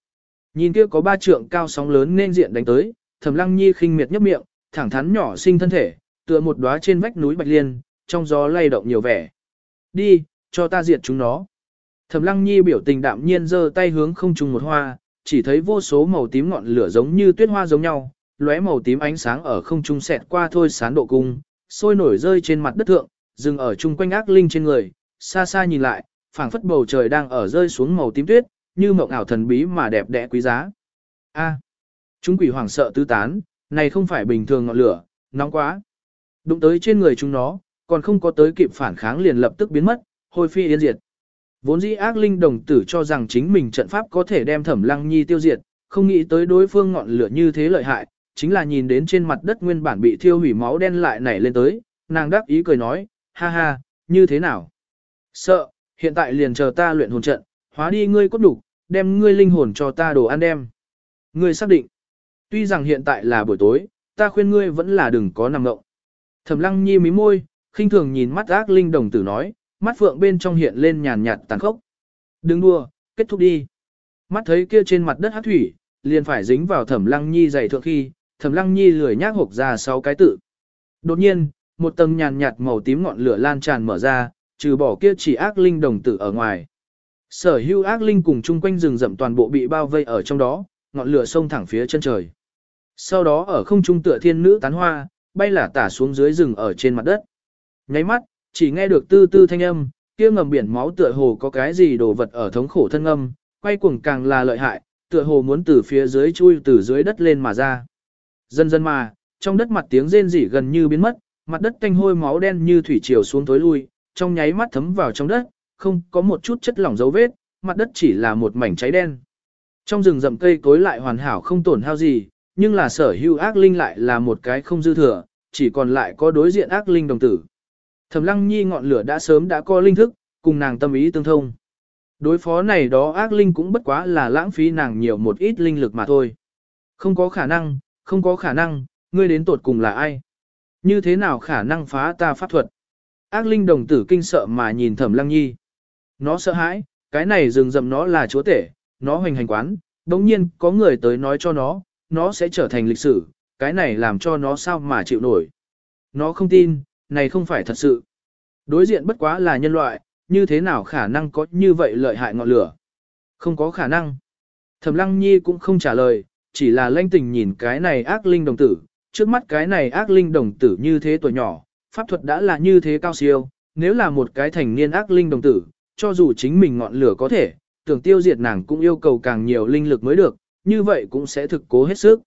Nhìn kia có ba trượng cao sóng lớn nên diện đánh tới, Thẩm Lăng Nhi khinh miệt nhấp miệng, thẳng thắn nhỏ sinh thân thể, tựa một đóa trên vách núi bạch liên, trong gió lay động nhiều vẻ. Đi, cho ta diệt chúng nó. Thẩm Lăng Nhi biểu tình đạm nhiên giơ tay hướng không trung một hoa, chỉ thấy vô số màu tím ngọn lửa giống như tuyết hoa giống nhau, lóe màu tím ánh sáng ở không trung xẹt qua thôi sán độ cung, sôi nổi rơi trên mặt đất thượng, dừng ở chung quanh ác linh trên người, xa xa nhìn lại, phảng phất bầu trời đang ở rơi xuống màu tím tuyết, như mộng ảo thần bí mà đẹp đẽ quý giá. A, chúng quỷ hoảng sợ tứ tán, này không phải bình thường ngọn lửa, nóng quá. Đụng tới trên người chúng nó, còn không có tới kịp phản kháng liền lập tức biến mất, hôi phi yên diệt. Vốn dĩ ác linh đồng tử cho rằng chính mình trận pháp có thể đem thẩm lăng nhi tiêu diệt, không nghĩ tới đối phương ngọn lửa như thế lợi hại, chính là nhìn đến trên mặt đất nguyên bản bị thiêu hủy máu đen lại nảy lên tới, nàng đáp ý cười nói, ha ha, như thế nào? Sợ, hiện tại liền chờ ta luyện hồn trận, hóa đi ngươi cốt đủ, đem ngươi linh hồn cho ta đồ ăn đem. Ngươi xác định, tuy rằng hiện tại là buổi tối, ta khuyên ngươi vẫn là đừng có nằm ngộng. Thẩm lăng nhi mí môi, khinh thường nhìn mắt ác linh đồng tử nói, mắt phượng bên trong hiện lên nhàn nhạt tàn khốc. Đừng đua, kết thúc đi. Mắt thấy kia trên mặt đất hát thủy, liền phải dính vào thẩm lăng nhi dày thượng khi, thẩm lăng nhi lười nhác hộp ra sáu cái tự. Đột nhiên, một tầng nhàn nhạt màu tím ngọn lửa lan tràn mở ra, trừ bỏ kia chỉ ác linh đồng tử ở ngoài. Sở hưu ác linh cùng chung quanh rừng rậm toàn bộ bị bao vây ở trong đó, ngọn lửa sông thẳng phía chân trời. Sau đó ở không trung tựa thiên nữ tán hoa, bay lả tả xuống dưới rừng ở trên mặt đất. Nháy mắt, chỉ nghe được tư tư thanh âm, kia ngầm biển máu tựa hồ có cái gì đồ vật ở thống khổ thân âm, quay cuồng càng là lợi hại, tựa hồ muốn từ phía dưới chui từ dưới đất lên mà ra. Dần dần mà, trong đất mặt tiếng rên rỉ gần như biến mất, mặt đất tanh hôi máu đen như thủy triều xuống tối lui, trong nháy mắt thấm vào trong đất, không có một chút chất lỏng dấu vết, mặt đất chỉ là một mảnh cháy đen. Trong rừng rậm cây cối lại hoàn hảo không tổn hao gì, nhưng là sở hữu ác linh lại là một cái không dư thừa, chỉ còn lại có đối diện ác linh đồng tử. Thẩm Lăng Nhi ngọn lửa đã sớm đã có linh thức, cùng nàng tâm ý tương thông. Đối phó này đó ác linh cũng bất quá là lãng phí nàng nhiều một ít linh lực mà thôi. Không có khả năng, không có khả năng, ngươi đến tột cùng là ai? Như thế nào khả năng phá ta pháp thuật? Ác linh đồng tử kinh sợ mà nhìn thẩm lăng nhi. Nó sợ hãi, cái này rừng rậm nó là chúa tể, nó hoành hành quán, đồng nhiên có người tới nói cho nó, nó sẽ trở thành lịch sử, cái này làm cho nó sao mà chịu nổi. Nó không tin, này không phải thật sự. Đối diện bất quá là nhân loại, như thế nào khả năng có như vậy lợi hại ngọn lửa? Không có khả năng. Thẩm Lăng Nhi cũng không trả lời, chỉ là lanh tình nhìn cái này ác linh đồng tử, trước mắt cái này ác linh đồng tử như thế tuổi nhỏ, pháp thuật đã là như thế cao siêu, nếu là một cái thành niên ác linh đồng tử, cho dù chính mình ngọn lửa có thể, tưởng tiêu diệt nàng cũng yêu cầu càng nhiều linh lực mới được, như vậy cũng sẽ thực cố hết sức.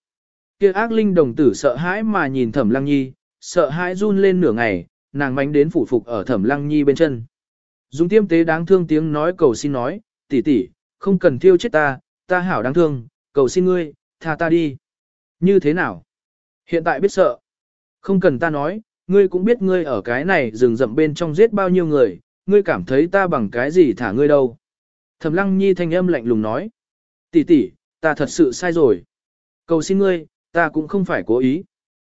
Kia ác linh đồng tử sợ hãi mà nhìn Thẩm Lăng Nhi, sợ hãi run lên nửa ngày, nàng mánh đến phủ phục ở Thẩm Lăng Nhi bên chân. Dùng tiêm tế đáng thương tiếng nói cầu xin nói, tỷ tỷ, không cần thiêu chết ta, ta hảo đáng thương, cầu xin ngươi, tha ta đi. Như thế nào? Hiện tại biết sợ. Không cần ta nói, ngươi cũng biết ngươi ở cái này rừng rậm bên trong giết bao nhiêu người, ngươi cảm thấy ta bằng cái gì thả ngươi đâu. Thẩm lăng nhi thanh âm lạnh lùng nói. tỷ tỷ, ta thật sự sai rồi. Cầu xin ngươi, ta cũng không phải cố ý.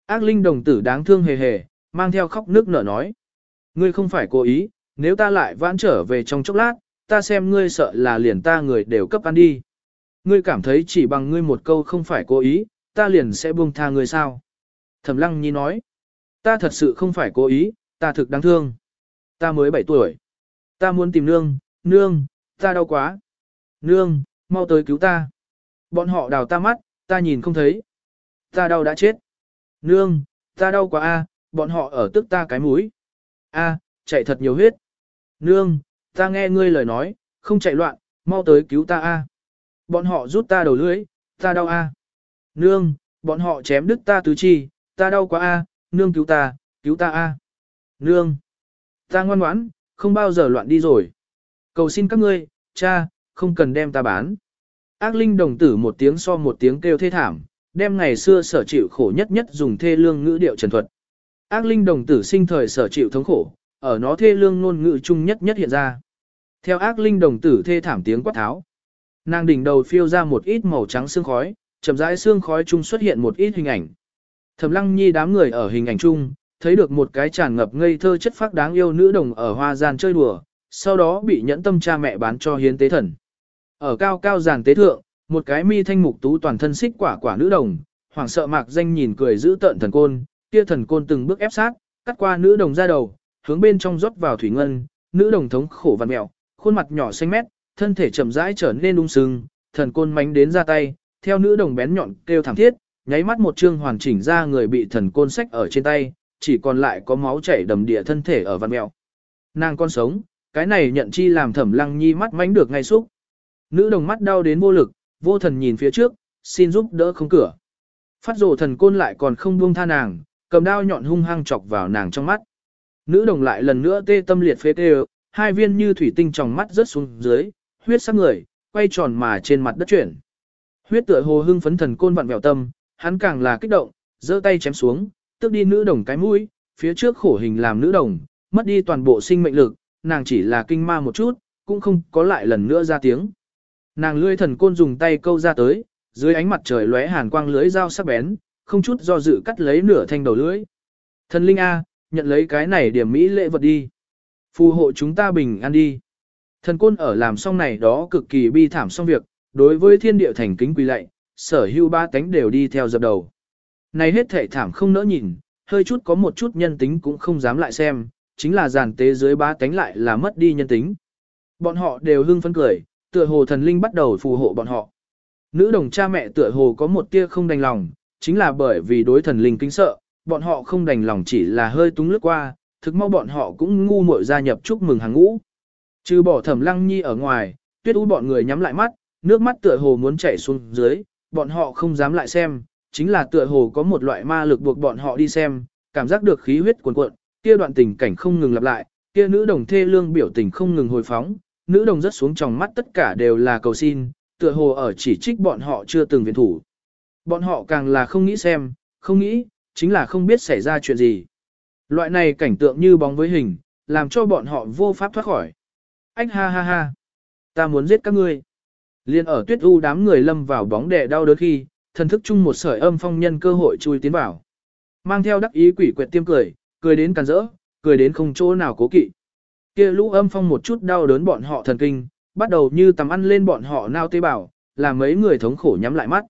Ác linh đồng tử đáng thương hề hề, mang theo khóc nước nở nói. Ngươi không phải cố ý, nếu ta lại vãn trở về trong chốc lát, ta xem ngươi sợ là liền ta người đều cấp ăn đi. Ngươi cảm thấy chỉ bằng ngươi một câu không phải cố ý, ta liền sẽ buông tha ngươi sao? Thẩm lăng nhi nói, ta thật sự không phải cố ý, ta thực đáng thương. Ta mới 7 tuổi. Ta muốn tìm nương, nương, ta đau quá. Nương, mau tới cứu ta. Bọn họ đào ta mắt, ta nhìn không thấy. Ta đau đã chết. Nương, ta đau quá a, bọn họ ở tức ta cái mũi. A, chạy thật nhiều huyết. Nương, ta nghe ngươi lời nói, không chạy loạn, mau tới cứu ta a. Bọn họ rút ta đầu lưỡi, ta đau a. Nương, bọn họ chém đứt ta tứ chi, ta đau quá a, nương cứu ta, cứu ta a. Nương, ta ngoan ngoãn, không bao giờ loạn đi rồi. Cầu xin các ngươi, cha, không cần đem ta bán. Ác linh đồng tử một tiếng so một tiếng kêu thê thảm, đem ngày xưa sở chịu khổ nhất nhất dùng thê lương ngữ điệu trần thuật. Ác linh đồng tử sinh thời sở chịu thống khổ, ở nó thê lương ngôn ngữ chung nhất nhất hiện ra. Theo ác linh đồng tử thê thảm tiếng quát tháo, nàng đỉnh đầu phiêu ra một ít màu trắng xương khói, chậm rãi xương khói chung xuất hiện một ít hình ảnh. Thẩm Lăng Nhi đám người ở hình ảnh chung, thấy được một cái tràn ngập ngây thơ chất phác đáng yêu nữ đồng ở hoa gian chơi đùa, sau đó bị nhẫn tâm cha mẹ bán cho hiến tế thần. Ở cao cao giàn tế thượng, một cái mi thanh mục tú toàn thân xích quả quả nữ đồng, hoảng sợ mạc danh nhìn cười giữ tợn thần côn, kia thần côn từng bước ép sát, cắt qua nữ đồng ra đầu, hướng bên trong rót vào thủy ngân, nữ đồng thống khổ vặn mẹo, khuôn mặt nhỏ xanh mét, thân thể chậm rãi trở nên ung sưng, thần côn mánh đến ra tay, theo nữ đồng bén nhọn kêu thảm thiết, nháy mắt một chương hoàn chỉnh ra người bị thần côn sách ở trên tay, chỉ còn lại có máu chảy đầm địa thân thể ở văn mèo. Nàng con sống, cái này nhận chi làm thẩm lăng nhi mắt mánh được ngay xúc. Nữ đồng mắt đau đến vô lực, vô thần nhìn phía trước, xin giúp đỡ không cửa. Phát rồ thần côn lại còn không buông tha nàng, cầm đao nhọn hung hăng chọc vào nàng trong mắt. Nữ đồng lại lần nữa tê tâm liệt phế tê hai viên như thủy tinh trong mắt rớt xuống dưới, huyết sắc người, quay tròn mà trên mặt đất chuyển. Huyết tựa hồ hưng phấn thần côn vặn vẹo tâm, hắn càng là kích động, giơ tay chém xuống, tước đi nữ đồng cái mũi, phía trước khổ hình làm nữ đồng, mất đi toàn bộ sinh mệnh lực, nàng chỉ là kinh ma một chút, cũng không có lại lần nữa ra tiếng. Nàng lưỡi thần côn dùng tay câu ra tới, dưới ánh mặt trời lóe hàn quang lưới dao sắc bén, không chút do dự cắt lấy nửa thanh đầu lưỡi. Thần linh A, nhận lấy cái này điểm mỹ lễ vật đi. Phù hộ chúng ta bình an đi. Thần côn ở làm xong này đó cực kỳ bi thảm xong việc, đối với thiên địa thành kính quỳ lạy, sở hữu ba tánh đều đi theo dập đầu. Này hết thể thảm không nỡ nhìn, hơi chút có một chút nhân tính cũng không dám lại xem, chính là giàn tế dưới ba cánh lại là mất đi nhân tính. Bọn họ đều hưng phấn cười, tựa hồ thần linh bắt đầu phù hộ bọn họ. Nữ đồng cha mẹ tựa hồ có một tia không đành lòng, chính là bởi vì đối thần linh kính sợ, bọn họ không đành lòng chỉ là hơi túng lướt qua, thực mau bọn họ cũng ngu muội gia nhập chúc mừng hàng ngũ. Trừ bỏ thẩm lăng nhi ở ngoài, tuyết u bọn người nhắm lại mắt, nước mắt tựa hồ muốn chảy xuống dưới, bọn họ không dám lại xem, chính là tựa hồ có một loại ma lực buộc bọn họ đi xem, cảm giác được khí huyết cuồn cuộn, kia đoạn tình cảnh không ngừng lặp lại, kia nữ đồng thê lương biểu tình không ngừng hồi phóng, nữ đồng rất xuống trong mắt tất cả đều là cầu xin, tựa hồ ở chỉ trích bọn họ chưa từng viện thủ. Bọn họ càng là không nghĩ xem, không nghĩ, chính là không biết xảy ra chuyện gì. Loại này cảnh tượng như bóng với hình, làm cho bọn họ vô pháp thoát khỏi. Ách ha ha ha, ta muốn giết các ngươi. Liên ở tuyết u đám người lâm vào bóng đè đau đớn khi, thần thức chung một sợi âm phong nhân cơ hội chui tiến vào. Mang theo đắc ý quỷ quyệt tiêm cười, cười đến càn rỡ, cười đến không chỗ nào cố kỵ. Kia lũ âm phong một chút đau đớn bọn họ thần kinh, bắt đầu như tầm ăn lên bọn họ nao tế bào, làm mấy người thống khổ nhắm lại mắt.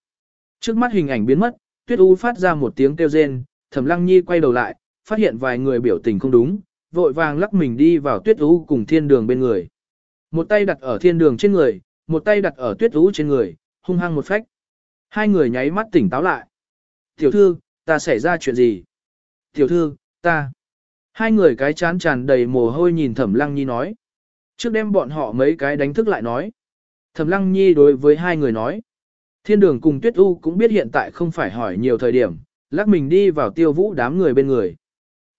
Trước mắt hình ảnh biến mất, Tuyết U phát ra một tiếng kêu rên, Thẩm Lăng Nhi quay đầu lại, phát hiện vài người biểu tình không đúng, vội vàng lắc mình đi vào Tuyết U cùng Thiên Đường bên người. Một tay đặt ở Thiên Đường trên người, một tay đặt ở Tuyết U trên người, hung hăng một phách. Hai người nháy mắt tỉnh táo lại. "Tiểu thư, ta xảy ra chuyện gì?" "Tiểu thư, ta." Hai người cái chán tràn đầy mồ hôi nhìn Thẩm Lăng Nhi nói. Trước đêm bọn họ mấy cái đánh thức lại nói. Thẩm Lăng Nhi đối với hai người nói. Thiên đường cùng Tuyết U cũng biết hiện tại không phải hỏi nhiều thời điểm, lắc mình đi vào tiêu vũ đám người bên người.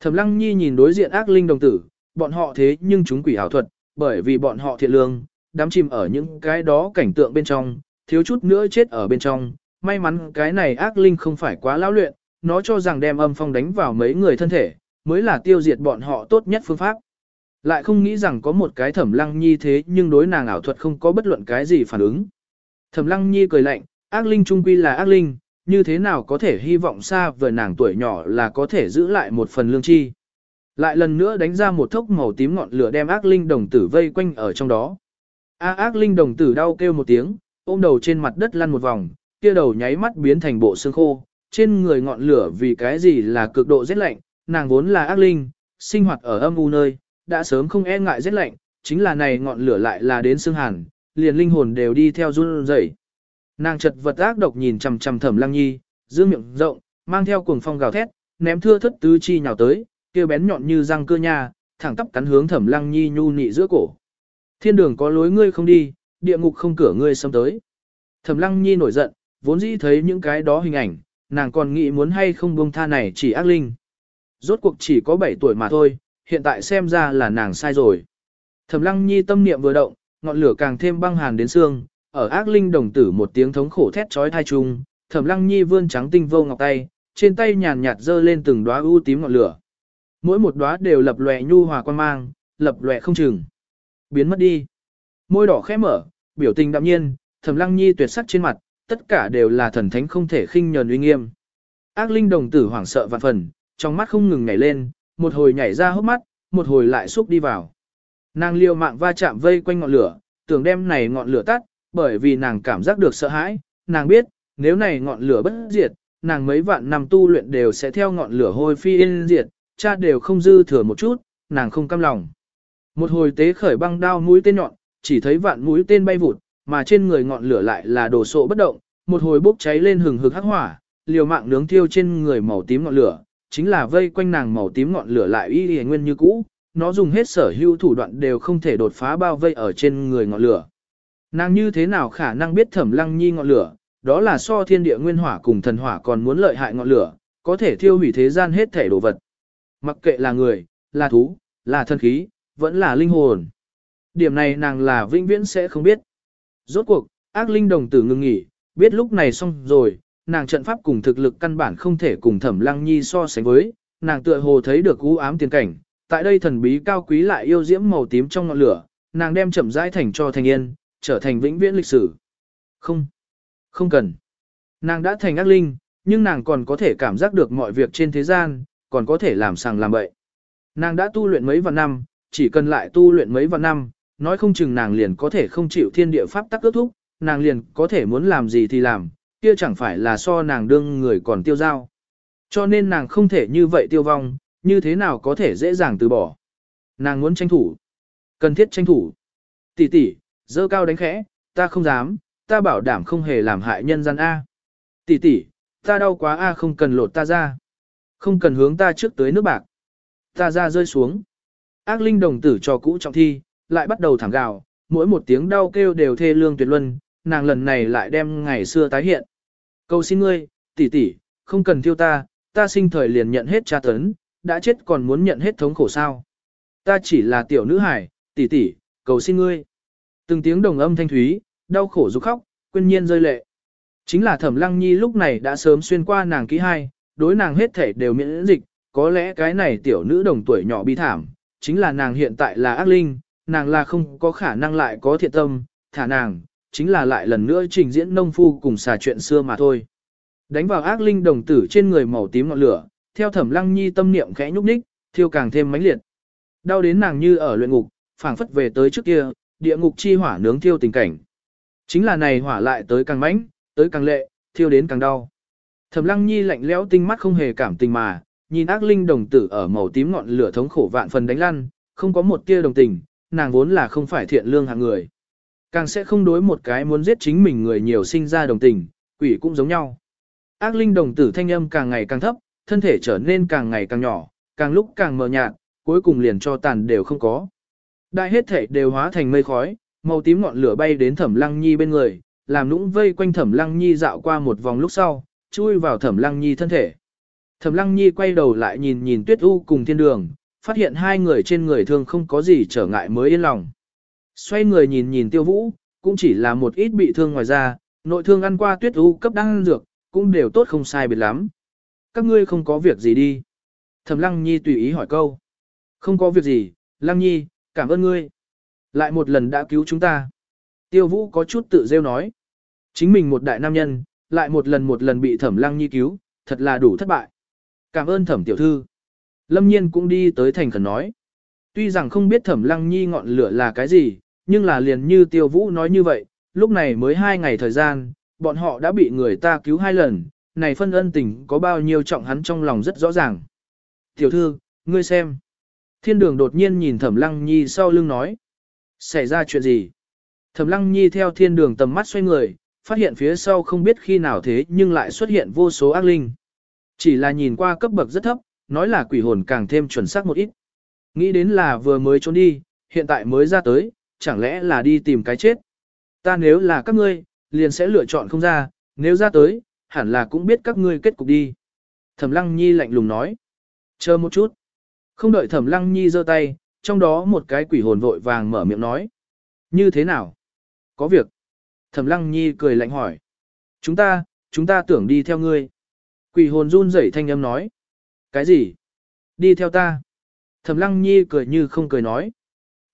Thẩm Lăng Nhi nhìn đối diện ác linh đồng tử, bọn họ thế nhưng chúng quỷ hảo thuật, bởi vì bọn họ thiện lương, đám chìm ở những cái đó cảnh tượng bên trong, thiếu chút nữa chết ở bên trong. May mắn cái này ác linh không phải quá lão luyện, nó cho rằng đem âm phong đánh vào mấy người thân thể, mới là tiêu diệt bọn họ tốt nhất phương pháp. Lại không nghĩ rằng có một cái thẩm lăng nhi thế nhưng đối nàng ảo thuật không có bất luận cái gì phản ứng. Thẩm lăng nhi cười lạnh, ác linh trung quy là ác linh, như thế nào có thể hy vọng xa vời nàng tuổi nhỏ là có thể giữ lại một phần lương chi. Lại lần nữa đánh ra một thốc màu tím ngọn lửa đem ác linh đồng tử vây quanh ở trong đó. A ác linh đồng tử đau kêu một tiếng, ôm đầu trên mặt đất lăn một vòng, kia đầu nháy mắt biến thành bộ xương khô, trên người ngọn lửa vì cái gì là cực độ rét lạnh, nàng vốn là ác linh, sinh hoạt ở âm u nơi, đã sớm không e ngại rét lạnh, chính là này ngọn lửa lại là đến xương hàn, liền linh hồn đều đi theo run rẩy. Nàng chật vật ác độc nhìn chằm chằm Thẩm Lăng Nhi, giữ miệng rộng, mang theo cuồng phong gào thét, ném thưa thất tứ chi nhào tới, kia bén nhọn như răng cưa nhà, thẳng tắp cắn hướng Thẩm Lăng Nhi nhu nị giữa cổ. Thiên đường có lối ngươi không đi, địa ngục không cửa ngươi xâm tới. Thẩm Lăng Nhi nổi giận, vốn dĩ thấy những cái đó hình ảnh, nàng còn nghĩ muốn hay không buông tha này chỉ ác linh. Rốt cuộc chỉ có 7 tuổi mà thôi, hiện tại xem ra là nàng sai rồi. Thẩm Lăng Nhi tâm niệm vừa động, ngọn lửa càng thêm băng hàn đến xương, ở ác linh đồng tử một tiếng thống khổ thét chói tai chung, Thẩm Lăng Nhi vươn trắng tinh vô ngọc tay, trên tay nhàn nhạt dơ lên từng đóa u tím ngọn lửa. Mỗi một đóa đều lập lòe nhu hòa quan mang, lập lòe không chừng. Biến mất đi. Môi đỏ khẽ mở, biểu tình đạm nhiên, Thẩm Lăng Nhi tuyệt sắc trên mặt, tất cả đều là thần thánh không thể khinh nhờn uy nghiêm. Ác linh đồng tử hoảng sợ vạn phần, trong mắt không ngừng nhảy lên, một hồi nhảy ra hốc mắt, một hồi lại xúc đi vào. Nàng liều mạng va chạm vây quanh ngọn lửa, tưởng đem này ngọn lửa tắt, bởi vì nàng cảm giác được sợ hãi, nàng biết, nếu này ngọn lửa bất diệt, nàng mấy vạn năm tu luyện đều sẽ theo ngọn lửa hôi phi yên diệt, cha đều không dư thừa một chút, nàng không cam lòng. Một hồi tế khởi băng đao mũi tên nhọn, chỉ thấy vạn mũi tên bay vụt, mà trên người ngọn lửa lại là đồ sộ bất động, một hồi bốc cháy lên hừng hực hắc hỏa, liều mạng nướng thiêu trên người màu tím ngọn lửa, chính là vây quanh nàng màu tím ngọn lửa lại y y nguyên như cũ, nó dùng hết sở hữu thủ đoạn đều không thể đột phá bao vây ở trên người ngọn lửa. Nàng như thế nào khả năng biết thẩm lăng nhi ngọn lửa, đó là so thiên địa nguyên hỏa cùng thần hỏa còn muốn lợi hại ngọn lửa, có thể thiêu hủy thế gian hết thể đồ vật. Mặc kệ là người, là thú, là thân khí, vẫn là linh hồn. Điểm này nàng là vĩnh viễn sẽ không biết. Rốt cuộc, ác linh đồng tử ngừng nghỉ, biết lúc này xong rồi, nàng trận pháp cùng thực lực căn bản không thể cùng thẩm lăng nhi so sánh với, nàng tựa hồ thấy được u ám tiền cảnh, tại đây thần bí cao quý lại yêu diễm màu tím trong ngọn lửa, nàng đem chậm rãi thành cho thành yên, trở thành vĩnh viễn lịch sử. Không, không cần. Nàng đã thành ác linh, nhưng nàng còn có thể cảm giác được mọi việc trên thế gian, còn có thể làm sàng làm bậy. Nàng đã tu luyện mấy vạn năm, chỉ cần lại tu luyện mấy vạn năm, nói không chừng nàng liền có thể không chịu thiên địa pháp tắc ước thúc, nàng liền có thể muốn làm gì thì làm, kia chẳng phải là so nàng đương người còn tiêu giao. Cho nên nàng không thể như vậy tiêu vong, như thế nào có thể dễ dàng từ bỏ. Nàng muốn tranh thủ. Cần thiết tranh thủ. Tỷ tỷ, dơ cao đánh khẽ, ta không dám, ta bảo đảm không hề làm hại nhân gian A. Tỷ tỷ, ta đau quá A không cần lột ta ra. Không cần hướng ta trước tới nước bạc. Ta ra rơi xuống. Ác linh đồng tử cho cũ trọng thi, lại bắt đầu thẳng gào, mỗi một tiếng đau kêu đều thê lương tuyệt luân, nàng lần này lại đem ngày xưa tái hiện. Cầu xin ngươi, tỷ tỷ, không cần thiêu ta, ta sinh thời liền nhận hết tra tấn, đã chết còn muốn nhận hết thống khổ sao. Ta chỉ là tiểu nữ hải, tỷ tỷ, cầu xin ngươi. Từng tiếng đồng âm thanh thúy, đau khổ rục khóc, quyên nhiên rơi lệ. Chính là thẩm lăng nhi lúc này đã sớm xuyên qua nàng ký hai, đối nàng hết thể đều miễn dịch, có lẽ cái này tiểu nữ đồng tuổi nhỏ bi thảm, chính là nàng hiện tại là ác linh, nàng là không có khả năng lại có thiện tâm, thả nàng, chính là lại lần nữa trình diễn nông phu cùng xà chuyện xưa mà thôi. Đánh vào ác linh đồng tử trên người màu tím ngọn lửa, theo thẩm lăng nhi tâm niệm khẽ nhúc nhích, thiêu càng thêm mãnh liệt. Đau đến nàng như ở luyện ngục, phảng phất về tới trước kia, địa ngục chi hỏa nướng thiêu tình cảnh. Chính là này hỏa lại tới càng mãnh, tới càng lệ, thiêu đến càng đau. Thẩm Lăng Nhi lạnh lẽo tinh mắt không hề cảm tình mà, nhìn ác linh đồng tử ở màu tím ngọn lửa thống khổ vạn phần đánh lăn, không có một tia đồng tình, nàng vốn là không phải thiện lương hạng người. Càng sẽ không đối một cái muốn giết chính mình người nhiều sinh ra đồng tình, quỷ cũng giống nhau. Ác linh đồng tử thanh âm càng ngày càng thấp, thân thể trở nên càng ngày càng nhỏ, càng lúc càng mờ nhạt, cuối cùng liền cho tàn đều không có. Đại hết thể đều hóa thành mây khói, màu tím ngọn lửa bay đến Thẩm Lăng Nhi bên người, làm nũng vây quanh Thẩm Lăng Nhi dạo qua một vòng lúc sau, chui vào Thẩm Lăng Nhi thân thể. Thẩm Lăng Nhi quay đầu lại nhìn nhìn Tuyết U cùng Thiên Đường, phát hiện hai người trên người thương không có gì trở ngại mới yên lòng. Xoay người nhìn nhìn Tiêu Vũ, cũng chỉ là một ít bị thương ngoài ra, nội thương ăn qua Tuyết U cấp đang dược, cũng đều tốt không sai biệt lắm. Các ngươi không có việc gì đi. Thẩm Lăng Nhi tùy ý hỏi câu. Không có việc gì, Lăng Nhi, cảm ơn ngươi. Lại một lần đã cứu chúng ta. Tiêu Vũ có chút tự rêu nói. Chính mình một đại nam nhân, lại một lần một lần bị Thẩm Lăng Nhi cứu, thật là đủ thất bại. Cảm ơn Thẩm tiểu thư. Lâm Nhiên cũng đi tới thành khẩn nói. Tuy rằng không biết Thẩm Lăng Nhi ngọn lửa là cái gì, nhưng là liền như Tiêu Vũ nói như vậy, lúc này mới hai ngày thời gian, bọn họ đã bị người ta cứu hai lần, này phân ân tình có bao nhiêu trọng hắn trong lòng rất rõ ràng. Tiểu thư, ngươi xem. Thiên đường đột nhiên nhìn Thẩm Lăng Nhi sau lưng nói. Xảy ra chuyện gì? Thẩm Lăng Nhi theo thiên đường tầm mắt xoay người, phát hiện phía sau không biết khi nào thế nhưng lại xuất hiện vô số ác linh. Chỉ là nhìn qua cấp bậc rất thấp, nói là quỷ hồn càng thêm chuẩn xác một ít. Nghĩ đến là vừa mới trốn đi, hiện tại mới ra tới, chẳng lẽ là đi tìm cái chết. Ta nếu là các ngươi, liền sẽ lựa chọn không ra, nếu ra tới, hẳn là cũng biết các ngươi kết cục đi. Thẩm Lăng Nhi lạnh lùng nói. Chờ một chút. Không đợi Thẩm Lăng Nhi giơ tay, trong đó một cái quỷ hồn vội vàng mở miệng nói. Như thế nào? Có việc. Thẩm Lăng Nhi cười lạnh hỏi. Chúng ta, chúng ta tưởng đi theo ngươi. Quỷ hồn run rẩy thanh âm nói. Cái gì? Đi theo ta. Thẩm Lăng Nhi cười như không cười nói.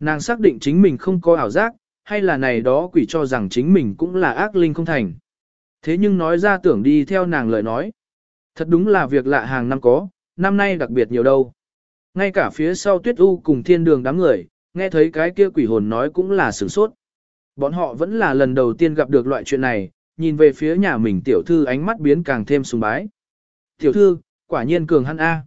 Nàng xác định chính mình không có ảo giác, hay là này đó quỷ cho rằng chính mình cũng là ác linh không thành. Thế nhưng nói ra tưởng đi theo nàng lời nói. Thật đúng là việc lạ hàng năm có, năm nay đặc biệt nhiều đâu. Ngay cả phía sau tuyết u cùng thiên đường đám người, nghe thấy cái kia quỷ hồn nói cũng là sửng sốt. Bọn họ vẫn là lần đầu tiên gặp được loại chuyện này, nhìn về phía nhà mình tiểu thư ánh mắt biến càng thêm sùng bái. Tiểu thư, quả nhiên cường hắn A.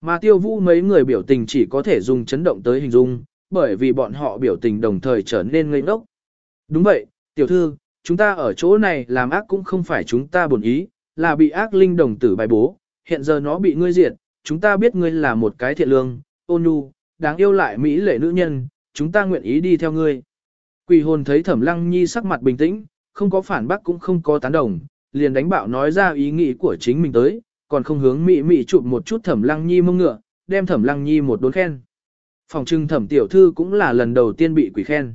Mà tiêu vũ mấy người biểu tình chỉ có thể dùng chấn động tới hình dung, bởi vì bọn họ biểu tình đồng thời trở nên ngây ngốc. Đúng vậy, tiểu thư, chúng ta ở chỗ này làm ác cũng không phải chúng ta buồn ý, là bị ác linh đồng tử bài bố, hiện giờ nó bị ngươi diệt, chúng ta biết ngươi là một cái thiện lương, ôn nhu, đáng yêu lại mỹ lệ nữ nhân, chúng ta nguyện ý đi theo ngươi. Quỷ hồn thấy Thẩm Lăng Nhi sắc mặt bình tĩnh, không có phản bác cũng không có tán đồng, liền đánh bạo nói ra ý nghĩ của chính mình tới, còn không hướng mị mị chụp một chút Thẩm Lăng Nhi mông ngựa, đem Thẩm Lăng Nhi một đốn khen. Phòng trưng Thẩm tiểu thư cũng là lần đầu tiên bị quỷ khen.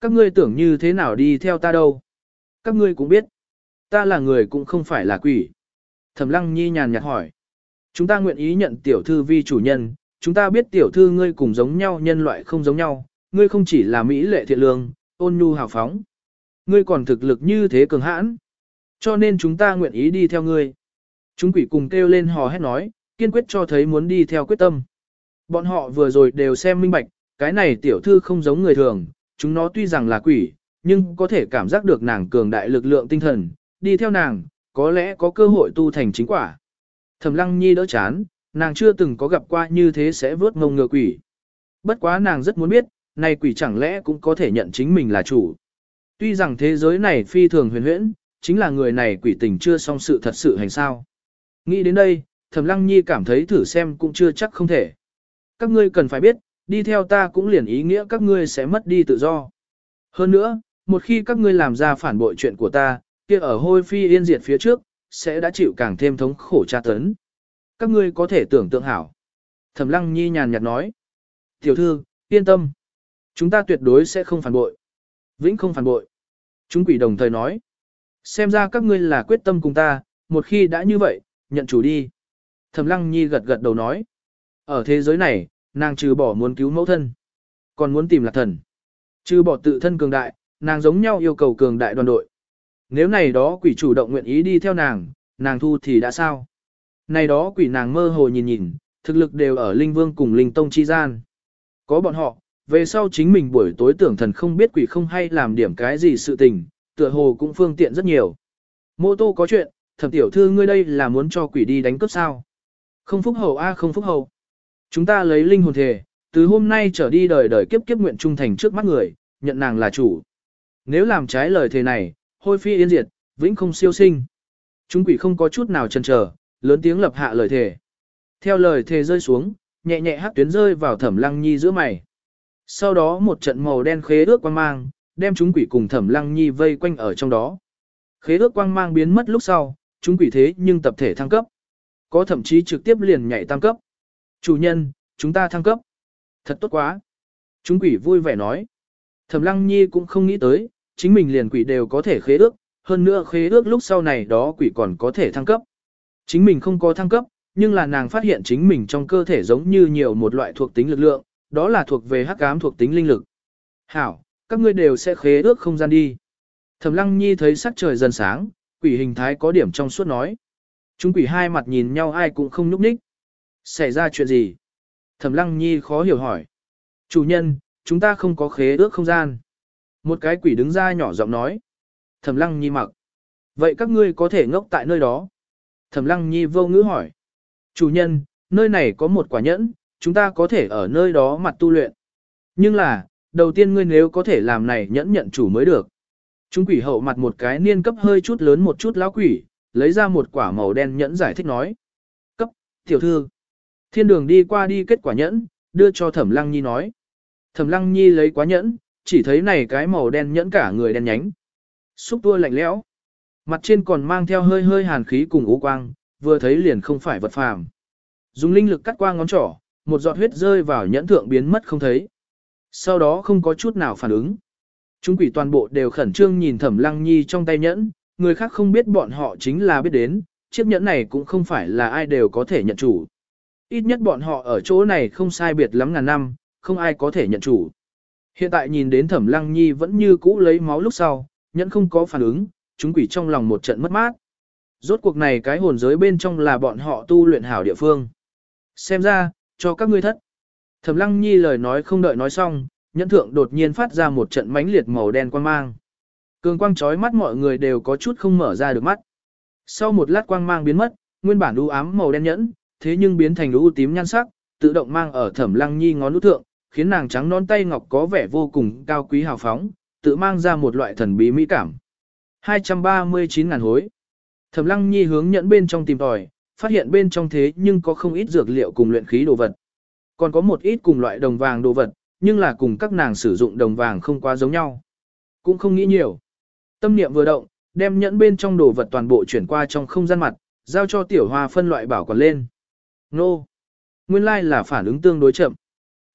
Các ngươi tưởng như thế nào đi theo ta đâu? Các ngươi cũng biết, ta là người cũng không phải là quỷ. Thẩm Lăng Nhi nhàn nhạt hỏi. Chúng ta nguyện ý nhận tiểu thư vi chủ nhân, chúng ta biết tiểu thư ngươi cùng giống nhau nhân loại không giống nhau, ngươi không chỉ là mỹ lệ thiện lương, ôn nhu hào phóng. Ngươi còn thực lực như thế cường hãn. Cho nên chúng ta nguyện ý đi theo ngươi. Chúng quỷ cùng kêu lên hò hét nói, kiên quyết cho thấy muốn đi theo quyết tâm. Bọn họ vừa rồi đều xem minh bạch, cái này tiểu thư không giống người thường, chúng nó tuy rằng là quỷ, nhưng có thể cảm giác được nàng cường đại lực lượng tinh thần, đi theo nàng, có lẽ có cơ hội tu thành chính quả. Thẩm lăng nhi đỡ chán, nàng chưa từng có gặp qua như thế sẽ vớt ngông ngựa quỷ. Bất quá nàng rất muốn biết, này quỷ chẳng lẽ cũng có thể nhận chính mình là chủ. Tuy rằng thế giới này phi thường huyền huyễn, chính là người này quỷ tình chưa xong sự thật sự hành sao. Nghĩ đến đây, Thẩm Lăng Nhi cảm thấy thử xem cũng chưa chắc không thể. Các ngươi cần phải biết, đi theo ta cũng liền ý nghĩa các ngươi sẽ mất đi tự do. Hơn nữa, một khi các ngươi làm ra phản bội chuyện của ta, kia ở hôi phi yên diệt phía trước, sẽ đã chịu càng thêm thống khổ tra tấn. Các ngươi có thể tưởng tượng hảo. Thẩm Lăng Nhi nhàn nhạt nói. Tiểu thư, yên tâm. Chúng ta tuyệt đối sẽ không phản bội. Vĩnh không phản bội. Chúng quỷ đồng thời nói. Xem ra các ngươi là quyết tâm cùng ta, một khi đã như vậy, nhận chủ đi. Thẩm Lăng Nhi gật gật đầu nói. Ở thế giới này, nàng trừ bỏ muốn cứu mẫu thân. Còn muốn tìm lạc thần. Trừ bỏ tự thân cường đại, nàng giống nhau yêu cầu cường đại đoàn đội. Nếu này đó quỷ chủ động nguyện ý đi theo nàng, nàng thu thì đã sao? Này đó quỷ nàng mơ hồ nhìn nhìn, thực lực đều ở Linh Vương cùng Linh Tông chi gian. Có bọn họ, về sau chính mình buổi tối tưởng thần không biết quỷ không hay làm điểm cái gì sự tình, tựa hồ cũng phương tiện rất nhiều. Mô tô có chuyện, thẩm tiểu thư ngươi đây là muốn cho quỷ đi đánh cướp sao. Không phúc hậu a không phúc hậu. Chúng ta lấy linh hồn thể, từ hôm nay trở đi đời đời kiếp kiếp nguyện trung thành trước mắt người, nhận nàng là chủ. Nếu làm trái lời thề này, hôi phi yên diệt, vĩnh không siêu sinh. Chúng quỷ không có chút nào chần chờ, lớn tiếng lập hạ lời thề. Theo lời thề rơi xuống, nhẹ nhẹ hắc tuyến rơi vào thẩm lăng nhi giữa mày. Sau đó một trận màu đen khế ước quang mang, đem chúng quỷ cùng thẩm lăng nhi vây quanh ở trong đó. Khế ước quang mang biến mất lúc sau, chúng quỷ thế nhưng tập thể thăng cấp. Có thậm chí trực tiếp liền nhảy tăng cấp. Chủ nhân, chúng ta thăng cấp. Thật tốt quá. Chúng quỷ vui vẻ nói. Thẩm lăng nhi cũng không nghĩ tới, chính mình liền quỷ đều có thể khế ước, hơn nữa khế ước lúc sau này đó quỷ còn có thể thăng cấp. Chính mình không có thăng cấp, nhưng là nàng phát hiện chính mình trong cơ thể giống như nhiều một loại thuộc tính lực lượng, đó là thuộc về hắc ám thuộc tính linh lực. Hảo, các ngươi đều sẽ khế ước không gian đi. Thẩm Lăng Nhi thấy sắc trời dần sáng, quỷ hình thái có điểm trong suốt nói. Chúng quỷ hai mặt nhìn nhau ai cũng không nhúc nhích. Xảy ra chuyện gì? Thẩm Lăng Nhi khó hiểu hỏi. Chủ nhân, chúng ta không có khế ước không gian. Một cái quỷ đứng ra nhỏ giọng nói. Thẩm Lăng Nhi mặc. Vậy các ngươi có thể ngốc tại nơi đó. Thẩm Lăng Nhi vô ngữ hỏi. Chủ nhân, nơi này có một quả nhẫn, chúng ta có thể ở nơi đó mặt tu luyện. Nhưng là, đầu tiên ngươi nếu có thể làm này nhẫn nhận chủ mới được. Chúng quỷ hậu mặt một cái niên cấp hơi chút lớn một chút lão quỷ, lấy ra một quả màu đen nhẫn giải thích nói. Cấp, tiểu thư. Thiên đường đi qua đi kết quả nhẫn, đưa cho thẩm lăng nhi nói. Thẩm lăng nhi lấy quá nhẫn, chỉ thấy này cái màu đen nhẫn cả người đen nhánh. Xúc tua lạnh lẽo. Mặt trên còn mang theo hơi hơi hàn khí cùng ú quang, vừa thấy liền không phải vật phàm. Dùng linh lực cắt qua ngón trỏ, một giọt huyết rơi vào nhẫn thượng biến mất không thấy. Sau đó không có chút nào phản ứng. Chúng quỷ toàn bộ đều khẩn trương nhìn thẩm lăng nhi trong tay nhẫn, người khác không biết bọn họ chính là biết đến, chiếc nhẫn này cũng không phải là ai đều có thể nhận chủ. Ít nhất bọn họ ở chỗ này không sai biệt lắm ngàn năm, không ai có thể nhận chủ. Hiện tại nhìn đến thẩm lăng nhi vẫn như cũ lấy máu lúc sau, nhẫn không có phản ứng, chúng quỷ trong lòng một trận mất mát. Rốt cuộc này cái hồn giới bên trong là bọn họ tu luyện hảo địa phương. Xem ra, cho các ngươi thất. Thẩm lăng nhi lời nói không đợi nói xong, nhẫn thượng đột nhiên phát ra một trận mãnh liệt màu đen quang mang. Cường quang chói mắt mọi người đều có chút không mở ra được mắt. Sau một lát quang mang biến mất, nguyên bản u ám màu đen nhẫn, thế nhưng biến thành u tím nhan sắc, tự động mang ở thẩm lăng nhi ngón út thượng, khiến nàng trắng non tay ngọc có vẻ vô cùng cao quý hào phóng, tự mang ra một loại thần bí mỹ cảm. 239 ngàn hối. Thẩm lăng nhi hướng nhẫn bên trong tìm tòi, phát hiện bên trong thế nhưng có không ít dược liệu cùng luyện khí đồ vật. Còn có một ít cùng loại đồng vàng đồ vật, nhưng là cùng các nàng sử dụng đồng vàng không quá giống nhau. Cũng không nghĩ nhiều. Tâm niệm vừa động, đem nhẫn bên trong đồ vật toàn bộ chuyển qua trong không gian mặt, giao cho tiểu hoa phân loại bảo quản lên. Nô! Nguyên lai like là phản ứng tương đối chậm.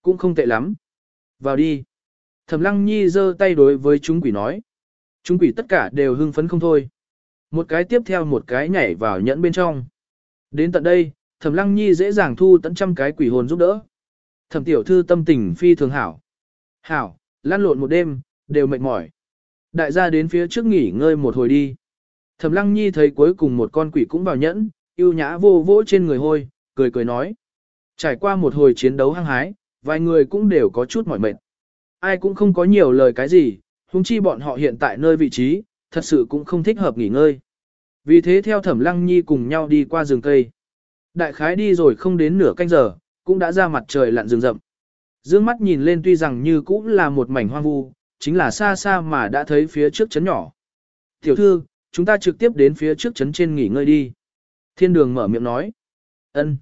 Cũng không tệ lắm. Vào đi. Thẩm lăng nhi giơ tay đối với chúng quỷ nói. Chúng quỷ tất cả đều hưng phấn không thôi. Một cái tiếp theo một cái nhảy vào nhẫn bên trong. Đến tận đây, Thẩm Lăng Nhi dễ dàng thu tận trăm cái quỷ hồn giúp đỡ. Thẩm tiểu thư tâm tình phi thường hảo. Hảo, lăn lộn một đêm, đều mệt mỏi. Đại gia đến phía trước nghỉ ngơi một hồi đi. Thẩm Lăng Nhi thấy cuối cùng một con quỷ cũng vào nhẫn, yêu nhã vô vỗ trên người hôi, cười cười nói. Trải qua một hồi chiến đấu hăng hái, vài người cũng đều có chút mỏi mệt. Ai cũng không có nhiều lời cái gì, huống chi bọn họ hiện tại nơi vị trí, thật sự cũng không thích hợp nghỉ ngơi. Vì thế theo Thẩm Lăng Nhi cùng nhau đi qua rừng cây. Đại khái đi rồi không đến nửa canh giờ, cũng đã ra mặt trời lặn rừng rậm. Dương mắt nhìn lên tuy rằng như cũng là một mảnh hoang vu, chính là xa xa mà đã thấy phía trước chấn nhỏ. Tiểu thư, chúng ta trực tiếp đến phía trước chấn trên nghỉ ngơi đi. Thiên đường mở miệng nói. ân.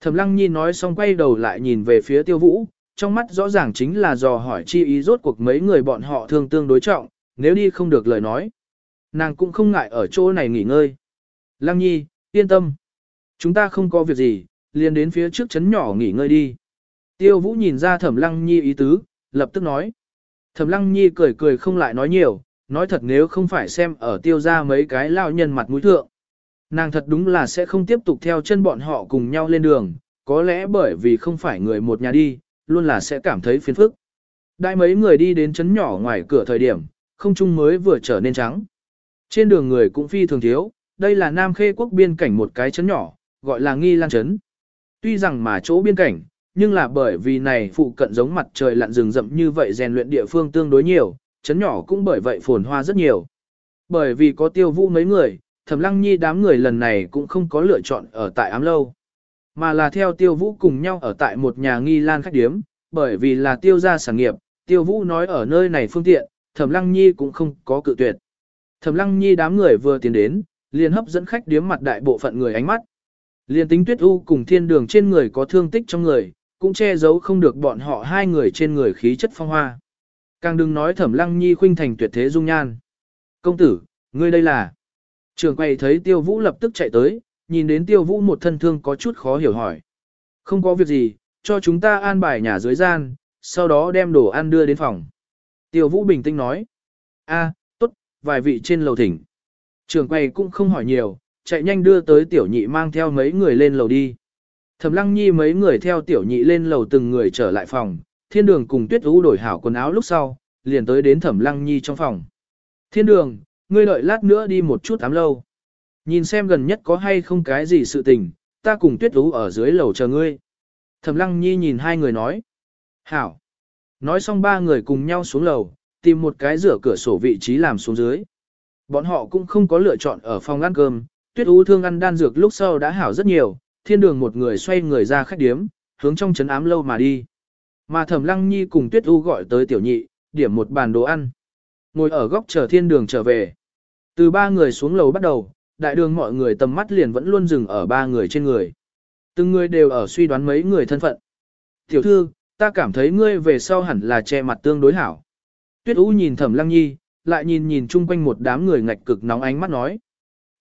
Thẩm lăng nhi nói xong quay đầu lại nhìn về phía tiêu vũ, trong mắt rõ ràng chính là dò hỏi chi ý rốt cuộc mấy người bọn họ thường tương đối trọng, nếu đi không được lời nói. Nàng cũng không ngại ở chỗ này nghỉ ngơi. Lăng nhi, yên tâm. Chúng ta không có việc gì, liền đến phía trước chấn nhỏ nghỉ ngơi đi. Tiêu Vũ nhìn ra Thẩm Lăng Nhi ý tứ, lập tức nói. Thẩm Lăng Nhi cười cười không lại nói nhiều, nói thật nếu không phải xem ở tiêu ra mấy cái lao nhân mặt mũi thượng. Nàng thật đúng là sẽ không tiếp tục theo chân bọn họ cùng nhau lên đường, có lẽ bởi vì không phải người một nhà đi, luôn là sẽ cảm thấy phiền phức. Đại mấy người đi đến chấn nhỏ ngoài cửa thời điểm, không trung mới vừa trở nên trắng. Trên đường người cũng phi thường thiếu, đây là Nam Khê quốc biên cảnh một cái chấn nhỏ, gọi là Nghi Lan Trấn. Tuy rằng mà chỗ biên cảnh, nhưng là bởi vì này phụ cận giống mặt trời lặn rừng rậm như vậy rèn luyện địa phương tương đối nhiều, chấn nhỏ cũng bởi vậy phồn hoa rất nhiều. Bởi vì có tiêu vũ mấy người, Thẩm Lăng Nhi đám người lần này cũng không có lựa chọn ở tại ám lâu, mà là theo Tiêu Vũ cùng nhau ở tại một nhà nghi lan khách điếm, bởi vì là tiêu gia sản nghiệp, Tiêu Vũ nói ở nơi này phương tiện, Thẩm Lăng Nhi cũng không có cự tuyệt. Thẩm Lăng Nhi đám người vừa tiến đến, liền hấp dẫn khách điếm mặt đại bộ phận người ánh mắt liên tính Tuyết U cùng Thiên Đường trên người có thương tích trong người, cũng che giấu không được bọn họ hai người trên người khí chất phong hoa. Càng đừng nói Thẩm Lăng Nhi khuynh thành tuyệt thế dung nhan. "Công tử, ngươi đây là?" Trường quay thấy Tiêu Vũ lập tức chạy tới, nhìn đến Tiêu Vũ một thân thương có chút khó hiểu hỏi. "Không có việc gì, cho chúng ta an bài nhà dưới gian, sau đó đem đồ ăn đưa đến phòng." Tiêu Vũ bình tĩnh nói. "A, tốt, vài vị trên lầu thỉnh." Trường quay cũng không hỏi nhiều, chạy nhanh đưa tới tiểu nhị mang theo mấy người lên lầu đi. Thẩm lăng nhi mấy người theo tiểu nhị lên lầu từng người trở lại phòng, thiên đường cùng tuyết Vũ đổi hảo quần áo lúc sau, liền tới đến thẩm lăng nhi trong phòng. Thiên đường, ngươi đợi lát nữa đi một chút ám lâu. Nhìn xem gần nhất có hay không cái gì sự tình, ta cùng tuyết Vũ ở dưới lầu chờ ngươi. Thẩm lăng nhi nhìn hai người nói. Hảo. Nói xong ba người cùng nhau xuống lầu, tìm một cái rửa cửa sổ vị trí làm xuống dưới. Bọn họ cũng không có lựa chọn ở phòng ăn cơm, tuyết U thương ăn đan dược lúc sau đã hảo rất nhiều, thiên đường một người xoay người ra khách điếm, hướng trong trấn ám lâu mà đi. Mà thẩm lăng nhi cùng tuyết U gọi tới tiểu nhị, điểm một bàn đồ ăn. Ngồi ở góc chờ thiên đường trở về. Từ ba người xuống lầu bắt đầu, đại đường mọi người tầm mắt liền vẫn luôn dừng ở ba người trên người. Từng người đều ở suy đoán mấy người thân phận. Tiểu thư, ta cảm thấy ngươi về sau hẳn là che mặt tương đối hảo. Tuyết U nhìn thẩm lăng nhi, lại nhìn nhìn chung quanh một đám người ngạch cực nóng ánh mắt nói.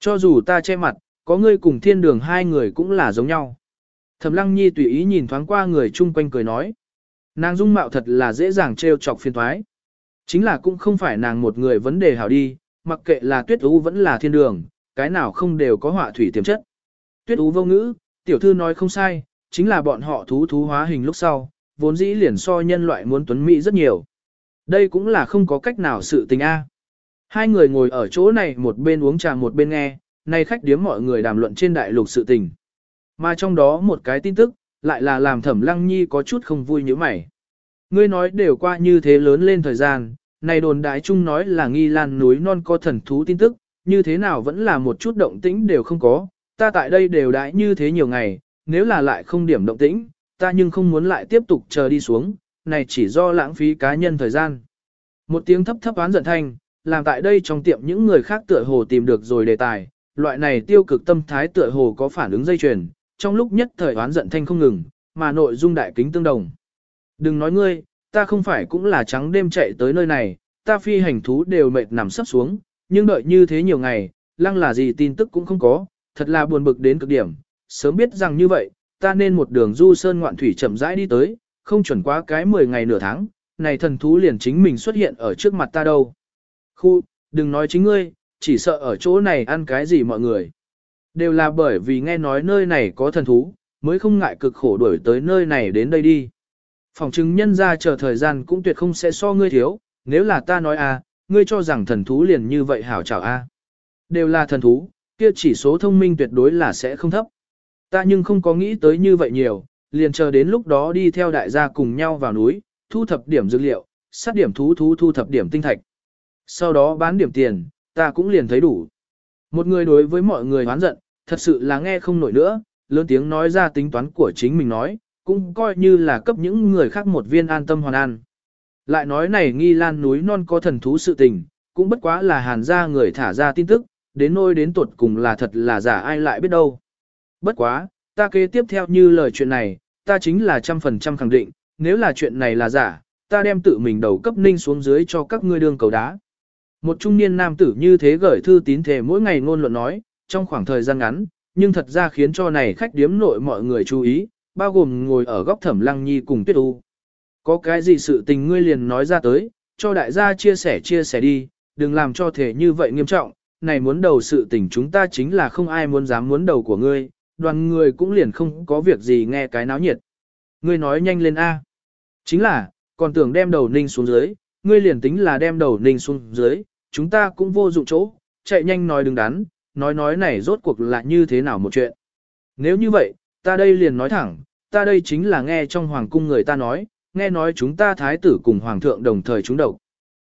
Cho dù ta che mặt, có ngươi cùng thiên đường hai người cũng là giống nhau. Thẩm lăng nhi tùy ý nhìn thoáng qua người chung quanh cười nói. Nàng dung mạo thật là dễ dàng trêu chọc phiền thoái. Chính là cũng không phải nàng một người vấn đề hảo đi, mặc kệ là tuyết ú vẫn là thiên đường, cái nào không đều có họa thủy tiềm chất. Tuyết ú vô ngữ, tiểu thư nói không sai, chính là bọn họ thú thú hóa hình lúc sau, vốn dĩ liền so nhân loại muốn tuấn mỹ rất nhiều. Đây cũng là không có cách nào sự tình a. Hai người ngồi ở chỗ này một bên uống trà một bên nghe, nay khách điếm mọi người đàm luận trên đại lục sự tình. Mà trong đó một cái tin tức, lại là làm thẩm lăng nhi có chút không vui như mày. Ngươi nói đều qua như thế lớn lên thời gian, này đồn đại chung nói là nghi lan núi non có thần thú tin tức, như thế nào vẫn là một chút động tĩnh đều không có, ta tại đây đều đãi như thế nhiều ngày, nếu là lại không điểm động tĩnh, ta nhưng không muốn lại tiếp tục chờ đi xuống, này chỉ do lãng phí cá nhân thời gian. Một tiếng thấp thấp oán giận thanh, làm tại đây trong tiệm những người khác tựa hồ tìm được rồi đề tài, loại này tiêu cực tâm thái tựa hồ có phản ứng dây chuyền, trong lúc nhất thời oán giận thanh không ngừng, mà nội dung đại kính tương đồng. Đừng nói ngươi, ta không phải cũng là trắng đêm chạy tới nơi này, ta phi hành thú đều mệt nằm sắp xuống, nhưng đợi như thế nhiều ngày, lăng là gì tin tức cũng không có, thật là buồn bực đến cực điểm, sớm biết rằng như vậy, ta nên một đường du sơn ngoạn thủy chậm rãi đi tới, không chuẩn quá cái 10 ngày nửa tháng, này thần thú liền chính mình xuất hiện ở trước mặt ta đâu. Khu, đừng nói chính ngươi, chỉ sợ ở chỗ này ăn cái gì mọi người. Đều là bởi vì nghe nói nơi này có thần thú, mới không ngại cực khổ đuổi tới nơi này đến đây đi. Phòng chứng nhân ra chờ thời gian cũng tuyệt không sẽ so ngươi thiếu, nếu là ta nói à, ngươi cho rằng thần thú liền như vậy hảo chào a à. Đều là thần thú, kia chỉ số thông minh tuyệt đối là sẽ không thấp. Ta nhưng không có nghĩ tới như vậy nhiều, liền chờ đến lúc đó đi theo đại gia cùng nhau vào núi, thu thập điểm dữ liệu, sát điểm thú thú thu thập điểm tinh thạch. Sau đó bán điểm tiền, ta cũng liền thấy đủ. Một người đối với mọi người hoán giận, thật sự là nghe không nổi nữa, lớn tiếng nói ra tính toán của chính mình nói, cũng coi như là cấp những người khác một viên an tâm hoàn an. Lại nói này nghi lan núi non có thần thú sự tình, cũng bất quá là hàn gia người thả ra tin tức, đến nôi đến tuột cùng là thật là giả ai lại biết đâu. Bất quá, ta kế tiếp theo như lời chuyện này, ta chính là trăm phần trăm khẳng định, nếu là chuyện này là giả, ta đem tự mình đầu cấp ninh xuống dưới cho các ngươi đương cầu đá. Một trung niên nam tử như thế gửi thư tín thể mỗi ngày ngôn luận nói, trong khoảng thời gian ngắn, nhưng thật ra khiến cho này khách điếm nội mọi người chú ý, bao gồm ngồi ở góc thẩm lăng nhi cùng tuyết u. Có cái gì sự tình ngươi liền nói ra tới, cho đại gia chia sẻ chia sẻ đi, đừng làm cho thể như vậy nghiêm trọng, này muốn đầu sự tình chúng ta chính là không ai muốn dám muốn đầu của ngươi, đoàn người cũng liền không có việc gì nghe cái náo nhiệt. Ngươi nói nhanh lên A. Chính là, còn tưởng đem đầu ninh xuống dưới, ngươi liền tính là đem đầu ninh xuống dưới, chúng ta cũng vô dụng chỗ, chạy nhanh nói đừng đắn, nói nói này rốt cuộc là như thế nào một chuyện. Nếu như vậy, ta đây liền nói thẳng, ta đây chính là nghe trong hoàng cung người ta nói, nghe nói chúng ta thái tử cùng hoàng thượng đồng thời chúng độc.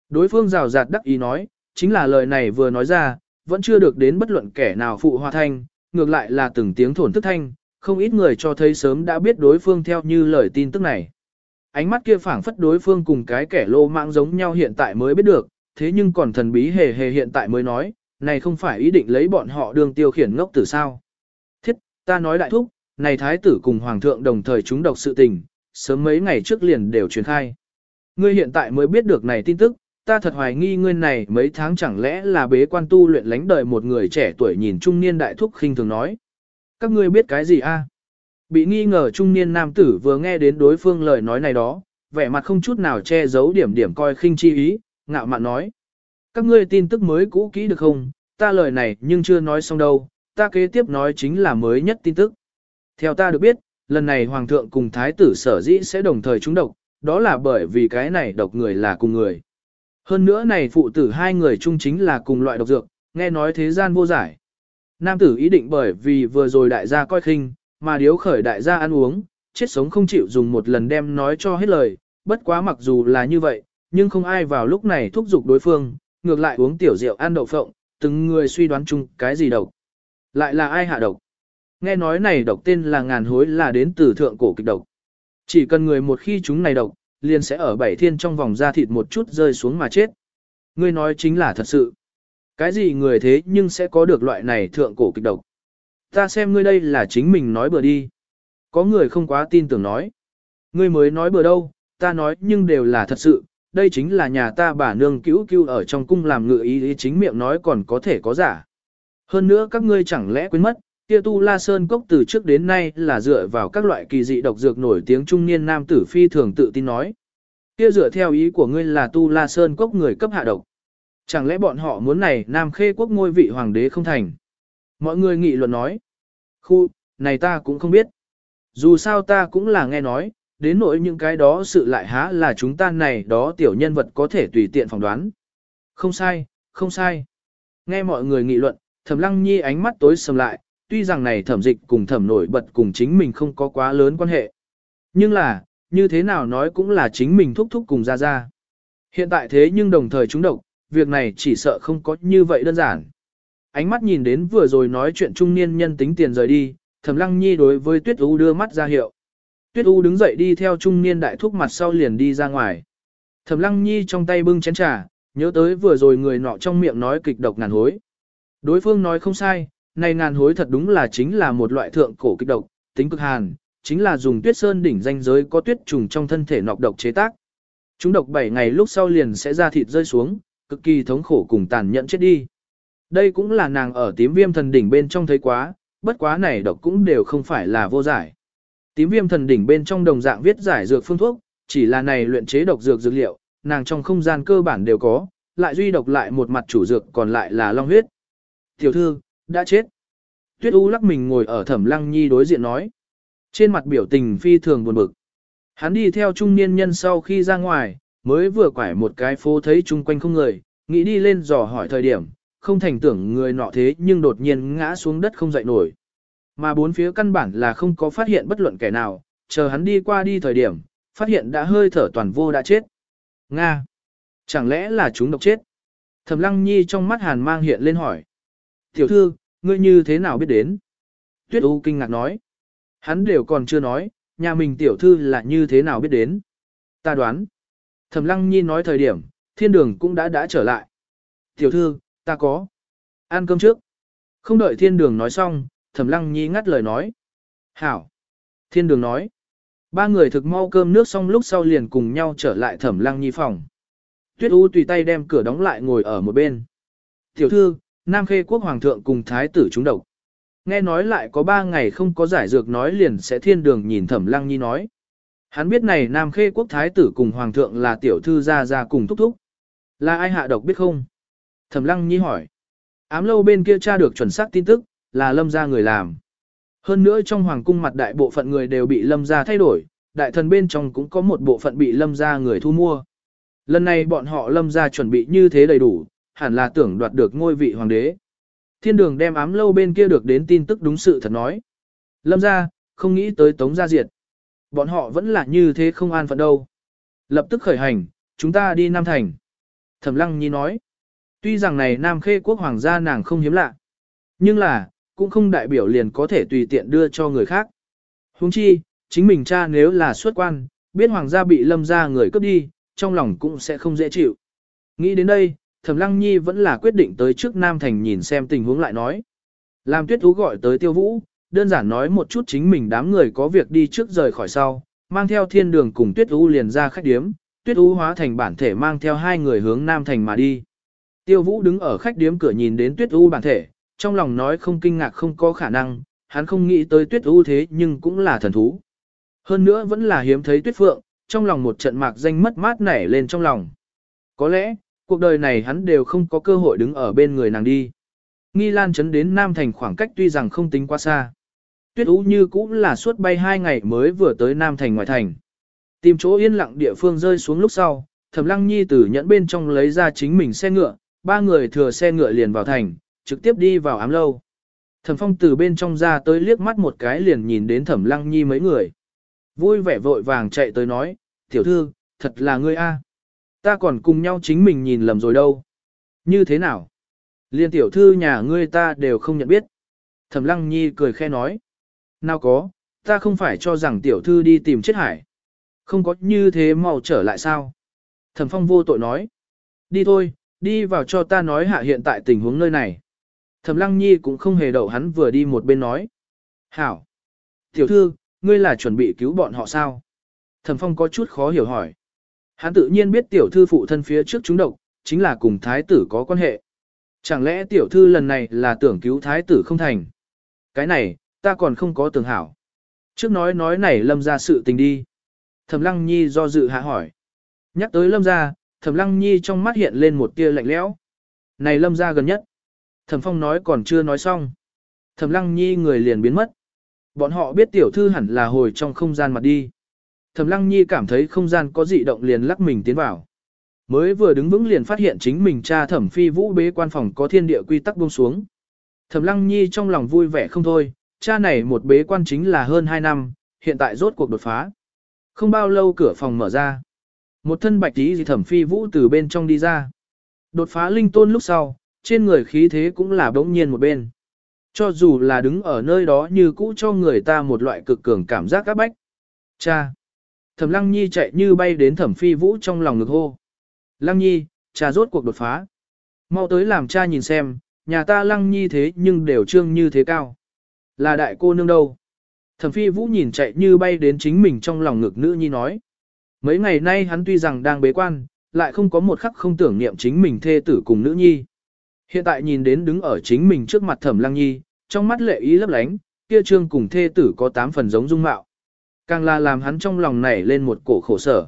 Đối phương rào rạt đắc ý nói, chính là lời này vừa nói ra, vẫn chưa được đến bất luận kẻ nào phụ hòa thanh, ngược lại là từng tiếng thổn thức thanh, không ít người cho thấy sớm đã biết đối phương theo như lời tin tức này. Ánh mắt kia phảng phất đối phương cùng cái kẻ lô mạng giống nhau hiện tại mới biết được, thế nhưng còn thần bí hề hề hiện tại mới nói, này không phải ý định lấy bọn họ đường tiêu khiển ngốc tử sao. Thiết, ta nói đại thúc, này thái tử cùng hoàng thượng đồng thời chúng độc sự tình, sớm mấy ngày trước liền đều truyền khai. Ngươi hiện tại mới biết được này tin tức, ta thật hoài nghi ngươi này mấy tháng chẳng lẽ là bế quan tu luyện lánh đời một người trẻ tuổi nhìn trung niên đại thúc khinh thường nói. Các ngươi biết cái gì a? À? Bị nghi ngờ trung niên nam tử vừa nghe đến đối phương lời nói này đó, vẻ mặt không chút nào che giấu điểm điểm coi khinh chi ý, ngạo mạn nói. Các ngươi tin tức mới cũ kỹ được không, ta lời này nhưng chưa nói xong đâu, ta kế tiếp nói chính là mới nhất tin tức. Theo ta được biết, lần này hoàng thượng cùng thái tử sở dĩ sẽ đồng thời trúng độc, đó là bởi vì cái này độc người là cùng người. Hơn nữa này phụ tử hai người chung chính là cùng loại độc dược, nghe nói thế gian vô giải. Nam tử ý định bởi vì vừa rồi đại gia coi khinh, mà điếu khởi đại gia ăn uống, chết sống không chịu dùng một lần đem nói cho hết lời, bất quá mặc dù là như vậy, nhưng không ai vào lúc này thúc giục đối phương, ngược lại uống tiểu rượu ăn đậu phộng, từng người suy đoán chung cái gì độc. Lại là ai hạ độc? Nghe nói này độc tên là ngàn hối là đến từ thượng cổ kịch độc. Chỉ cần người một khi chúng này độc, liền sẽ ở bảy thiên trong vòng da thịt một chút rơi xuống mà chết. Ngươi nói chính là thật sự. Cái gì người thế nhưng sẽ có được loại này thượng cổ kịch độc. Ta xem ngươi đây là chính mình nói bừa đi. Có người không quá tin tưởng nói. Ngươi mới nói bừa đâu, ta nói nhưng đều là thật sự. Đây chính là nhà ta bà nương cứu cứu ở trong cung làm ngự ý, ý chính miệng nói còn có thể có giả. Hơn nữa các ngươi chẳng lẽ quên mất, kia tu la sơn cốc từ trước đến nay là dựa vào các loại kỳ dị độc dược nổi tiếng trung niên nam tử phi thường tự tin nói. Kia dựa theo ý của ngươi là tu la sơn cốc người cấp hạ độc. Chẳng lẽ bọn họ muốn này nam khê quốc ngôi vị hoàng đế không thành? Mọi người nghị luận nói. Khu, này ta cũng không biết. Dù sao ta cũng là nghe nói, đến nỗi những cái đó sự lại há là chúng ta này đó tiểu nhân vật có thể tùy tiện phỏng đoán. Không sai, không sai. Nghe mọi người nghị luận, thẩm lăng nhi ánh mắt tối sầm lại, tuy rằng này thẩm dịch cùng thẩm nổi bật cùng chính mình không có quá lớn quan hệ. Nhưng là, như thế nào nói cũng là chính mình thúc thúc cùng ra ra. Hiện tại thế nhưng đồng thời chúng độc, việc này chỉ sợ không có như vậy đơn giản. Ánh mắt nhìn đến vừa rồi nói chuyện trung niên nhân tính tiền rời đi, thẩm lăng nhi đối với tuyết u đưa mắt ra hiệu. Tuyết u đứng dậy đi theo trung niên đại thúc mặt sau liền đi ra ngoài. Thẩm lăng nhi trong tay bưng chén trà, nhớ tới vừa rồi người nọ trong miệng nói kịch độc ngàn hối. Đối phương nói không sai, này ngàn hối thật đúng là chính là một loại thượng cổ kịch độc, tính cực hàn, chính là dùng tuyết sơn đỉnh danh giới có tuyết trùng trong thân thể nọc độc chế tác. Chúng độc 7 ngày lúc sau liền sẽ ra thịt rơi xuống, cực kỳ thống khổ cùng tàn nhẫn chết đi. Đây cũng là nàng ở tím viêm thần đỉnh bên trong thấy quá, bất quá này độc cũng đều không phải là vô giải. Tím viêm thần đỉnh bên trong đồng dạng viết giải dược phương thuốc, chỉ là này luyện chế độc dược dược liệu, nàng trong không gian cơ bản đều có, lại duy độc lại một mặt chủ dược còn lại là long huyết. Tiểu thư, đã chết. Tuyết U lắc mình ngồi ở thẩm lăng nhi đối diện nói. Trên mặt biểu tình phi thường buồn bực. Hắn đi theo trung niên nhân sau khi ra ngoài, mới vừa quải một cái phố thấy chung quanh không người, nghĩ đi lên dò hỏi thời điểm, không thành tưởng người nọ thế nhưng đột nhiên ngã xuống đất không dậy nổi. Mà bốn phía căn bản là không có phát hiện bất luận kẻ nào, chờ hắn đi qua đi thời điểm, phát hiện đã hơi thở toàn vô đã chết. Nga! Chẳng lẽ là chúng độc chết? Thẩm lăng nhi trong mắt hàn mang hiện lên hỏi. Tiểu thư, ngươi như thế nào biết đến? Tuyết U kinh ngạc nói. Hắn đều còn chưa nói, nhà mình tiểu thư là như thế nào biết đến. Ta đoán. Thẩm lăng nhi nói thời điểm, thiên đường cũng đã đã trở lại. Tiểu thư, ta có. Ăn cơm trước. Không đợi thiên đường nói xong, thẩm lăng nhi ngắt lời nói. Hảo. Thiên đường nói. Ba người thực mau cơm nước xong lúc sau liền cùng nhau trở lại thẩm lăng nhi phòng. Tuyết U tùy tay đem cửa đóng lại ngồi ở một bên. Tiểu thư, Nam Khê quốc hoàng thượng cùng thái tử chúng độc. Nghe nói lại có ba ngày không có giải dược nói liền sẽ thiên đường nhìn thẩm lăng nhi nói. Hắn biết này Nam Khê quốc thái tử cùng hoàng thượng là tiểu thư gia gia cùng thúc thúc. Là ai hạ độc biết không? Thẩm lăng nhi hỏi. Ám lâu bên kia tra được chuẩn xác tin tức, là lâm gia người làm. Hơn nữa trong hoàng cung mặt đại bộ phận người đều bị lâm gia thay đổi, đại thần bên trong cũng có một bộ phận bị lâm gia người thu mua. Lần này bọn họ lâm gia chuẩn bị như thế đầy đủ, hẳn là tưởng đoạt được ngôi vị hoàng đế. Thiên đường đem ám lâu bên kia được đến tin tức đúng sự thật nói. Lâm gia không nghĩ tới tống gia diệt. Bọn họ vẫn là như thế không an phận đâu. Lập tức khởi hành, chúng ta đi Nam Thành. Thẩm Lăng Nhi nói. Tuy rằng này Nam Khê quốc hoàng gia nàng không hiếm lạ, nhưng là, cũng không đại biểu liền có thể tùy tiện đưa cho người khác. Huống chi, chính mình cha nếu là xuất quan, biết hoàng gia bị lâm gia người cướp đi, trong lòng cũng sẽ không dễ chịu. Nghĩ đến đây, Thẩm Lăng Nhi vẫn là quyết định tới trước Nam Thành nhìn xem tình huống lại nói. Làm tuyết thú gọi tới tiêu vũ, đơn giản nói một chút chính mình đám người có việc đi trước rời khỏi sau, mang theo thiên đường cùng tuyết thú liền ra khách điếm, tuyết thú hóa thành bản thể mang theo hai người hướng Nam Thành mà đi. Tiêu vũ đứng ở khách điếm cửa nhìn đến tuyết thú bản thể, trong lòng nói không kinh ngạc không có khả năng, hắn không nghĩ tới tuyết ưu thế nhưng cũng là thần thú. Hơn nữa vẫn là hiếm thấy tuyết phượng, trong lòng một trận mạc danh mất mát nảy lên trong lòng. Có lẽ, cuộc đời này hắn đều không có cơ hội đứng ở bên người nàng đi. Nghi Lan chấn đến Nam Thành khoảng cách tuy rằng không tính quá xa. Tuyết Ú như cũng là suốt bay hai ngày mới vừa tới Nam Thành ngoài thành. Tìm chỗ yên lặng địa phương rơi xuống lúc sau, Thẩm Lăng Nhi từ nhẫn bên trong lấy ra chính mình xe ngựa, ba người thừa xe ngựa liền vào thành, trực tiếp đi vào ám lâu. Thẩm Phong từ bên trong ra tới liếc mắt một cái liền nhìn đến Thẩm Lăng Nhi mấy người. Vui vẻ vội vàng chạy tới nói, tiểu thư, thật là ngươi a. Ta còn cùng nhau chính mình nhìn lầm rồi đâu. Như thế nào? Liên tiểu thư nhà ngươi ta đều không nhận biết. Thẩm Lăng Nhi cười khe nói. Nào có, ta không phải cho rằng tiểu thư đi tìm chết hải. Không có như thế mau trở lại sao? Thẩm Phong vô tội nói. Đi thôi, đi vào cho ta nói hạ hiện tại tình huống nơi này. Thẩm Lăng Nhi cũng không hề đậu hắn vừa đi một bên nói. Hảo! Tiểu thư, ngươi là chuẩn bị cứu bọn họ sao? Thẩm Phong có chút khó hiểu hỏi. Hắn tự nhiên biết tiểu thư phụ thân phía trước chúng độc, chính là cùng thái tử có quan hệ. Chẳng lẽ tiểu thư lần này là tưởng cứu thái tử không thành? Cái này, ta còn không có tưởng hảo. Trước nói nói này lâm ra sự tình đi. Thẩm lăng nhi do dự hạ hỏi. Nhắc tới lâm ra, thẩm lăng nhi trong mắt hiện lên một tia lạnh lẽo. Này lâm ra gần nhất. Thẩm phong nói còn chưa nói xong. Thẩm lăng nhi người liền biến mất. Bọn họ biết tiểu thư hẳn là hồi trong không gian mặt đi. Thẩm lăng nhi cảm thấy không gian có dị động liền lắc mình tiến vào. Mới vừa đứng vững liền phát hiện chính mình cha thẩm phi vũ bế quan phòng có thiên địa quy tắc buông xuống. Thẩm lăng nhi trong lòng vui vẻ không thôi, cha này một bế quan chính là hơn 2 năm, hiện tại rốt cuộc đột phá. Không bao lâu cửa phòng mở ra. Một thân bạch tí gì thẩm phi vũ từ bên trong đi ra. Đột phá linh tôn lúc sau, trên người khí thế cũng là bỗng nhiên một bên. Cho dù là đứng ở nơi đó như cũ cho người ta một loại cực cường cảm giác các bách. Cha! Thẩm lăng nhi chạy như bay đến thẩm phi vũ trong lòng ngực hô. Lăng nhi, cha rốt cuộc đột phá. Mau tới làm cha nhìn xem, nhà ta lăng nhi thế nhưng đều trương như thế cao. Là đại cô nương đâu? Thẩm phi vũ nhìn chạy như bay đến chính mình trong lòng ngực nữ nhi nói. Mấy ngày nay hắn tuy rằng đang bế quan, lại không có một khắc không tưởng niệm chính mình thê tử cùng nữ nhi. Hiện tại nhìn đến đứng ở chính mình trước mặt thẩm lăng nhi, trong mắt lệ ý lấp lánh, kia trương cùng thê tử có tám phần giống dung mạo. Càng là làm hắn trong lòng nảy lên một cổ khổ sở.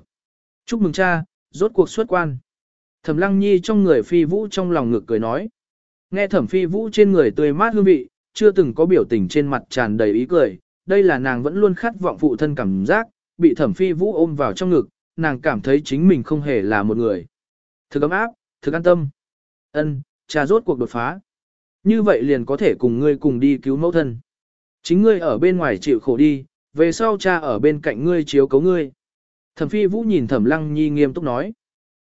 Chúc mừng cha, rốt cuộc xuất quan. Thẩm lăng nhi trong người phi vũ trong lòng ngực cười nói. Nghe thẩm phi vũ trên người tươi mát hương vị, chưa từng có biểu tình trên mặt tràn đầy ý cười. Đây là nàng vẫn luôn khát vọng phụ thân cảm giác, bị thẩm phi vũ ôm vào trong ngực, nàng cảm thấy chính mình không hề là một người. Thực ấm áp, thực an tâm. Ân, cha rốt cuộc đột phá. Như vậy liền có thể cùng ngươi cùng đi cứu mẫu thân. Chính ngươi ở bên ngoài chịu khổ đi, về sau cha ở bên cạnh ngươi chiếu cấu ngươi. Thẩm phi vũ nhìn thẩm lăng nhi nghiêm túc nói.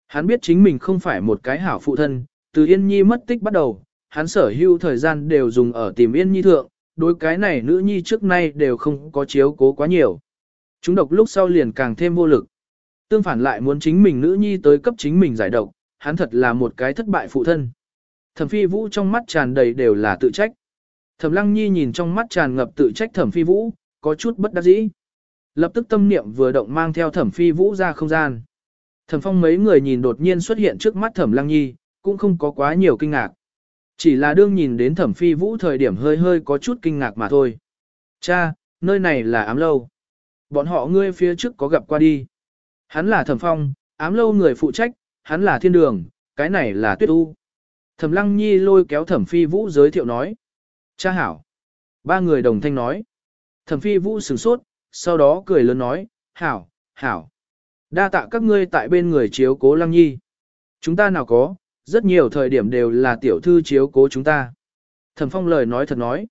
Hắn biết chính mình không phải một cái hảo phụ thân, từ yên nhi mất tích bắt đầu, hắn sở hữu thời gian đều dùng ở tìm yên nhi thượng, đối cái này nữ nhi trước nay đều không có chiếu cố quá nhiều. Chúng độc lúc sau liền càng thêm vô lực. Tương phản lại muốn chính mình nữ nhi tới cấp chính mình giải độc, hắn thật là một cái thất bại phụ thân. Thẩm phi vũ trong mắt tràn đầy đều là tự trách. Thẩm lăng nhi nhìn trong mắt tràn ngập tự trách thẩm phi vũ, có chút bất đắc dĩ. Lập tức tâm niệm vừa động mang theo thẩm phi vũ ra không gian. Thẩm phong mấy người nhìn đột nhiên xuất hiện trước mắt thẩm lăng nhi, cũng không có quá nhiều kinh ngạc. Chỉ là đương nhìn đến thẩm phi vũ thời điểm hơi hơi có chút kinh ngạc mà thôi. Cha, nơi này là ám lâu. Bọn họ ngươi phía trước có gặp qua đi. Hắn là thẩm phong, ám lâu người phụ trách, hắn là thiên đường, cái này là tuyết u. Thẩm lăng nhi lôi kéo thẩm phi vũ giới thiệu nói. Cha hảo. Ba người đồng thanh nói. Thẩm phi vũ sửng sốt, sau đó cười lớn nói, hảo, hảo. Đa tạ các ngươi tại bên người chiếu cố lăng nhi. Chúng ta nào có, rất nhiều thời điểm đều là tiểu thư chiếu cố chúng ta. Thẩm phong lời nói thật nói.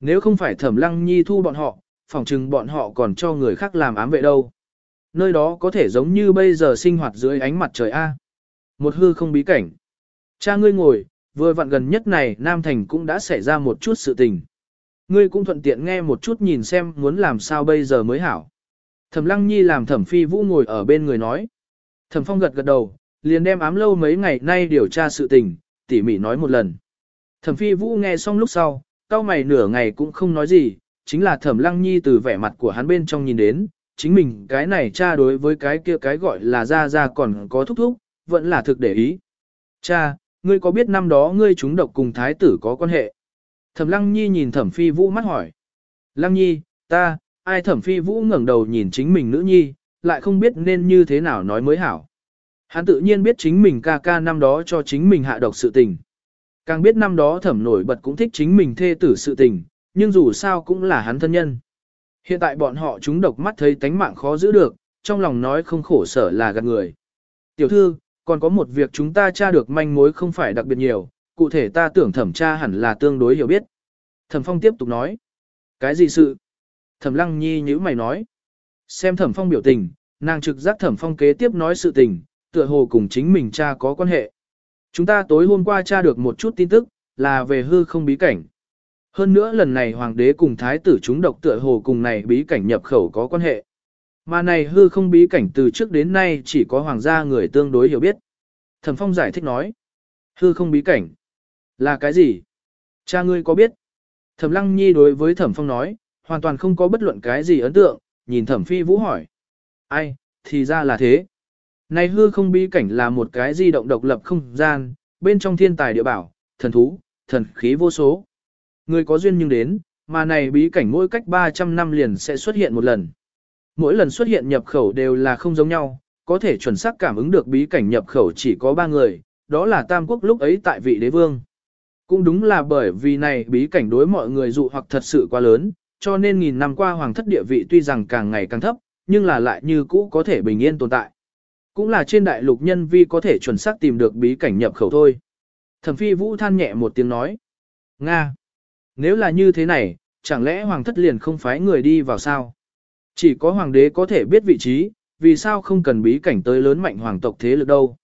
Nếu không phải thẩm lăng nhi thu bọn họ, phỏng chừng bọn họ còn cho người khác làm ám vệ đâu. Nơi đó có thể giống như bây giờ sinh hoạt dưới ánh mặt trời A. Một hư không bí cảnh. Cha ngươi ngồi, vừa vặn gần nhất này Nam Thành cũng đã xảy ra một chút sự tình. Ngươi cũng thuận tiện nghe một chút nhìn xem muốn làm sao bây giờ mới hảo. Thẩm Lăng Nhi làm Thẩm Phi Vũ ngồi ở bên người nói. Thẩm Phong gật gật đầu, liền đem ám lâu mấy ngày nay điều tra sự tình, tỉ mỉ nói một lần. Thẩm Phi Vũ nghe xong lúc sau, cao mày nửa ngày cũng không nói gì, chính là Thẩm Lăng Nhi từ vẻ mặt của hắn bên trong nhìn đến, chính mình cái này cha đối với cái kia cái gọi là ra ra còn có thúc thúc, vẫn là thực để ý. Cha, ngươi có biết năm đó ngươi chúng độc cùng thái tử có quan hệ? Thẩm Lăng Nhi nhìn Thẩm Phi Vũ mắt hỏi. Lăng Nhi, ta, ai Thẩm Phi Vũ ngẩng đầu nhìn chính mình nữ nhi, lại không biết nên như thế nào nói mới hảo. Hắn tự nhiên biết chính mình ca ca năm đó cho chính mình hạ độc sự tình. Càng biết năm đó thẩm nổi bật cũng thích chính mình thê tử sự tình, nhưng dù sao cũng là hắn thân nhân. Hiện tại bọn họ chúng độc mắt thấy tánh mạng khó giữ được, trong lòng nói không khổ sở là gạt người. Tiểu thư, còn có một việc chúng ta tra được manh mối không phải đặc biệt nhiều, cụ thể ta tưởng thẩm tra hẳn là tương đối hiểu biết. Thẩm phong tiếp tục nói. Cái gì sự? Thẩm lăng nhi nhữ mày nói. Xem thẩm phong biểu tình, nàng trực giác thẩm phong kế tiếp nói sự tình, tựa hồ cùng chính mình cha có quan hệ. Chúng ta tối hôm qua tra được một chút tin tức, là về hư không bí cảnh. Hơn nữa lần này hoàng đế cùng thái tử chúng độc tựa hồ cùng này bí cảnh nhập khẩu có quan hệ. Mà này hư không bí cảnh từ trước đến nay chỉ có hoàng gia người tương đối hiểu biết. Thẩm Phong giải thích nói. Hư không bí cảnh. Là cái gì? Cha ngươi có biết? Thẩm Lăng Nhi đối với Thẩm Phong nói, hoàn toàn không có bất luận cái gì ấn tượng, nhìn Thẩm Phi Vũ hỏi. Ai, thì ra là thế. Này hư không bí cảnh là một cái di động độc lập không gian, bên trong thiên tài địa bảo, thần thú, thần khí vô số. Người có duyên nhưng đến, mà này bí cảnh mỗi cách 300 năm liền sẽ xuất hiện một lần. Mỗi lần xuất hiện nhập khẩu đều là không giống nhau, có thể chuẩn xác cảm ứng được bí cảnh nhập khẩu chỉ có ba người, đó là Tam Quốc lúc ấy tại vị đế vương. Cũng đúng là bởi vì này bí cảnh đối mọi người dụ hoặc thật sự quá lớn, cho nên nghìn năm qua hoàng thất địa vị tuy rằng càng ngày càng thấp, nhưng là lại như cũ có thể bình yên tồn tại. Cũng là trên đại lục nhân vi có thể chuẩn xác tìm được bí cảnh nhập khẩu thôi. Thẩm phi vũ than nhẹ một tiếng nói. Nga! Nếu là như thế này, chẳng lẽ hoàng thất liền không phái người đi vào sao? Chỉ có hoàng đế có thể biết vị trí, vì sao không cần bí cảnh tới lớn mạnh hoàng tộc thế lực đâu?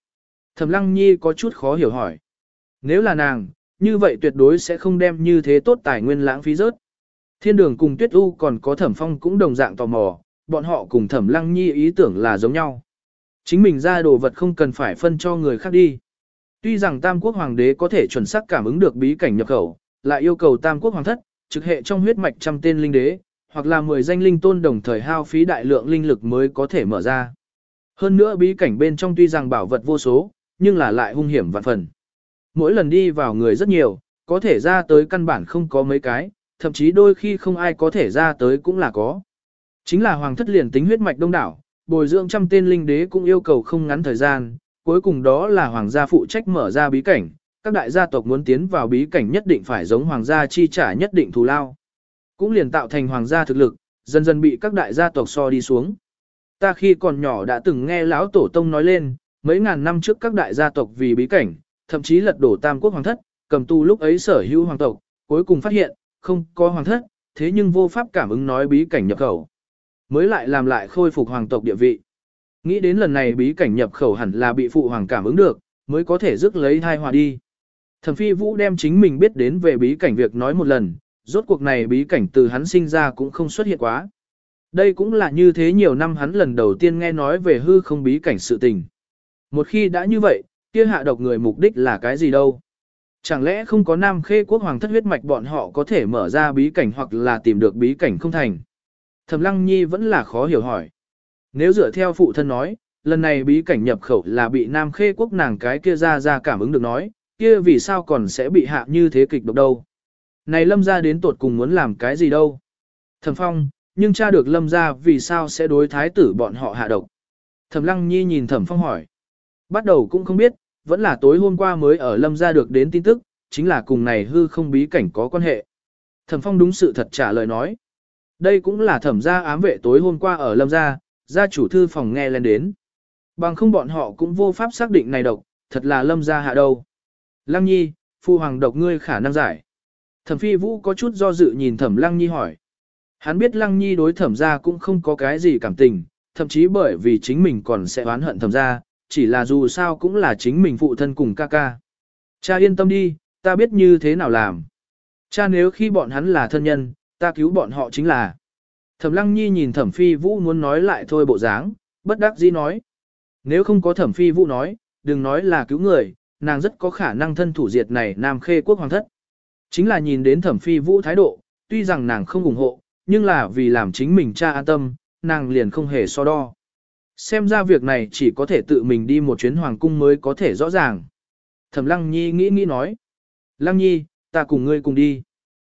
Thẩm lăng nhi có chút khó hiểu hỏi. Nếu là nàng, như vậy tuyệt đối sẽ không đem như thế tốt tài nguyên lãng phí rớt. Thiên đường cùng tuyết u còn có thẩm phong cũng đồng dạng tò mò, bọn họ cùng thẩm lăng nhi ý tưởng là giống nhau. Chính mình ra đồ vật không cần phải phân cho người khác đi. Tuy rằng Tam Quốc Hoàng đế có thể chuẩn xác cảm ứng được bí cảnh nhập khẩu, lại yêu cầu Tam Quốc Hoàng thất, trực hệ trong huyết mạch trăm tên linh đế, hoặc là 10 danh linh tôn đồng thời hao phí đại lượng linh lực mới có thể mở ra. Hơn nữa bí cảnh bên trong tuy rằng bảo vật vô số, nhưng là lại hung hiểm vạn phần. Mỗi lần đi vào người rất nhiều, có thể ra tới căn bản không có mấy cái, thậm chí đôi khi không ai có thể ra tới cũng là có. Chính là hoàng thất liền tính huyết mạch đông đảo, bồi dưỡng trăm tên linh đế cũng yêu cầu không ngắn thời gian, cuối cùng đó là hoàng gia phụ trách mở ra bí cảnh, các đại gia tộc muốn tiến vào bí cảnh nhất định phải giống hoàng gia chi trả nhất định thù lao. Cũng liền tạo thành hoàng gia thực lực, dần dần bị các đại gia tộc so đi xuống. Ta khi còn nhỏ đã từng nghe lão tổ tông nói lên, mấy ngàn năm trước các đại gia tộc vì bí cảnh, thậm chí lật đổ tam quốc hoàng thất, cầm tu lúc ấy sở hữu hoàng tộc, cuối cùng phát hiện, không có hoàng thất, thế nhưng vô pháp cảm ứng nói bí cảnh nhập khẩu. Mới lại làm lại khôi phục hoàng tộc địa vị. Nghĩ đến lần này bí cảnh nhập khẩu hẳn là bị phụ hoàng cảm ứng được, mới có thể rước lấy thai hòa đi. Thẩm phi vũ đem chính mình biết đến về bí cảnh việc nói một lần, rốt cuộc này bí cảnh từ hắn sinh ra cũng không xuất hiện quá. Đây cũng là như thế nhiều năm hắn lần đầu tiên nghe nói về hư không bí cảnh sự tình. Một khi đã như vậy, kia hạ độc người mục đích là cái gì đâu? Chẳng lẽ không có nam khê quốc hoàng thất huyết mạch bọn họ có thể mở ra bí cảnh hoặc là tìm được bí cảnh không thành? Thẩm Lăng Nhi vẫn là khó hiểu hỏi. Nếu dựa theo phụ thân nói, lần này bí cảnh nhập khẩu là bị Nam Khê quốc nàng cái kia ra ra cảm ứng được nói, kia vì sao còn sẽ bị hạ như thế kịch độc đâu? Này Lâm gia đến tột cùng muốn làm cái gì đâu? Thẩm Phong, nhưng cha được Lâm gia vì sao sẽ đối thái tử bọn họ hạ độc? Thẩm Lăng Nhi nhìn Thẩm Phong hỏi. Bắt đầu cũng không biết, vẫn là tối hôm qua mới ở Lâm gia được đến tin tức, chính là cùng này hư không bí cảnh có quan hệ. Thẩm Phong đúng sự thật trả lời nói. Đây cũng là thẩm gia ám vệ tối hôm qua ở lâm gia, gia chủ thư phòng nghe lên đến. Bằng không bọn họ cũng vô pháp xác định này độc, thật là lâm gia hạ đâu. Lăng nhi, phu hoàng độc ngươi khả năng giải. Thẩm phi vũ có chút do dự nhìn thẩm lăng nhi hỏi. Hắn biết lăng nhi đối thẩm gia cũng không có cái gì cảm tình, thậm chí bởi vì chính mình còn sẽ oán hận thẩm gia, chỉ là dù sao cũng là chính mình phụ thân cùng ca ca. Cha yên tâm đi, ta biết như thế nào làm. Cha nếu khi bọn hắn là thân nhân, ta cứu bọn họ chính là. Thẩm Lăng Nhi nhìn Thẩm Phi Vũ muốn nói lại thôi bộ dáng, bất đắc dĩ nói. Nếu không có Thẩm Phi Vũ nói, đừng nói là cứu người, nàng rất có khả năng thân thủ diệt này Nam Khê quốc hoàng thất. Chính là nhìn đến Thẩm Phi Vũ thái độ, tuy rằng nàng không ủng hộ, nhưng là vì làm chính mình cha an tâm, nàng liền không hề so đo. Xem ra việc này chỉ có thể tự mình đi một chuyến hoàng cung mới có thể rõ ràng. Thẩm Lăng Nhi nghĩ nghĩ nói. Lăng Nhi, ta cùng ngươi cùng đi.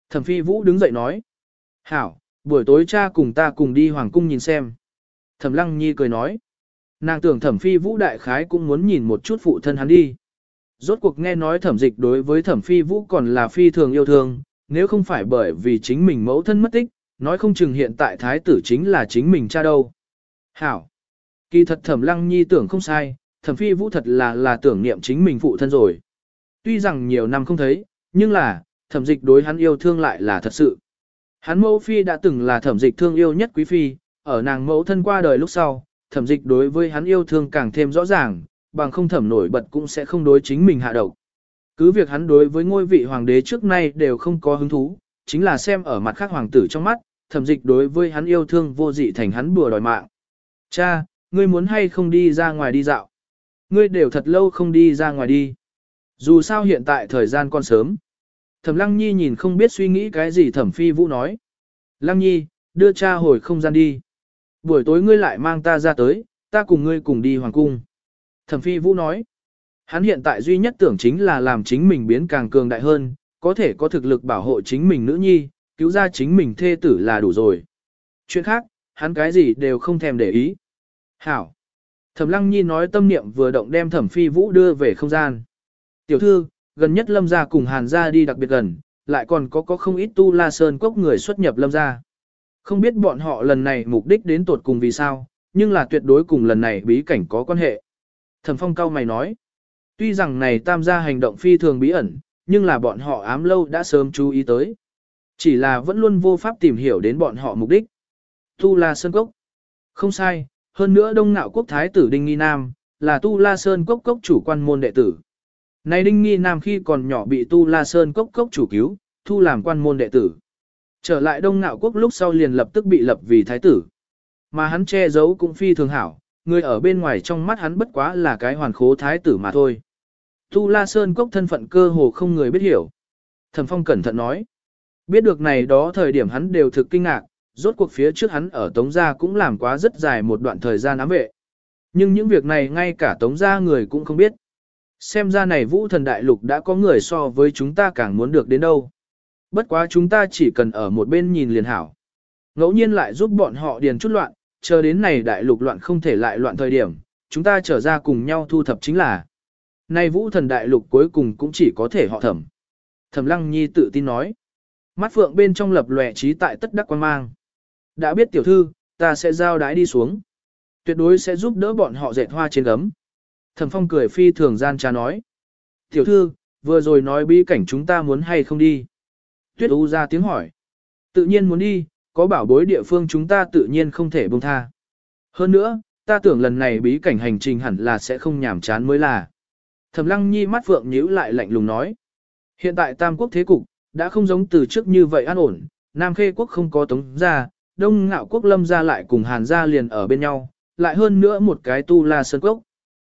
Thẩm Phi Vũ đứng dậy nói. Hảo, buổi tối cha cùng ta cùng đi hoàng cung nhìn xem. Thẩm Lăng Nhi cười nói. Nàng tưởng Thẩm Phi Vũ đại khái cũng muốn nhìn một chút phụ thân hắn đi. Rốt cuộc nghe nói Thẩm Dịch đối với Thẩm Phi Vũ còn là phi thường yêu thương, nếu không phải bởi vì chính mình mẫu thân mất tích, nói không chừng hiện tại thái tử chính là chính mình cha đâu. Hảo. Kỳ thật Thẩm Lăng Nhi tưởng không sai, Thẩm Phi Vũ thật là là tưởng niệm chính mình phụ thân rồi. Tuy rằng nhiều năm không thấy, nhưng là, Thẩm Dịch đối hắn yêu thương lại là thật sự. Hắn mẫu phi đã từng là Thẩm Dịch thương yêu nhất quý phi, ở nàng mẫu thân qua đời lúc sau, Thẩm Dịch đối với hắn yêu thương càng thêm rõ ràng, bằng không thẩm nổi bật cũng sẽ không đối chính mình hạ độc. Cứ việc hắn đối với ngôi vị hoàng đế trước nay đều không có hứng thú, chính là xem ở mặt khác hoàng tử trong mắt, thẩm dịch đối với hắn yêu thương vô dị thành hắn bùa đòi mạng. Cha, ngươi muốn hay không đi ra ngoài đi dạo? Ngươi đều thật lâu không đi ra ngoài đi. Dù sao hiện tại thời gian còn sớm. Thẩm Lăng Nhi nhìn không biết suy nghĩ cái gì Thẩm Phi Vũ nói. Lăng Nhi, đưa cha hồi không gian đi. Buổi tối ngươi lại mang ta ra tới, ta cùng ngươi cùng đi hoàng cung. Thẩm Phi Vũ nói. Hắn hiện tại duy nhất tưởng chính là làm chính mình biến càng cường đại hơn, có thể có thực lực bảo hộ chính mình nữ nhi, cứu ra chính mình thê tử là đủ rồi. Chuyện khác, hắn cái gì đều không thèm để ý. Hảo. Thẩm Lăng Nhi nói tâm niệm vừa động đem Thẩm Phi Vũ đưa về không gian. Tiểu thư, gần nhất Lâm gia cùng Hàn gia đi đặc biệt gần, lại còn có có không ít tu La Sơn cốc người xuất nhập Lâm gia. Không biết bọn họ lần này mục đích đến tột cùng vì sao, nhưng là tuyệt đối cùng lần này bí cảnh có quan hệ. Thẩm Phong cao mày nói. Tuy rằng này tam gia hành động phi thường bí ẩn, nhưng là bọn họ ám lâu đã sớm chú ý tới. Chỉ là vẫn luôn vô pháp tìm hiểu đến bọn họ mục đích. Tu La Sơn Cốc. Không sai, hơn nữa đông ngạo quốc thái tử Đinh Nghi Nam, là Tu La Sơn Cốc Cốc chủ quan môn đệ tử. Này Đinh Nghi Nam khi còn nhỏ bị Tu La Sơn Cốc Cốc chủ cứu, thu làm quan môn đệ tử. Trở lại đông ngạo quốc lúc sau liền lập tức bị lập vì thái tử. Mà hắn che giấu cũng phi thường hảo, người ở bên ngoài trong mắt hắn bất quá là cái hoàn khố thái tử mà thôi. Tu La Sơn Cốc thân phận cơ hồ không người biết hiểu. Thẩm Phong cẩn thận nói. Biết được này đó thời điểm hắn đều thực kinh ngạc, rốt cuộc phía trước hắn ở Tống Gia cũng làm quá rất dài một đoạn thời gian ám vệ. Nhưng những việc này ngay cả Tống Gia người cũng không biết. Xem ra này vũ thần đại lục đã có người so với chúng ta càng muốn được đến đâu. Bất quá chúng ta chỉ cần ở một bên nhìn liền hảo. Ngẫu nhiên lại giúp bọn họ điền chút loạn, chờ đến này đại lục loạn không thể lại loạn thời điểm, chúng ta trở ra cùng nhau thu thập chính là. Nay vũ thần đại lục cuối cùng cũng chỉ có thể họ thẩm. Thẩm lăng nhi tự tin nói. Mắt phượng bên trong lập lòe trí tại tất đắc quan mang. Đã biết tiểu thư, ta sẽ giao đái đi xuống. Tuyệt đối sẽ giúp đỡ bọn họ dệt hoa trên gấm. Thẩm phong cười phi thường gian trà nói. Tiểu thư, vừa rồi nói bi cảnh chúng ta muốn hay không đi. Tuyết U ra tiếng hỏi. Tự nhiên muốn đi, có bảo bối địa phương chúng ta tự nhiên không thể buông tha. Hơn nữa, ta tưởng lần này bí cảnh hành trình hẳn là sẽ không nhảm chán mới là. Thẩm lăng nhi mắt phượng nhíu lại lạnh lùng nói. Hiện tại tam quốc thế cục, đã không giống từ trước như vậy an ổn, Nam Khê quốc không có tống gia, Đông Ngạo quốc lâm gia lại cùng Hàn gia liền ở bên nhau, lại hơn nữa một cái tu la sơn quốc.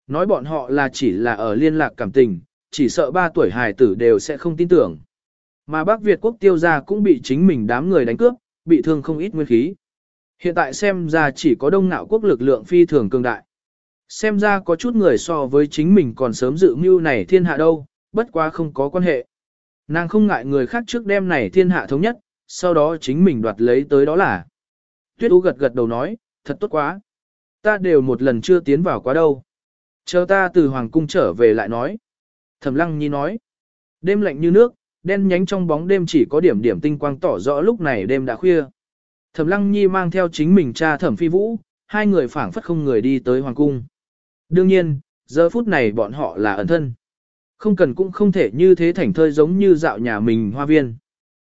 Nói bọn họ là chỉ là ở liên lạc cảm tình, chỉ sợ ba tuổi hài tử đều sẽ không tin tưởng. Mà Bắc Việt quốc tiêu gia cũng bị chính mình đám người đánh cướp, bị thương không ít nguyên khí. Hiện tại xem ra chỉ có đông nạo quốc lực lượng phi thường cường đại. Xem ra có chút người so với chính mình còn sớm dự mưu này thiên hạ đâu, bất quá không có quan hệ. Nàng không ngại người khác trước đêm này thiên hạ thống nhất, sau đó chính mình đoạt lấy tới đó là. Tuyết Ú gật gật đầu nói, thật tốt quá. Ta đều một lần chưa tiến vào quá đâu. Chờ ta từ Hoàng Cung trở về lại nói. Thẩm Lăng Nhi nói. Đêm lạnh như nước, đen nhánh trong bóng đêm chỉ có điểm điểm tinh quang tỏ rõ lúc này đêm đã khuya. Thẩm Lăng Nhi mang theo chính mình cha Thẩm Phi Vũ, hai người phảng phất không người đi tới hoàng cung. Đương nhiên, giờ phút này bọn họ là ẩn thân. Không cần cũng không thể như thế thành thơi giống như dạo nhà mình hoa viên.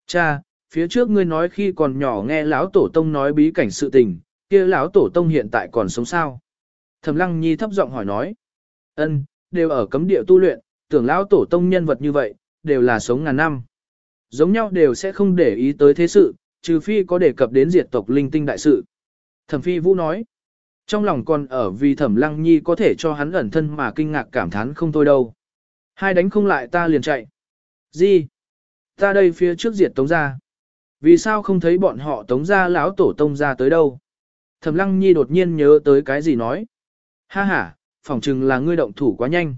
Cha, phía trước ngươi nói khi còn nhỏ nghe lão tổ tông nói bí cảnh sự tình, kia lão tổ tông hiện tại còn sống sao? Thẩm Lăng Nhi thấp giọng hỏi nói. Ân, đều ở cấm địa tu luyện, tưởng lão tổ tông nhân vật như vậy, đều là sống ngàn năm. Giống nhau đều sẽ không để ý tới thế sự, trừ phi có đề cập đến diệt tộc linh tinh đại sự. Thẩm phi vũ nói, trong lòng còn ở vì thẩm lăng nhi có thể cho hắn ẩn thân mà kinh ngạc cảm thán không thôi đâu. Hai đánh không lại ta liền chạy. Gì? Ta đây phía trước diệt tống ra. Vì sao không thấy bọn họ tống ra lão tổ tông ra tới đâu? Thẩm lăng nhi đột nhiên nhớ tới cái gì nói. Ha ha, phỏng chừng là ngươi động thủ quá nhanh.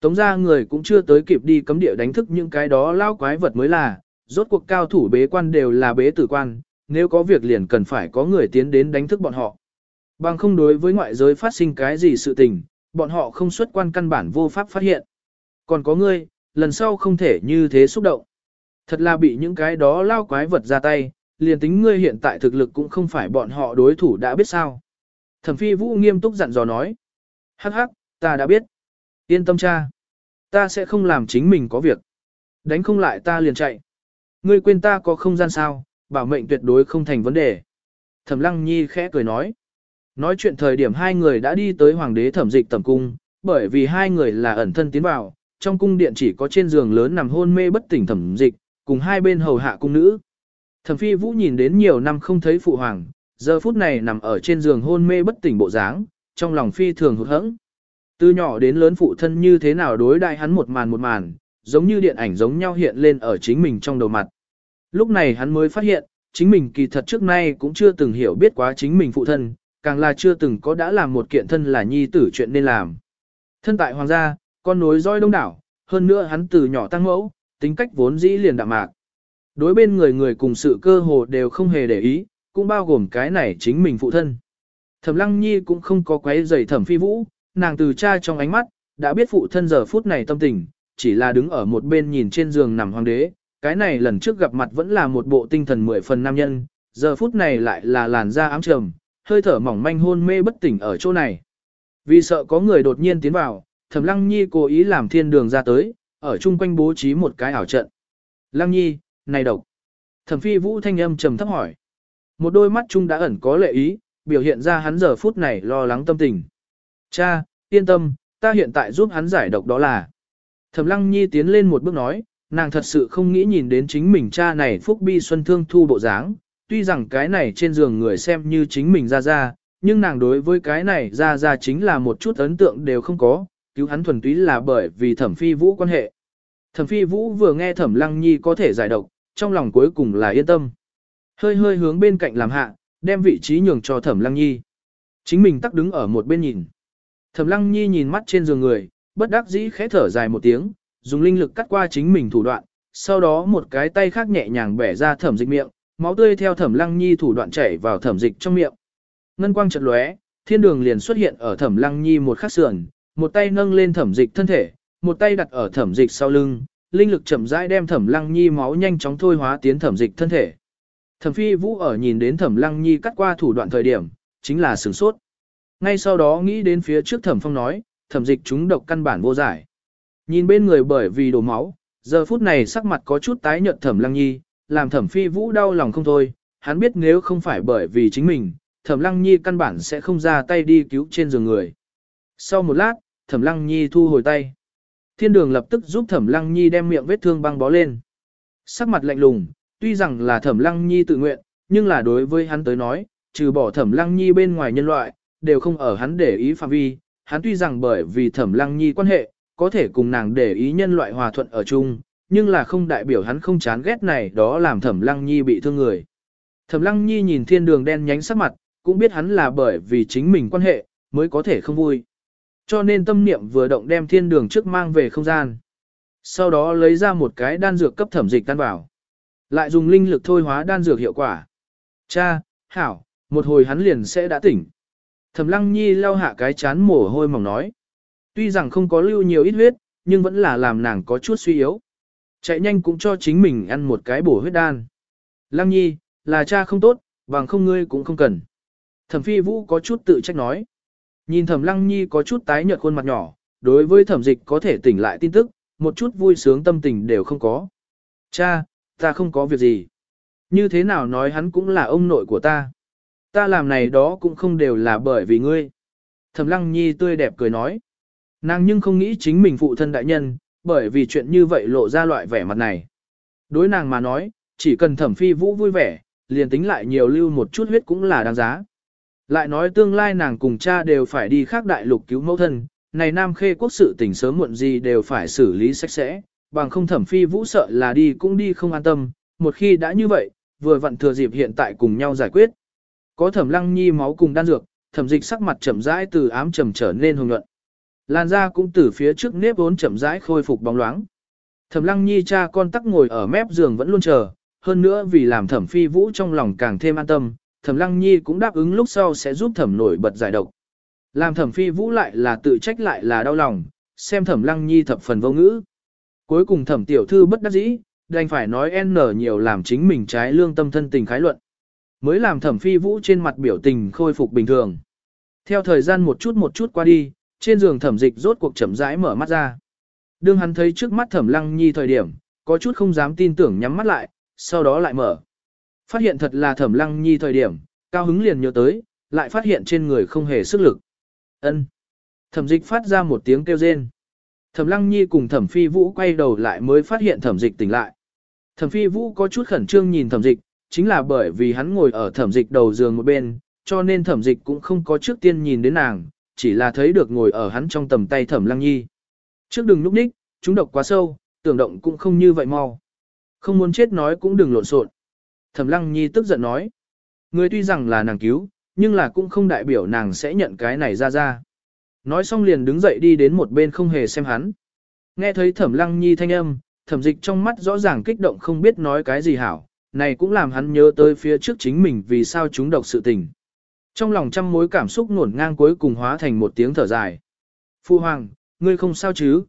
Tống ra người cũng chưa tới kịp đi cấm địa đánh thức những cái đó lao quái vật mới là, rốt cuộc cao thủ bế quan đều là bế tử quan, nếu có việc liền cần phải có người tiến đến đánh thức bọn họ. Bằng không đối với ngoại giới phát sinh cái gì sự tình, bọn họ không xuất quan căn bản vô pháp phát hiện. Còn có ngươi, lần sau không thể như thế xúc động. Thật là bị những cái đó lao quái vật ra tay, liền tính ngươi hiện tại thực lực cũng không phải bọn họ đối thủ đã biết sao. Thẩm phi vũ nghiêm túc dặn dò nói. Hắc hắc, ta đã biết. Yên tâm cha. Ta sẽ không làm chính mình có việc. Đánh không lại ta liền chạy. Ngươi quên ta có không gian sao, bảo mệnh tuyệt đối không thành vấn đề. Thẩm lăng nhi khẽ cười nói. Nói chuyện thời điểm hai người đã đi tới hoàng đế thẩm dịch tẩm cung, bởi vì hai người là ẩn thân tiến vào, trong cung điện chỉ có trên giường lớn nằm hôn mê bất tỉnh thẩm dịch, cùng hai bên hầu hạ cung nữ. Thẩm phi vũ nhìn đến nhiều năm không thấy phụ hoàng, giờ phút này nằm ở trên giường hôn mê bất tỉnh bộ dáng, trong lòng phi thường hụt hẫng. Từ nhỏ đến lớn phụ thân như thế nào đối đại hắn một màn một màn, giống như điện ảnh giống nhau hiện lên ở chính mình trong đầu mặt. Lúc này hắn mới phát hiện, chính mình kỳ thật trước nay cũng chưa từng hiểu biết quá chính mình phụ thân, càng là chưa từng có đã làm một kiện thân là nhi tử chuyện nên làm. Thân tại hoàng gia, con nối roi đông đảo, hơn nữa hắn từ nhỏ tăng mẫu, tính cách vốn dĩ liền đạm mạc. Đối bên người người cùng sự cơ hồ đều không hề để ý, cũng bao gồm cái này chính mình phụ thân. Thẩm Lăng Nhi cũng không có quấy rầy Thẩm Phi Vũ, nàng từ cha trong ánh mắt, đã biết phụ thân giờ phút này tâm tình, chỉ là đứng ở một bên nhìn trên giường nằm hoàng đế, cái này lần trước gặp mặt vẫn là một bộ tinh thần mười phần nam nhân, giờ phút này lại là làn da ám trầm, hơi thở mỏng manh hôn mê bất tỉnh ở chỗ này. Vì sợ có người đột nhiên tiến vào, Thẩm Lăng Nhi cố ý làm thiên đường ra tới, ở chung quanh bố trí một cái ảo trận. Lăng Nhi, này độc. Thẩm Phi Vũ thanh âm trầm thấp hỏi. Một đôi mắt chung đã ẩn có lệ ý, biểu hiện ra hắn giờ phút này lo lắng tâm tình. Cha, yên tâm, ta hiện tại giúp hắn giải độc đó là. Thẩm Lăng Nhi tiến lên một bước nói, nàng thật sự không nghĩ nhìn đến chính mình cha này phúc bi xuân thương thu bộ dáng, tuy rằng cái này trên giường người xem như chính mình ra ra, nhưng nàng đối với cái này ra ra chính là một chút ấn tượng đều không có, cứu hắn thuần túy là bởi vì thẩm phi vũ quan hệ. Thẩm phi vũ vừa nghe thẩm lăng nhi có thể giải độc, trong lòng cuối cùng là yên tâm. Hơi hơi hướng bên cạnh làm hạ, đem vị trí nhường cho thẩm lăng nhi. Chính mình tắc đứng ở một bên nhìn. Thẩm lăng nhi nhìn mắt trên giường người, bất đắc dĩ khẽ thở dài một tiếng, dùng linh lực cắt qua chính mình thủ đoạn, sau đó một cái tay khác nhẹ nhàng bẻ ra thẩm dịch miệng, máu tươi theo thẩm lăng nhi thủ đoạn chảy vào thẩm dịch trong miệng. Ngân quang chợt lóe, thiên đường liền xuất hiện ở thẩm lăng nhi một khắc sườn, một tay nâng lên thẩm dịch thân thể, một tay đặt ở thẩm dịch sau lưng, linh lực chậm rãi đem thẩm lăng nhi máu nhanh chóng thôi hóa tiến thẩm dịch thân thể. Thẩm phi vũ ở nhìn đến thẩm lăng nhi cắt qua thủ đoạn thời điểm, chính là sửng sốt. Ngay sau đó nghĩ đến phía trước thẩm phong nói, thẩm dịch chúng độc căn bản vô giải. Nhìn bên người bởi vì đổ máu, giờ phút này sắc mặt có chút tái nhợt thẩm lăng nhi, làm thẩm phi vũ đau lòng không thôi, hắn biết nếu không phải bởi vì chính mình, thẩm lăng nhi căn bản sẽ không ra tay đi cứu trên giường người. Sau một lát, thẩm lăng nhi thu hồi tay. Thiên đường lập tức giúp thẩm lăng nhi đem miệng vết thương băng bó lên. Sắc mặt lạnh lùng, tuy rằng là thẩm lăng nhi tự nguyện, nhưng là đối với hắn tới nói, trừ bỏ thẩm lăng nhi bên ngoài nhân loại, đều không ở hắn để ý phạm vi. Hắn tuy rằng bởi vì thẩm lăng nhi quan hệ, có thể cùng nàng để ý nhân loại hòa thuận ở chung, nhưng là không đại biểu hắn không chán ghét này đó làm thẩm lăng nhi bị thương người. Thẩm lăng nhi nhìn thiên đường đen nhánh sắc mặt, cũng biết hắn là bởi vì chính mình quan hệ, mới có thể không vui. Cho nên tâm niệm vừa động đem thiên đường trước mang về không gian. Sau đó lấy ra một cái đan dược cấp thẩm dịch tan vào. Lại dùng linh lực thôi hóa đan dược hiệu quả. Cha, hảo, một hồi hắn liền sẽ đã tỉnh. Thẩm lăng nhi lau hạ cái chán mồ hôi mỏng nói. Tuy rằng không có lưu nhiều ít huyết, nhưng vẫn là làm nàng có chút suy yếu. Chạy nhanh cũng cho chính mình ăn một cái bổ huyết đan. Lăng nhi, là cha không tốt, bằng không ngươi cũng không cần. Thẩm phi vũ có chút tự trách nói. Nhìn thẩm lăng nhi có chút tái nhợt khuôn mặt nhỏ, đối với thẩm dịch có thể tỉnh lại tin tức, một chút vui sướng tâm tình đều không có. Cha, ta không có việc gì. Như thế nào nói hắn cũng là ông nội của ta. Ta làm này đó cũng không đều là bởi vì ngươi. Thẩm lăng nhi tươi đẹp cười nói. Nàng nhưng không nghĩ chính mình phụ thân đại nhân, bởi vì chuyện như vậy lộ ra loại vẻ mặt này. Đối nàng mà nói, chỉ cần thẩm phi vũ vui vẻ, liền tính lại nhiều lưu một chút huyết cũng là đáng giá. Lại nói tương lai nàng cùng cha đều phải đi khác đại lục cứu mẫu thân, này nam khê quốc sự tình sớm muộn gì đều phải xử lý sạch sẽ, bằng không thẩm phi vũ sợ là đi cũng đi không an tâm, một khi đã như vậy, vừa vặn thừa dịp hiện tại cùng nhau giải quyết. Có thẩm lăng nhi máu cùng đan dược, thẩm dịch sắc mặt chậm rãi từ ám trầm trở nên hồng nhuận. Làn da cũng từ phía trước nếp vốn chậm rãi khôi phục bóng loáng. Thẩm lăng nhi cha con tắc ngồi ở mép giường vẫn luôn chờ, hơn nữa vì làm thẩm phi vũ trong lòng càng thêm an tâm, thẩm lăng nhi cũng đáp ứng lúc sau sẽ giúp thẩm nổi bật giải độc. Làm thẩm phi vũ lại là tự trách lại là đau lòng, xem thẩm lăng nhi thập phần vô ngữ. Cuối cùng thẩm tiểu thư bất đắc dĩ, đành phải nói n nhiều làm chính mình trái lương tâm thân tình khái luận. Mới làm thẩm phi vũ trên mặt biểu tình khôi phục bình thường. Theo thời gian một chút một chút qua đi, trên giường thẩm dịch rốt cuộc chậm rãi mở mắt ra. Đương hắn thấy trước mắt thẩm lăng nhi thời điểm, có chút không dám tin tưởng nhắm mắt lại, sau đó lại mở. Phát hiện thật là thẩm lăng nhi thời điểm, cao hứng liền nhớ tới, lại phát hiện trên người không hề sức lực. ân Thẩm dịch phát ra một tiếng kêu rên. Thẩm lăng nhi cùng thẩm phi vũ quay đầu lại mới phát hiện thẩm dịch tỉnh lại. Thẩm phi vũ có chút khẩn trương nhìn thẩm dịch, chính là bởi vì hắn ngồi ở thẩm dịch đầu giường một bên, cho nên thẩm dịch cũng không có trước tiên nhìn đến nàng, chỉ là thấy được ngồi ở hắn trong tầm tay thẩm lăng nhi. Trước đừng núp ních, chúng độc quá sâu, tưởng động cũng không như vậy mau. Không muốn chết nói cũng đừng lộn xộn. Thẩm lăng nhi tức giận nói. Người tuy rằng là nàng cứu, nhưng là cũng không đại biểu nàng sẽ nhận cái này ra ra. Nói xong liền đứng dậy đi đến một bên không hề xem hắn. Nghe thấy thẩm lăng nhi thanh âm, thẩm dịch trong mắt rõ ràng kích động không biết nói cái gì hảo, này cũng làm hắn nhớ tới phía trước chính mình vì sao chúng độc sự tình. Trong lòng trăm mối cảm xúc nổn ngang cuối cùng hóa thành một tiếng thở dài. Phu Hoàng, ngươi không sao chứ?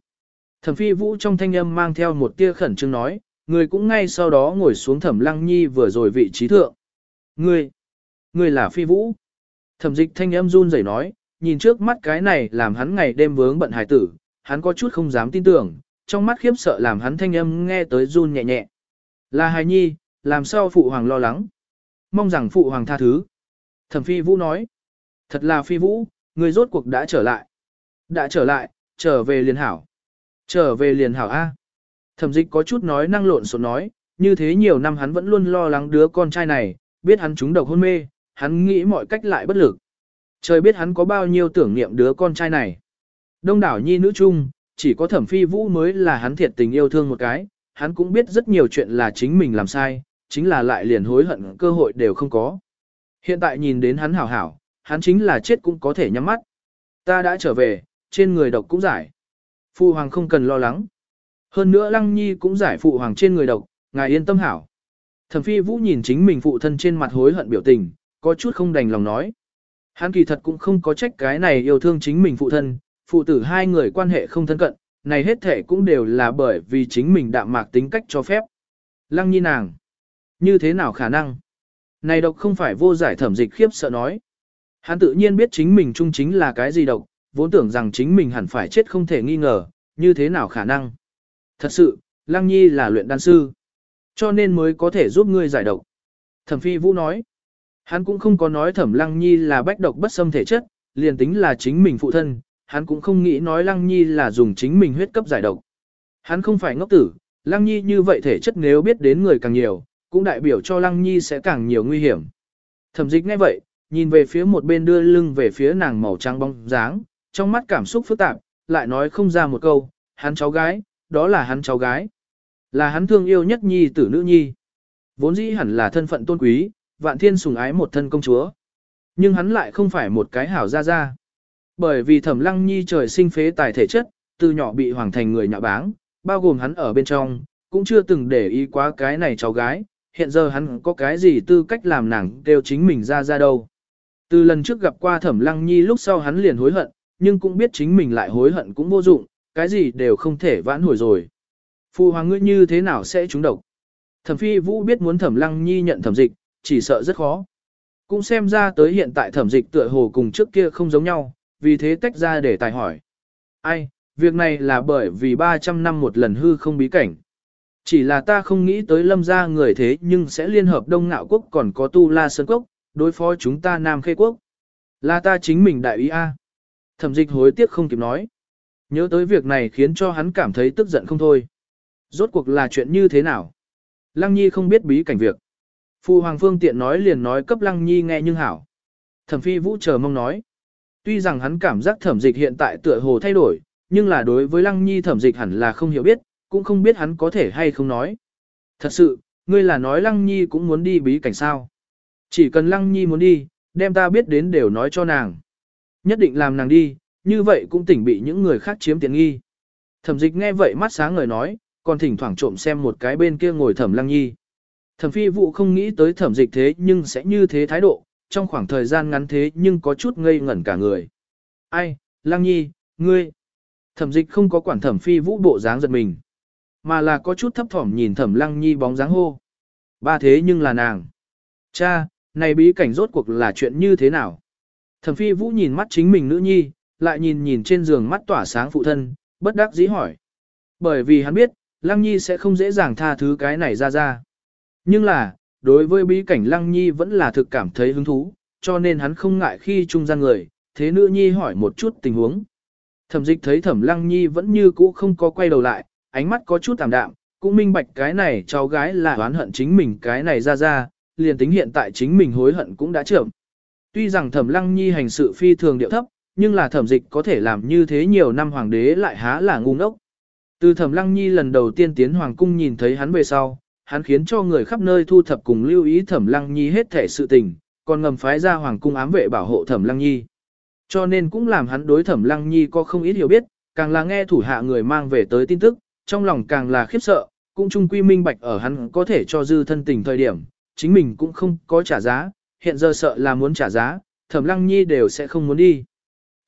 Thẩm phi vũ trong thanh âm mang theo một tia khẩn trương nói, người cũng ngay sau đó ngồi xuống thẩm lăng nhi vừa rồi vị trí thượng. Ngươi, ngươi là phi vũ. Thẩm dịch thanh âm run rẩy nói, nhìn trước mắt cái này làm hắn ngày đêm vướng bận hải tử, hắn có chút không dám tin tưởng, trong mắt khiếp sợ làm hắn thanh âm nghe tới run nhẹ nhẹ. Là hài nhi, làm sao phụ hoàng lo lắng. Mong rằng phụ hoàng tha thứ. Thẩm phi vũ nói. Thật là phi vũ, người rốt cuộc đã trở lại. Đã trở lại, trở về liền hảo. Trở về liền hảo A. Thẩm dịch có chút nói năng lộn xộn nói, như thế nhiều năm hắn vẫn luôn lo lắng đứa con trai này, biết hắn trúng độc hôn mê, hắn nghĩ mọi cách lại bất lực. Trời biết hắn có bao nhiêu tưởng niệm đứa con trai này. Đông đảo nhi nữ chung, chỉ có thẩm phi vũ mới là hắn thiệt tình yêu thương một cái, hắn cũng biết rất nhiều chuyện là chính mình làm sai, chính là lại liền hối hận cơ hội đều không có. Hiện tại nhìn đến hắn hảo hảo, hắn chính là chết cũng có thể nhắm mắt. Ta đã trở về, trên người độc cũng giải. Phụ hoàng không cần lo lắng. Hơn nữa Lăng Nhi cũng giải phụ hoàng trên người độc, ngài yên tâm hảo. Thẩm phi vũ nhìn chính mình phụ thân trên mặt hối hận biểu tình, có chút không đành lòng nói. Hắn kỳ thật cũng không có trách cái này yêu thương chính mình phụ thân, phụ tử hai người quan hệ không thân cận, này hết thể cũng đều là bởi vì chính mình đạm mạc tính cách cho phép. Lăng nhi nàng, như thế nào khả năng? Này độc không phải vô giải thẩm dịch khiếp sợ nói. Hắn tự nhiên biết chính mình trung chính là cái gì độc, vốn tưởng rằng chính mình hẳn phải chết không thể nghi ngờ, như thế nào khả năng? Thật sự, Lăng Nhi là luyện đan sư, cho nên mới có thể giúp ngươi giải độc. Thẩm Phi Vũ nói, hắn cũng không có nói Thẩm Lăng Nhi là bách độc bất xâm thể chất, liền tính là chính mình phụ thân, hắn cũng không nghĩ nói Lăng Nhi là dùng chính mình huyết cấp giải độc. Hắn không phải ngốc tử, Lăng Nhi như vậy thể chất nếu biết đến người càng nhiều, cũng đại biểu cho Lăng Nhi sẽ càng nhiều nguy hiểm. Thẩm dịch ngay vậy, nhìn về phía một bên đưa lưng về phía nàng màu trắng bóng dáng, trong mắt cảm xúc phức tạp, lại nói không ra một câu, hắn cháu gái, đó là hắn cháu gái. Là hắn thương yêu nhất nhi tử nữ nhi. Vốn dĩ hẳn là thân phận tôn quý, vạn thiên sùng ái một thân công chúa. Nhưng hắn lại không phải một cái hảo gia gia. Bởi vì thẩm lăng nhi trời sinh phế tài thể chất, từ nhỏ bị hoàng thành người nhạ báng, bao gồm hắn ở bên trong, cũng chưa từng để ý quá cái này cháu gái, hiện giờ hắn có cái gì tư cách làm nàng đều chính mình ra ra đâu. Từ lần trước gặp qua thẩm lăng nhi lúc sau hắn liền hối hận, nhưng cũng biết chính mình lại hối hận cũng vô dụng, cái gì đều không thể vãn hồi rồi. Phu hoàng ngươi như thế nào sẽ trúng độc? Thẩm phi vũ biết muốn thẩm lăng nhi nhận thẩm dịch, chỉ sợ rất khó. Cũng xem ra tới hiện tại thẩm dịch tựa hồ cùng trước kia không giống nhau, vì thế tách ra để tài hỏi. Ai, việc này là bởi vì 300 năm một lần hư không bí cảnh. Chỉ là ta không nghĩ tới lâm gia người thế nhưng sẽ liên hợp Đông Ngạo Quốc còn có Tu La Sơn Quốc, đối phó chúng ta Nam Khê Quốc. Là ta chính mình đại ý A. Thẩm dịch hối tiếc không kịp nói. Nhớ tới việc này khiến cho hắn cảm thấy tức giận không thôi. Rốt cuộc là chuyện như thế nào? Lăng Nhi không biết bí cảnh việc. Phu Hoàng Phương tiện nói liền nói cấp Lăng Nhi nghe nhưng hảo. Thẩm Phi Vũ chờ mong nói. Tuy rằng hắn cảm giác thẩm dịch hiện tại tựa hồ thay đổi, nhưng là đối với Lăng Nhi thẩm dịch hẳn là không hiểu biết, cũng không biết hắn có thể hay không nói. Thật sự, ngươi là nói Lăng Nhi cũng muốn đi bí cảnh sao. Chỉ cần Lăng Nhi muốn đi, đem ta biết đến đều nói cho nàng. Nhất định làm nàng đi, như vậy cũng tỉnh bị những người khác chiếm tiện nghi. Thẩm dịch nghe vậy mắt sáng ngời nói, còn thỉnh thoảng trộm xem một cái bên kia ngồi thẩm Lăng Nhi. Thẩm phi vụ không nghĩ tới thẩm dịch thế nhưng sẽ như thế thái độ, trong khoảng thời gian ngắn thế nhưng có chút ngây ngẩn cả người. Ai, Lăng Nhi, ngươi. Thẩm dịch không có quản thẩm phi vũ bộ dáng giật mình, mà là có chút thấp thỏm nhìn thẩm Lăng Nhi bóng dáng hô. Ba thế nhưng là nàng. Cha, này bí cảnh rốt cuộc là chuyện như thế nào? Thẩm phi vũ nhìn mắt chính mình nữ nhi, lại nhìn nhìn trên giường mắt tỏa sáng phụ thân, bất đắc dĩ hỏi. Bởi vì hắn biết, Lăng Nhi sẽ không dễ dàng tha thứ cái này ra ra. Nhưng là, đối với bí cảnh Lăng Nhi vẫn là thực cảm thấy hứng thú, cho nên hắn không ngại khi trung gian người, thế nữ nhi hỏi một chút tình huống. Thẩm dịch thấy thẩm Lăng Nhi vẫn như cũ không có quay đầu lại, ánh mắt có chút tạm đạm, cũng minh bạch cái này cháu gái là oán hận chính mình cái này ra ra, liền tính hiện tại chính mình hối hận cũng đã chậm. Tuy rằng thẩm Lăng Nhi hành sự phi thường điệu thấp, nhưng là thẩm dịch có thể làm như thế nhiều năm hoàng đế lại há là ngu ngốc. Từ thẩm Lăng Nhi lần đầu tiên tiến hoàng cung nhìn thấy hắn về sau, hắn khiến cho người khắp nơi thu thập cùng lưu ý Thẩm Lăng Nhi hết thể sự tình, còn ngầm phái ra hoàng cung ám vệ bảo hộ Thẩm Lăng Nhi. Cho nên cũng làm hắn đối Thẩm Lăng Nhi có không ít hiểu biết, càng là nghe thủ hạ người mang về tới tin tức, trong lòng càng là khiếp sợ, cũng chung quy minh bạch ở hắn có thể cho dư thân tình thời điểm, chính mình cũng không có trả giá, hiện giờ sợ là muốn trả giá, Thẩm Lăng Nhi đều sẽ không muốn đi.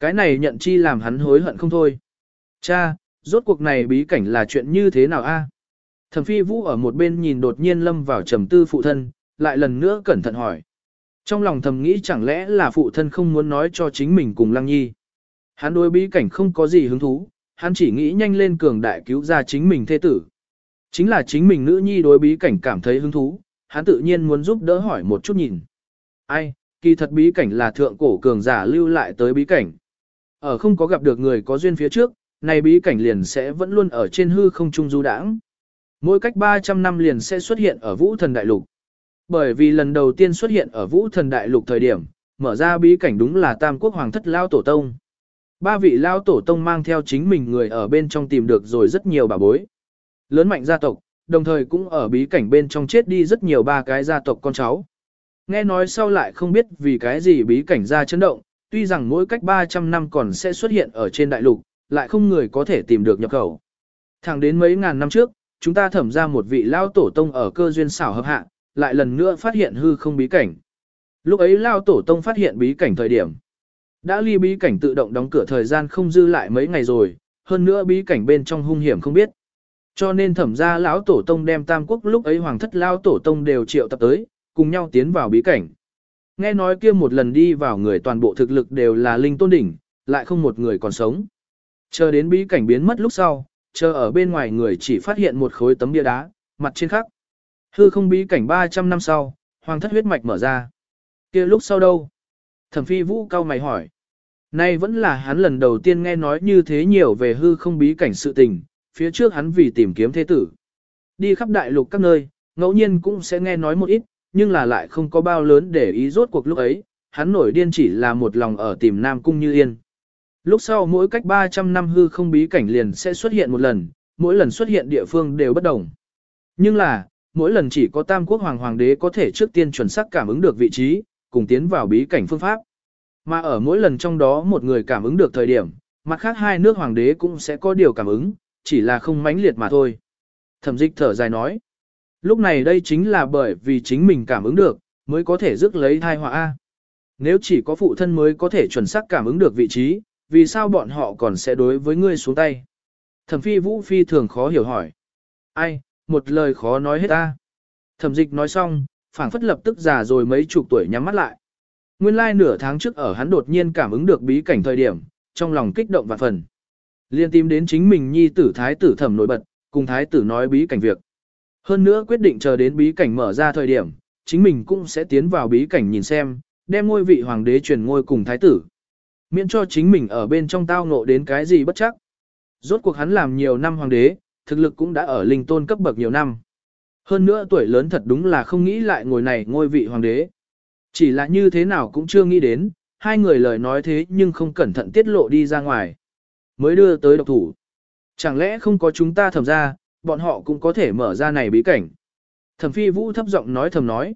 Cái này nhận chi làm hắn hối hận không thôi. Cha, rốt cuộc này bí cảnh là chuyện như thế nào a? Thẩm phi vũ ở một bên nhìn đột nhiên lâm vào trầm tư phụ thân, lại lần nữa cẩn thận hỏi. Trong lòng thầm nghĩ chẳng lẽ là phụ thân không muốn nói cho chính mình cùng lăng nhi. Hắn đối bí cảnh không có gì hứng thú, hắn chỉ nghĩ nhanh lên cường đại cứu ra chính mình thê tử. Chính là chính mình nữ nhi đối bí cảnh cảm thấy hứng thú, hắn tự nhiên muốn giúp đỡ hỏi một chút nhìn. Ai, kỳ thật bí cảnh là thượng cổ cường giả lưu lại tới bí cảnh. Ở không có gặp được người có duyên phía trước, này bí cảnh liền sẽ vẫn luôn ở trên hư không trung du đãng. Mỗi cách 300 năm liền sẽ xuất hiện ở vũ thần đại lục. Bởi vì lần đầu tiên xuất hiện ở vũ thần đại lục thời điểm, mở ra bí cảnh đúng là tam quốc hoàng thất lao tổ tông. Ba vị lao tổ tông mang theo chính mình người ở bên trong tìm được rồi rất nhiều bà bối. Lớn mạnh gia tộc, đồng thời cũng ở bí cảnh bên trong chết đi rất nhiều ba cái gia tộc con cháu. Nghe nói sau lại không biết vì cái gì bí cảnh ra chấn động, tuy rằng mỗi cách 300 năm còn sẽ xuất hiện ở trên đại lục, lại không người có thể tìm được nhập khẩu. Thẳng đến mấy ngàn năm trước, chúng ta thẩm ra một vị lao tổ tông ở cơ duyên xảo hợp hạ, lại lần nữa phát hiện hư không bí cảnh. Lúc ấy lao tổ tông phát hiện bí cảnh thời điểm. Đã ly bí cảnh tự động đóng cửa thời gian không dư lại mấy ngày rồi, hơn nữa bí cảnh bên trong hung hiểm không biết. Cho nên thẩm ra lão tổ tông đem tam quốc lúc ấy hoàng thất lao tổ tông đều triệu tập tới, cùng nhau tiến vào bí cảnh. Nghe nói kia một lần đi vào người toàn bộ thực lực đều là linh tôn đỉnh, lại không một người còn sống. Chờ đến bí cảnh biến mất lúc sau, chờ ở bên ngoài người chỉ phát hiện một khối tấm bia đá, mặt trên khắc. Hư không bí cảnh 300 năm sau, hoàng thất huyết mạch mở ra. kia lúc sau đâu? Thẩm phi vũ cao mày hỏi. Nay vẫn là hắn lần đầu tiên nghe nói như thế nhiều về hư không bí cảnh sự tình, phía trước hắn vì tìm kiếm thế tử. Đi khắp đại lục các nơi, ngẫu nhiên cũng sẽ nghe nói một ít, nhưng là lại không có bao lớn để ý rốt cuộc lúc ấy, hắn nổi điên chỉ là một lòng ở tìm Nam Cung Như Yên. Lúc sau mỗi cách 300 năm hư không bí cảnh liền sẽ xuất hiện một lần, mỗi lần xuất hiện địa phương đều bất đồng. Nhưng là, mỗi lần chỉ có Tam Quốc Hoàng Hoàng đế có thể trước tiên chuẩn xác cảm ứng được vị trí, cùng tiến vào bí cảnh phương pháp. Mà ở mỗi lần trong đó một người cảm ứng được thời điểm, mặt khác hai nước Hoàng đế cũng sẽ có điều cảm ứng, chỉ là không mãnh liệt mà thôi. Thẩm dịch thở dài nói. Lúc này đây chính là bởi vì chính mình cảm ứng được, mới có thể rước lấy thai họa A. Nếu chỉ có phụ thân mới có thể chuẩn xác cảm ứng được vị trí, vì sao bọn họ còn sẽ đối với ngươi xuống tay? Thẩm phi vũ phi thường khó hiểu hỏi. Ai, một lời khó nói hết ta. Thẩm dịch nói xong, phảng phất lập tức già rồi mấy chục tuổi nhắm mắt lại. Nguyên lai nửa tháng trước ở hắn đột nhiên cảm ứng được bí cảnh thời điểm, trong lòng kích động và phần. Liên tìm đến chính mình nhi tử thái tử thẩm nổi bật, cùng thái tử nói bí cảnh việc. Hơn nữa quyết định chờ đến bí cảnh mở ra thời điểm, chính mình cũng sẽ tiến vào bí cảnh nhìn xem, đem ngôi vị hoàng đế truyền ngôi cùng thái tử miễn cho chính mình ở bên trong tao ngộ đến cái gì bất chắc. Rốt cuộc hắn làm nhiều năm hoàng đế, thực lực cũng đã ở linh tôn cấp bậc nhiều năm. Hơn nữa tuổi lớn thật đúng là không nghĩ lại ngồi này ngôi vị hoàng đế. Chỉ là như thế nào cũng chưa nghĩ đến, hai người lời nói thế nhưng không cẩn thận tiết lộ đi ra ngoài. Mới đưa tới độc thủ. Chẳng lẽ không có chúng ta thẩm ra, bọn họ cũng có thể mở ra này bí cảnh. Thẩm phi vũ thấp giọng nói thầm nói.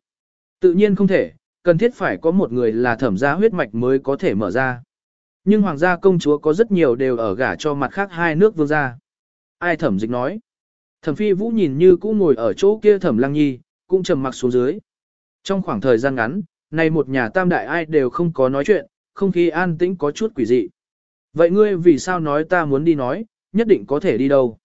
Tự nhiên không thể, cần thiết phải có một người là thẩm gia huyết mạch mới có thể mở ra. Nhưng hoàng gia công chúa có rất nhiều đều ở gả cho mặt khác hai nước vương gia. Ai thẩm dịch nói. Thẩm phi vũ nhìn như cũ ngồi ở chỗ kia thẩm lăng nhi, cũng trầm mặc xuống dưới. Trong khoảng thời gian ngắn, này một nhà tam đại ai đều không có nói chuyện, không khí an tĩnh có chút quỷ dị. Vậy ngươi vì sao nói ta muốn đi nói, nhất định có thể đi đâu?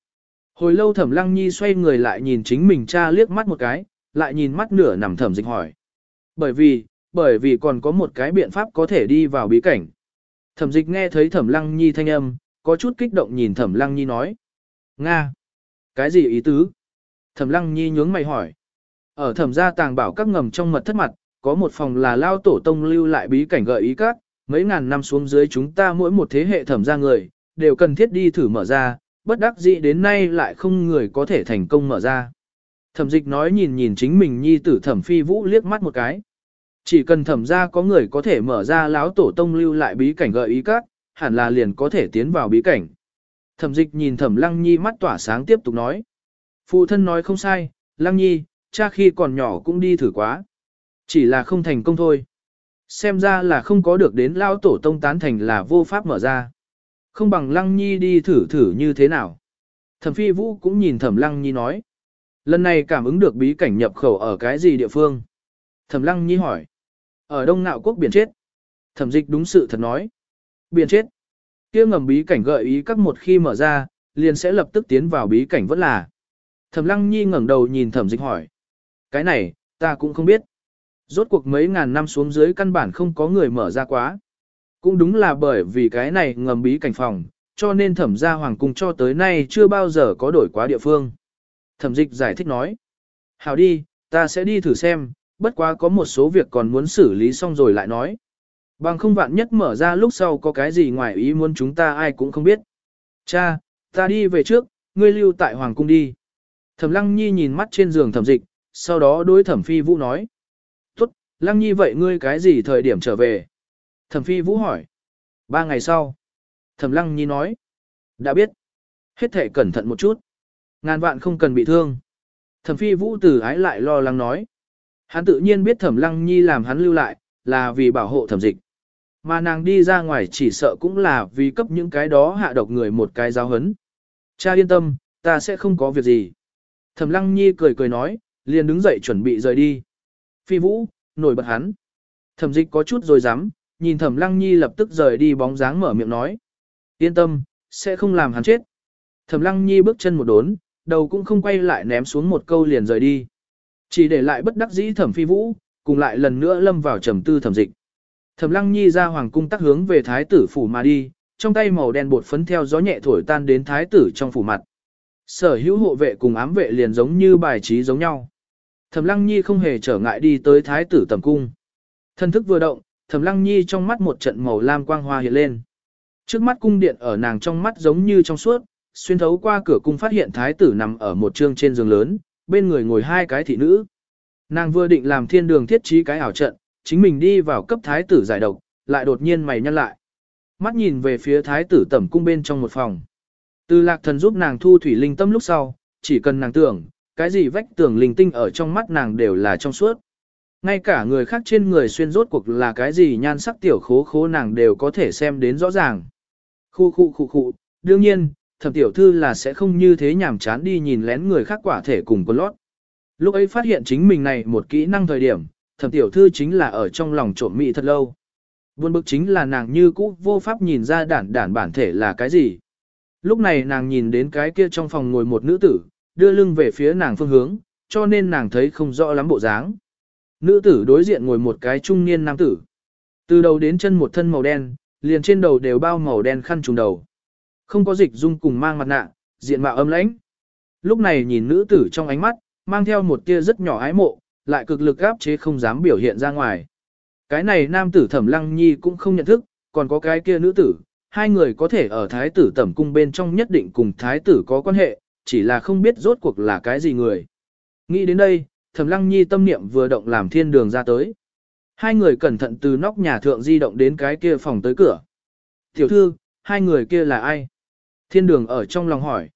Hồi lâu thẩm lăng nhi xoay người lại nhìn chính mình cha liếc mắt một cái, lại nhìn mắt nửa nằm thẩm dịch hỏi. Bởi vì, bởi vì còn có một cái biện pháp có thể đi vào bí cảnh. Thẩm dịch nghe thấy thẩm lăng nhi thanh âm, có chút kích động nhìn thẩm lăng nhi nói. Nga! Cái gì ý tứ? Thẩm lăng nhi nhướng mày hỏi. Ở thẩm gia tàng bảo các ngầm trong mật thất mặt, có một phòng là lao tổ tông lưu lại bí cảnh gợi ý các, mấy ngàn năm xuống dưới chúng ta mỗi một thế hệ thẩm gia người, đều cần thiết đi thử mở ra, bất đắc dĩ đến nay lại không người có thể thành công mở ra. Thẩm dịch nói nhìn nhìn chính mình nhi tử thẩm phi vũ liếc mắt một cái. Chỉ cần thẩm ra có người có thể mở ra láo tổ tông lưu lại bí cảnh gợi ý các, hẳn là liền có thể tiến vào bí cảnh. Thẩm dịch nhìn thẩm lăng nhi mắt tỏa sáng tiếp tục nói. Phụ thân nói không sai, lăng nhi, cha khi còn nhỏ cũng đi thử quá. Chỉ là không thành công thôi. Xem ra là không có được đến lao tổ tông tán thành là vô pháp mở ra. Không bằng lăng nhi đi thử thử như thế nào. Thẩm phi vũ cũng nhìn thẩm lăng nhi nói. Lần này cảm ứng được bí cảnh nhập khẩu ở cái gì địa phương? Thẩm lăng nhi hỏi. Ở đông nạo quốc biển chết. Thẩm dịch đúng sự thật nói. Biển chết kia ngầm bí cảnh gợi ý các một khi mở ra, liền sẽ lập tức tiến vào bí cảnh vẫn là. Thẩm lăng nhi ngẩng đầu nhìn thẩm dịch hỏi. Cái này, ta cũng không biết. Rốt cuộc mấy ngàn năm xuống dưới căn bản không có người mở ra quá. Cũng đúng là bởi vì cái này ngầm bí cảnh phòng, cho nên thẩm gia hoàng cung cho tới nay chưa bao giờ có đổi quá địa phương. Thẩm dịch giải thích nói. Hảo đi, ta sẽ đi thử xem, bất quá có một số việc còn muốn xử lý xong rồi lại nói. Bằng không vạn nhất mở ra lúc sau có cái gì ngoài ý muốn chúng ta ai cũng không biết. Cha, ta đi về trước, ngươi lưu tại hoàng cung đi. Thẩm lăng nhi nhìn mắt trên giường thẩm dịch, sau đó đối thẩm phi vũ nói. Tốt, lăng nhi vậy ngươi cái gì thời điểm trở về? Thẩm phi vũ hỏi. Ba ngày sau. Thẩm lăng nhi nói. Đã biết. Hết thể cẩn thận một chút. Ngàn vạn không cần bị thương. Thẩm phi vũ tử ái lại lo lắng nói. Hắn tự nhiên biết thẩm lăng nhi làm hắn lưu lại, là vì bảo hộ thẩm dịch. Mà nàng đi ra ngoài chỉ sợ cũng là vì cấp những cái đó hạ độc người một cái giáo hấn. Cha yên tâm, ta sẽ không có việc gì. Thẩm lăng nhi cười cười nói, liền đứng dậy chuẩn bị rời đi. Phi vũ, nổi bật hắn. Thẩm dịch có chút rồi dám, nhìn thẩm lăng nhi lập tức rời đi bóng dáng mở miệng nói. Yên tâm, sẽ không làm hắn chết. Thẩm lăng nhi bước chân một đốn, đầu cũng không quay lại ném xuống một câu liền rời đi. Chỉ để lại bất đắc dĩ thẩm phi vũ, cùng lại lần nữa lâm vào trầm tư thẩm dịch. Thẩm lăng nhi ra hoàng cung tắc hướng về thái tử phủ mà đi, trong tay màu đen bột phấn theo gió nhẹ thổi tan đến thái tử trong phủ mặt. Sở hữu hộ vệ cùng ám vệ liền giống như bài trí giống nhau. Thẩm lăng nhi không hề trở ngại đi tới thái tử tầm cung. Thân thức vừa động, thẩm lăng nhi trong mắt một trận màu lam quang hoa hiện lên. Trước mắt cung điện ở nàng trong mắt giống như trong suốt, xuyên thấu qua cửa cung phát hiện thái tử nằm ở một trương trên giường lớn, bên người ngồi hai cái thị nữ. Nàng vừa định làm thiên đường thiết trí cái ảo trận, chính mình đi vào cấp thái tử giải độc, lại đột nhiên mày nhăn lại. Mắt nhìn về phía thái tử tẩm cung bên trong một phòng. Từ lạc thần giúp nàng thu thủy linh tâm lúc sau, chỉ cần nàng tưởng, cái gì vách tường linh tinh ở trong mắt nàng đều là trong suốt. Ngay cả người khác trên người xuyên rốt cuộc là cái gì nhan sắc tiểu khố khố nàng đều có thể xem đến rõ ràng. Khu khu khu khu, đương nhiên, thẩm tiểu thư là sẽ không như thế nhảm chán đi nhìn lén người khác quả thể cùng con lót. Lúc ấy phát hiện chính mình này một kỹ năng thời điểm, thẩm tiểu thư chính là ở trong lòng trộm mị thật lâu. Buồn bực chính là nàng như cũ vô pháp nhìn ra đản đản bản thể là cái gì. Lúc này nàng nhìn đến cái kia trong phòng ngồi một nữ tử, đưa lưng về phía nàng phương hướng, cho nên nàng thấy không rõ lắm bộ dáng. Nữ tử đối diện ngồi một cái trung niên nam tử. Từ đầu đến chân một thân màu đen, liền trên đầu đều bao màu đen khăn trùng đầu. Không có dịch dung cùng mang mặt nạ, diện mạo âm lãnh. Lúc này nhìn nữ tử trong ánh mắt, mang theo một tia rất nhỏ ái mộ, lại cực lực áp chế không dám biểu hiện ra ngoài. Cái này nam tử thẩm lăng nhi cũng không nhận thức, còn có cái kia nữ tử, hai người có thể ở thái tử tẩm cung bên trong nhất định cùng thái tử có quan hệ, chỉ là không biết rốt cuộc là cái gì người. Nghĩ đến đây, thẩm lăng nhi tâm niệm vừa động làm thiên đường ra tới. Hai người cẩn thận từ nóc nhà thượng di động đến cái kia phòng tới cửa. Tiểu thư, hai người kia là ai? Thiên đường ở trong lòng hỏi.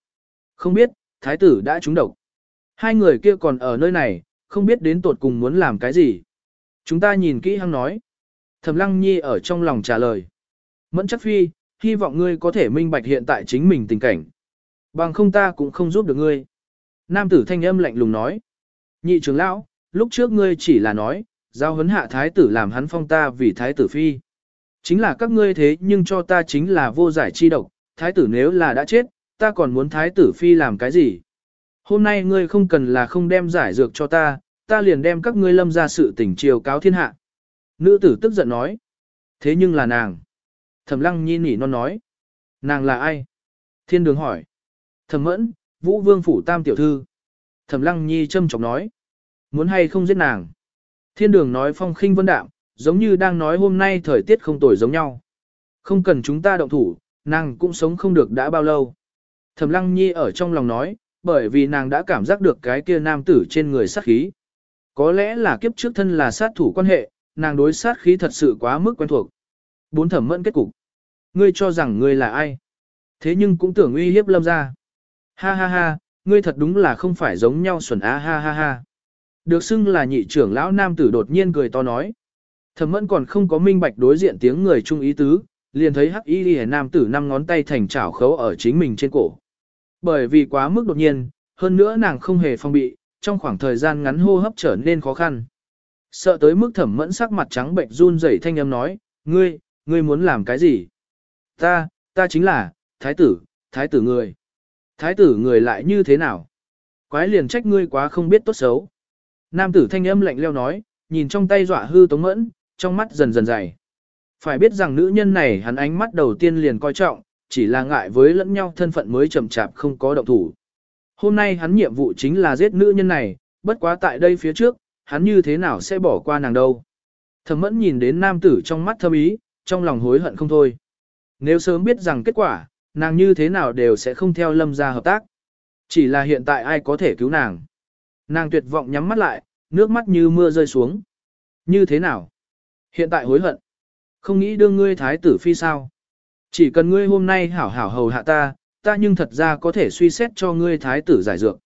Không biết, thái tử đã trúng độc. Hai người kia còn ở nơi này, không biết đến tột cùng muốn làm cái gì. Chúng ta nhìn kỹ hăng nói. Thẩm lăng nhi ở trong lòng trả lời. Mẫn chắc phi, hy vọng ngươi có thể minh bạch hiện tại chính mình tình cảnh. Bằng không ta cũng không giúp được ngươi. Nam tử thanh âm lạnh lùng nói. Nhị trưởng lão, lúc trước ngươi chỉ là nói, giao huấn hạ thái tử làm hắn phong ta vì thái tử phi. Chính là các ngươi thế nhưng cho ta chính là vô giải chi độc, thái tử nếu là đã chết, ta còn muốn thái tử phi làm cái gì? Hôm nay ngươi không cần là không đem giải dược cho ta, ta liền đem các ngươi lâm ra sự tình chiều cáo thiên hạ. Nữ tử tức giận nói. Thế nhưng là nàng. Thẩm lăng nhi nỉ non nói. Nàng là ai? Thiên đường hỏi. Thẩm mẫn, vũ vương phủ tam tiểu thư. Thẩm lăng nhi châm chọc nói. Muốn hay không giết nàng? Thiên đường nói phong khinh vân đạm, giống như đang nói hôm nay thời tiết không tồi giống nhau. Không cần chúng ta động thủ, nàng cũng sống không được đã bao lâu. Thẩm lăng nhi ở trong lòng nói, bởi vì nàng đã cảm giác được cái kia nam tử trên người sát khí. Có lẽ là kiếp trước thân là sát thủ quan hệ, nàng đối sát khí thật sự quá mức quen thuộc. Bốn thẩm mẫn kết cục. Ngươi cho rằng ngươi là ai? Thế nhưng cũng tưởng uy hiếp lâm ra. Ha ha ha, ngươi thật đúng là không phải giống nhau xuẩn á ha ha ha. Được xưng là nhị trưởng lão nam tử đột nhiên cười to nói. Thẩm mẫn còn không có minh bạch đối diện tiếng người trung ý tứ, liền thấy hắc y lìa nam tử năm ngón tay thành chảo khấu ở chính mình trên cổ. Bởi vì quá mức đột nhiên, hơn nữa nàng không hề phong bị, trong khoảng thời gian ngắn hô hấp trở nên khó khăn. Sợ tới mức thẩm mẫn sắc mặt trắng bệnh run rẩy thanh âm nói, ngươi, ngươi muốn làm cái gì? Ta, ta chính là, thái tử, thái tử người. Thái tử người lại như thế nào? Quái liền trách ngươi quá không biết tốt xấu. Nam tử thanh âm lạnh leo nói, nhìn trong tay dọa hư tống mẫn, trong mắt dần dần dày. Phải biết rằng nữ nhân này hắn ánh mắt đầu tiên liền coi trọng, chỉ là ngại với lẫn nhau thân phận mới chậm chạp không có động thủ. Hôm nay hắn nhiệm vụ chính là giết nữ nhân này, bất quá tại đây phía trước, hắn như thế nào sẽ bỏ qua nàng đâu. Thẩm mẫn nhìn đến nam tử trong mắt thâm ý, trong lòng hối hận không thôi. Nếu sớm biết rằng kết quả, nàng như thế nào đều sẽ không theo lâm ra hợp tác. Chỉ là hiện tại ai có thể cứu nàng. Nàng tuyệt vọng nhắm mắt lại, nước mắt như mưa rơi xuống. Như thế nào? Hiện tại hối hận. Không nghĩ đương ngươi thái tử phi sao? Chỉ cần ngươi hôm nay hảo hảo hầu hạ ta, ta nhưng thật ra có thể suy xét cho ngươi thái tử giải dược.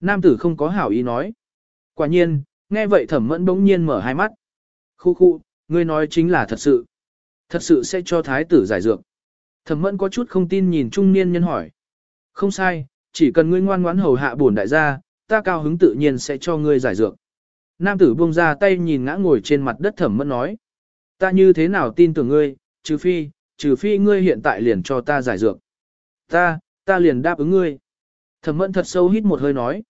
Nam tử không có hảo ý nói. Quả nhiên, nghe vậy thẩm mẫn bỗng nhiên mở hai mắt. Khu khu, ngươi nói chính là thật sự. Thật sự sẽ cho thái tử giải dược. Thẩm mẫn có chút không tin nhìn trung niên nhân hỏi. Không sai, chỉ cần ngươi ngoan ngoãn hầu hạ bổn đại gia, ta cao hứng tự nhiên sẽ cho ngươi giải dược. Nam tử buông ra tay nhìn ngã ngồi trên mặt đất thẩm mẫn nói. Ta như thế nào tin tưởng ngươi, trừ phi, trừ phi ngươi hiện tại liền cho ta giải dược. Ta, ta liền đáp ứng ngươi. Thẩm mẫn thật sâu hít một hơi nói.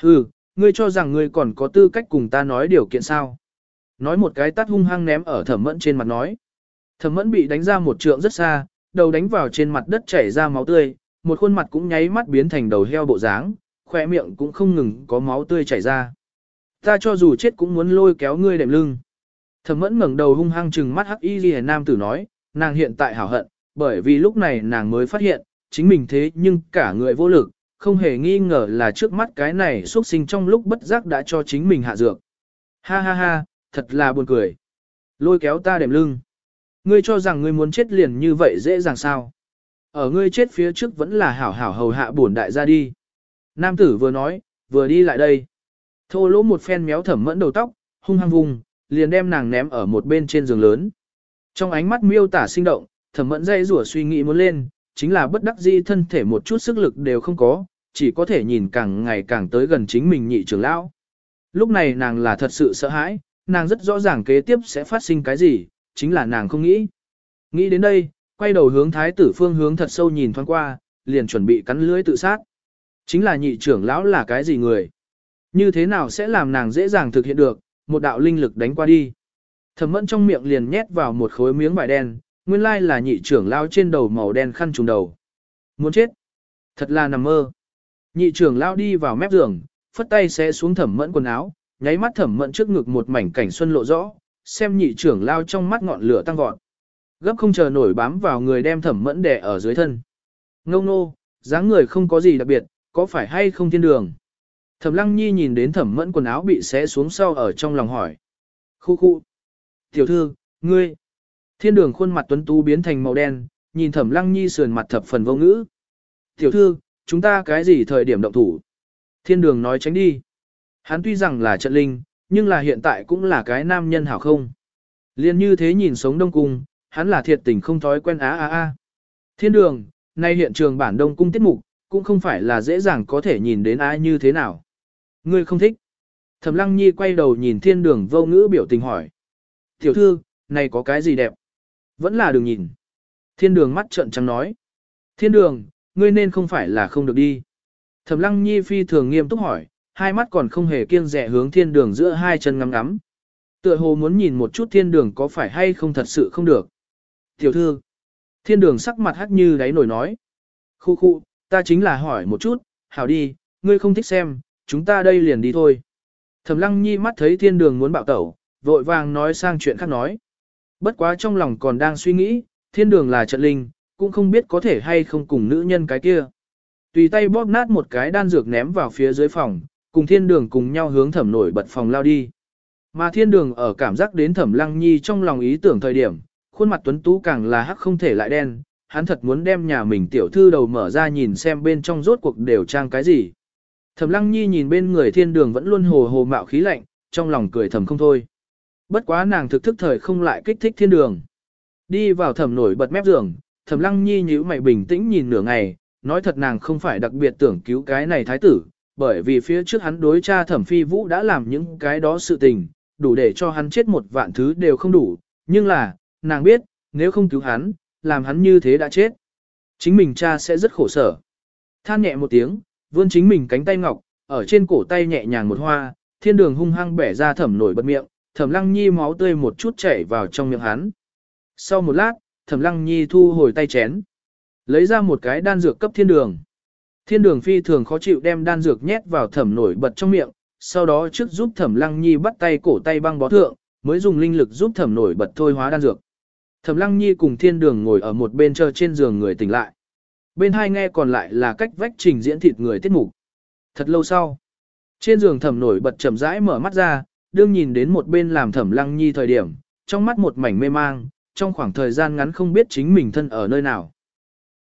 Hừ, ngươi cho rằng ngươi còn có tư cách cùng ta nói điều kiện sao. Nói một cái tắt hung hăng ném ở thẩm mẫn trên mặt nói. Thẩm mẫn bị đánh ra một trượng rất xa, đầu đánh vào trên mặt đất chảy ra máu tươi, một khuôn mặt cũng nháy mắt biến thành đầu heo bộ dáng, khỏe miệng cũng không ngừng có máu tươi chảy ra. Ta cho dù chết cũng muốn lôi kéo ngươi đệm lưng. Thẩm mẫn ngẩng đầu hung hăng trừng mắt hắc y ghi nam tử nói, nàng hiện tại hảo hận, bởi vì lúc này nàng mới phát hiện, chính mình thế nhưng cả người vô lực, không hề nghi ngờ là trước mắt cái này xuất sinh trong lúc bất giác đã cho chính mình hạ dược. Ha ha ha, thật là buồn cười. Lôi kéo ta đệm lưng. Ngươi cho rằng ngươi muốn chết liền như vậy dễ dàng sao? Ở ngươi chết phía trước vẫn là hảo hảo hầu hạ bổn đại ra đi. Nam tử vừa nói, vừa đi lại đây. Thô lỗ một phen méo thẩm mẫn đầu tóc, hung hăng vùng, liền đem nàng ném ở một bên trên giường lớn. Trong ánh mắt miêu tả sinh động, thẩm mẫn dây rủa suy nghĩ muốn lên, chính là bất đắc dĩ thân thể một chút sức lực đều không có, chỉ có thể nhìn càng ngày càng tới gần chính mình nhị trưởng lão. Lúc này nàng là thật sự sợ hãi, nàng rất rõ ràng kế tiếp sẽ phát sinh cái gì, chính là nàng không nghĩ. Nghĩ đến đây, quay đầu hướng thái tử phương hướng thật sâu nhìn thoáng qua, liền chuẩn bị cắn lưới tự sát. Chính là nhị trưởng lão là cái gì người? Như thế nào sẽ làm nàng dễ dàng thực hiện được, một đạo linh lực đánh qua đi. Thẩm mẫn trong miệng liền nhét vào một khối miếng vải đen, nguyên lai là nhị trưởng lao trên đầu màu đen khăn trùng đầu. Muốn chết. Thật là nằm mơ. Nhị trưởng lao đi vào mép giường, phất tay sẽ xuống thẩm mẫn quần áo, nháy mắt thẩm mẫn trước ngực một mảnh cảnh xuân lộ rõ, xem nhị trưởng lao trong mắt ngọn lửa tăng vọt. Gấp không chờ nổi bám vào người đem thẩm mẫn đè ở dưới thân. Ngô nô, dáng người không có gì đặc biệt, có phải hay không thiên đường? Thẩm lăng nhi nhìn đến thẩm mẫn quần áo bị xé xuống sau ở trong lòng hỏi. Khu khu. Tiểu thư, ngươi. Thiên đường khuôn mặt tuấn tú biến thành màu đen, nhìn thẩm lăng nhi sườn mặt thập phần vô ngữ. Tiểu thư, chúng ta cái gì thời điểm động thủ? Thiên đường nói tránh đi. Hắn tuy rằng là trận linh, nhưng là hiện tại cũng là cái nam nhân hảo không. Liên như thế nhìn sống đông cung, hắn là thiệt tình không thói quen á á á. Thiên đường, nay hiện trường bản đông cung tiết mục, cũng không phải là dễ dàng có thể nhìn đến ai như thế nào. Ngươi không thích. Thẩm lăng nhi quay đầu nhìn thiên đường vô ngữ biểu tình hỏi. Tiểu thư, này có cái gì đẹp? Vẫn là đường nhìn. Thiên đường mắt trợn trắng nói. Thiên đường, ngươi nên không phải là không được đi. Thẩm lăng nhi phi thường nghiêm túc hỏi, hai mắt còn không hề kiêng rẻ hướng thiên đường giữa hai chân ngắm ngắm. Tựa hồ muốn nhìn một chút thiên đường có phải hay không thật sự không được. Tiểu thư, thiên đường sắc mặt hắt như đáy nổi nói. Khu khu, ta chính là hỏi một chút, hảo đi, ngươi không thích xem, chúng ta đây liền đi thôi. Thẩm lăng nhi mắt thấy thiên đường muốn bạo tẩu, vội vàng nói sang chuyện khác nói. Bất quá trong lòng còn đang suy nghĩ, thiên đường là trận linh, cũng không biết có thể hay không cùng nữ nhân cái kia. Tùy tay bóp nát một cái đan dược ném vào phía dưới phòng, cùng thiên đường cùng nhau hướng thẩm nổi bật phòng lao đi. Mà thiên đường ở cảm giác đến thẩm lăng nhi trong lòng ý tưởng thời điểm, khuôn mặt tuấn tú càng là hắc không thể lại đen, hắn thật muốn đem nhà mình tiểu thư đầu mở ra nhìn xem bên trong rốt cuộc đều trang cái gì. Thẩm lăng nhi nhìn bên người thiên đường vẫn luôn hồ hồ mạo khí lạnh, trong lòng cười thầm không thôi. Bất quá nàng thực thức thời không lại kích thích thiên đường. Đi vào thẩm nổi bật mép giường, thẩm lăng nhi nhíu mày bình tĩnh nhìn nửa ngày, nói thật nàng không phải đặc biệt tưởng cứu cái này thái tử, bởi vì phía trước hắn đối cha thẩm phi vũ đã làm những cái đó sự tình, đủ để cho hắn chết một vạn thứ đều không đủ, nhưng là, nàng biết, nếu không cứu hắn, làm hắn như thế đã chết. Chính mình cha sẽ rất khổ sở. Than nhẹ một tiếng, vươn chính mình cánh tay ngọc, ở trên cổ tay nhẹ nhàng một hoa, thiên đường hung hăng bẻ ra thẩm nổi bật miệng, thẩm lăng nhi máu tươi một chút chảy vào trong miệng hắn. Sau một lát, thẩm lăng nhi thu hồi tay chén. Lấy ra một cái đan dược cấp thiên đường. Thiên đường phi thường khó chịu đem đan dược nhét vào thẩm nổi bật trong miệng, sau đó trước giúp thẩm lăng nhi bắt tay cổ tay băng bó thượng, mới dùng linh lực giúp thẩm nổi bật thôi hóa đan dược. Thẩm lăng nhi cùng thiên đường ngồi ở một bên chờ trên giường người tỉnh lại. Bên hai nghe còn lại là cách vách trình diễn thịt người tiết mục. Thật lâu sau, trên giường thẩm nổi bật chậm rãi mở mắt ra, đương nhìn đến một bên làm thẩm lăng nhi thời điểm, trong mắt một mảnh mê mang, trong khoảng thời gian ngắn không biết chính mình thân ở nơi nào.